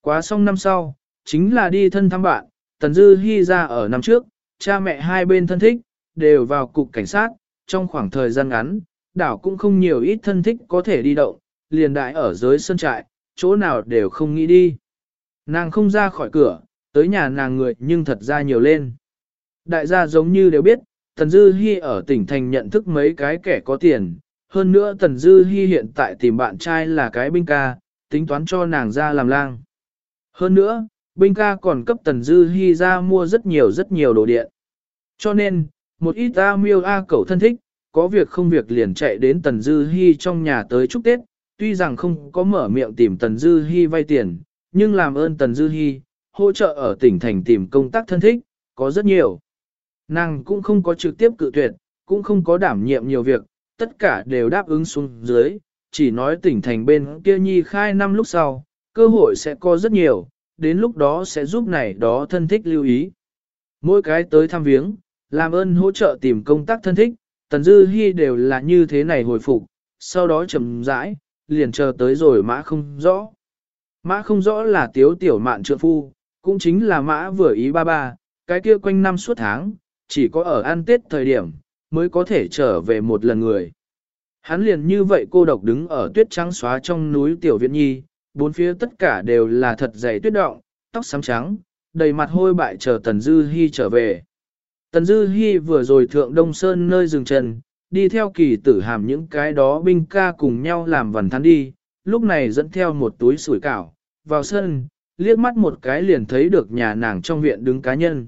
[SPEAKER 1] Quá xong năm sau, chính là đi thân thăm bạn, Tần Dư Hi ra ở năm trước, cha mẹ hai bên thân thích, đều vào cục cảnh sát, trong khoảng thời gian ngắn, đảo cũng không nhiều ít thân thích có thể đi động, liền đại ở dưới sân trại, chỗ nào đều không nghĩ đi. Nàng không ra khỏi cửa, tới nhà nàng người nhưng thật ra nhiều lên. Đại gia giống như đều biết, Tần Dư Hi ở tỉnh thành nhận thức mấy cái kẻ có tiền, hơn nữa Tần Dư Hi hiện tại tìm bạn trai là cái binh ca, tính toán cho nàng ra làm lang. Hơn nữa, binh ca còn cấp Tần Dư Hi ra mua rất nhiều rất nhiều đồ điện. Cho nên, một ít A miêu A cẩu thân thích, có việc không việc liền chạy đến Tần Dư Hi trong nhà tới chúc Tết, tuy rằng không có mở miệng tìm Tần Dư Hi vay tiền, nhưng làm ơn Tần Dư Hi, hỗ trợ ở tỉnh thành tìm công tác thân thích, có rất nhiều. Nàng cũng không có trực tiếp cự tuyệt, cũng không có đảm nhiệm nhiều việc, tất cả đều đáp ứng xuống dưới, chỉ nói tỉnh thành bên kia nhi khai năm lúc sau, cơ hội sẽ có rất nhiều, đến lúc đó sẽ giúp này đó thân thích lưu ý. Mỗi cái tới thăm viếng, làm ơn hỗ trợ tìm công tác thân thích, Tần Dư Hi đều là như thế này hồi phục, sau đó chậm rãi, liền chờ tới rồi mã không rõ. Mã không rõ là tiếu tiểu mạn trượng phu, cũng chính là mã vừa ý ba ba, cái kia quanh năm suốt tháng, chỉ có ở ăn tết thời điểm, mới có thể trở về một lần người. Hắn liền như vậy cô độc đứng ở tuyết trắng xóa trong núi tiểu viện nhi, bốn phía tất cả đều là thật dày tuyết động, tóc xám trắng, đầy mặt hôi bại chờ Tần Dư Hi trở về. Tần Dư Hi vừa rồi thượng Đông Sơn nơi dừng chân, đi theo kỳ tử hàm những cái đó binh ca cùng nhau làm vần thắn đi, lúc này dẫn theo một túi sủi cảo, vào sân, liếc mắt một cái liền thấy được nhà nàng trong viện đứng cá nhân.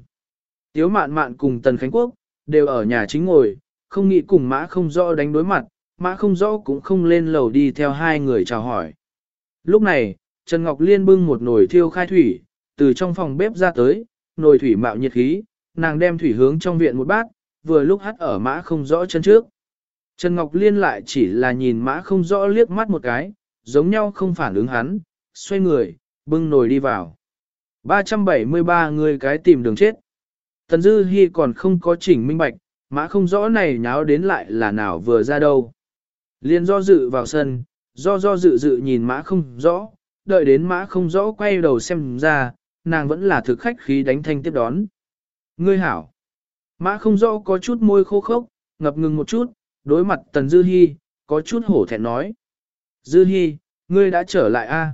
[SPEAKER 1] Tiếu mạn mạn cùng Tần Khánh Quốc, đều ở nhà chính ngồi, không nghĩ cùng mã không rõ đánh đối mặt, mã không rõ cũng không lên lầu đi theo hai người chào hỏi. Lúc này, Trần Ngọc Liên bưng một nồi thiêu khai thủy, từ trong phòng bếp ra tới, nồi thủy mạo nhiệt khí, nàng đem thủy hướng trong viện một bát, vừa lúc hắt ở mã không rõ chân trước. Trần Ngọc Liên lại chỉ là nhìn mã không rõ liếc mắt một cái, giống nhau không phản ứng hắn, xoay người, bưng nồi đi vào. 373 người cái tìm đường chết. Tần Dư Hi còn không có chỉnh minh bạch, mã không rõ này nháo đến lại là nào vừa ra đâu. Liên do dự vào sân, do do dự dự nhìn mã không rõ, đợi đến mã không rõ quay đầu xem ra, nàng vẫn là thực khách khí đánh thanh tiếp đón. Ngươi hảo. Mã không rõ có chút môi khô khốc, ngập ngừng một chút, đối mặt Tần Dư Hi, có chút hổ thẹn nói. Dư Hi, ngươi đã trở lại a?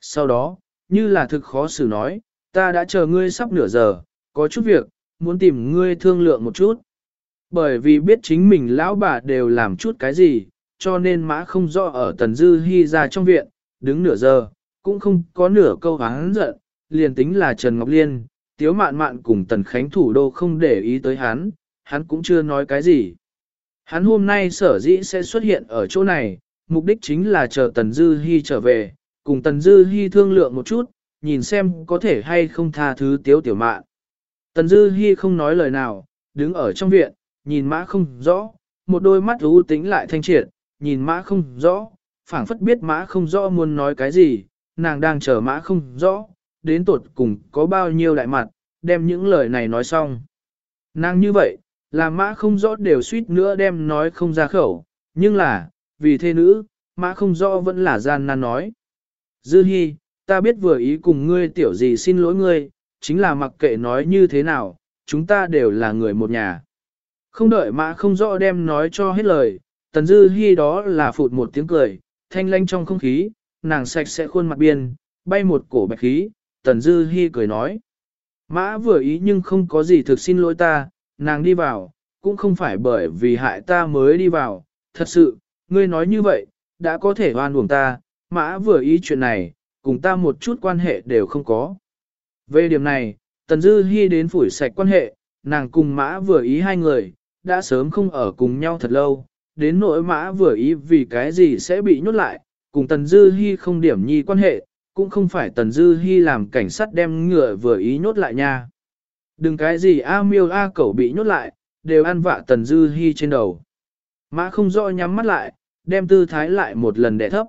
[SPEAKER 1] Sau đó, như là thực khó xử nói, ta đã chờ ngươi sắp nửa giờ, có chút việc, muốn tìm ngươi thương lượng một chút. Bởi vì biết chính mình lão bà đều làm chút cái gì, cho nên mã không rõ ở Tần Dư Hi ra trong viện, đứng nửa giờ, cũng không có nửa câu hắn giận, liền tính là Trần Ngọc Liên, Tiếu Mạn Mạn cùng Tần Khánh thủ đô không để ý tới hắn, hắn cũng chưa nói cái gì. Hắn hôm nay sở dĩ sẽ xuất hiện ở chỗ này, mục đích chính là chờ Tần Dư Hi trở về, cùng Tần Dư Hi thương lượng một chút, nhìn xem có thể hay không tha thứ Tiếu Tiểu Mạn. Tần Dư Hi không nói lời nào, đứng ở trong viện, nhìn mã không rõ, một đôi mắt u tính lại thanh triệt, nhìn mã không rõ, phảng phất biết mã không rõ muốn nói cái gì, nàng đang chờ mã không rõ, đến tột cùng có bao nhiêu đại mặt, đem những lời này nói xong. Nàng như vậy, là mã không rõ đều suýt nữa đem nói không ra khẩu, nhưng là, vì thế nữ, mã không rõ vẫn là gian nan nói. Dư Hi, ta biết vừa ý cùng ngươi tiểu gì xin lỗi ngươi, chính là mặc kệ nói như thế nào, chúng ta đều là người một nhà. Không đợi mã không rõ đem nói cho hết lời, tần dư Hi đó là phụt một tiếng cười, thanh lanh trong không khí, nàng sạch sẽ khuôn mặt biên, bay một cổ bạch khí, tần dư Hi cười nói. Mã vừa ý nhưng không có gì thực xin lỗi ta, nàng đi vào, cũng không phải bởi vì hại ta mới đi vào, thật sự, ngươi nói như vậy, đã có thể oan uổng ta, mã vừa ý chuyện này, cùng ta một chút quan hệ đều không có. Về điểm này, Tần Dư Hi đến phủi sạch quan hệ, nàng cùng mã vừa ý hai người, đã sớm không ở cùng nhau thật lâu, đến nỗi mã vừa ý vì cái gì sẽ bị nhốt lại, cùng Tần Dư Hi không điểm nhi quan hệ, cũng không phải Tần Dư Hi làm cảnh sát đem ngựa vừa ý nhốt lại nha. Đừng cái gì A miêu A cẩu bị nhốt lại, đều ăn vạ Tần Dư Hi trên đầu. Mã không rõ nhắm mắt lại, đem tư thái lại một lần đẻ thấp.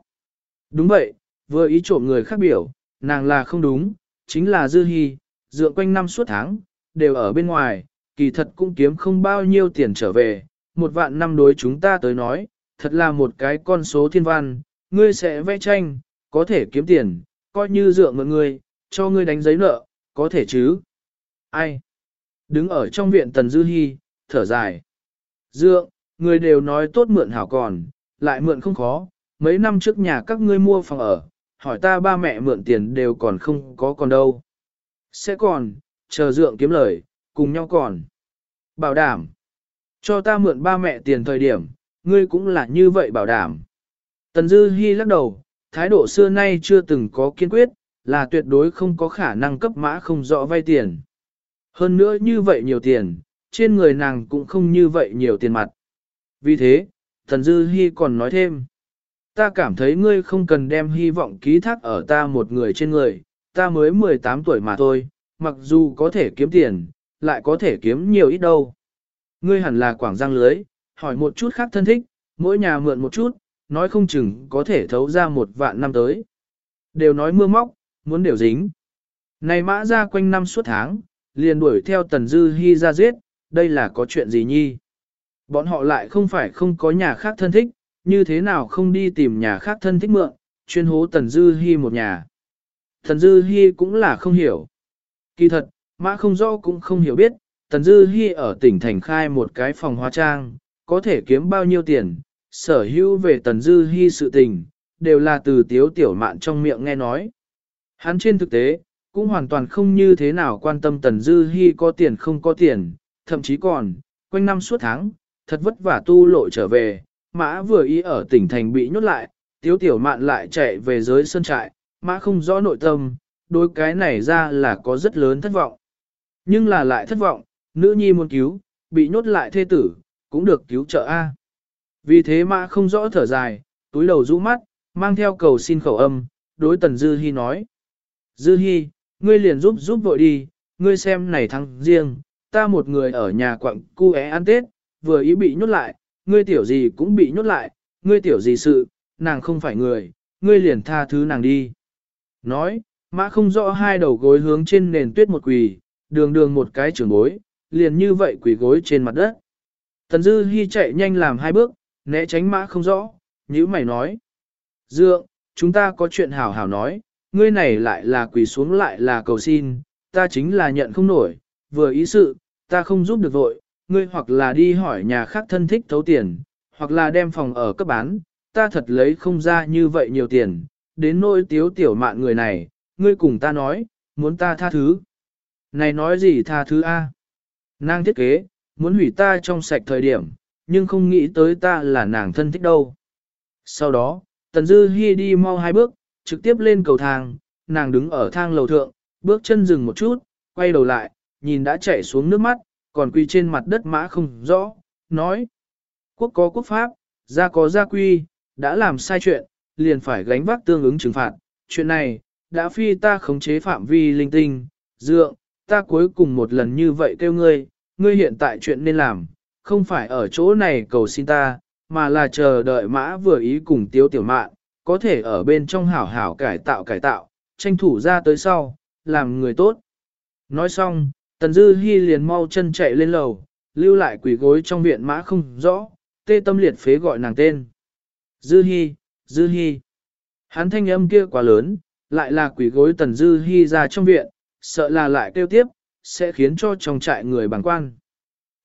[SPEAKER 1] Đúng vậy, vừa ý trộm người khác biểu, nàng là không đúng, chính là Dư Hi, dựa quanh năm suốt tháng, đều ở bên ngoài, kỳ thật cũng kiếm không bao nhiêu tiền trở về, một vạn năm đối chúng ta tới nói, thật là một cái con số thiên văn, ngươi sẽ vẽ tranh, có thể kiếm tiền, coi như dựa mượn ngươi, cho ngươi đánh giấy nợ, có thể chứ. Ai? Đứng ở trong viện Tần Dư Hi, thở dài. Dượng, người đều nói tốt mượn hảo còn, lại mượn không khó, mấy năm trước nhà các ngươi mua phòng ở, hỏi ta ba mẹ mượn tiền đều còn không có còn đâu. Sẽ còn, chờ dượng kiếm lời, cùng nhau còn. Bảo đảm, cho ta mượn ba mẹ tiền thời điểm, ngươi cũng là như vậy bảo đảm. Tần Dư Hi lắc đầu, thái độ xưa nay chưa từng có kiên quyết, là tuyệt đối không có khả năng cấp mã không rõ vay tiền. Hơn nữa như vậy nhiều tiền, trên người nàng cũng không như vậy nhiều tiền mặt. Vì thế, thần Dư Hi còn nói thêm. Ta cảm thấy ngươi không cần đem hy vọng ký thác ở ta một người trên người, ta mới 18 tuổi mà thôi, mặc dù có thể kiếm tiền, lại có thể kiếm nhiều ít đâu. Ngươi hẳn là quảng giang lưới, hỏi một chút khác thân thích, mỗi nhà mượn một chút, nói không chừng có thể thấu ra một vạn năm tới. Đều nói mưa móc, muốn đều dính. Này mã ra quanh năm suốt tháng, liền đuổi theo Tần Dư hy ra giết, đây là có chuyện gì nhi? Bọn họ lại không phải không có nhà khác thân thích, như thế nào không đi tìm nhà khác thân thích mượn, chuyên hố Tần Dư Hi một nhà. Tần Dư Hi cũng là không hiểu. Kỳ thật, mã không rõ cũng không hiểu biết, Tần Dư Hi ở tỉnh thành khai một cái phòng hóa trang, có thể kiếm bao nhiêu tiền, sở hữu về Tần Dư Hi sự tình, đều là từ tiếu tiểu mạn trong miệng nghe nói. Hắn trên thực tế, cũng hoàn toàn không như thế nào quan tâm Tần Dư Hi có tiền không có tiền, thậm chí còn, quanh năm suốt tháng, thật vất vả tu lộ trở về, mã vừa ý ở tỉnh thành bị nhốt lại, tiếu tiểu mạn lại chạy về giới sân trại, mã không rõ nội tâm, đối cái này ra là có rất lớn thất vọng. Nhưng là lại thất vọng, nữ nhi muốn cứu, bị nhốt lại thê tử, cũng được cứu trợ A. Vì thế mã không rõ thở dài, túi đầu rũ mắt, mang theo cầu xin khẩu âm, đối tần Dư Hi nói. Dư Hi, ngươi liền giúp giúp vội đi, ngươi xem này thằng riêng, ta một người ở nhà quặng cu é ăn Tết, vừa ý bị nhốt lại, ngươi tiểu gì cũng bị nhốt lại, ngươi tiểu gì sự, nàng không phải người, ngươi liền tha thứ nàng đi. Nói, mã không rõ hai đầu gối hướng trên nền tuyết một quỳ, đường đường một cái trường bối, liền như vậy quỳ gối trên mặt đất. Tần Dư Hi chạy nhanh làm hai bước, né tránh mã không rõ, nhữ mày nói. Dượng, chúng ta có chuyện hảo hảo nói, ngươi này lại là quỳ xuống lại là cầu xin, ta chính là nhận không nổi, vừa ý sự, ta không giúp được vội, ngươi hoặc là đi hỏi nhà khác thân thích thấu tiền, hoặc là đem phòng ở cấp bán, ta thật lấy không ra như vậy nhiều tiền, đến nỗi tiếu tiểu mạn người này, ngươi cùng ta nói, muốn ta tha thứ. Này nói gì tha thứ A? Nàng thiết kế, muốn hủy ta trong sạch thời điểm, nhưng không nghĩ tới ta là nàng thân thích đâu. Sau đó, Tần Dư Hi đi mau hai bước, trực tiếp lên cầu thang, nàng đứng ở thang lầu thượng, bước chân dừng một chút, quay đầu lại, nhìn đã chảy xuống nước mắt, còn quy trên mặt đất mã không rõ, nói. Quốc có quốc pháp, gia có gia quy, đã làm sai chuyện, liền phải gánh vác tương ứng trừng phạt. Chuyện này, đã phi ta khống chế phạm vi linh tinh, dượng, ta cuối cùng một lần như vậy kêu ngươi, ngươi hiện tại chuyện nên làm, không phải ở chỗ này cầu xin ta, mà là chờ đợi mã vừa ý cùng tiếu tiểu mạn, có thể ở bên trong hảo hảo cải tạo cải tạo, tranh thủ ra tới sau, làm người tốt. Nói xong, Tần Dư Hi liền mau chân chạy lên lầu, lưu lại quỷ gối trong viện mã không rõ, tê tâm liệt phế gọi nàng tên. Dư Hi, Dư Hi. Hắn thanh âm kia quá lớn, lại là quỷ gối Tần Dư Hi ra trong viện, sợ là lại kêu tiếp, sẽ khiến cho trong trại người bằng quan.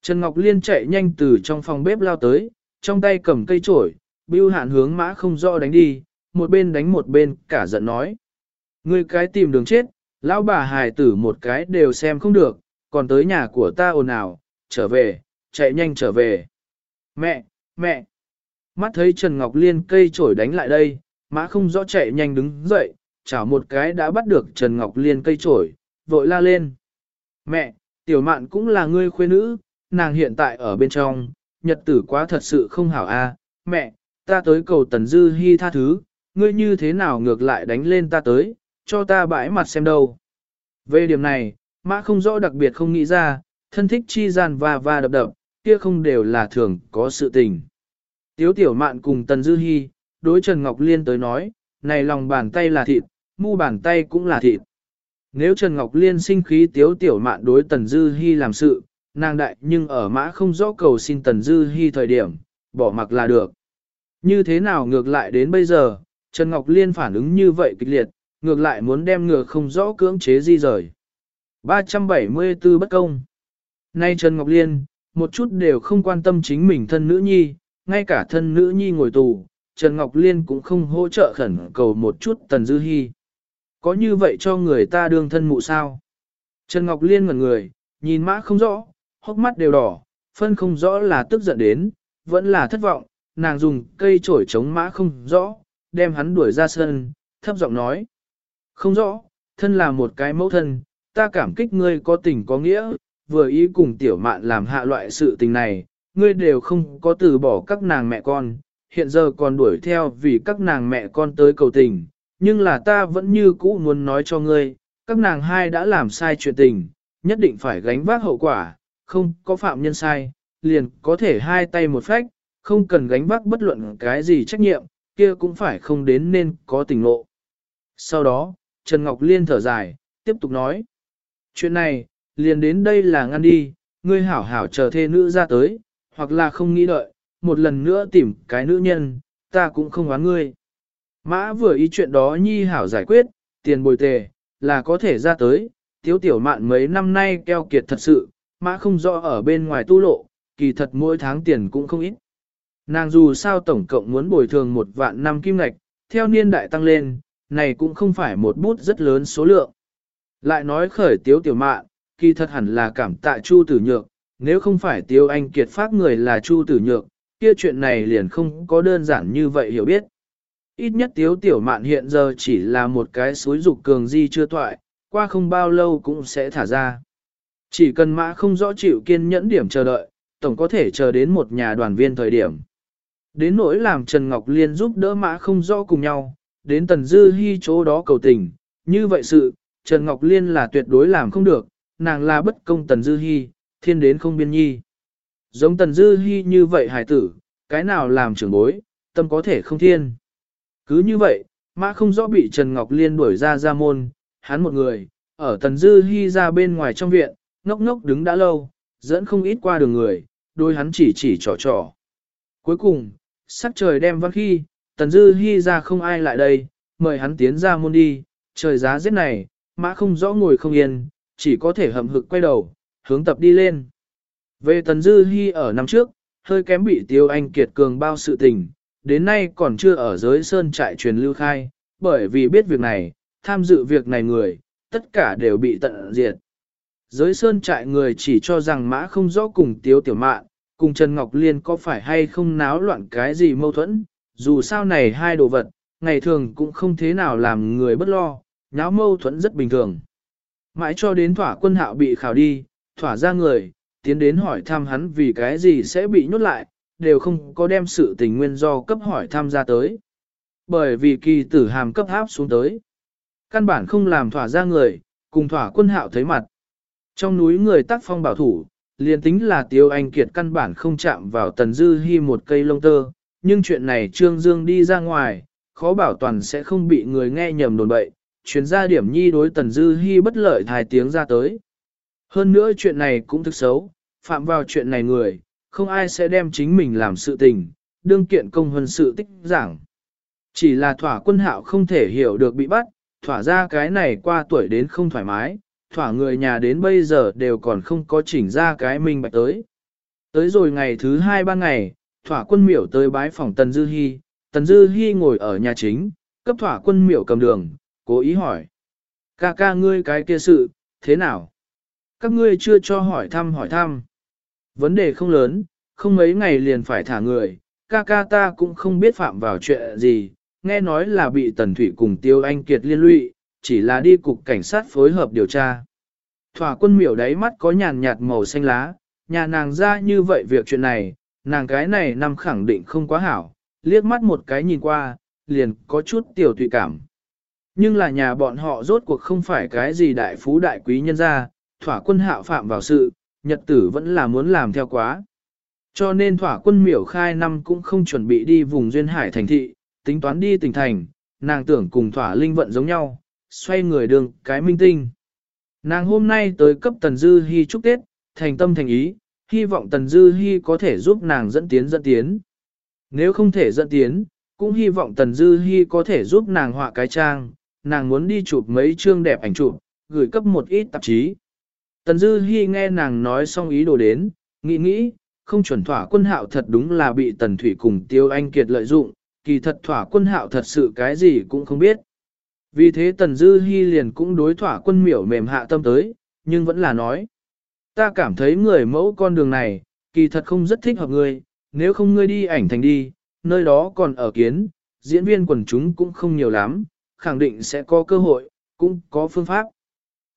[SPEAKER 1] Trần Ngọc Liên chạy nhanh từ trong phòng bếp lao tới, trong tay cầm cây chổi, bưu hạn hướng mã không rõ đánh đi, một bên đánh một bên, cả giận nói. Ngươi cái tìm đường chết, lão bà hài tử một cái đều xem không được, còn tới nhà của ta ồn ào, trở về, chạy nhanh trở về. Mẹ, mẹ! Mắt thấy Trần Ngọc Liên cây chổi đánh lại đây, mã không rõ chạy nhanh đứng dậy, chảo một cái đã bắt được Trần Ngọc Liên cây chổi, vội la lên. Mẹ, tiểu mạn cũng là ngươi khuê nữ, nàng hiện tại ở bên trong, nhật tử quá thật sự không hảo a. mẹ, ta tới cầu Tần Dư Hi tha thứ, ngươi như thế nào ngược lại đánh lên ta tới, cho ta bãi mặt xem đâu. Về điểm này, mã không rõ đặc biệt không nghĩ ra, thân thích chi gian va va đập đập, kia không đều là thường có sự tình. Tiếu tiểu mạn cùng Tần Dư Hi, đối Trần Ngọc Liên tới nói, này lòng bàn tay là thịt, mu bàn tay cũng là thịt. Nếu Trần Ngọc Liên sinh khí tiếu tiểu mạn đối Tần Dư Hi làm sự, nàng đại nhưng ở mã không rõ cầu xin Tần Dư Hi thời điểm, bỏ mặc là được. Như thế nào ngược lại đến bây giờ, Trần Ngọc Liên phản ứng như vậy kịch liệt, ngược lại muốn đem ngược không rõ cưỡng chế di rời. 374 bất công. Nay Trần Ngọc Liên, một chút đều không quan tâm chính mình thân nữ nhi, ngay cả thân nữ nhi ngồi tù, Trần Ngọc Liên cũng không hỗ trợ khẩn cầu một chút Tần Dư Hi. Có như vậy cho người ta đương thân mụ sao? Trần Ngọc Liên ngẩn người, nhìn mã không rõ, hốc mắt đều đỏ, phân không rõ là tức giận đến, vẫn là thất vọng, nàng dùng cây chổi chống mã không rõ, đem hắn đuổi ra sân, thấp giọng nói. Không rõ, thân là một cái mẫu thân, ta cảm kích ngươi có tình có nghĩa, vừa ý cùng tiểu mạn làm hạ loại sự tình này, ngươi đều không có từ bỏ các nàng mẹ con, hiện giờ còn đuổi theo vì các nàng mẹ con tới cầu tình, nhưng là ta vẫn như cũ muốn nói cho ngươi, các nàng hai đã làm sai chuyện tình, nhất định phải gánh vác hậu quả, không có phạm nhân sai, liền có thể hai tay một phách, không cần gánh vác bất luận cái gì trách nhiệm, kia cũng phải không đến nên có tình lộ. Sau đó, Trần Ngọc Liên thở dài, tiếp tục nói. Chuyện này, liền đến đây là ngăn đi, ngươi hảo hảo chờ thê nữ ra tới, hoặc là không nghĩ đợi, một lần nữa tìm cái nữ nhân, ta cũng không oán ngươi. Mã vừa ý chuyện đó nhi hảo giải quyết, tiền bồi tề, là có thể ra tới, tiếu tiểu mạn mấy năm nay keo kiệt thật sự, mã không rõ ở bên ngoài tu lộ, kỳ thật mỗi tháng tiền cũng không ít. Nàng dù sao tổng cộng muốn bồi thường một vạn năm kim ngạch, theo niên đại tăng lên, này cũng không phải một bút rất lớn số lượng. Lại nói khởi tiếu tiểu mạn, kỳ thật hẳn là cảm tạ Chu Tử Nhược, nếu không phải tiếu anh kiệt phát người là Chu Tử Nhược, kia chuyện này liền không có đơn giản như vậy hiểu biết. Ít nhất tiếu tiểu mạn hiện giờ chỉ là một cái suối dục cường di chưa toại, qua không bao lâu cũng sẽ thả ra. Chỉ cần mã không rõ chịu kiên nhẫn điểm chờ đợi, tổng có thể chờ đến một nhà đoàn viên thời điểm. Đến nỗi làm Trần Ngọc Liên giúp đỡ mã không rõ cùng nhau, đến Tần Dư Hi chỗ đó cầu tình, như vậy sự, Trần Ngọc Liên là tuyệt đối làm không được, nàng là bất công Tần Dư Hi, thiên đến không biên nhi. Giống Tần Dư Hi như vậy hải tử, cái nào làm trưởng bối, tâm có thể không thiên. Cứ như vậy, mã không rõ bị Trần Ngọc Liên đuổi ra ra môn, hắn một người, ở Tần Dư Hi ra bên ngoài trong viện, ngốc ngốc đứng đã lâu, dẫn không ít qua đường người, đôi hắn chỉ chỉ trò trò. Cuối cùng, sắc trời đem văn khi, Tần Dư Hi ra không ai lại đây, mời hắn tiến ra môn đi, trời giá rét này, mã không rõ ngồi không yên, chỉ có thể hầm hực quay đầu, hướng tập đi lên. Về Tần Dư Hi ở năm trước, hơi kém bị Tiêu Anh Kiệt cường bao sự tình, đến nay còn chưa ở giới sơn trại truyền lưu khai, bởi vì biết việc này, tham dự việc này người, tất cả đều bị tận diệt. Giới sơn trại người chỉ cho rằng mã không rõ cùng Tiếu Tiểu Mạn, cùng Trần Ngọc Liên có phải hay không náo loạn cái gì mâu thuẫn, dù sao này hai đồ vật, ngày thường cũng không thế nào làm người bất lo, náo mâu thuẫn rất bình thường. Mãi cho đến thỏa quân hạo bị khảo đi, thỏa ra người, tiến đến hỏi thăm hắn vì cái gì sẽ bị nhốt lại, đều không có đem sự tình nguyên do cấp hỏi tham gia tới. Bởi vì kỳ tử hàm cấp áp xuống tới. Căn bản không làm thỏa ra người, cùng thỏa quân hạo thấy mặt. Trong núi người tác phong bảo thủ, liền tính là tiêu anh kiệt căn bản không chạm vào tần dư hy một cây lông tơ, nhưng chuyện này Trương Dương đi ra ngoài, khó bảo toàn sẽ không bị người nghe nhầm đồn bậy, chuyển ra điểm nhi đối tần dư hy bất lợi thài tiếng ra tới. Hơn nữa chuyện này cũng thực xấu, phạm vào chuyện này người, không ai sẽ đem chính mình làm sự tình, đương kiện công hơn sự tích giảng. Chỉ là thỏa quân hạo không thể hiểu được bị bắt, thỏa ra cái này qua tuổi đến không thoải mái, thỏa người nhà đến bây giờ đều còn không có chỉnh ra cái mình bạch tới. Tới rồi ngày thứ hai ba ngày, thỏa quân miểu tới bái phòng Tần Dư Hi, Tần Dư Hi ngồi ở nhà chính, cấp thỏa quân miểu cầm đường, cố ý hỏi. Ca ca ngươi cái kia sự, thế nào? Các ngươi chưa cho hỏi thăm hỏi thăm. Vấn đề không lớn, không mấy ngày liền phải thả người, ca ca ta cũng không biết phạm vào chuyện gì, nghe nói là bị Tần Thủy cùng Tiêu Anh Kiệt liên lụy, chỉ là đi cục cảnh sát phối hợp điều tra. Thỏa quân miểu đáy mắt có nhàn nhạt màu xanh lá, nhà nàng ra như vậy việc chuyện này, nàng cái này năm khẳng định không quá hảo, liếc mắt một cái nhìn qua, liền có chút tiểu tùy cảm. Nhưng là nhà bọn họ rốt cuộc không phải cái gì đại phú đại quý nhân ra, thỏa quân hạo phạm vào sự, nhật tử vẫn là muốn làm theo quá. Cho nên thỏa quân miểu khai năm cũng không chuẩn bị đi vùng duyên hải thành thị, tính toán đi tỉnh thành, nàng tưởng cùng thỏa linh vận giống nhau, xoay người đường cái minh tinh. Nàng hôm nay tới cấp Tần Dư Hi chúc Tết, thành tâm thành ý, hy vọng Tần Dư Hi có thể giúp nàng dẫn tiến dẫn tiến. Nếu không thể dẫn tiến, cũng hy vọng Tần Dư Hi có thể giúp nàng họa cái trang, nàng muốn đi chụp mấy chương đẹp ảnh chụp, gửi cấp một ít tạp chí. Tần Dư Hi nghe nàng nói xong ý đồ đến, nghĩ nghĩ, không chuẩn thỏa quân hạo thật đúng là bị Tần Thủy cùng Tiêu Anh Kiệt lợi dụng, kỳ thật thỏa quân hạo thật sự cái gì cũng không biết. Vì thế Tần Dư Hi liền cũng đối thỏa quân miểu mềm hạ tâm tới, nhưng vẫn là nói. Ta cảm thấy người mẫu con đường này, kỳ thật không rất thích hợp ngươi, nếu không ngươi đi ảnh thành đi, nơi đó còn ở kiến, diễn viên quần chúng cũng không nhiều lắm, khẳng định sẽ có cơ hội, cũng có phương pháp.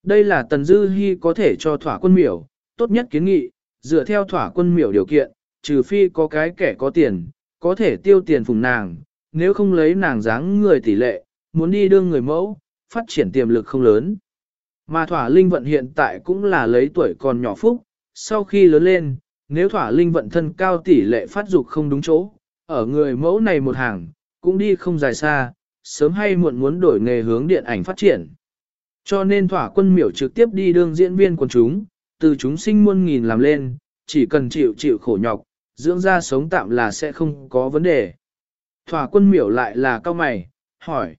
[SPEAKER 1] Đây là Tần Dư Hi có thể cho thỏa quân miểu, tốt nhất kiến nghị, dựa theo thỏa quân miểu điều kiện, trừ phi có cái kẻ có tiền, có thể tiêu tiền phùng nàng, nếu không lấy nàng dáng người tỷ lệ, muốn đi đương người mẫu, phát triển tiềm lực không lớn. Mà thỏa linh vận hiện tại cũng là lấy tuổi còn nhỏ phúc, sau khi lớn lên, nếu thỏa linh vận thân cao tỷ lệ phát dục không đúng chỗ, ở người mẫu này một hàng, cũng đi không dài xa, sớm hay muộn muốn đổi nghề hướng điện ảnh phát triển. Cho nên thỏa quân miểu trực tiếp đi đương diễn viên quần chúng, từ chúng sinh muôn nghìn làm lên, chỉ cần chịu chịu khổ nhọc, dưỡng ra sống tạm là sẽ không có vấn đề. Thỏa quân miểu lại là cao mày, hỏi.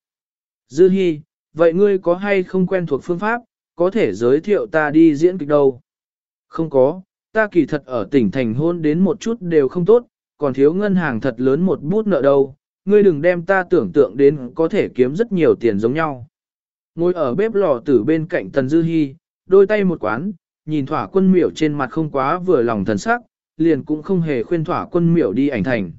[SPEAKER 1] Dư Hi, vậy ngươi có hay không quen thuộc phương pháp, có thể giới thiệu ta đi diễn kịch đâu? Không có, ta kỳ thật ở tỉnh thành hôn đến một chút đều không tốt, còn thiếu ngân hàng thật lớn một bút nợ đâu, ngươi đừng đem ta tưởng tượng đến có thể kiếm rất nhiều tiền giống nhau. Ngồi ở bếp lò tử bên cạnh Tần Dư Hi, đôi tay một quán, nhìn thỏa quân miểu trên mặt không quá vừa lòng thần sắc, liền cũng không hề khuyên thỏa quân miểu đi ảnh thành.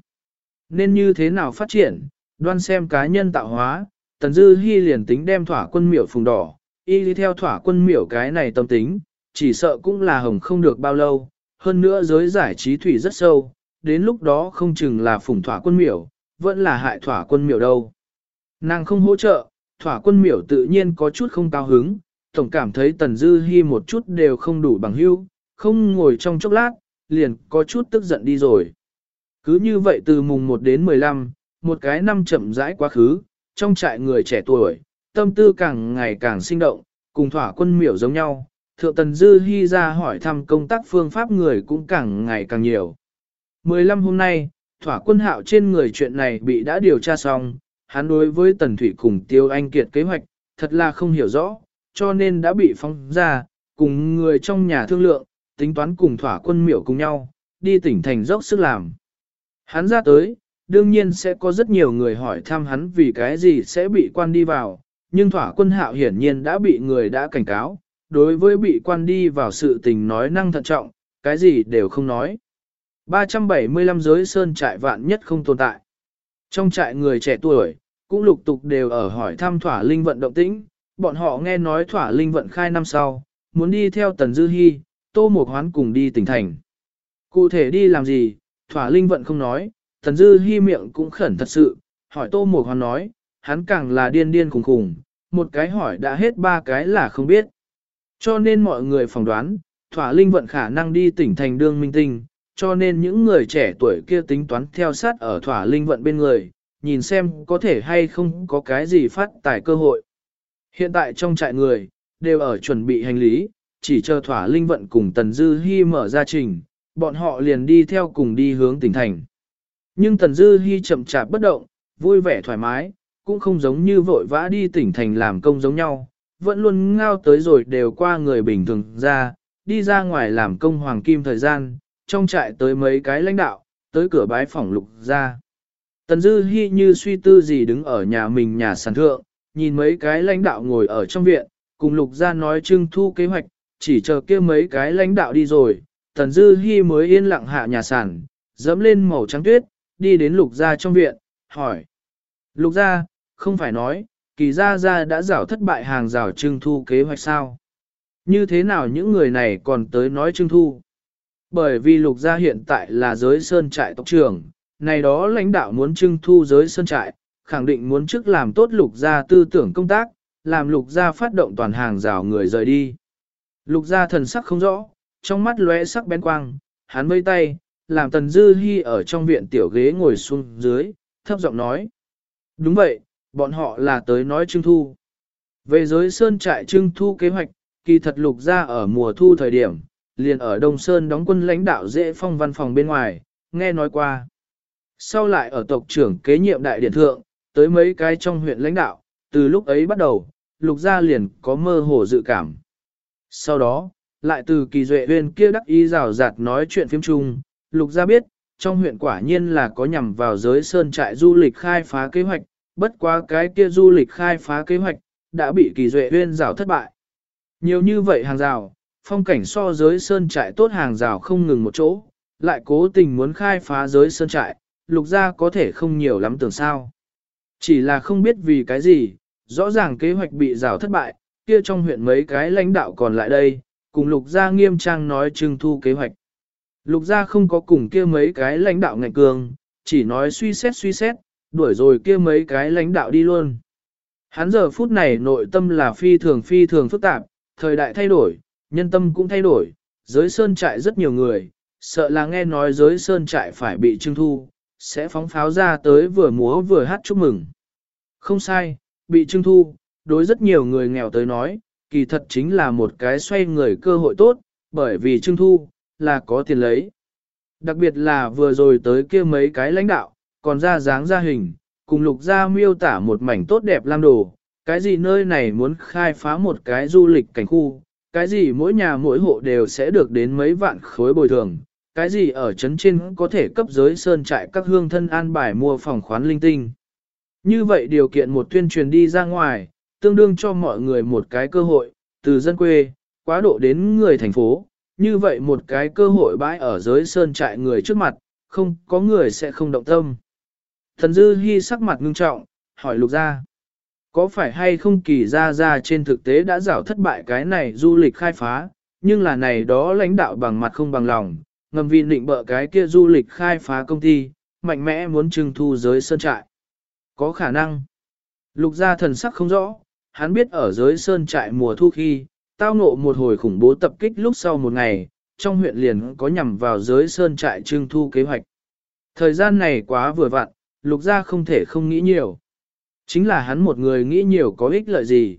[SPEAKER 1] Nên như thế nào phát triển, đoan xem cá nhân tạo hóa, Tần Dư Hi liền tính đem thỏa quân miểu phùng đỏ, y đi theo thỏa quân miểu cái này tâm tính, chỉ sợ cũng là hồng không được bao lâu, hơn nữa giới giải trí thủy rất sâu, đến lúc đó không chừng là phùng thỏa quân miểu, vẫn là hại thỏa quân miểu đâu. Nàng không hỗ trợ, thỏa quân miểu tự nhiên có chút không cao hứng, tổng cảm thấy Tần Dư Hi một chút đều không đủ bằng hữu, không ngồi trong chốc lát, liền có chút tức giận đi rồi. Cứ như vậy từ mùng 1 đến 15, một cái năm chậm rãi quá khứ, trong trại người trẻ tuổi, tâm tư càng ngày càng sinh động, cùng thỏa quân miểu giống nhau. Thượng Tần Dư Hi ra hỏi thăm công tác phương pháp người cũng càng ngày càng nhiều. 15 hôm nay, thỏa quân hạo trên người chuyện này bị đã điều tra xong, hắn đối với Tần Thủy cùng Tiêu Anh Kiệt kế hoạch, thật là không hiểu rõ, cho nên đã bị phong ra, cùng người trong nhà thương lượng, tính toán cùng thỏa quân miểu cùng nhau, đi tỉnh thành dốc sức làm. Hắn ra tới, đương nhiên sẽ có rất nhiều người hỏi thăm hắn vì cái gì sẽ bị quan đi vào, nhưng thỏa quân hạo hiển nhiên đã bị người đã cảnh cáo, đối với bị quan đi vào sự tình nói năng thận trọng, cái gì đều không nói. 375 giới sơn trại vạn nhất không tồn tại. Trong trại người trẻ tuổi, cũng lục tục đều ở hỏi thăm thỏa linh vận động tĩnh, bọn họ nghe nói thỏa linh vận khai năm sau, muốn đi theo Tần Dư hy, Tô Mộc Hoán cùng đi tỉnh thành. Cụ thể đi làm gì, thỏa linh vận không nói, Tần Dư hy miệng cũng khẩn thật sự, hỏi Tô Mộc Hoán nói, hắn càng là điên điên khùng khùng, một cái hỏi đã hết ba cái là không biết. Cho nên mọi người phỏng đoán, thỏa linh vận khả năng đi tỉnh thành đương minh tinh, cho nên những người trẻ tuổi kia tính toán theo sát ở thỏa linh vận bên người, nhìn xem có thể hay không có cái gì phát tài cơ hội. Hiện tại trong trại người, đều ở chuẩn bị hành lý, chỉ chờ thỏa linh vận cùng Tần Dư Hi mở ra trình, bọn họ liền đi theo cùng đi hướng tỉnh thành. Nhưng Tần Dư Hi chậm chạp bất động, vui vẻ thoải mái, cũng không giống như vội vã đi tỉnh thành làm công giống nhau, vẫn luôn ngao tới rồi đều qua người bình thường ra, đi ra ngoài làm công hoàng kim thời gian, trong trại tới mấy cái lãnh đạo, tới cửa bái phỏng lục ra. Tần Dư Hi như suy tư gì đứng ở nhà mình nhà sản thượng, nhìn mấy cái lãnh đạo ngồi ở trong viện, cùng lục ra nói trưng thu kế hoạch, chỉ chờ kia mấy cái lãnh đạo đi rồi, Tần Dư Hi mới yên lặng hạ nhà sản, dẫm lên màu trắng tuyết, đi đến lục ra trong viện, hỏi. Lục ra, không phải nói, kỳ gia gia đã rảo thất bại hàng rào trưng thu kế hoạch sao? Như thế nào những người này còn tới nói trưng thu? Bởi vì lục gia hiện tại là giới sơn trại tộc trưởng, này đó lãnh đạo muốn trưng thu giới sơn trại, khẳng định muốn trước làm tốt lục gia tư tưởng công tác, làm lục gia phát động toàn hàng rào người rời đi. Lục gia thần sắc không rõ, trong mắt lóe sắc bén quang, hắn vây tay, làm tần dư hy ở trong viện tiểu ghế ngồi xuống dưới, thấp giọng nói. Đúng vậy, bọn họ là tới nói trưng thu. Về giới sơn trại trưng thu kế hoạch, kỳ thật lục gia ở mùa thu thời điểm, liền ở Đông Sơn đóng quân lãnh đạo dễ phong văn phòng bên ngoài, nghe nói qua. Sau lại ở tộc trưởng kế nhiệm đại điển thượng, tới mấy cái trong huyện lãnh đạo, từ lúc ấy bắt đầu, lục gia liền có mơ hồ dự cảm. Sau đó, lại từ kỳ duệ huyên kia đắc ý rào rạt nói chuyện phim chung, lục gia biết, trong huyện quả nhiên là có nhằm vào giới sơn trại du lịch khai phá kế hoạch, bất quá cái kia du lịch khai phá kế hoạch, đã bị kỳ duệ huyên rào thất bại. Nhiều như vậy hàng rào, phong cảnh so giới sơn trại tốt hàng rào không ngừng một chỗ, lại cố tình muốn khai phá giới sơn trại, lục gia có thể không nhiều lắm tưởng sao. Chỉ là không biết vì cái gì, rõ ràng kế hoạch bị rào thất bại, kia trong huyện mấy cái lãnh đạo còn lại đây, cùng lục gia nghiêm trang nói trưng thu kế hoạch. Lục gia không có cùng kia mấy cái lãnh đạo ngạnh cường, chỉ nói suy xét suy xét, đuổi rồi kia mấy cái lãnh đạo đi luôn. Hắn giờ phút này nội tâm là phi thường phi thường phức tạp, thời đại thay đổi, nhân tâm cũng thay đổi, giới sơn trại rất nhiều người, sợ là nghe nói giới sơn trại phải bị trưng thu, sẽ phóng pháo ra tới vừa múa vừa hát chúc mừng. Không sai, bị trưng thu, đối rất nhiều người nghèo tới nói, kỳ thật chính là một cái xoay người cơ hội tốt, bởi vì trưng thu, là có tiền lấy. Đặc biệt là vừa rồi tới kia mấy cái lãnh đạo, còn ra dáng ra hình, cùng lục ra miêu tả một mảnh tốt đẹp lam đồ, cái gì nơi này muốn khai phá một cái du lịch cảnh khu, cái gì mỗi nhà mỗi hộ đều sẽ được đến mấy vạn khối bồi thường, cái gì ở trấn trên có thể cấp giới sơn trại các hương thân an bài mua phòng khoán linh tinh. Như vậy điều kiện một tuyên truyền đi ra ngoài, tương đương cho mọi người một cái cơ hội, từ dân quê, quá độ đến người thành phố, như vậy một cái cơ hội bãi ở giới sơn trại người trước mặt, không có người sẽ không động tâm. Thần Dư Hi sắc mặt ngưng trọng, hỏi lục gia, có phải hay không kỳ ra ra trên thực tế đã rảo thất bại cái này du lịch khai phá, nhưng là này đó lãnh đạo bằng mặt không bằng lòng, ngầm vì định bợ cái kia du lịch khai phá công ty, mạnh mẽ muốn trưng thu giới sơn trại. Có khả năng. Lục gia thần sắc không rõ, hắn biết ở giới sơn trại mùa thu khi, tao ngộ một hồi khủng bố tập kích lúc sau một ngày, trong huyện liền có nhằm vào giới sơn trại trưng thu kế hoạch. Thời gian này quá vừa vặn, lục gia không thể không nghĩ nhiều. Chính là hắn một người nghĩ nhiều có ích lợi gì.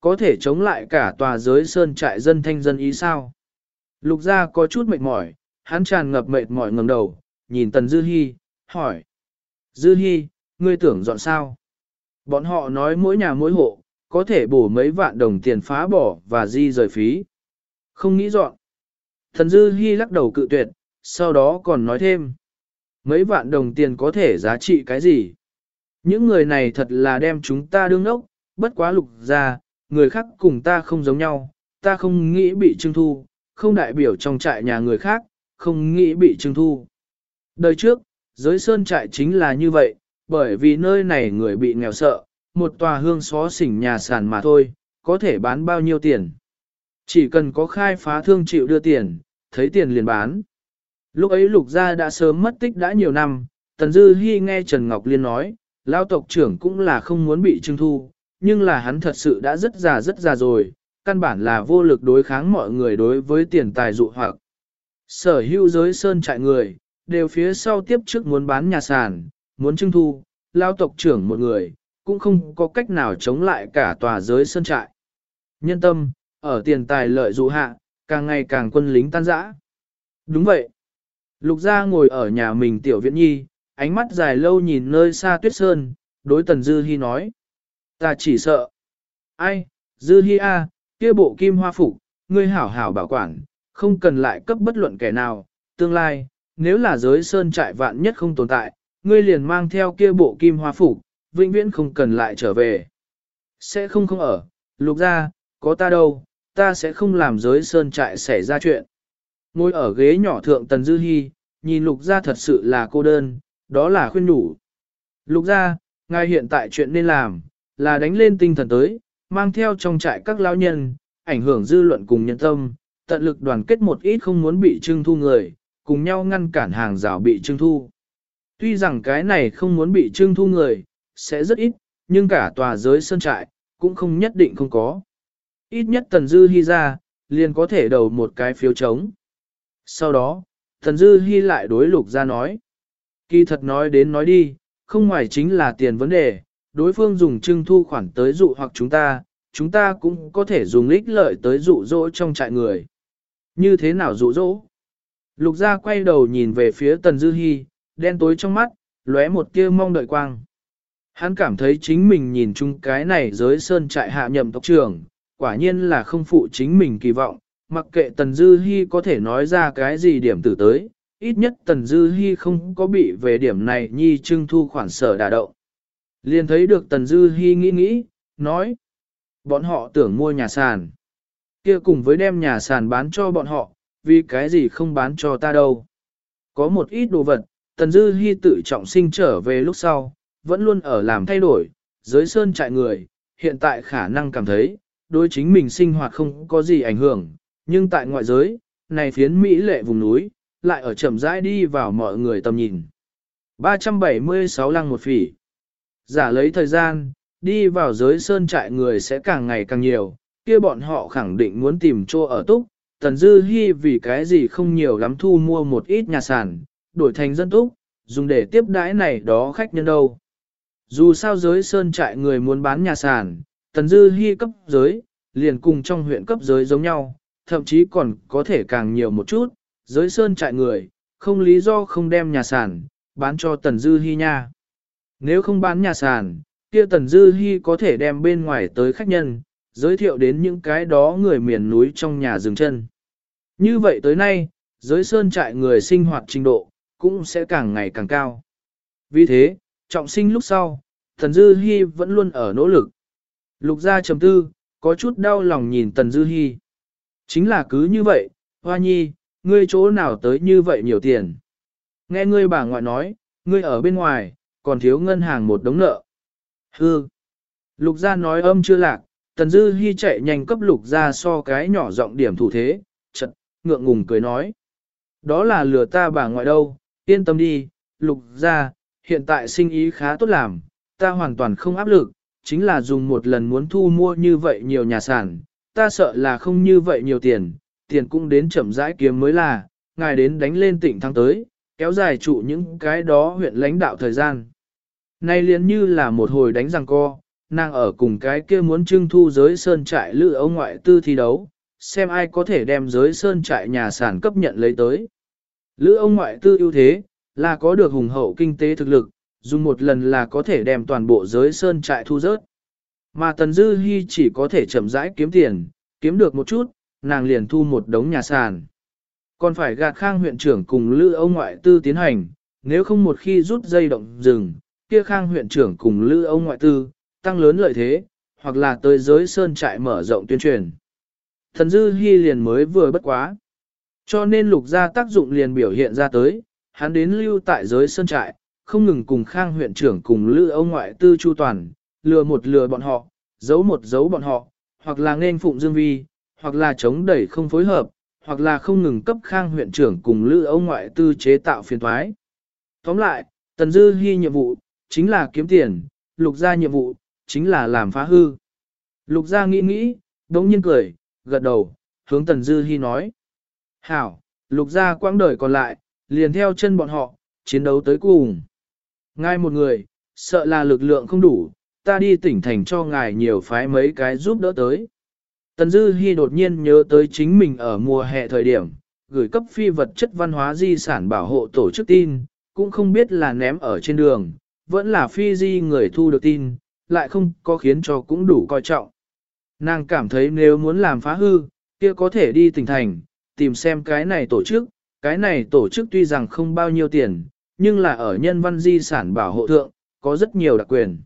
[SPEAKER 1] Có thể chống lại cả tòa giới sơn trại dân thanh dân ý sao. Lục gia có chút mệt mỏi, hắn tràn ngập mệt mỏi ngầm đầu, nhìn Tần Dư Hi, hỏi. Dư Hi, ngươi tưởng dọn sao? Bọn họ nói mỗi nhà mỗi hộ, có thể bổ mấy vạn đồng tiền phá bỏ và di rời phí. Không nghĩ dọn. Thần Dư Hi lắc đầu cự tuyệt, sau đó còn nói thêm. Mấy vạn đồng tiền có thể giá trị cái gì? Những người này thật là đem chúng ta đương ốc, bất quá lục ra, người khác cùng ta không giống nhau, ta không nghĩ bị trưng thu, không đại biểu trong trại nhà người khác, không nghĩ bị trưng thu. Đời trước, giới sơn trại chính là như vậy, bởi vì nơi này người bị nghèo sợ, một tòa hương xó xỉnh nhà sàn mà thôi, có thể bán bao nhiêu tiền. Chỉ cần có khai phá thương chịu đưa tiền, thấy tiền liền bán. Lúc ấy lục gia đã sớm mất tích đã nhiều năm, Tần Dư Hi nghe Trần Ngọc Liên nói, lao tộc trưởng cũng là không muốn bị trưng thu, nhưng là hắn thật sự đã rất già rất già rồi, căn bản là vô lực đối kháng mọi người đối với tiền tài dụ hoặc. Sở hữu giới sơn trại người, đều phía sau tiếp trước muốn bán nhà sản, muốn trưng thu, lao tộc trưởng một người, cũng không có cách nào chống lại cả tòa giới sơn trại. Nhân tâm, ở tiền tài lợi dụ hạ, càng ngày càng quân lính tan rã. Đúng vậy. Lục gia ngồi ở nhà mình tiểu viện nhi, ánh mắt dài lâu nhìn nơi xa tuyết sơn, đối Tần Dư Hi nói. Ta chỉ sợ. Ai, Dư Hi a, kia bộ kim hoa phục, ngươi hảo hảo bảo quản, không cần lại cấp bất luận kẻ nào, tương lai, nếu là giới sơn trại vạn nhất không tồn tại, ngươi liền mang theo kia bộ kim hoa phục, vĩnh viễn không cần lại trở về. Sẽ không không ở, lục ra, có ta đâu, ta sẽ không làm giới sơn trại xảy ra chuyện. Ngồi ở ghế nhỏ thượng Tần Dư Hi, nhìn lục ra thật sự là cô đơn, đó là khuyên nhủ. Lục ra, ngài hiện tại chuyện nên làm, là đánh lên tinh thần tới, mang theo trong trại các lão nhân, ảnh hưởng dư luận cùng nhân tâm, tận lực đoàn kết một ít không muốn bị trưng thu người, cùng nhau ngăn cản hàng rào bị trưng thu. Tuy rằng cái này không muốn bị trưng thu người, sẽ rất ít, nhưng cả tòa giới sơn trại, cũng không nhất định không có. Ít nhất Tần Dư Hi ra, liền có thể đầu một cái phiếu trống. Sau đó, Tần Dư Hi lại đối lục ra nói. Kỳ thật nói đến nói đi, không ngoài chính là tiền vấn đề, đối phương dùng trưng thu khoản tới dụ hoặc chúng ta, chúng ta cũng có thể dùng ích lợi tới dụ dỗ trong trại người. Như thế nào dụ dỗ? Lục gia quay đầu nhìn về phía Tần Dư Hi, đen tối trong mắt, lóe một tia mong đợi quang. Hắn cảm thấy chính mình nhìn chung cái này giới sơn trại hạ nhậm tộc trưởng, quả nhiên là không phụ chính mình kỳ vọng, mặc kệ Tần Dư Hi có thể nói ra cái gì điểm tử tới, ít nhất Tần Dư Hi không có bị về điểm này nhi trưng thu khoản sở đả động. Liền thấy được Tần Dư Hi nghĩ nghĩ, nói, bọn họ tưởng mua nhà sàn. kia cùng với đem nhà sàn bán cho bọn họ, vì cái gì không bán cho ta đâu. Có một ít đồ vật, Tần Dư Hi tự trọng sinh trở về lúc sau, vẫn luôn ở làm thay đổi, giới sơn trại người, hiện tại khả năng cảm thấy, đối chính mình sinh hoạt không có gì ảnh hưởng, nhưng tại ngoại giới, này phiến Mỹ lệ vùng núi, lại ở chậm rãi đi vào mọi người tầm nhìn. 376 lăng một phỉ. Giả lấy thời gian, đi vào giới sơn trại người sẽ càng ngày càng nhiều, kia bọn họ khẳng định muốn tìm chỗ ở túc, Tần Dư Hi vì cái gì không nhiều lắm thu mua một ít nhà sản, đổi thành dân túc, dùng để tiếp đãi này đó khách nhân đâu. Dù sao giới sơn trại người muốn bán nhà sản, Tần Dư Hi cấp giới, liền cùng trong huyện cấp giới giống nhau, thậm chí còn có thể càng nhiều một chút, giới sơn trại người, không lý do không đem nhà sản, bán cho Tần Dư Hi nha. Nếu không bán nhà sản, kia Tần Dư Hi có thể đem bên ngoài tới khách nhân, giới thiệu đến những cái đó người miền núi trong nhà dừng chân. Như vậy tới nay, giới sơn trại người sinh hoạt trình độ, cũng sẽ càng ngày càng cao. Vì thế, trọng sinh lúc sau, Tần Dư Hi vẫn luôn ở nỗ lực. Lục gia trầm tư, có chút đau lòng nhìn Tần Dư Hi. Chính là cứ như vậy, Hoa Nhi, ngươi chỗ nào tới như vậy nhiều tiền. Nghe ngươi bà ngoại nói, ngươi ở bên ngoài, còn thiếu ngân hàng một đống nợ. Hư. Lục gia nói âm chưa lạc, Tần Dư Hi chạy nhanh cấp lục gia so cái nhỏ giọng điểm thủ thế, chật, ngượng ngùng cười nói. Đó là lừa ta bà ngoại đâu, yên tâm đi, lục gia, hiện tại sinh ý khá tốt làm, ta hoàn toàn không áp lực, chính là dùng một lần muốn thu mua như vậy nhiều nhà sản, ta sợ là không như vậy nhiều tiền, tiền cũng đến chậm rãi kiếm mới là, ngài đến đánh lên tỉnh thắng tới, kéo dài trụ những cái đó huyện lãnh đạo thời gian. Nay liền như là một hồi đánh răng co, nàng ở cùng cái kia muốn trưng thu giới sơn trại lữ ông ngoại tư thi đấu, xem ai có thể đem giới sơn trại nhà sản cấp nhận lấy tới. Lữ ông ngoại tư ưu thế, là có được hùng hậu kinh tế thực lực, dùng một lần là có thể đem toàn bộ giới sơn trại thu rớt. Mà Tần Dư Hi chỉ có thể chậm rãi kiếm tiền, kiếm được một chút, nàng liền thu một đống nhà sàn. Còn phải gạt khang huyện trưởng cùng lữ ông ngoại tư tiến hành, nếu không một khi rút dây động rừng, kia khang huyện trưởng cùng lữ ông ngoại tư, tăng lớn lợi thế, hoặc là tới giới sơn trại mở rộng tuyên truyền. Thần Dư hy liền mới vừa bất quá. Cho nên lục gia tác dụng liền biểu hiện ra tới, hắn đến lưu tại giới sơn trại, không ngừng cùng khang huyện trưởng cùng lữ ông ngoại tư chu toàn, lừa một lừa bọn họ, giấu một giấu bọn họ, hoặc là nên phụng dương vi, hoặc là chống đẩy không phối hợp, hoặc là không ngừng cấp khang huyện trưởng cùng lữ ông ngoại tư chế tạo phiền thoái. Tóm lại, Tần Dư Hi nhiệm vụ, chính là kiếm tiền, lục gia nhiệm vụ, chính là làm phá hư. Lục gia nghĩ nghĩ, đống nhiên cười, gật đầu, hướng Tần Dư Hi nói. Hảo, lục gia quãng đời còn lại, liền theo chân bọn họ, chiến đấu tới cùng. ngay một người, sợ là lực lượng không đủ, ta đi tỉnh thành cho ngài nhiều phái mấy cái giúp đỡ tới. Tần Dư Hi đột nhiên nhớ tới chính mình ở mùa hè thời điểm, gửi cấp phi vật chất văn hóa di sản bảo hộ tổ chức tin, cũng không biết là ném ở trên đường, vẫn là phi di người thu được tin, lại không có khiến cho cũng đủ coi trọng. Nàng cảm thấy nếu muốn làm phá hư, kia có thể đi tỉnh thành, tìm xem cái này tổ chức, cái này tổ chức tuy rằng không bao nhiêu tiền, nhưng là ở nhân văn di sản bảo hộ thượng, có rất nhiều đặc quyền.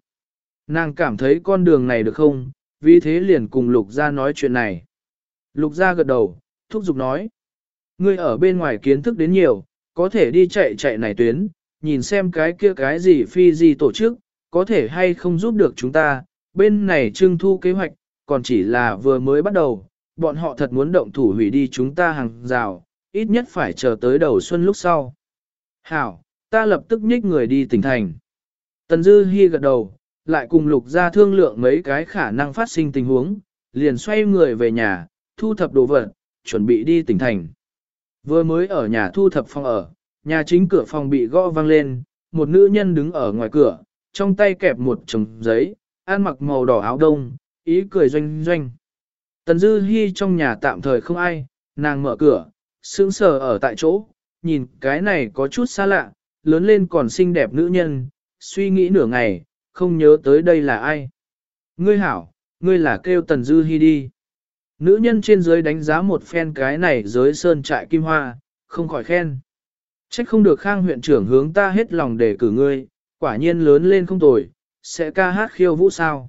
[SPEAKER 1] Nàng cảm thấy con đường này được không, vì thế liền cùng Lục Gia nói chuyện này. Lục Gia gật đầu, thúc giục nói. Ngươi ở bên ngoài kiến thức đến nhiều, có thể đi chạy chạy này tuyến, nhìn xem cái kia cái gì phi gì tổ chức, có thể hay không giúp được chúng ta, bên này trưng thu kế hoạch, còn chỉ là vừa mới bắt đầu, bọn họ thật muốn động thủ hủy đi chúng ta hàng rào, ít nhất phải chờ tới đầu xuân lúc sau. Hảo, ta lập tức nhích người đi tỉnh thành. Tần Dư Hi gật đầu, lại cùng lục ra thương lượng mấy cái khả năng phát sinh tình huống, liền xoay người về nhà, thu thập đồ vật, chuẩn bị đi tỉnh thành. Vừa mới ở nhà thu thập phòng ở, nhà chính cửa phòng bị gõ vang lên, một nữ nhân đứng ở ngoài cửa, trong tay kẹp một chồng giấy, ăn mặc màu đỏ áo đông, ý cười doanh doanh. Tần Dư Hi trong nhà tạm thời không ai, nàng mở cửa, sững sờ ở tại chỗ, nhìn cái này có chút xa lạ, lớn lên còn xinh đẹp nữ nhân, suy nghĩ nửa ngày, không nhớ tới đây là ai. Ngươi hảo, ngươi là kêu Tần Dư Hi đi. Nữ nhân trên dưới đánh giá một phen cái này dưới sơn trại kim hoa, không khỏi khen. Trách không được khang huyện trưởng hướng ta hết lòng để cử ngươi, quả nhiên lớn lên không tồi, sẽ ca hát khiêu vũ sao.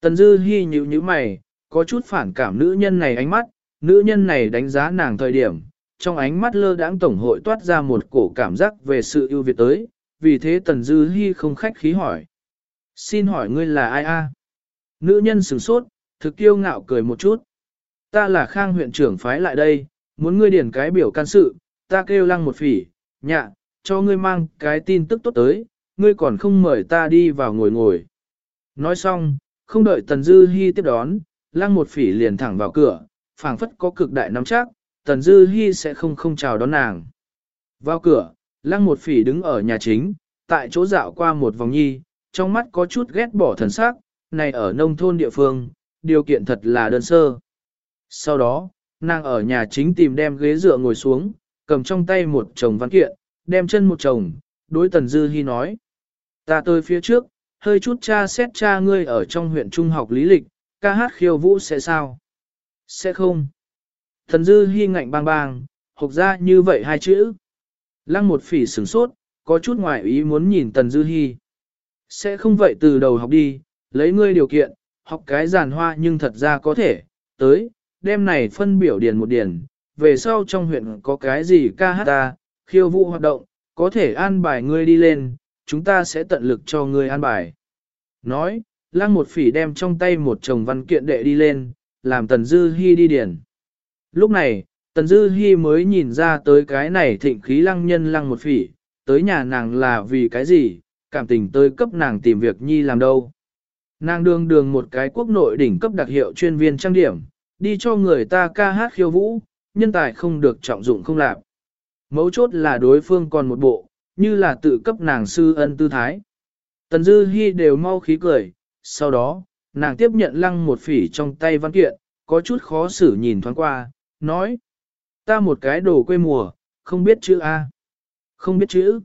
[SPEAKER 1] Tần Dư Hi nhíu nhíu mày, có chút phản cảm nữ nhân này ánh mắt, nữ nhân này đánh giá nàng thời điểm, trong ánh mắt lơ đãng tổng hội toát ra một cổ cảm giác về sự ưu việt tới, vì thế Tần Dư Hi không khách khí hỏi. Xin hỏi ngươi là ai a? Nữ nhân sửng sốt, thực kiêu ngạo cười một chút. Ta là khang huyện trưởng phái lại đây, muốn ngươi điển cái biểu can sự, ta kêu lăng một phỉ, nhạ, cho ngươi mang cái tin tức tốt tới, ngươi còn không mời ta đi vào ngồi ngồi. Nói xong, không đợi Tần Dư Hi tiếp đón, lăng một phỉ liền thẳng vào cửa, phảng phất có cực đại nắm chắc, Tần Dư Hi sẽ không không chào đón nàng. Vào cửa, lăng một phỉ đứng ở nhà chính, tại chỗ dạo qua một vòng nhi, trong mắt có chút ghét bỏ thần sắc, này ở nông thôn địa phương, điều kiện thật là đơn sơ. Sau đó, nàng ở nhà chính tìm đem ghế dựa ngồi xuống, cầm trong tay một chồng văn kiện, đem chân một chồng, đối Tần Dư Hi nói. Ta tới phía trước, hơi chút cha xét cha ngươi ở trong huyện trung học lý lịch, ca hát khiêu vũ sẽ sao? Sẽ không. Tần Dư Hi ngạnh bang bang, hộc ra như vậy hai chữ. Lăng một phỉ sửng sốt, có chút ngoại ý muốn nhìn Tần Dư Hi. Sẽ không vậy từ đầu học đi, lấy ngươi điều kiện, học cái giàn hoa nhưng thật ra có thể, tới, đêm này phân biểu điền một điền, về sau trong huyện có cái gì ca hát ta, khiêu vũ hoạt động, có thể an bài ngươi đi lên, chúng ta sẽ tận lực cho ngươi an bài. Nói, lăng một phỉ đem trong tay một chồng văn kiện đệ đi lên, làm Tần Dư Hi đi điền. Lúc này, Tần Dư Hi mới nhìn ra tới cái này thịnh khí lăng nhân lăng một phỉ, tới nhà nàng là vì cái gì, cảm tình tới cấp nàng tìm việc nhi làm đâu. Nàng đương đường một cái quốc nội đỉnh cấp đặc hiệu chuyên viên trang điểm, đi cho người ta ca hát khiêu vũ, nhân tài không được trọng dụng không làm. Mấu chốt là đối phương còn một bộ, như là tự cấp nàng sư ân tư thái. Tần Dư Hi đều mau khí cười, sau đó, nàng tiếp nhận lăng một phỉ trong tay văn kiện, có chút khó xử nhìn thoáng qua, nói. Ta một cái đồ quê mùa, không biết chữ A. Không biết chữ.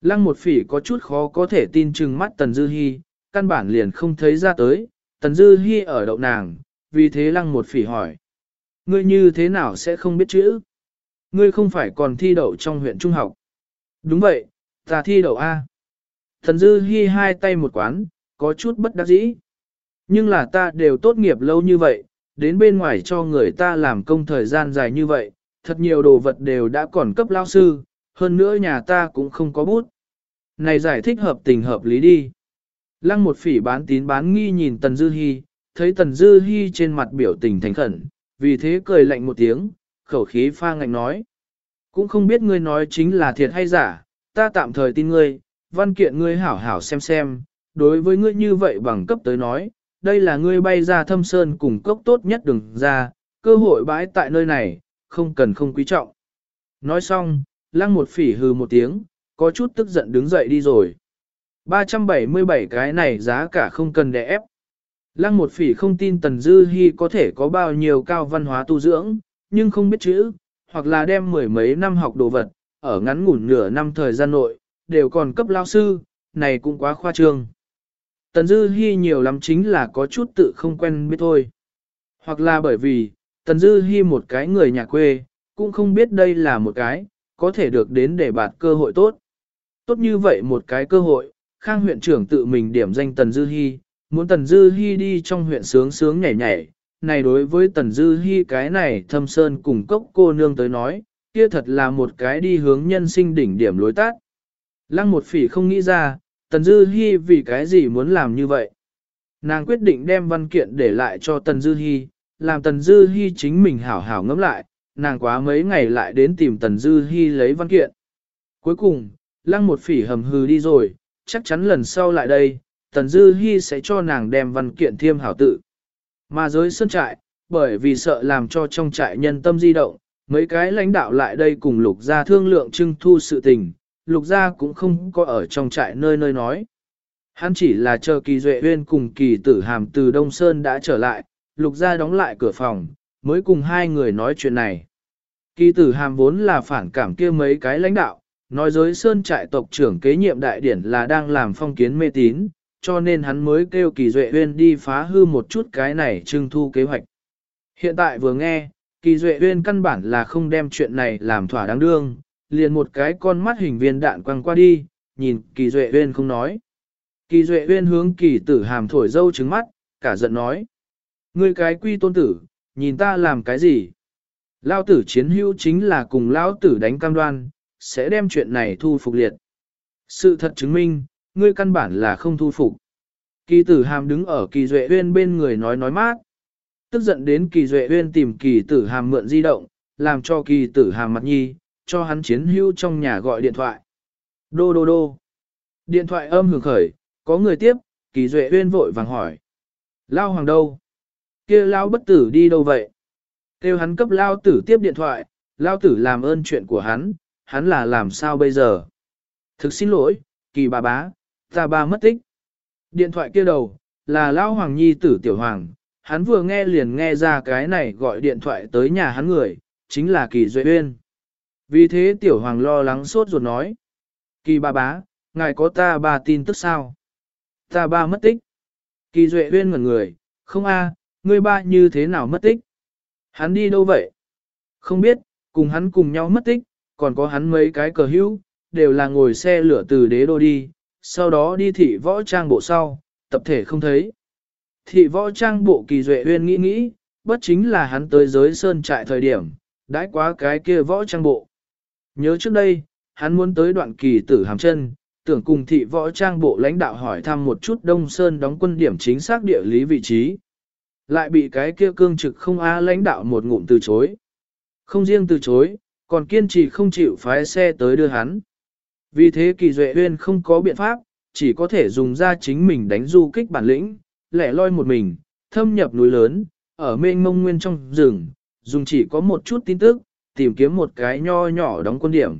[SPEAKER 1] Lăng một phỉ có chút khó có thể tin chừng mắt Tần Dư Hi, căn bản liền không thấy ra tới, Tần Dư Hi ở đậu nàng, vì thế lăng một phỉ hỏi. Ngươi như thế nào sẽ không biết chữ? Ngươi không phải còn thi đậu trong huyện trung học. Đúng vậy, ta thi đậu A. Tần Dư Hi hai tay một quán, có chút bất đắc dĩ. Nhưng là ta đều tốt nghiệp lâu như vậy, đến bên ngoài cho người ta làm công thời gian dài như vậy, thật nhiều đồ vật đều đã còn cấp lao sư, hơn nữa nhà ta cũng không có bút. Này giải thích hợp tình hợp lý đi. Lăng một phỉ bán tín bán nghi nhìn Tần Dư Hi, thấy Tần Dư Hi trên mặt biểu tình thành khẩn, vì thế cười lạnh một tiếng, khẩu khí pha ngạnh nói. Cũng không biết ngươi nói chính là thiệt hay giả, ta tạm thời tin ngươi, văn kiện ngươi hảo hảo xem xem, đối với ngươi như vậy bằng cấp tới nói, đây là ngươi bay ra thâm sơn cùng cốc tốt nhất đừng ra, cơ hội bãi tại nơi này, không cần không quý trọng. Nói xong, lăng một phỉ hừ một tiếng, có chút tức giận đứng dậy đi rồi. 377 cái này giá cả không cần để ép. Lăng một phỉ không tin Tần Dư Hi có thể có bao nhiêu cao văn hóa tu dưỡng, nhưng không biết chữ, hoặc là đem mười mấy năm học đồ vật, ở ngắn ngủn nửa năm thời gian nội, đều còn cấp lao sư, này cũng quá khoa trương. Tần Dư Hi nhiều lắm chính là có chút tự không quen biết thôi. Hoặc là bởi vì, Tần Dư Hi một cái người nhà quê, cũng không biết đây là một cái, có thể được đến để bạt cơ hội tốt. Tốt như vậy một cái cơ hội, Khang huyện trưởng tự mình điểm danh Tần Dư Hi, muốn Tần Dư Hi đi trong huyện sướng sướng nhảy nhảy. Này đối với Tần Dư Hi cái này thâm sơn cùng cốc cô nương tới nói, kia thật là một cái đi hướng nhân sinh đỉnh điểm lối tát. Lăng một phỉ không nghĩ ra, Tần Dư Hi vì cái gì muốn làm như vậy. Nàng quyết định đem văn kiện để lại cho Tần Dư Hi, làm Tần Dư Hi chính mình hảo hảo ngẫm lại, nàng quá mấy ngày lại đến tìm Tần Dư Hi lấy văn kiện. Cuối cùng, lăng một phỉ hầm hừ đi rồi, chắc chắn lần sau lại đây, Tần Dư Hi sẽ cho nàng đem văn kiện thiêm hảo tự. Mà giới sơn trại, bởi vì sợ làm cho trong trại nhân tâm di động, mấy cái lãnh đạo lại đây cùng lục gia thương lượng trưng thu sự tình, lục gia cũng không có ở trong trại nơi nơi nói. Hắn chỉ là chờ kỳ duệ huyên cùng kỳ tử hàm từ Đông Sơn đã trở lại, lục gia đóng lại cửa phòng, mới cùng hai người nói chuyện này. Kỳ tử hàm vốn là phản cảm kia mấy cái lãnh đạo, nói giới sơn trại tộc trưởng kế nhiệm đại điển là đang làm phong kiến mê tín, cho nên hắn mới kêu kỳ duệ uyên đi phá hư một chút cái này trưng thu kế hoạch. Hiện tại vừa nghe, kỳ duệ uyên căn bản là không đem chuyện này làm thỏa đáng đương, liền một cái con mắt hình viên đạn quăng qua đi, nhìn kỳ duệ uyên không nói. Kỳ duệ uyên hướng kỳ tử hàm thổi dâu trứng mắt, cả giận nói. Ngươi cái quy tôn tử, nhìn ta làm cái gì? Lao tử chiến hữu chính là cùng lão tử đánh cam đoan, sẽ đem chuyện này thu phục liệt. Sự thật chứng minh, ngươi căn bản là không thu phục. Kỳ tử hàm đứng ở kỳ duệ huyên bên người nói nói mát. Tức giận đến kỳ duệ huyên tìm kỳ tử hàm mượn di động, làm cho kỳ tử hàm mặt nhi, cho hắn chiến hữu trong nhà gọi điện thoại. Đô đô đô. Điện thoại âm hưởng khởi, có người tiếp, kỳ duệ huyên vội vàng hỏi. Lao hoàng đâu? kia lao bất tử đi đâu vậy? Kêu hắn cấp lao tử tiếp điện thoại, lao tử làm ơn chuyện của hắn, hắn là làm sao bây giờ? Thực xin lỗi, kỳ bà bá, ta ba mất tích. Điện thoại kia đầu, là lao hoàng nhi tử tiểu hoàng, hắn vừa nghe liền nghe ra cái này gọi điện thoại tới nhà hắn người, chính là kỳ duệ uyên. Vì thế tiểu hoàng lo lắng sốt ruột nói. Kỳ bà bá, ngài có ta ba tin tức sao? Ta ba mất tích. Kỳ duệ uyên ngẩn người, không a, ngươi ba như thế nào mất tích? Hắn đi đâu vậy? Không biết, cùng hắn cùng nhau mất tích, còn có hắn mấy cái cờ hữu, đều là ngồi xe lửa từ đế đô đi, sau đó đi thị võ trang bộ sau, tập thể không thấy. Thị võ trang bộ kỳ duệ huyên nghĩ nghĩ, bất chính là hắn tới giới sơn trại thời điểm, đãi quá cái kia võ trang bộ. Nhớ trước đây, hắn muốn tới đoạn kỳ tử hàm chân, tưởng cùng thị võ trang bộ lãnh đạo hỏi thăm một chút Đông Sơn đóng quân điểm chính xác địa lý vị trí. Lại bị cái kia cương trực không á lãnh đạo một ngụm từ chối. Không riêng từ chối, còn kiên trì không chịu phái xe tới đưa hắn. Vì thế kỳ duệ huyên không có biện pháp, chỉ có thể dùng ra chính mình đánh du kích bản lĩnh, lẻ loi một mình, thâm nhập núi lớn, ở mênh mông nguyên trong rừng, dùng chỉ có một chút tin tức, tìm kiếm một cái nho nhỏ đóng quân điểm.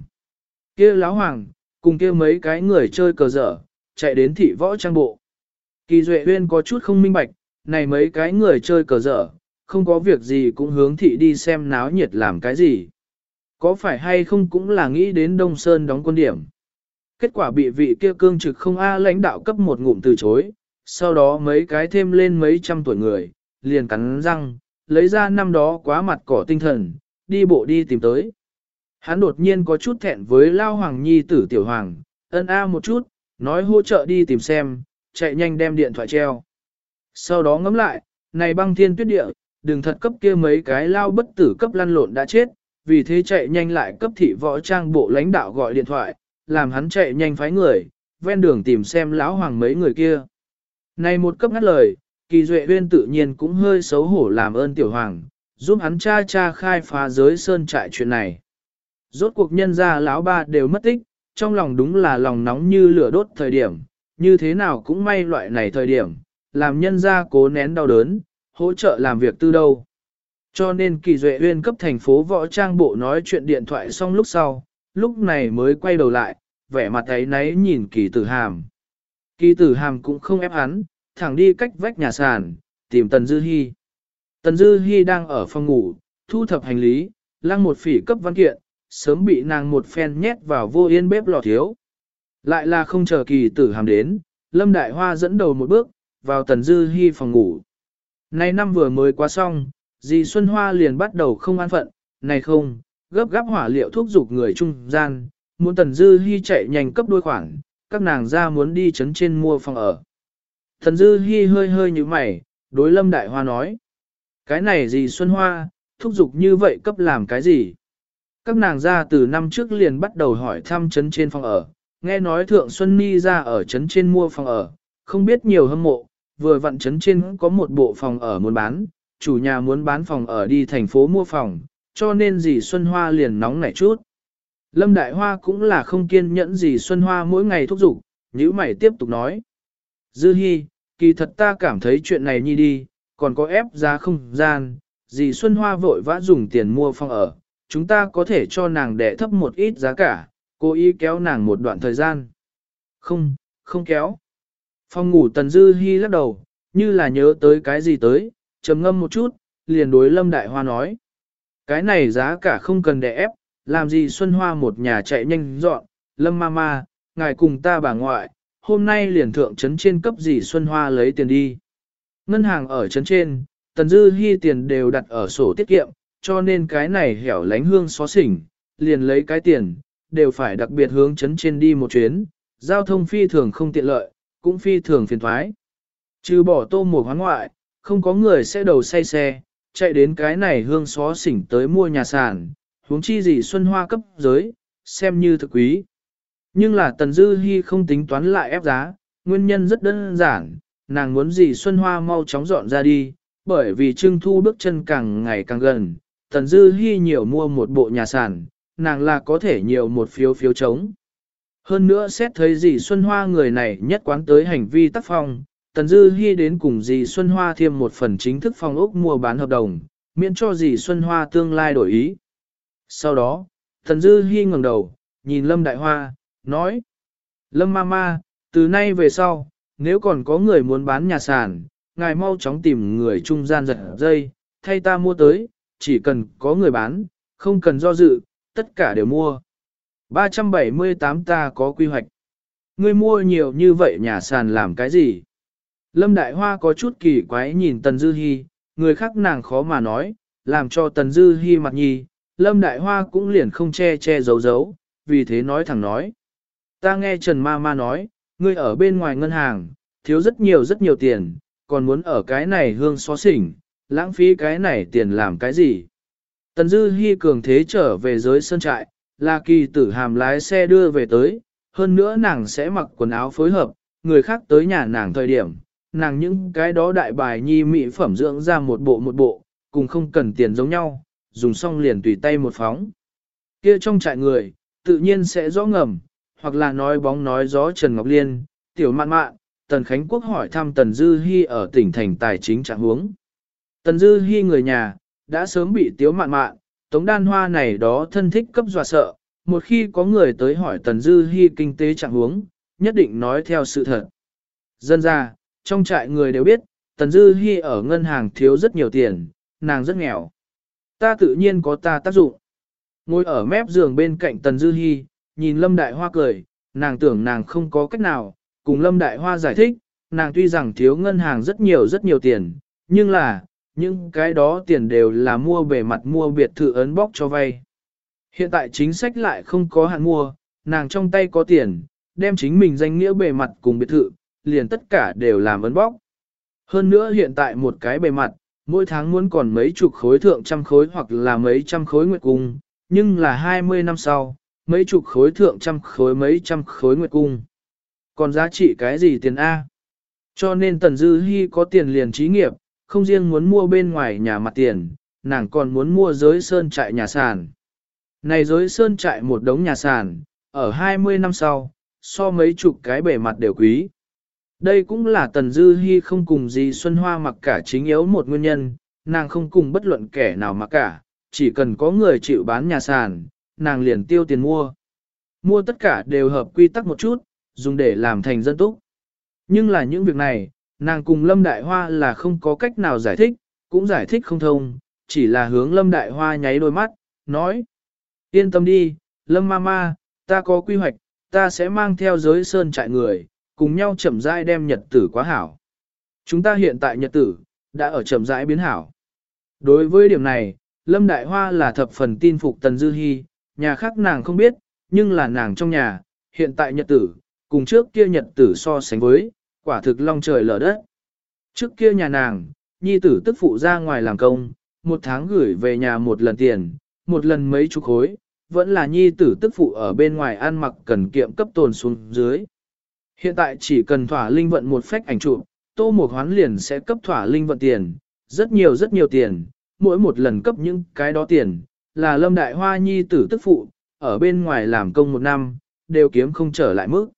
[SPEAKER 1] kia láo hoàng, cùng kia mấy cái người chơi cờ dở, chạy đến thị võ trang bộ. Kỳ Duệ Huyên có chút không minh bạch, này mấy cái người chơi cờ dở, không có việc gì cũng hướng thị đi xem náo nhiệt làm cái gì. Có phải hay không cũng là nghĩ đến Đông Sơn đóng quân điểm. Kết quả bị vị kia cương trực không A lãnh đạo cấp một ngụm từ chối, sau đó mấy cái thêm lên mấy trăm tuổi người, liền cắn răng, lấy ra năm đó quá mặt cỏ tinh thần, đi bộ đi tìm tới. Hắn đột nhiên có chút thẹn với Lao Hoàng Nhi tử tiểu hoàng, ân a một chút, nói hỗ trợ đi tìm xem, chạy nhanh đem điện thoại treo. Sau đó ngẫm lại, này băng thiên tuyết địa, đừng thật cấp kia mấy cái lao bất tử cấp lăn lộn đã chết, vì thế chạy nhanh lại cấp thị võ trang bộ lãnh đạo gọi điện thoại, làm hắn chạy nhanh phái người, ven đường tìm xem lão hoàng mấy người kia. Này một cấp ngắt lời, kỳ duệ huyên tự nhiên cũng hơi xấu hổ làm ơn tiểu hoàng, giúp hắn cha cha khai phá giới sơn trại chuyện này. Rốt cuộc nhân gia lão ba đều mất tích, trong lòng đúng là lòng nóng như lửa đốt thời điểm, như thế nào cũng may loại này thời điểm, làm nhân gia cố nén đau đớn, hỗ trợ làm việc tư đâu. Cho nên kỳ duệ huyên cấp thành phố võ trang bộ nói chuyện điện thoại xong lúc sau, lúc này mới quay đầu lại, vẻ mặt ấy náy nhìn kỳ tử hàm. Kỳ tử hàm cũng không ép hắn, thẳng đi cách vách nhà sàn, tìm Tần Dư Hi. Tần Dư Hi đang ở phòng ngủ, thu thập hành lý, lăng một phỉ cấp văn kiện, sớm bị nàng một phen nhét vào vô yên bếp lò thiếu. Lại là không chờ kỳ tử hàm đến, Lâm Đại Hoa dẫn đầu một bước, vào Tần Dư hy phòng ngủ. Nay năm vừa mới qua xong, dì Xuân Hoa liền bắt đầu không an phận, này không, gấp gáp hỏa liệu thuốc dục người trung gian, muốn Tần Dư hy chạy nhanh cấp đôi khoản, các nàng ra muốn đi chấn trên mua phòng ở. Tần Dư hy hơi hơi như mày, đối Lâm Đại Hoa nói. Cái này dì Xuân Hoa, thúc giục như vậy cấp làm cái gì? Các nàng ra từ năm trước liền bắt đầu hỏi thăm chấn trên phòng ở, nghe nói Thượng Xuân Ni ra ở chấn trên mua phòng ở, không biết nhiều hâm mộ, vừa vặn chấn trên có một bộ phòng ở muốn bán, chủ nhà muốn bán phòng ở đi thành phố mua phòng, cho nên dì Xuân Hoa liền nóng nảy chút. Lâm Đại Hoa cũng là không kiên nhẫn dì Xuân Hoa mỗi ngày thúc giục, nhữ mày tiếp tục nói. Dư Hi, kỳ thật ta cảm thấy chuyện này nhi đi, còn có ép giá không gian, dì Xuân Hoa vội vã dùng tiền mua phòng ở, chúng ta có thể cho nàng đẻ thấp một ít giá cả, cố ý kéo nàng một đoạn thời gian. Không, không kéo. Phòng ngủ Tần Dư Hi lắc đầu, như là nhớ tới cái gì tới, trầm ngâm một chút, liền đối Lâm Đại Hoa nói. Cái này giá cả không cần để ép, làm gì Xuân Hoa một nhà chạy nhanh dọn, Lâm Mama, ngài cùng ta bà ngoại, hôm nay liền thượng trấn trên cấp gì Xuân Hoa lấy tiền đi. Ngân hàng ở trấn trên, Tần Dư Hi tiền đều đặt ở sổ tiết kiệm, cho nên cái này hẻo lánh hương xó xỉnh, liền lấy cái tiền, đều phải đặc biệt hướng trấn trên đi một chuyến, giao thông phi thường không tiện lợi, cũng phi thường phiền thoái. Trừ bỏ tô một hoán ngoại, không có người sẽ đầu say xe, chạy đến cái này hương xó xỉnh tới mua nhà sản, huống chi gì xuân hoa cấp giới, xem như thực quý. Nhưng là Tần Dư Hi không tính toán lại ép giá, nguyên nhân rất đơn giản, nàng muốn gì xuân hoa mau chóng dọn ra đi, bởi vì trưng thu bước chân càng ngày càng gần, Tần Dư Hi nhiều mua một bộ nhà sản, nàng là có thể nhiều một phiếu phiếu chống. Hơn nữa xét thấy dì Xuân Hoa người này nhất quán tới hành vi tác phong, Tần Dư Hi đến cùng dì Xuân Hoa thêm một phần chính thức phong ốc mua bán hợp đồng, miễn cho dì Xuân Hoa tương lai đổi ý. Sau đó, Tần Dư Hi ngẩng đầu, nhìn Lâm Đại Hoa, nói. Lâm Mama, từ nay về sau, nếu còn có người muốn bán nhà sản, ngài mau chóng tìm người trung gian giật dây, thay ta mua tới, chỉ cần có người bán, không cần do dự, tất cả đều mua. 378 ta có quy hoạch. Ngươi mua nhiều như vậy nhà sàn làm cái gì? Lâm Đại Hoa có chút kỳ quái nhìn Tần Dư Hi, người khác nàng khó mà nói, làm cho Tần Dư Hi mặt nhì, Lâm Đại Hoa cũng liền không che che giấu giấu, vì thế nói thẳng nói. Ta nghe Trần Ma Ma nói, ngươi ở bên ngoài ngân hàng, thiếu rất nhiều rất nhiều tiền, còn muốn ở cái này hương xó xỉnh, lãng phí cái này tiền làm cái gì? Tần Dư Hi cường thế trở về giới sơn trại, là kỳ tử hàm lái xe đưa về tới, hơn nữa nàng sẽ mặc quần áo phối hợp, người khác tới nhà nàng thời điểm, nàng những cái đó đại bài nhi mỹ phẩm dưỡng ra một bộ một bộ, cùng không cần tiền giống nhau, dùng xong liền tùy tay một phóng. Kia trong trại người, tự nhiên sẽ rõ ngầm, hoặc là nói bóng nói gió Trần Ngọc Liên, tiểu mạn mạn, Tần Khánh Quốc hỏi thăm Tần Dư Hi ở tỉnh thành tài chính trạng huống. Tần Dư Hi người nhà, đã sớm bị tiếu mạn mạn, tống đan hoa này đó thân thích cấp dọa sợ, một khi có người tới hỏi Tần Dư Hi kinh tế trạng huống, nhất định nói theo sự thật. Dân ra, trong trại người đều biết, Tần Dư Hi ở ngân hàng thiếu rất nhiều tiền, nàng rất nghèo. Ta tự nhiên có ta tác dụng. Ngồi ở mép giường bên cạnh Tần Dư Hi, nhìn Lâm Đại Hoa cười, nàng tưởng nàng không có cách nào, cùng Lâm Đại Hoa giải thích, nàng tuy rằng thiếu ngân hàng rất nhiều rất nhiều tiền, nhưng là, những cái đó tiền đều là mua bề mặt mua biệt thự ấn bóc cho vay. Hiện tại chính sách lại không có hạn mua, nàng trong tay có tiền, đem chính mình danh nghĩa bề mặt cùng biệt thự, liền tất cả đều làm ấn bóc. Hơn nữa hiện tại một cái bề mặt, mỗi tháng muốn còn mấy chục khối thượng trăm khối hoặc là mấy trăm khối nguyệt cung, nhưng là 20 năm sau, mấy chục khối thượng trăm khối mấy trăm khối nguyệt cung. Còn giá trị cái gì tiền A? Cho nên Tần Dư Hi có tiền liền trí nghiệp, không riêng muốn mua bên ngoài nhà mặt tiền, nàng còn muốn mua giới sơn trại nhà sàn. Này giới sơn trại một đống nhà sàn, ở 20 năm sau, so mấy chục cái bề mặt đều quý. Đây cũng là Tần Dư Hi không cùng gì Xuân Hoa mặc cả chính yếu một nguyên nhân, nàng không cùng bất luận kẻ nào mặc cả, chỉ cần có người chịu bán nhà sàn, nàng liền tiêu tiền mua. Mua tất cả đều hợp quy tắc một chút, dùng để làm thành dân túc. Nhưng là những việc này, nàng cùng Lâm Đại Hoa là không có cách nào giải thích, cũng giải thích không thông, chỉ là hướng Lâm Đại Hoa nháy đôi mắt, nói. Yên tâm đi, Lâm Mama, ta có quy hoạch, ta sẽ mang theo giới sơn trại người, cùng nhau chậm rãi đem nhật tử quá hảo. Chúng ta hiện tại nhật tử, đã ở chậm rãi biến hảo. Đối với điểm này, Lâm Đại Hoa là thập phần tin phục Tần Dư Hi, nhà khác nàng không biết, nhưng là nàng trong nhà, hiện tại nhật tử, cùng trước kia nhật tử so sánh với, quả thực long trời lở đất. Trước kia nhà nàng, nhi tử tức phụ ra ngoài làm công, một tháng gửi về nhà một lần tiền, một lần mấy chục khối, vẫn là nhi tử tức phụ ở bên ngoài ăn mặc cần kiệm cấp tồn xuống dưới. Hiện tại chỉ cần thỏa linh vận một phách ảnh chụp, tô một hoán liền sẽ cấp thỏa linh vận tiền, rất nhiều rất nhiều tiền, mỗi một lần cấp những cái đó tiền, là lâm đại hoa nhi tử tức phụ, ở bên ngoài làm công một năm, đều kiếm không trở lại mức.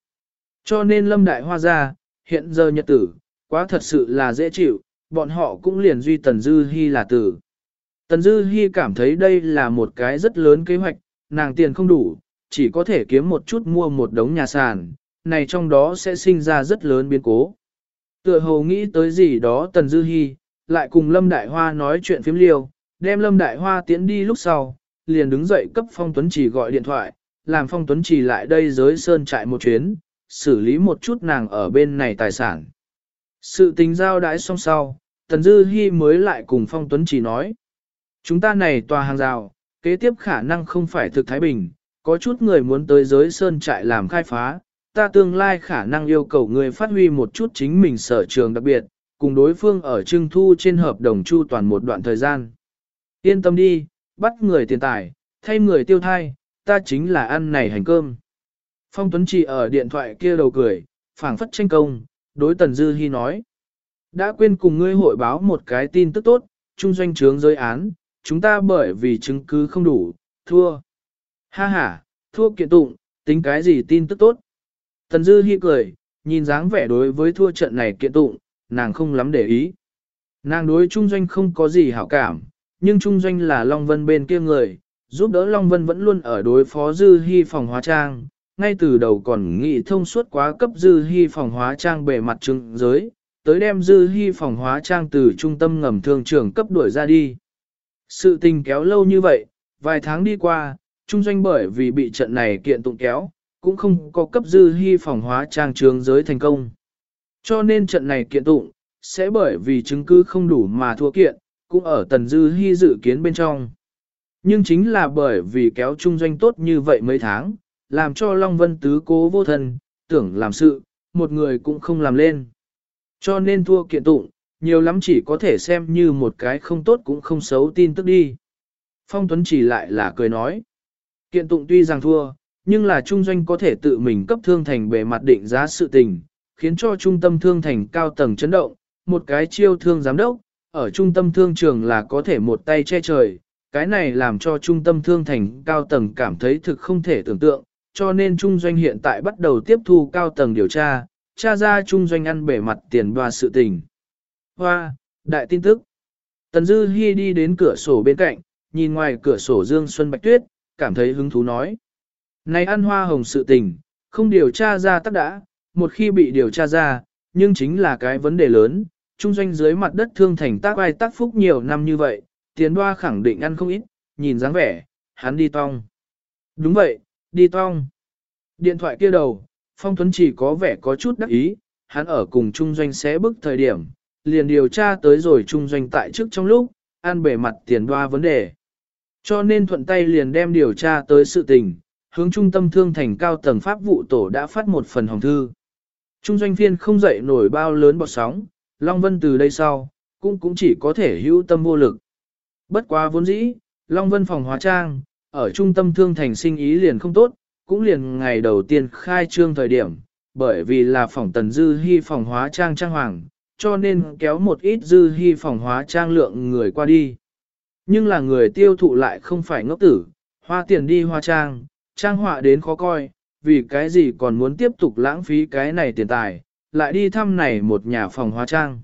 [SPEAKER 1] Cho nên lâm đại hoa ra, hiện giờ nhật tử, quá thật sự là dễ chịu, bọn họ cũng liền duy Tần Dư Hi là tử. Tần Dư Hi cảm thấy đây là một cái rất lớn kế hoạch, nàng tiền không đủ, chỉ có thể kiếm một chút mua một đống nhà sàn, này trong đó sẽ sinh ra rất lớn biến cố. Tựa hồ nghĩ tới gì đó Tần Dư Hi, lại cùng Lâm Đại Hoa nói chuyện phiếm liêu, đem Lâm Đại Hoa tiến đi lúc sau, liền đứng dậy cấp Phong Tuấn Chỉ gọi điện thoại, làm Phong Tuấn Chỉ lại đây giới sơn trại một chuyến, xử lý một chút nàng ở bên này tài sản. Sự tình giao đãi xong sau, Tần Dư Hi mới lại cùng Phong Tuấn Chỉ nói. Chúng ta này tòa hàng rào, kế tiếp khả năng không phải thực Thái Bình, có chút người muốn tới giới sơn trại làm khai phá, ta tương lai khả năng yêu cầu người phát huy một chút chính mình sở trường đặc biệt, cùng đối phương ở trưng thu trên hợp đồng chu toàn một đoạn thời gian. Yên tâm đi, bắt người tiền tài, thay người tiêu thai, ta chính là ăn này hành cơm. Phong Tuấn Chỉ ở điện thoại kia đầu cười, phảng phất tranh công, đối Tần Dư Hi nói. Đã quên cùng ngươi hội báo một cái tin tức tốt, trung doanh trướng rơi án, chúng ta bởi vì chứng cứ không đủ, thua. Ha ha, thua kiện tụng, tính cái gì tin tức tốt. Tần Dư Hi cười, nhìn dáng vẻ đối với thua trận này kiện tụng, nàng không lắm để ý. Nàng đối trung doanh không có gì hảo cảm, nhưng trung doanh là Long Vân bên kia người, giúp đỡ Long Vân vẫn luôn ở đối phó Dư Hi phòng hóa trang, ngay từ đầu còn nghĩ thông suốt quá cấp Dư hy phòng hóa trang bề mặt trưng giới, tới đem Dư hy phòng hóa trang từ trung tâm ngầm thương trường cấp đuổi ra đi. Sự tình kéo lâu như vậy, vài tháng đi qua, trung doanh bởi vì bị trận này kiện tụng kéo, cũng không có cấp Dư hy phòng hóa trang trường giới thành công. Cho nên trận này kiện tụng, sẽ bởi vì chứng cứ không đủ mà thua kiện, cũng ở tần Dư hy dự kiến bên trong. Nhưng chính là bởi vì kéo trung doanh tốt như vậy mấy tháng, làm cho Long Vân Tứ cố vô thân, tưởng làm sự, một người cũng không làm lên. Cho nên thua kiện tụng, nhiều lắm chỉ có thể xem như một cái không tốt cũng không xấu tin tức đi. Phong Tuấn chỉ lại là cười nói. Kiện tụng tuy rằng thua, nhưng là trung doanh có thể tự mình cấp thương thành bề mặt định giá sự tình, khiến cho trung tâm thương thành cao tầng chấn động, một cái chiêu thương giám đốc, ở trung tâm thương trường là có thể một tay che trời, cái này làm cho trung tâm thương thành cao tầng cảm thấy thực không thể tưởng tượng, cho nên trung doanh hiện tại bắt đầu tiếp thu cao tầng điều tra, tra ra trung doanh ăn bể mặt tiền và sự tình. Hoa, đại tin tức. Tần Dư Hi đi đến cửa sổ bên cạnh, nhìn ngoài cửa sổ Dương Xuân Bạch Tuyết, cảm thấy hứng thú nói. Này ăn hoa hồng sự tình, không điều tra ra tắc đã, một khi bị điều tra ra, nhưng chính là cái vấn đề lớn, trung doanh dưới mặt đất thương thành tác ai tác phúc nhiều năm như vậy, tiền đoa khẳng định ăn không ít, nhìn dáng vẻ, hắn đi tong. Đúng vậy, đi tong. Điện thoại kia đầu, Phong Tuấn chỉ có vẻ có chút đắc ý, hắn ở cùng trung doanh sẽ bức thời điểm, liền điều tra tới rồi trung doanh tại trước trong lúc, ăn bể mặt tiền đoa vấn đề. Cho nên thuận tay liền đem điều tra tới sự tình, hướng trung tâm thương thành cao tầng pháp vụ tổ đã phát một phần hồng thư. Trung doanh phiên không dậy nổi bao lớn bọt sóng, Long Vân từ đây sau, cũng cũng chỉ có thể hữu tâm vô lực. Bất quá vốn dĩ, Long Vân phòng hóa trang, ở trung tâm thương thành sinh ý liền không tốt, cũng liền ngày đầu tiên khai trương thời điểm, bởi vì là phòng tần dư hy phòng hóa trang trang hoàng, cho nên kéo một ít dư hy phòng hóa trang lượng người qua đi. Nhưng là người tiêu thụ lại không phải ngốc tử, hoa tiền đi hoa trang, trang họa đến khó coi, vì cái gì còn muốn tiếp tục lãng phí cái này tiền tài, lại đi thăm này một nhà phòng hóa trang.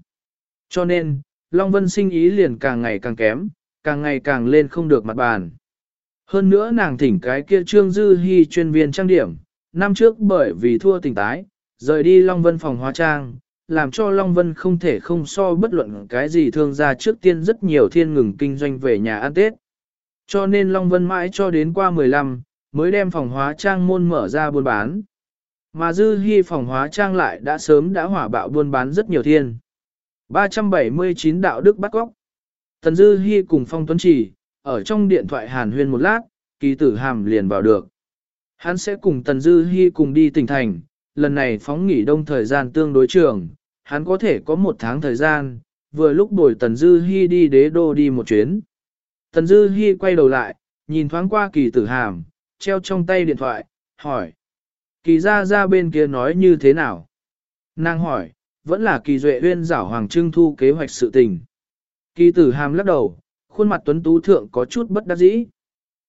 [SPEAKER 1] Cho nên, Long Vân sinh ý liền càng ngày càng kém, càng ngày càng lên không được mặt bàn. Hơn nữa nàng thỉnh cái kia Trương Dư Hi chuyên viên trang điểm, năm trước bởi vì thua tình tái, rời đi Long Vân phòng hóa trang, làm cho Long Vân không thể không so bất luận cái gì thương ra trước tiên rất nhiều thiên ngừng kinh doanh về nhà ăn Tết. Cho nên Long Vân mãi cho đến qua 15, mới đem phòng hóa trang môn mở ra buôn bán. Mà dư hy phòng hóa trang lại đã sớm đã hỏa bạo buôn bán rất nhiều thiên. 379 đạo đức bắt góc. Tần dư hy cùng phong tuấn chỉ, ở trong điện thoại hàn huyên một lát, kỳ tử hàm liền vào được. Hắn sẽ cùng Tần Dư Hi cùng đi tỉnh thành, lần này phóng nghỉ đông thời gian tương đối trường, hắn có thể có một tháng thời gian, vừa lúc đổi Tần Dư Hi đi đế đô đi một chuyến. Tần Dư Hi quay đầu lại, nhìn thoáng qua kỳ tử hàm, treo trong tay điện thoại, hỏi. Kỳ ra ra bên kia nói như thế nào? Nàng hỏi, vẫn là kỳ duệ huyên giảo hoàng trưng thu kế hoạch sự tình. Kỳ tử hàm lắc đầu, khuôn mặt tuấn tú thượng có chút bất đắc dĩ.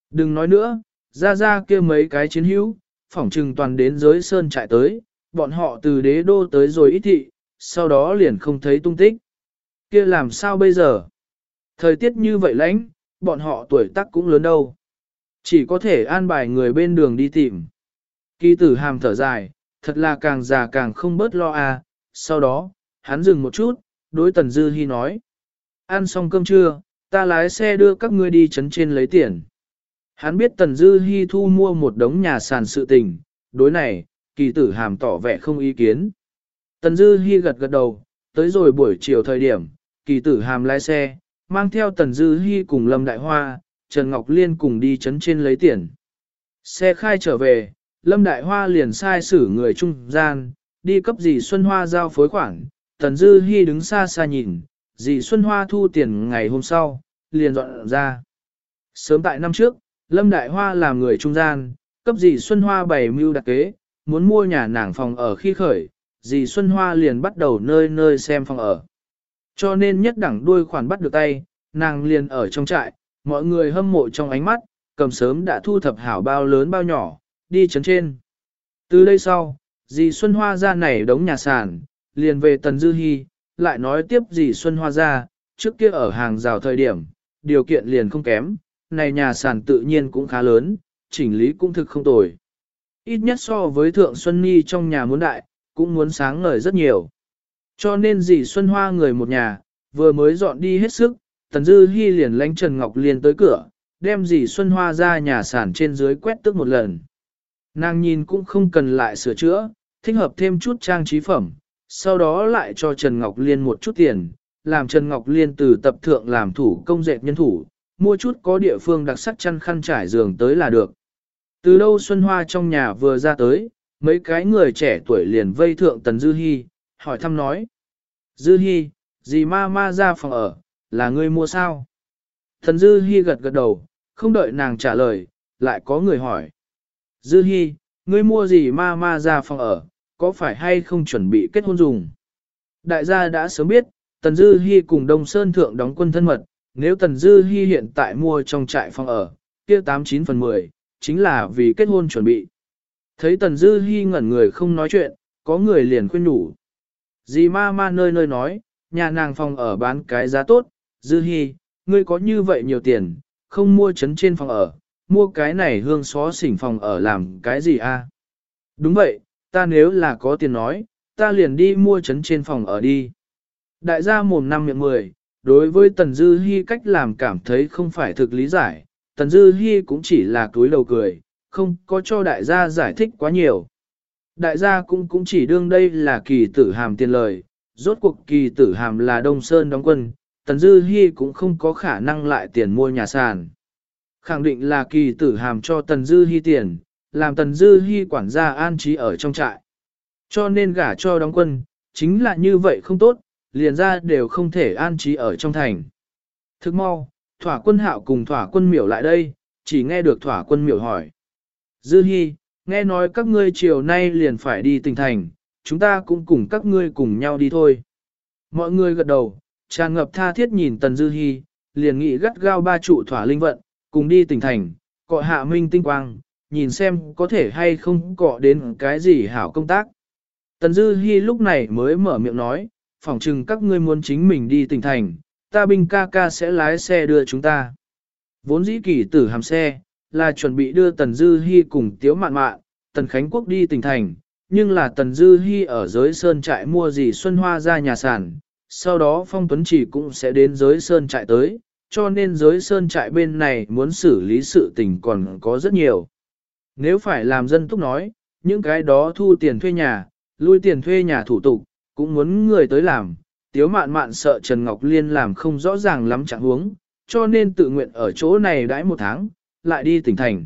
[SPEAKER 1] Đừng nói nữa, ra ra kia mấy cái chiến hữu, phỏng trừng toàn đến giới sơn trại tới, bọn họ từ đế đô tới rồi ít thị, sau đó liền không thấy tung tích. Kia làm sao bây giờ? Thời tiết như vậy lãnh, bọn họ tuổi tác cũng lớn đâu. Chỉ có thể an bài người bên đường đi tìm. Kỳ tử hàm thở dài, thật là càng già càng không bớt lo à. Sau đó, hắn dừng một chút, đối Tần Dư Hi nói. Ăn xong cơm trưa, ta lái xe đưa các ngươi đi chấn trên lấy tiền. Hắn biết Tần Dư Hi thu mua một đống nhà sàn sự tình, đối này, kỳ tử hàm tỏ vẻ không ý kiến. Tần Dư Hi gật gật đầu, tới rồi buổi chiều thời điểm, kỳ tử hàm lái xe, mang theo Tần Dư Hi cùng Lâm Đại Hoa, Trần Ngọc Liên cùng đi chấn trên lấy tiền. Xe khai trở về, Lâm Đại Hoa liền sai xử người trung gian, đi cấp dì Xuân Hoa giao phối khoản, Tần Dư Hi đứng xa xa nhìn, dì Xuân Hoa thu tiền ngày hôm sau, liền dọn ra. Sớm tại năm trước, Lâm Đại Hoa làm người trung gian, cấp dì Xuân Hoa bày mưu đặc kế, muốn mua nhà nàng phòng ở khi khởi, dì Xuân Hoa liền bắt đầu nơi nơi xem phòng ở. Cho nên nhất đẳng đuôi khoản bắt được tay, nàng liền ở trong trại, mọi người hâm mộ trong ánh mắt, cầm sớm đã thu thập hảo bao lớn bao nhỏ, đi chấn trên. Từ đây sau, dì Xuân Hoa ra này đống nhà sản liền về Tần Dư Hi, lại nói tiếp dì Xuân Hoa ra, trước kia ở hàng rào thời điểm, điều kiện liền không kém, này nhà sản tự nhiên cũng khá lớn, chỉnh lý cũng thực không tồi. Ít nhất so với Thượng Xuân Nhi trong nhà muốn đại, cũng muốn sáng ngời rất nhiều. Cho nên dì Xuân Hoa người một nhà, vừa mới dọn đi hết sức, Tần Dư Hi liền lánh Trần Ngọc Liên tới cửa, đem dì Xuân Hoa ra nhà sản trên dưới quét tước một lần. Nàng nhìn cũng không cần lại sửa chữa, thích hợp thêm chút trang trí phẩm, sau đó lại cho Trần Ngọc Liên một chút tiền, làm Trần Ngọc Liên từ tập thượng làm thủ công dệt nhân thủ, mua chút có địa phương đặc sắc chăn khăn trải giường tới là được. Từ đâu Xuân Hoa trong nhà vừa ra tới, mấy cái người trẻ tuổi liền vây thượng Tần Dư Hi, hỏi thăm nói. Dư Hi, gì ma ma ra phòng ở, là ngươi mua sao? Tần Dư Hi gật gật đầu, không đợi nàng trả lời, lại có người hỏi. Dư Hi, ngươi mua gì ma ma ra phòng ở, có phải hay không chuẩn bị kết hôn dùng? Đại gia đã sớm biết, Tần Dư Hi cùng Đông Sơn Thượng đóng quân thân mật, nếu Tần Dư Hi hiện tại mua trong trại phòng ở, kia 89 phần 10, chính là vì kết hôn chuẩn bị. Thấy Tần Dư Hi ngẩn người không nói chuyện, có người liền khuyên nhủ. Dì ma ma nơi nơi nói, nhà nàng phòng ở bán cái giá tốt, Dư Hi, ngươi có như vậy nhiều tiền, không mua chấn trên phòng ở, mua cái này hương xó xỉnh phòng ở làm cái gì a? Đúng vậy, ta nếu là có tiền nói, ta liền đi mua chấn trên phòng ở đi. Đại gia mồm năm miệng mười, đối với Tần Dư Hi cách làm cảm thấy không phải thực lý giải, Tần Dư Hi cũng chỉ là túi đầu cười, không có cho đại gia giải thích quá nhiều. Đại gia cũng cũng chỉ đương đây là kỳ tử hàm tiền lời, rốt cuộc kỳ tử hàm là Đông Sơn đóng quân, Tần Dư Hi cũng không có khả năng lại tiền mua nhà sàn. Khẳng định là kỳ tử hàm cho Tần Dư Hi tiền, làm Tần Dư Hi quản gia an trí ở trong trại. Cho nên gả cho đóng quân, chính là như vậy không tốt, liền ra đều không thể an trí ở trong thành. Thức mau, thỏa quân hạo cùng thỏa quân miểu lại đây, chỉ nghe được thỏa quân miểu hỏi. Dư Hi, nghe nói các ngươi chiều nay liền phải đi tỉnh thành, chúng ta cũng cùng các ngươi cùng nhau đi thôi. Mọi người gật đầu, tràn ngập tha thiết nhìn Tần Dư Hi, liền nghĩ gắt gao ba trụ thỏa linh vận, cùng đi tỉnh thành, cọ hạ minh tinh quang, nhìn xem có thể hay không cọ đến cái gì hảo công tác. Tần Dư Hi lúc này mới mở miệng nói, phỏng chừng các ngươi muốn chính mình đi tỉnh thành, ta binh ca ca sẽ lái xe đưa chúng ta. Vốn dĩ kỳ tử hàm xe, là chuẩn bị đưa Tần Dư Hi cùng Tiếu Mạn Mạn, Tần Khánh Quốc đi tỉnh thành, nhưng là Tần Dư Hi ở giới sơn trại mua gì Xuân Hoa ra nhà sản, sau đó Phong Tuấn Chỉ cũng sẽ đến giới sơn trại tới, cho nên giới sơn trại bên này muốn xử lý sự tình còn có rất nhiều. Nếu phải làm dân túc nói, những cái đó thu tiền thuê nhà, lui tiền thuê nhà thủ tục, cũng muốn người tới làm. Tiếu mạn mạn sợ Trần Ngọc Liên làm không rõ ràng lắm chẳng huống, cho nên tự nguyện ở chỗ này đãi một tháng, lại đi tỉnh thành.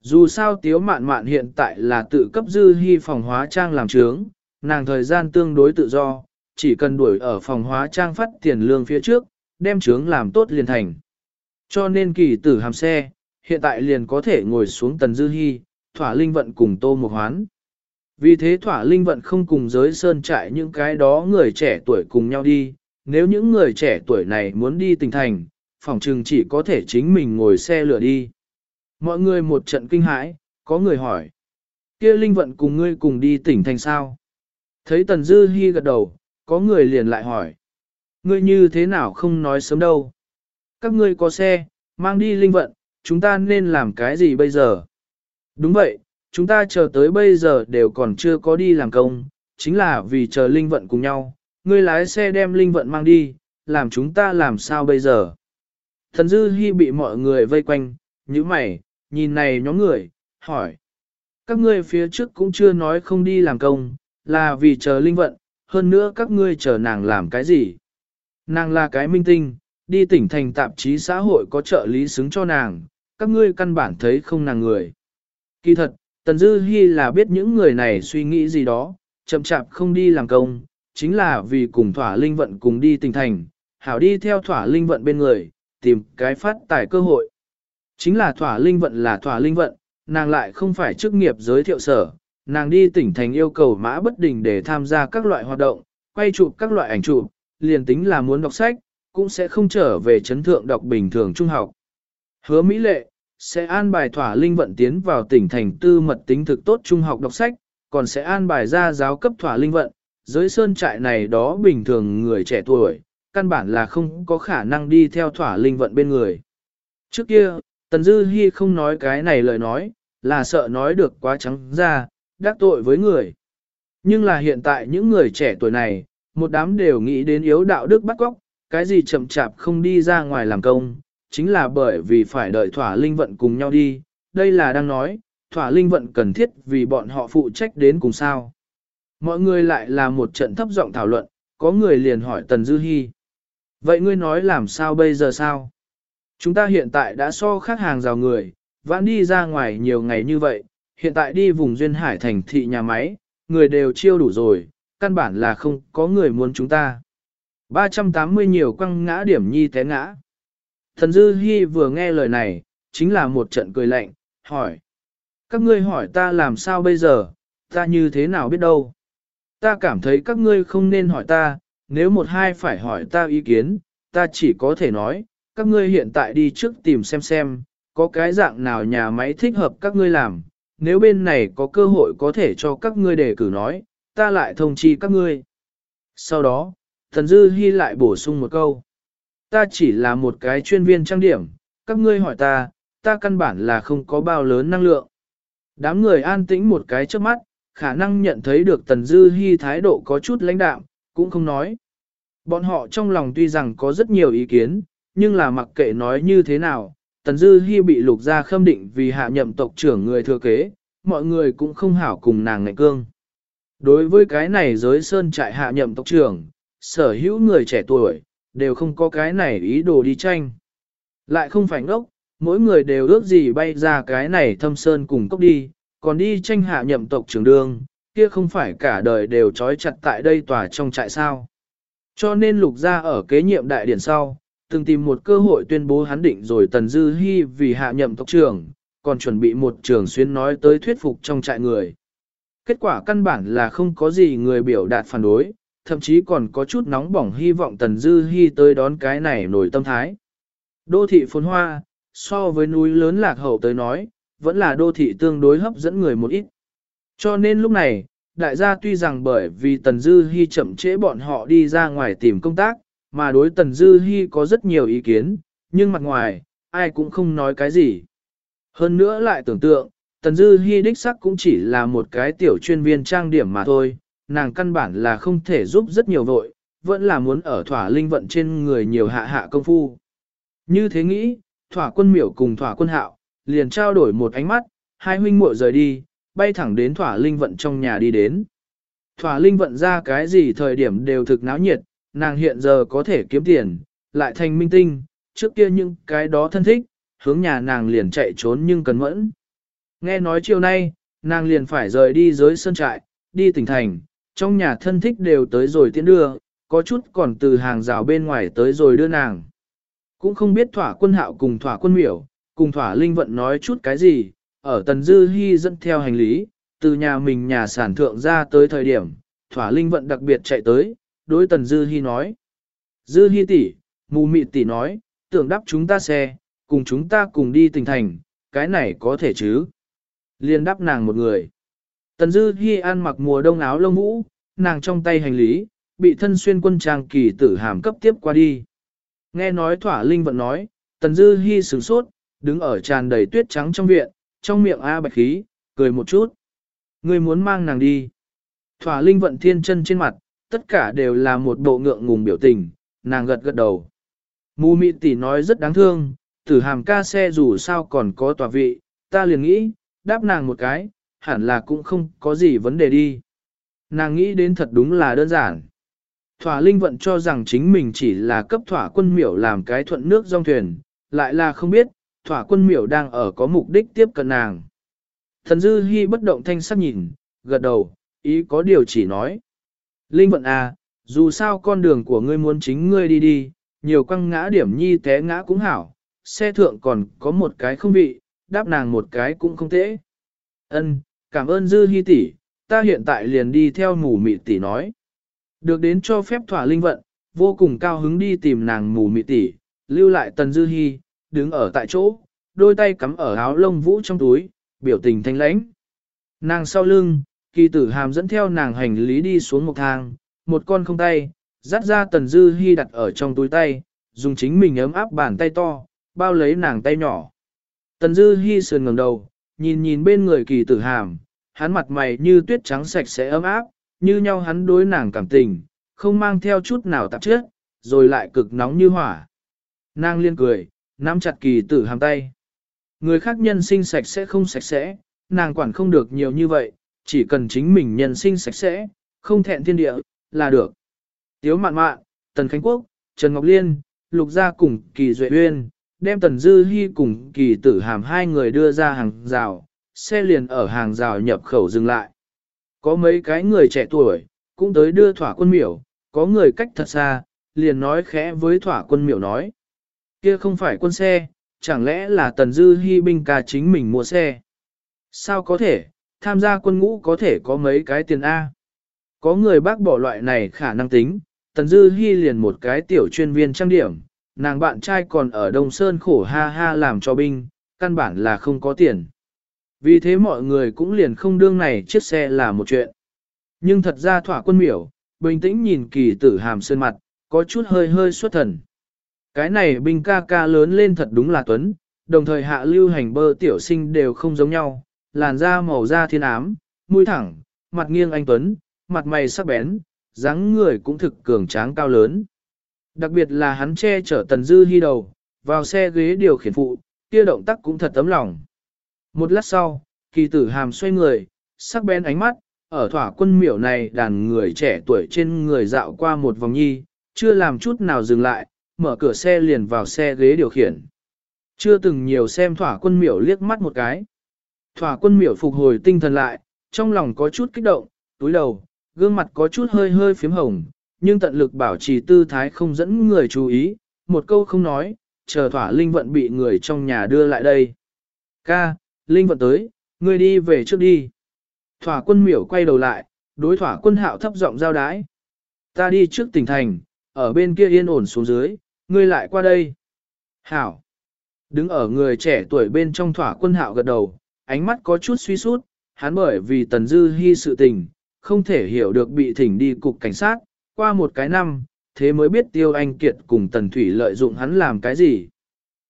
[SPEAKER 1] Dù sao Tiếu mạn mạn hiện tại là tự cấp dư hy phòng hóa trang làm trướng, nàng thời gian tương đối tự do, chỉ cần đuổi ở phòng hóa trang phát tiền lương phía trước, đem trướng làm tốt liền thành. Cho nên kỳ tử hàm xe, hiện tại liền có thể ngồi xuống tần dư hy, thỏa linh vận cùng tô một hoán. Vì thế thỏa linh vận không cùng giới sơn trại những cái đó người trẻ tuổi cùng nhau đi, nếu những người trẻ tuổi này muốn đi tỉnh thành, phòng trừng chỉ có thể chính mình ngồi xe lửa đi. Mọi người một trận kinh hãi, có người hỏi. kia linh vận cùng ngươi cùng đi tỉnh thành sao? Thấy tần dư hy gật đầu, có người liền lại hỏi. Ngươi như thế nào không nói sớm đâu? Các ngươi có xe, mang đi linh vận, chúng ta nên làm cái gì bây giờ? Đúng vậy, chúng ta chờ tới bây giờ đều còn chưa có đi làm công, chính là vì chờ linh vận cùng nhau. Ngươi lái xe đem linh vận mang đi, làm chúng ta làm sao bây giờ? Thần Dư Hi bị mọi người vây quanh, như mày, nhìn này nhóm người, hỏi. Các ngươi phía trước cũng chưa nói không đi làm công, là vì chờ linh vận, hơn nữa các ngươi chờ nàng làm cái gì? Nàng là cái minh tinh, đi tỉnh thành tạp chí xã hội có trợ lý xứng cho nàng, các ngươi căn bản thấy không nàng người. Kỳ thật, Tần Dư Hi là biết những người này suy nghĩ gì đó, chậm chạp không đi làm công, chính là vì cùng thỏa linh vận cùng đi tỉnh thành, hảo đi theo thỏa linh vận bên người, tìm cái phát tài cơ hội. Chính là thỏa linh vận là thỏa linh vận, nàng lại không phải chức nghiệp giới thiệu sở, nàng đi tỉnh thành yêu cầu mã bất đình để tham gia các loại hoạt động, quay chụp các loại ảnh chụp, liền tính là muốn đọc sách, cũng sẽ không trở về chấn thượng đọc bình thường trung học. Hứa Mỹ Lệ, sẽ an bài thỏa linh vận tiến vào tỉnh thành tư mật tính thực tốt trung học đọc sách, còn sẽ an bài ra giáo cấp thỏa linh vận, giới sơn trại này đó bình thường người trẻ tuổi, căn bản là không có khả năng đi theo thỏa linh vận bên người. Trước kia, Tần Dư Hi không nói cái này lời nói, là sợ nói được quá trắng ra, đắc tội với người. Nhưng là hiện tại những người trẻ tuổi này, một đám đều nghĩ đến yếu đạo đức bắt góc, cái gì chậm chạp không đi ra ngoài làm công, chính là bởi vì phải đợi thỏa linh vận cùng nhau đi, đây là đang nói, thỏa linh vận cần thiết vì bọn họ phụ trách đến cùng sao. Mọi người lại là một trận thấp giọng thảo luận, có người liền hỏi Tần Dư Hi. Vậy ngươi nói làm sao bây giờ sao? Chúng ta hiện tại đã so khác hàng rào người, vãn đi ra ngoài nhiều ngày như vậy, hiện tại đi vùng duyên hải thành thị nhà máy, người đều chiêu đủ rồi, căn bản là không có người muốn chúng ta. 380 nhiều quăng ngã điểm nhi té ngã. Thần Dư Hi vừa nghe lời này, chính là một trận cười lạnh, hỏi. Các ngươi hỏi ta làm sao bây giờ, ta như thế nào biết đâu. Ta cảm thấy các ngươi không nên hỏi ta, nếu một hai phải hỏi ta ý kiến, ta chỉ có thể nói, các ngươi hiện tại đi trước tìm xem xem, có cái dạng nào nhà máy thích hợp các ngươi làm, nếu bên này có cơ hội có thể cho các ngươi đề cử nói, ta lại thông chi các ngươi. Sau đó, Thần Dư Hi lại bổ sung một câu. Ta chỉ là một cái chuyên viên trang điểm, các ngươi hỏi ta, ta căn bản là không có bao lớn năng lượng. Đám người an tĩnh một cái trước mắt, khả năng nhận thấy được Tần Dư Hi thái độ có chút lãnh đạm, cũng không nói. Bọn họ trong lòng tuy rằng có rất nhiều ý kiến, nhưng là mặc kệ nói như thế nào, Tần Dư Hi bị lục gia khâm định vì hạ nhậm tộc trưởng người thừa kế, mọi người cũng không hảo cùng nàng ngại cương. Đối với cái này giới sơn trại hạ nhậm tộc trưởng, sở hữu người trẻ tuổi, đều không có cái này ý đồ đi tranh. Lại không phải ngốc, mỗi người đều ước gì bay ra cái này thâm sơn cùng cốc đi, còn đi tranh hạ nhậm tộc trưởng đương, kia không phải cả đời đều trói chặt tại đây tòa trong trại sao. Cho nên lục gia ở kế nhiệm đại điển sau, từng tìm một cơ hội tuyên bố hắn định rồi Tần Dư Hi vì hạ nhậm tộc trưởng, còn chuẩn bị một trường xuyên nói tới thuyết phục trong trại người. Kết quả căn bản là không có gì người biểu đạt phản đối, thậm chí còn có chút nóng bỏng hy vọng Tần Dư Hi tới đón cái này nổi tâm thái. Đô thị phồn hoa, so với núi lớn lạc hậu tới nói, vẫn là đô thị tương đối hấp dẫn người một ít. Cho nên lúc này, đại gia tuy rằng bởi vì Tần Dư Hi chậm trễ bọn họ đi ra ngoài tìm công tác, mà đối Tần Dư Hi có rất nhiều ý kiến, nhưng mặt ngoài, ai cũng không nói cái gì. Hơn nữa lại tưởng tượng, Tần Dư Hi đích sắc cũng chỉ là một cái tiểu chuyên viên trang điểm mà thôi, nàng căn bản là không thể giúp rất nhiều vội, vẫn là muốn ở thỏa linh vận trên người nhiều hạ hạ công phu. Như thế nghĩ, thỏa quân miểu cùng thỏa quân hạo, liền trao đổi một ánh mắt, hai huynh muội rời đi, bay thẳng đến thỏa linh vận trong nhà đi đến. Thỏa linh vận ra cái gì thời điểm đều thực náo nhiệt, nàng hiện giờ có thể kiếm tiền, lại thành minh tinh, trước kia những cái đó thân thích, hướng nhà nàng liền chạy trốn nhưng cần mẫn. Nghe nói chiều nay, nàng liền phải rời đi giới sân trại, đi tỉnh thành, trong nhà thân thích đều tới rồi tiễn đưa, có chút còn từ hàng rào bên ngoài tới rồi đưa nàng. Cũng không biết thỏa quân hạo cùng thỏa quân miểu, cùng thỏa linh vận nói chút cái gì, ở tần dư hy dẫn theo hành lý, từ nhà mình nhà sản thượng ra tới thời điểm, thỏa linh vận đặc biệt chạy tới, đối tần dư hy nói. Dư hy tỷ, mù mịt tỷ nói, tưởng đắp chúng ta xe, cùng chúng ta cùng đi tỉnh thành, cái này có thể chứ. Liên đắp nàng một người. Tần dư Hi ăn mặc mùa đông áo lông vũ, nàng trong tay hành lý, bị thân xuyên quân trang kỳ tử hàm cấp tiếp qua đi. Nghe nói thỏa linh vận nói, tần dư Hi sửng sốt, đứng ở tràn đầy tuyết trắng trong viện, trong miệng A bạch khí, cười một chút. Người muốn mang nàng đi. Thỏa linh vận thiên chân trên mặt, tất cả đều là một bộ ngượng ngùng biểu tình, nàng gật gật đầu. Mù mị tỷ nói rất đáng thương, tử hàm ca xe dù sao còn có tòa vị, ta liền nghĩ, đáp nàng một cái, hẳn là cũng không có gì vấn đề đi. Nàng nghĩ đến thật đúng là đơn giản. Thỏa linh vận cho rằng chính mình chỉ là cấp thỏa quân miểu làm cái thuận nước dòng thuyền, lại là không biết, thỏa quân miểu đang ở có mục đích tiếp cận nàng. Thần dư hy bất động thanh sắc nhìn, gật đầu, ý có điều chỉ nói. Linh vận à, dù sao con đường của ngươi muốn chính ngươi đi đi, nhiều quăng ngã điểm nhi té ngã cũng hảo, xe thượng còn có một cái không vị, đáp nàng một cái cũng không tễ. Ân, cảm ơn dư hy tỷ, ta hiện tại liền đi theo mù mị tỷ nói. Được đến cho phép thỏa linh vận, vô cùng cao hứng đi tìm nàng mù mị tỷ, lưu lại tần dư hy, đứng ở tại chỗ, đôi tay cắm ở áo lông vũ trong túi, biểu tình thanh lãnh. Nàng sau lưng, kỳ tử hàm dẫn theo nàng hành lý đi xuống một thang, một con không tay, dắt ra tần dư hy đặt ở trong túi tay, dùng chính mình ấm áp bàn tay to, bao lấy nàng tay nhỏ. Tần dư hy sườn ngẩng đầu, nhìn nhìn bên người kỳ tử hàm, hắn mặt mày như tuyết trắng sạch sẽ ấm áp, như nhau hắn đối nàng cảm tình, không mang theo chút nào tạp chất, rồi lại cực nóng như hỏa. Nàng liên cười, nắm chặt kỳ tử hàm tay. Người khác nhân sinh sạch sẽ không sạch sẽ, nàng quản không được nhiều như vậy, chỉ cần chính mình nhân sinh sạch sẽ, không thẹn thiên địa, là được. Tiếu mạn mạn, Tần Khánh Quốc, Trần Ngọc Liên, Lục Gia cùng Kỳ Duệ Uyên, đem Tần Dư Hi cùng Kỳ Tử Hàm hai người đưa ra hàng rào, xe liền ở hàng rào nhập khẩu dừng lại. Có mấy cái người trẻ tuổi, cũng tới đưa thỏa quân miểu, có người cách thật xa, liền nói khẽ với thỏa quân miểu nói. Kia không phải quân xe, chẳng lẽ là Tần Dư hy binh ca chính mình mua xe? Sao có thể, tham gia quân ngũ có thể có mấy cái tiền A? Có người bác bỏ loại này khả năng tính, Tần Dư hy liền một cái tiểu chuyên viên trang điểm, nàng bạn trai còn ở Đông Sơn khổ ha ha làm cho binh, căn bản là không có tiền. Vì thế mọi người cũng liền không đương này chiếc xe là một chuyện. Nhưng thật ra thỏa quân miểu, bình tĩnh nhìn kỳ tử hàm sơn mặt, có chút hơi hơi xuất thần. Cái này binh ca ca lớn lên thật đúng là tuấn, đồng thời hạ lưu hành bơ tiểu sinh đều không giống nhau, làn da màu da thiên ám, mũi thẳng, mặt nghiêng anh tuấn, mặt mày sắc bén, dáng người cũng thực cường tráng cao lớn. Đặc biệt là hắn che chở tần dư hy đầu, vào xe ghế điều khiển phụ, kia động tác cũng thật tấm lòng. Một lát sau, kỳ tử hàm xoay người, sắc bén ánh mắt, ở thỏa quân miểu này đàn người trẻ tuổi trên người dạo qua một vòng nhi, chưa làm chút nào dừng lại, mở cửa xe liền vào xe ghế điều khiển. Chưa từng nhiều xem thỏa quân miểu liếc mắt một cái. Thỏa quân miểu phục hồi tinh thần lại, trong lòng có chút kích động, túi đầu, gương mặt có chút hơi hơi phím hồng, nhưng tận lực bảo trì tư thái không dẫn người chú ý, một câu không nói, chờ thỏa linh vận bị người trong nhà đưa lại đây. Ca, linh vận tới, ngươi đi về trước đi. Thỏa quân miểu quay đầu lại, đối thỏa quân hạo thấp giọng giao đái. Ta đi trước tỉnh thành, ở bên kia yên ổn xuống dưới, ngươi lại qua đây. Hảo. Đứng ở người trẻ tuổi bên trong thỏa quân hạo gật đầu, ánh mắt có chút suy sút, hắn bởi vì tần dư hy sự tình, không thể hiểu được bị thỉnh đi cục cảnh sát, qua một cái năm, thế mới biết tiêu anh kiệt cùng tần thủy lợi dụng hắn làm cái gì.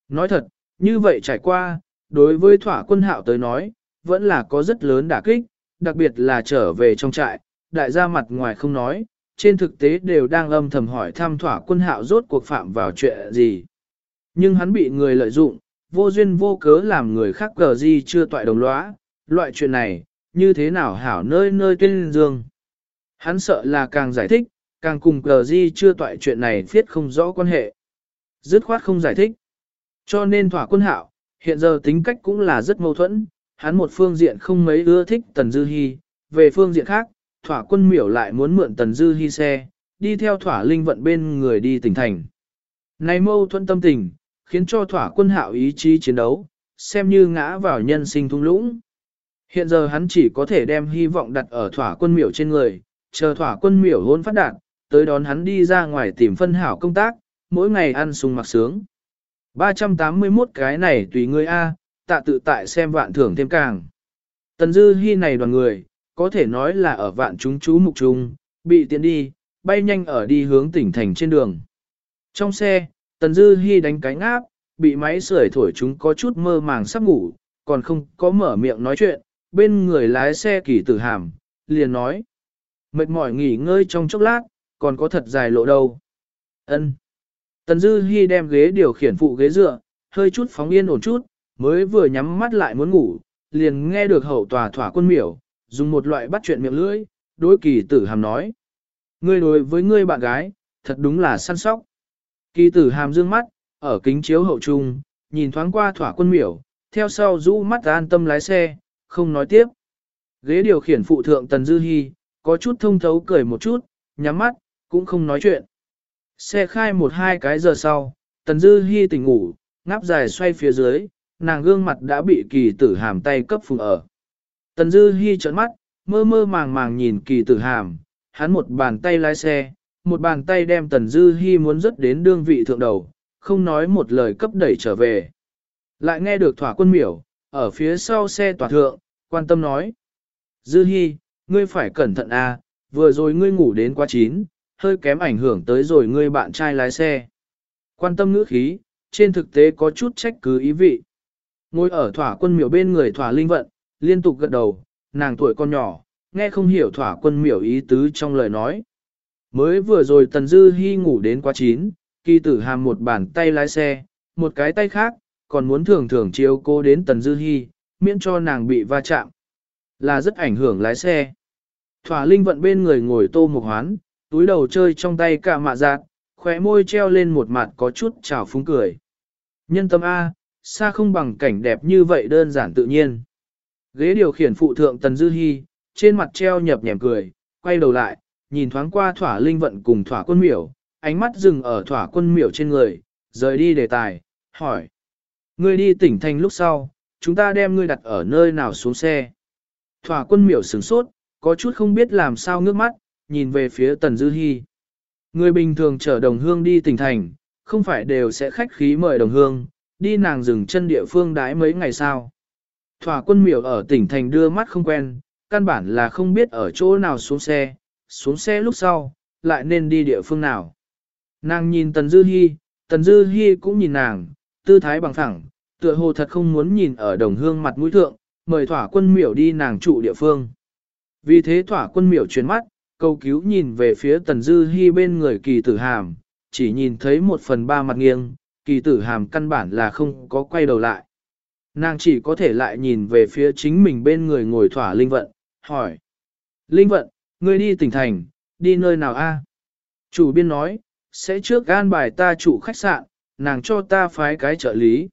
[SPEAKER 1] Nói thật, như vậy trải qua, đối với thỏa quân hạo tới nói, vẫn là có rất lớn đả kích, đặc biệt là trở về trong trại, đại gia mặt ngoài không nói, trên thực tế đều đang âm thầm hỏi thăm thỏa quân hạo rốt cuộc phạm vào chuyện gì. Nhưng hắn bị người lợi dụng, vô duyên vô cớ làm người khác cờ gì chưa toại đồng lõa, loại chuyện này, như thế nào hảo nơi nơi tuyên dương. Hắn sợ là càng giải thích, càng cùng cờ di chưa toại chuyện này thiết không rõ quan hệ. Dứt khoát không giải thích. Cho nên thỏa quân hạo, hiện giờ tính cách cũng là rất mâu thuẫn, hắn một phương diện không mấy ưa thích Tần Dư Hi, về phương diện khác, thỏa quân miểu lại muốn mượn Tần Dư Hi xe, đi theo thỏa linh vận bên người đi tỉnh thành. Này mâu thuẫn tâm tình, khiến cho thỏa quân hạo ý chí chiến đấu, xem như ngã vào nhân sinh thung lũng. Hiện giờ hắn chỉ có thể đem hy vọng đặt ở thỏa quân miểu trên người, chờ thỏa quân miểu hôn phát đạt, tới đón hắn đi ra ngoài tìm phân hảo công tác, mỗi ngày ăn sung mặc sướng. 381 cái này tùy ngươi A, tạ tự tại xem vạn thưởng thêm càng. Tần dư hy này đoàn người, có thể nói là ở vạn chúng chú mục trung, bị tiện đi, bay nhanh ở đi hướng tỉnh thành trên đường. Trong xe, Tần Dư Hi đánh cánh áp, bị máy sưởi thổi chúng có chút mơ màng sắp ngủ, còn không có mở miệng nói chuyện, bên người lái xe kỳ tử hàm, liền nói. Mệt mỏi nghỉ ngơi trong chốc lát, còn có thật dài lộ đâu. Ân. Tần Dư Hi đem ghế điều khiển phụ ghế dựa, hơi chút phóng yên ổn chút, mới vừa nhắm mắt lại muốn ngủ, liền nghe được hậu tòa thỏa quân miểu, dùng một loại bắt chuyện miệng lưỡi, đối kỳ tử hàm nói. Ngươi đối với ngươi bạn gái, thật đúng là săn sóc. Kỳ tử hàm dương mắt, ở kính chiếu hậu trung, nhìn thoáng qua thỏa quân miểu, theo sau rũ mắt an tâm lái xe, không nói tiếp. Ghế điều khiển phụ thượng Tần Dư Hi, có chút thông thấu cười một chút, nhắm mắt, cũng không nói chuyện. Xe khai một hai cái giờ sau, Tần Dư Hi tỉnh ngủ, ngáp dài xoay phía dưới, nàng gương mặt đã bị kỳ tử hàm tay cấp phùng ở. Tần Dư Hi trợn mắt, mơ mơ màng màng nhìn kỳ tử hàm, hắn một bàn tay lái xe, một bàn tay đem Tần Dư Hi muốn rất đến đương vị thượng đầu, không nói một lời cấp đẩy trở về. Lại nghe được thỏa quân miểu, ở phía sau xe tỏa thượng, quan tâm nói. Dư Hi, ngươi phải cẩn thận a, vừa rồi ngươi ngủ đến quá chín, hơi kém ảnh hưởng tới rồi ngươi bạn trai lái xe. Quan tâm ngữ khí, trên thực tế có chút trách cứ ý vị. Ngồi ở thỏa quân miểu bên người thỏa linh vận, liên tục gật đầu, nàng tuổi con nhỏ, nghe không hiểu thỏa quân miểu ý tứ trong lời nói. Mới vừa rồi Tần Dư Hi ngủ đến quá chín, kỳ tử hàm một bàn tay lái xe, một cái tay khác, còn muốn thường thường chiếu cô đến Tần Dư Hi, miễn cho nàng bị va chạm. Là rất ảnh hưởng lái xe. Thỏa linh vận bên người ngồi tô một hoán, túi đầu chơi trong tay cả mạ giạt, khóe môi treo lên một mặt có chút trào phúng cười. Nhân tâm A, xa không bằng cảnh đẹp như vậy đơn giản tự nhiên. Ghế điều khiển phụ thượng Tần Dư Hi, trên mặt treo nhập nhèm cười, quay đầu lại, nhìn thoáng qua thỏa linh vận cùng thỏa quân miểu, ánh mắt dừng ở thỏa quân miểu trên người, rời đi đề tài, hỏi. Ngươi đi tỉnh thành lúc sau, chúng ta đem ngươi đặt ở nơi nào xuống xe. Thỏa quân miểu sửng sốt, có chút không biết làm sao ngước mắt, nhìn về phía Tần Dư Hi. Người bình thường chở đồng hương đi tỉnh thành, không phải đều sẽ khách khí mời đồng hương, đi nàng dừng chân địa phương đái mấy ngày sao. Thỏa quân miểu ở tỉnh thành đưa mắt không quen, căn bản là không biết ở chỗ nào xuống xe, xuống xe lúc sau, lại nên đi địa phương nào. Nàng nhìn Tần Dư Hi, Tần Dư Hi cũng nhìn nàng, tư thái bằng thẳng, tựa hồ thật không muốn nhìn ở đồng hương mặt mũi thượng, mời thỏa quân miểu đi nàng trụ địa phương. Vì thế thỏa quân miểu chuyển mắt, cầu cứu nhìn về phía Tần Dư Hi bên người kỳ tử hàm, chỉ nhìn thấy một phần ba mặt nghiêng, kỳ tử hàm căn bản là không có quay đầu lại. Nàng chỉ có thể lại nhìn về phía chính mình bên người ngồi thỏa linh vận, hỏi. Linh vận, ngươi đi tỉnh thành, đi nơi nào a? À? Chủ biên nói, sẽ trước gan bài ta chủ khách sạn, nàng cho ta phái cái trợ lý.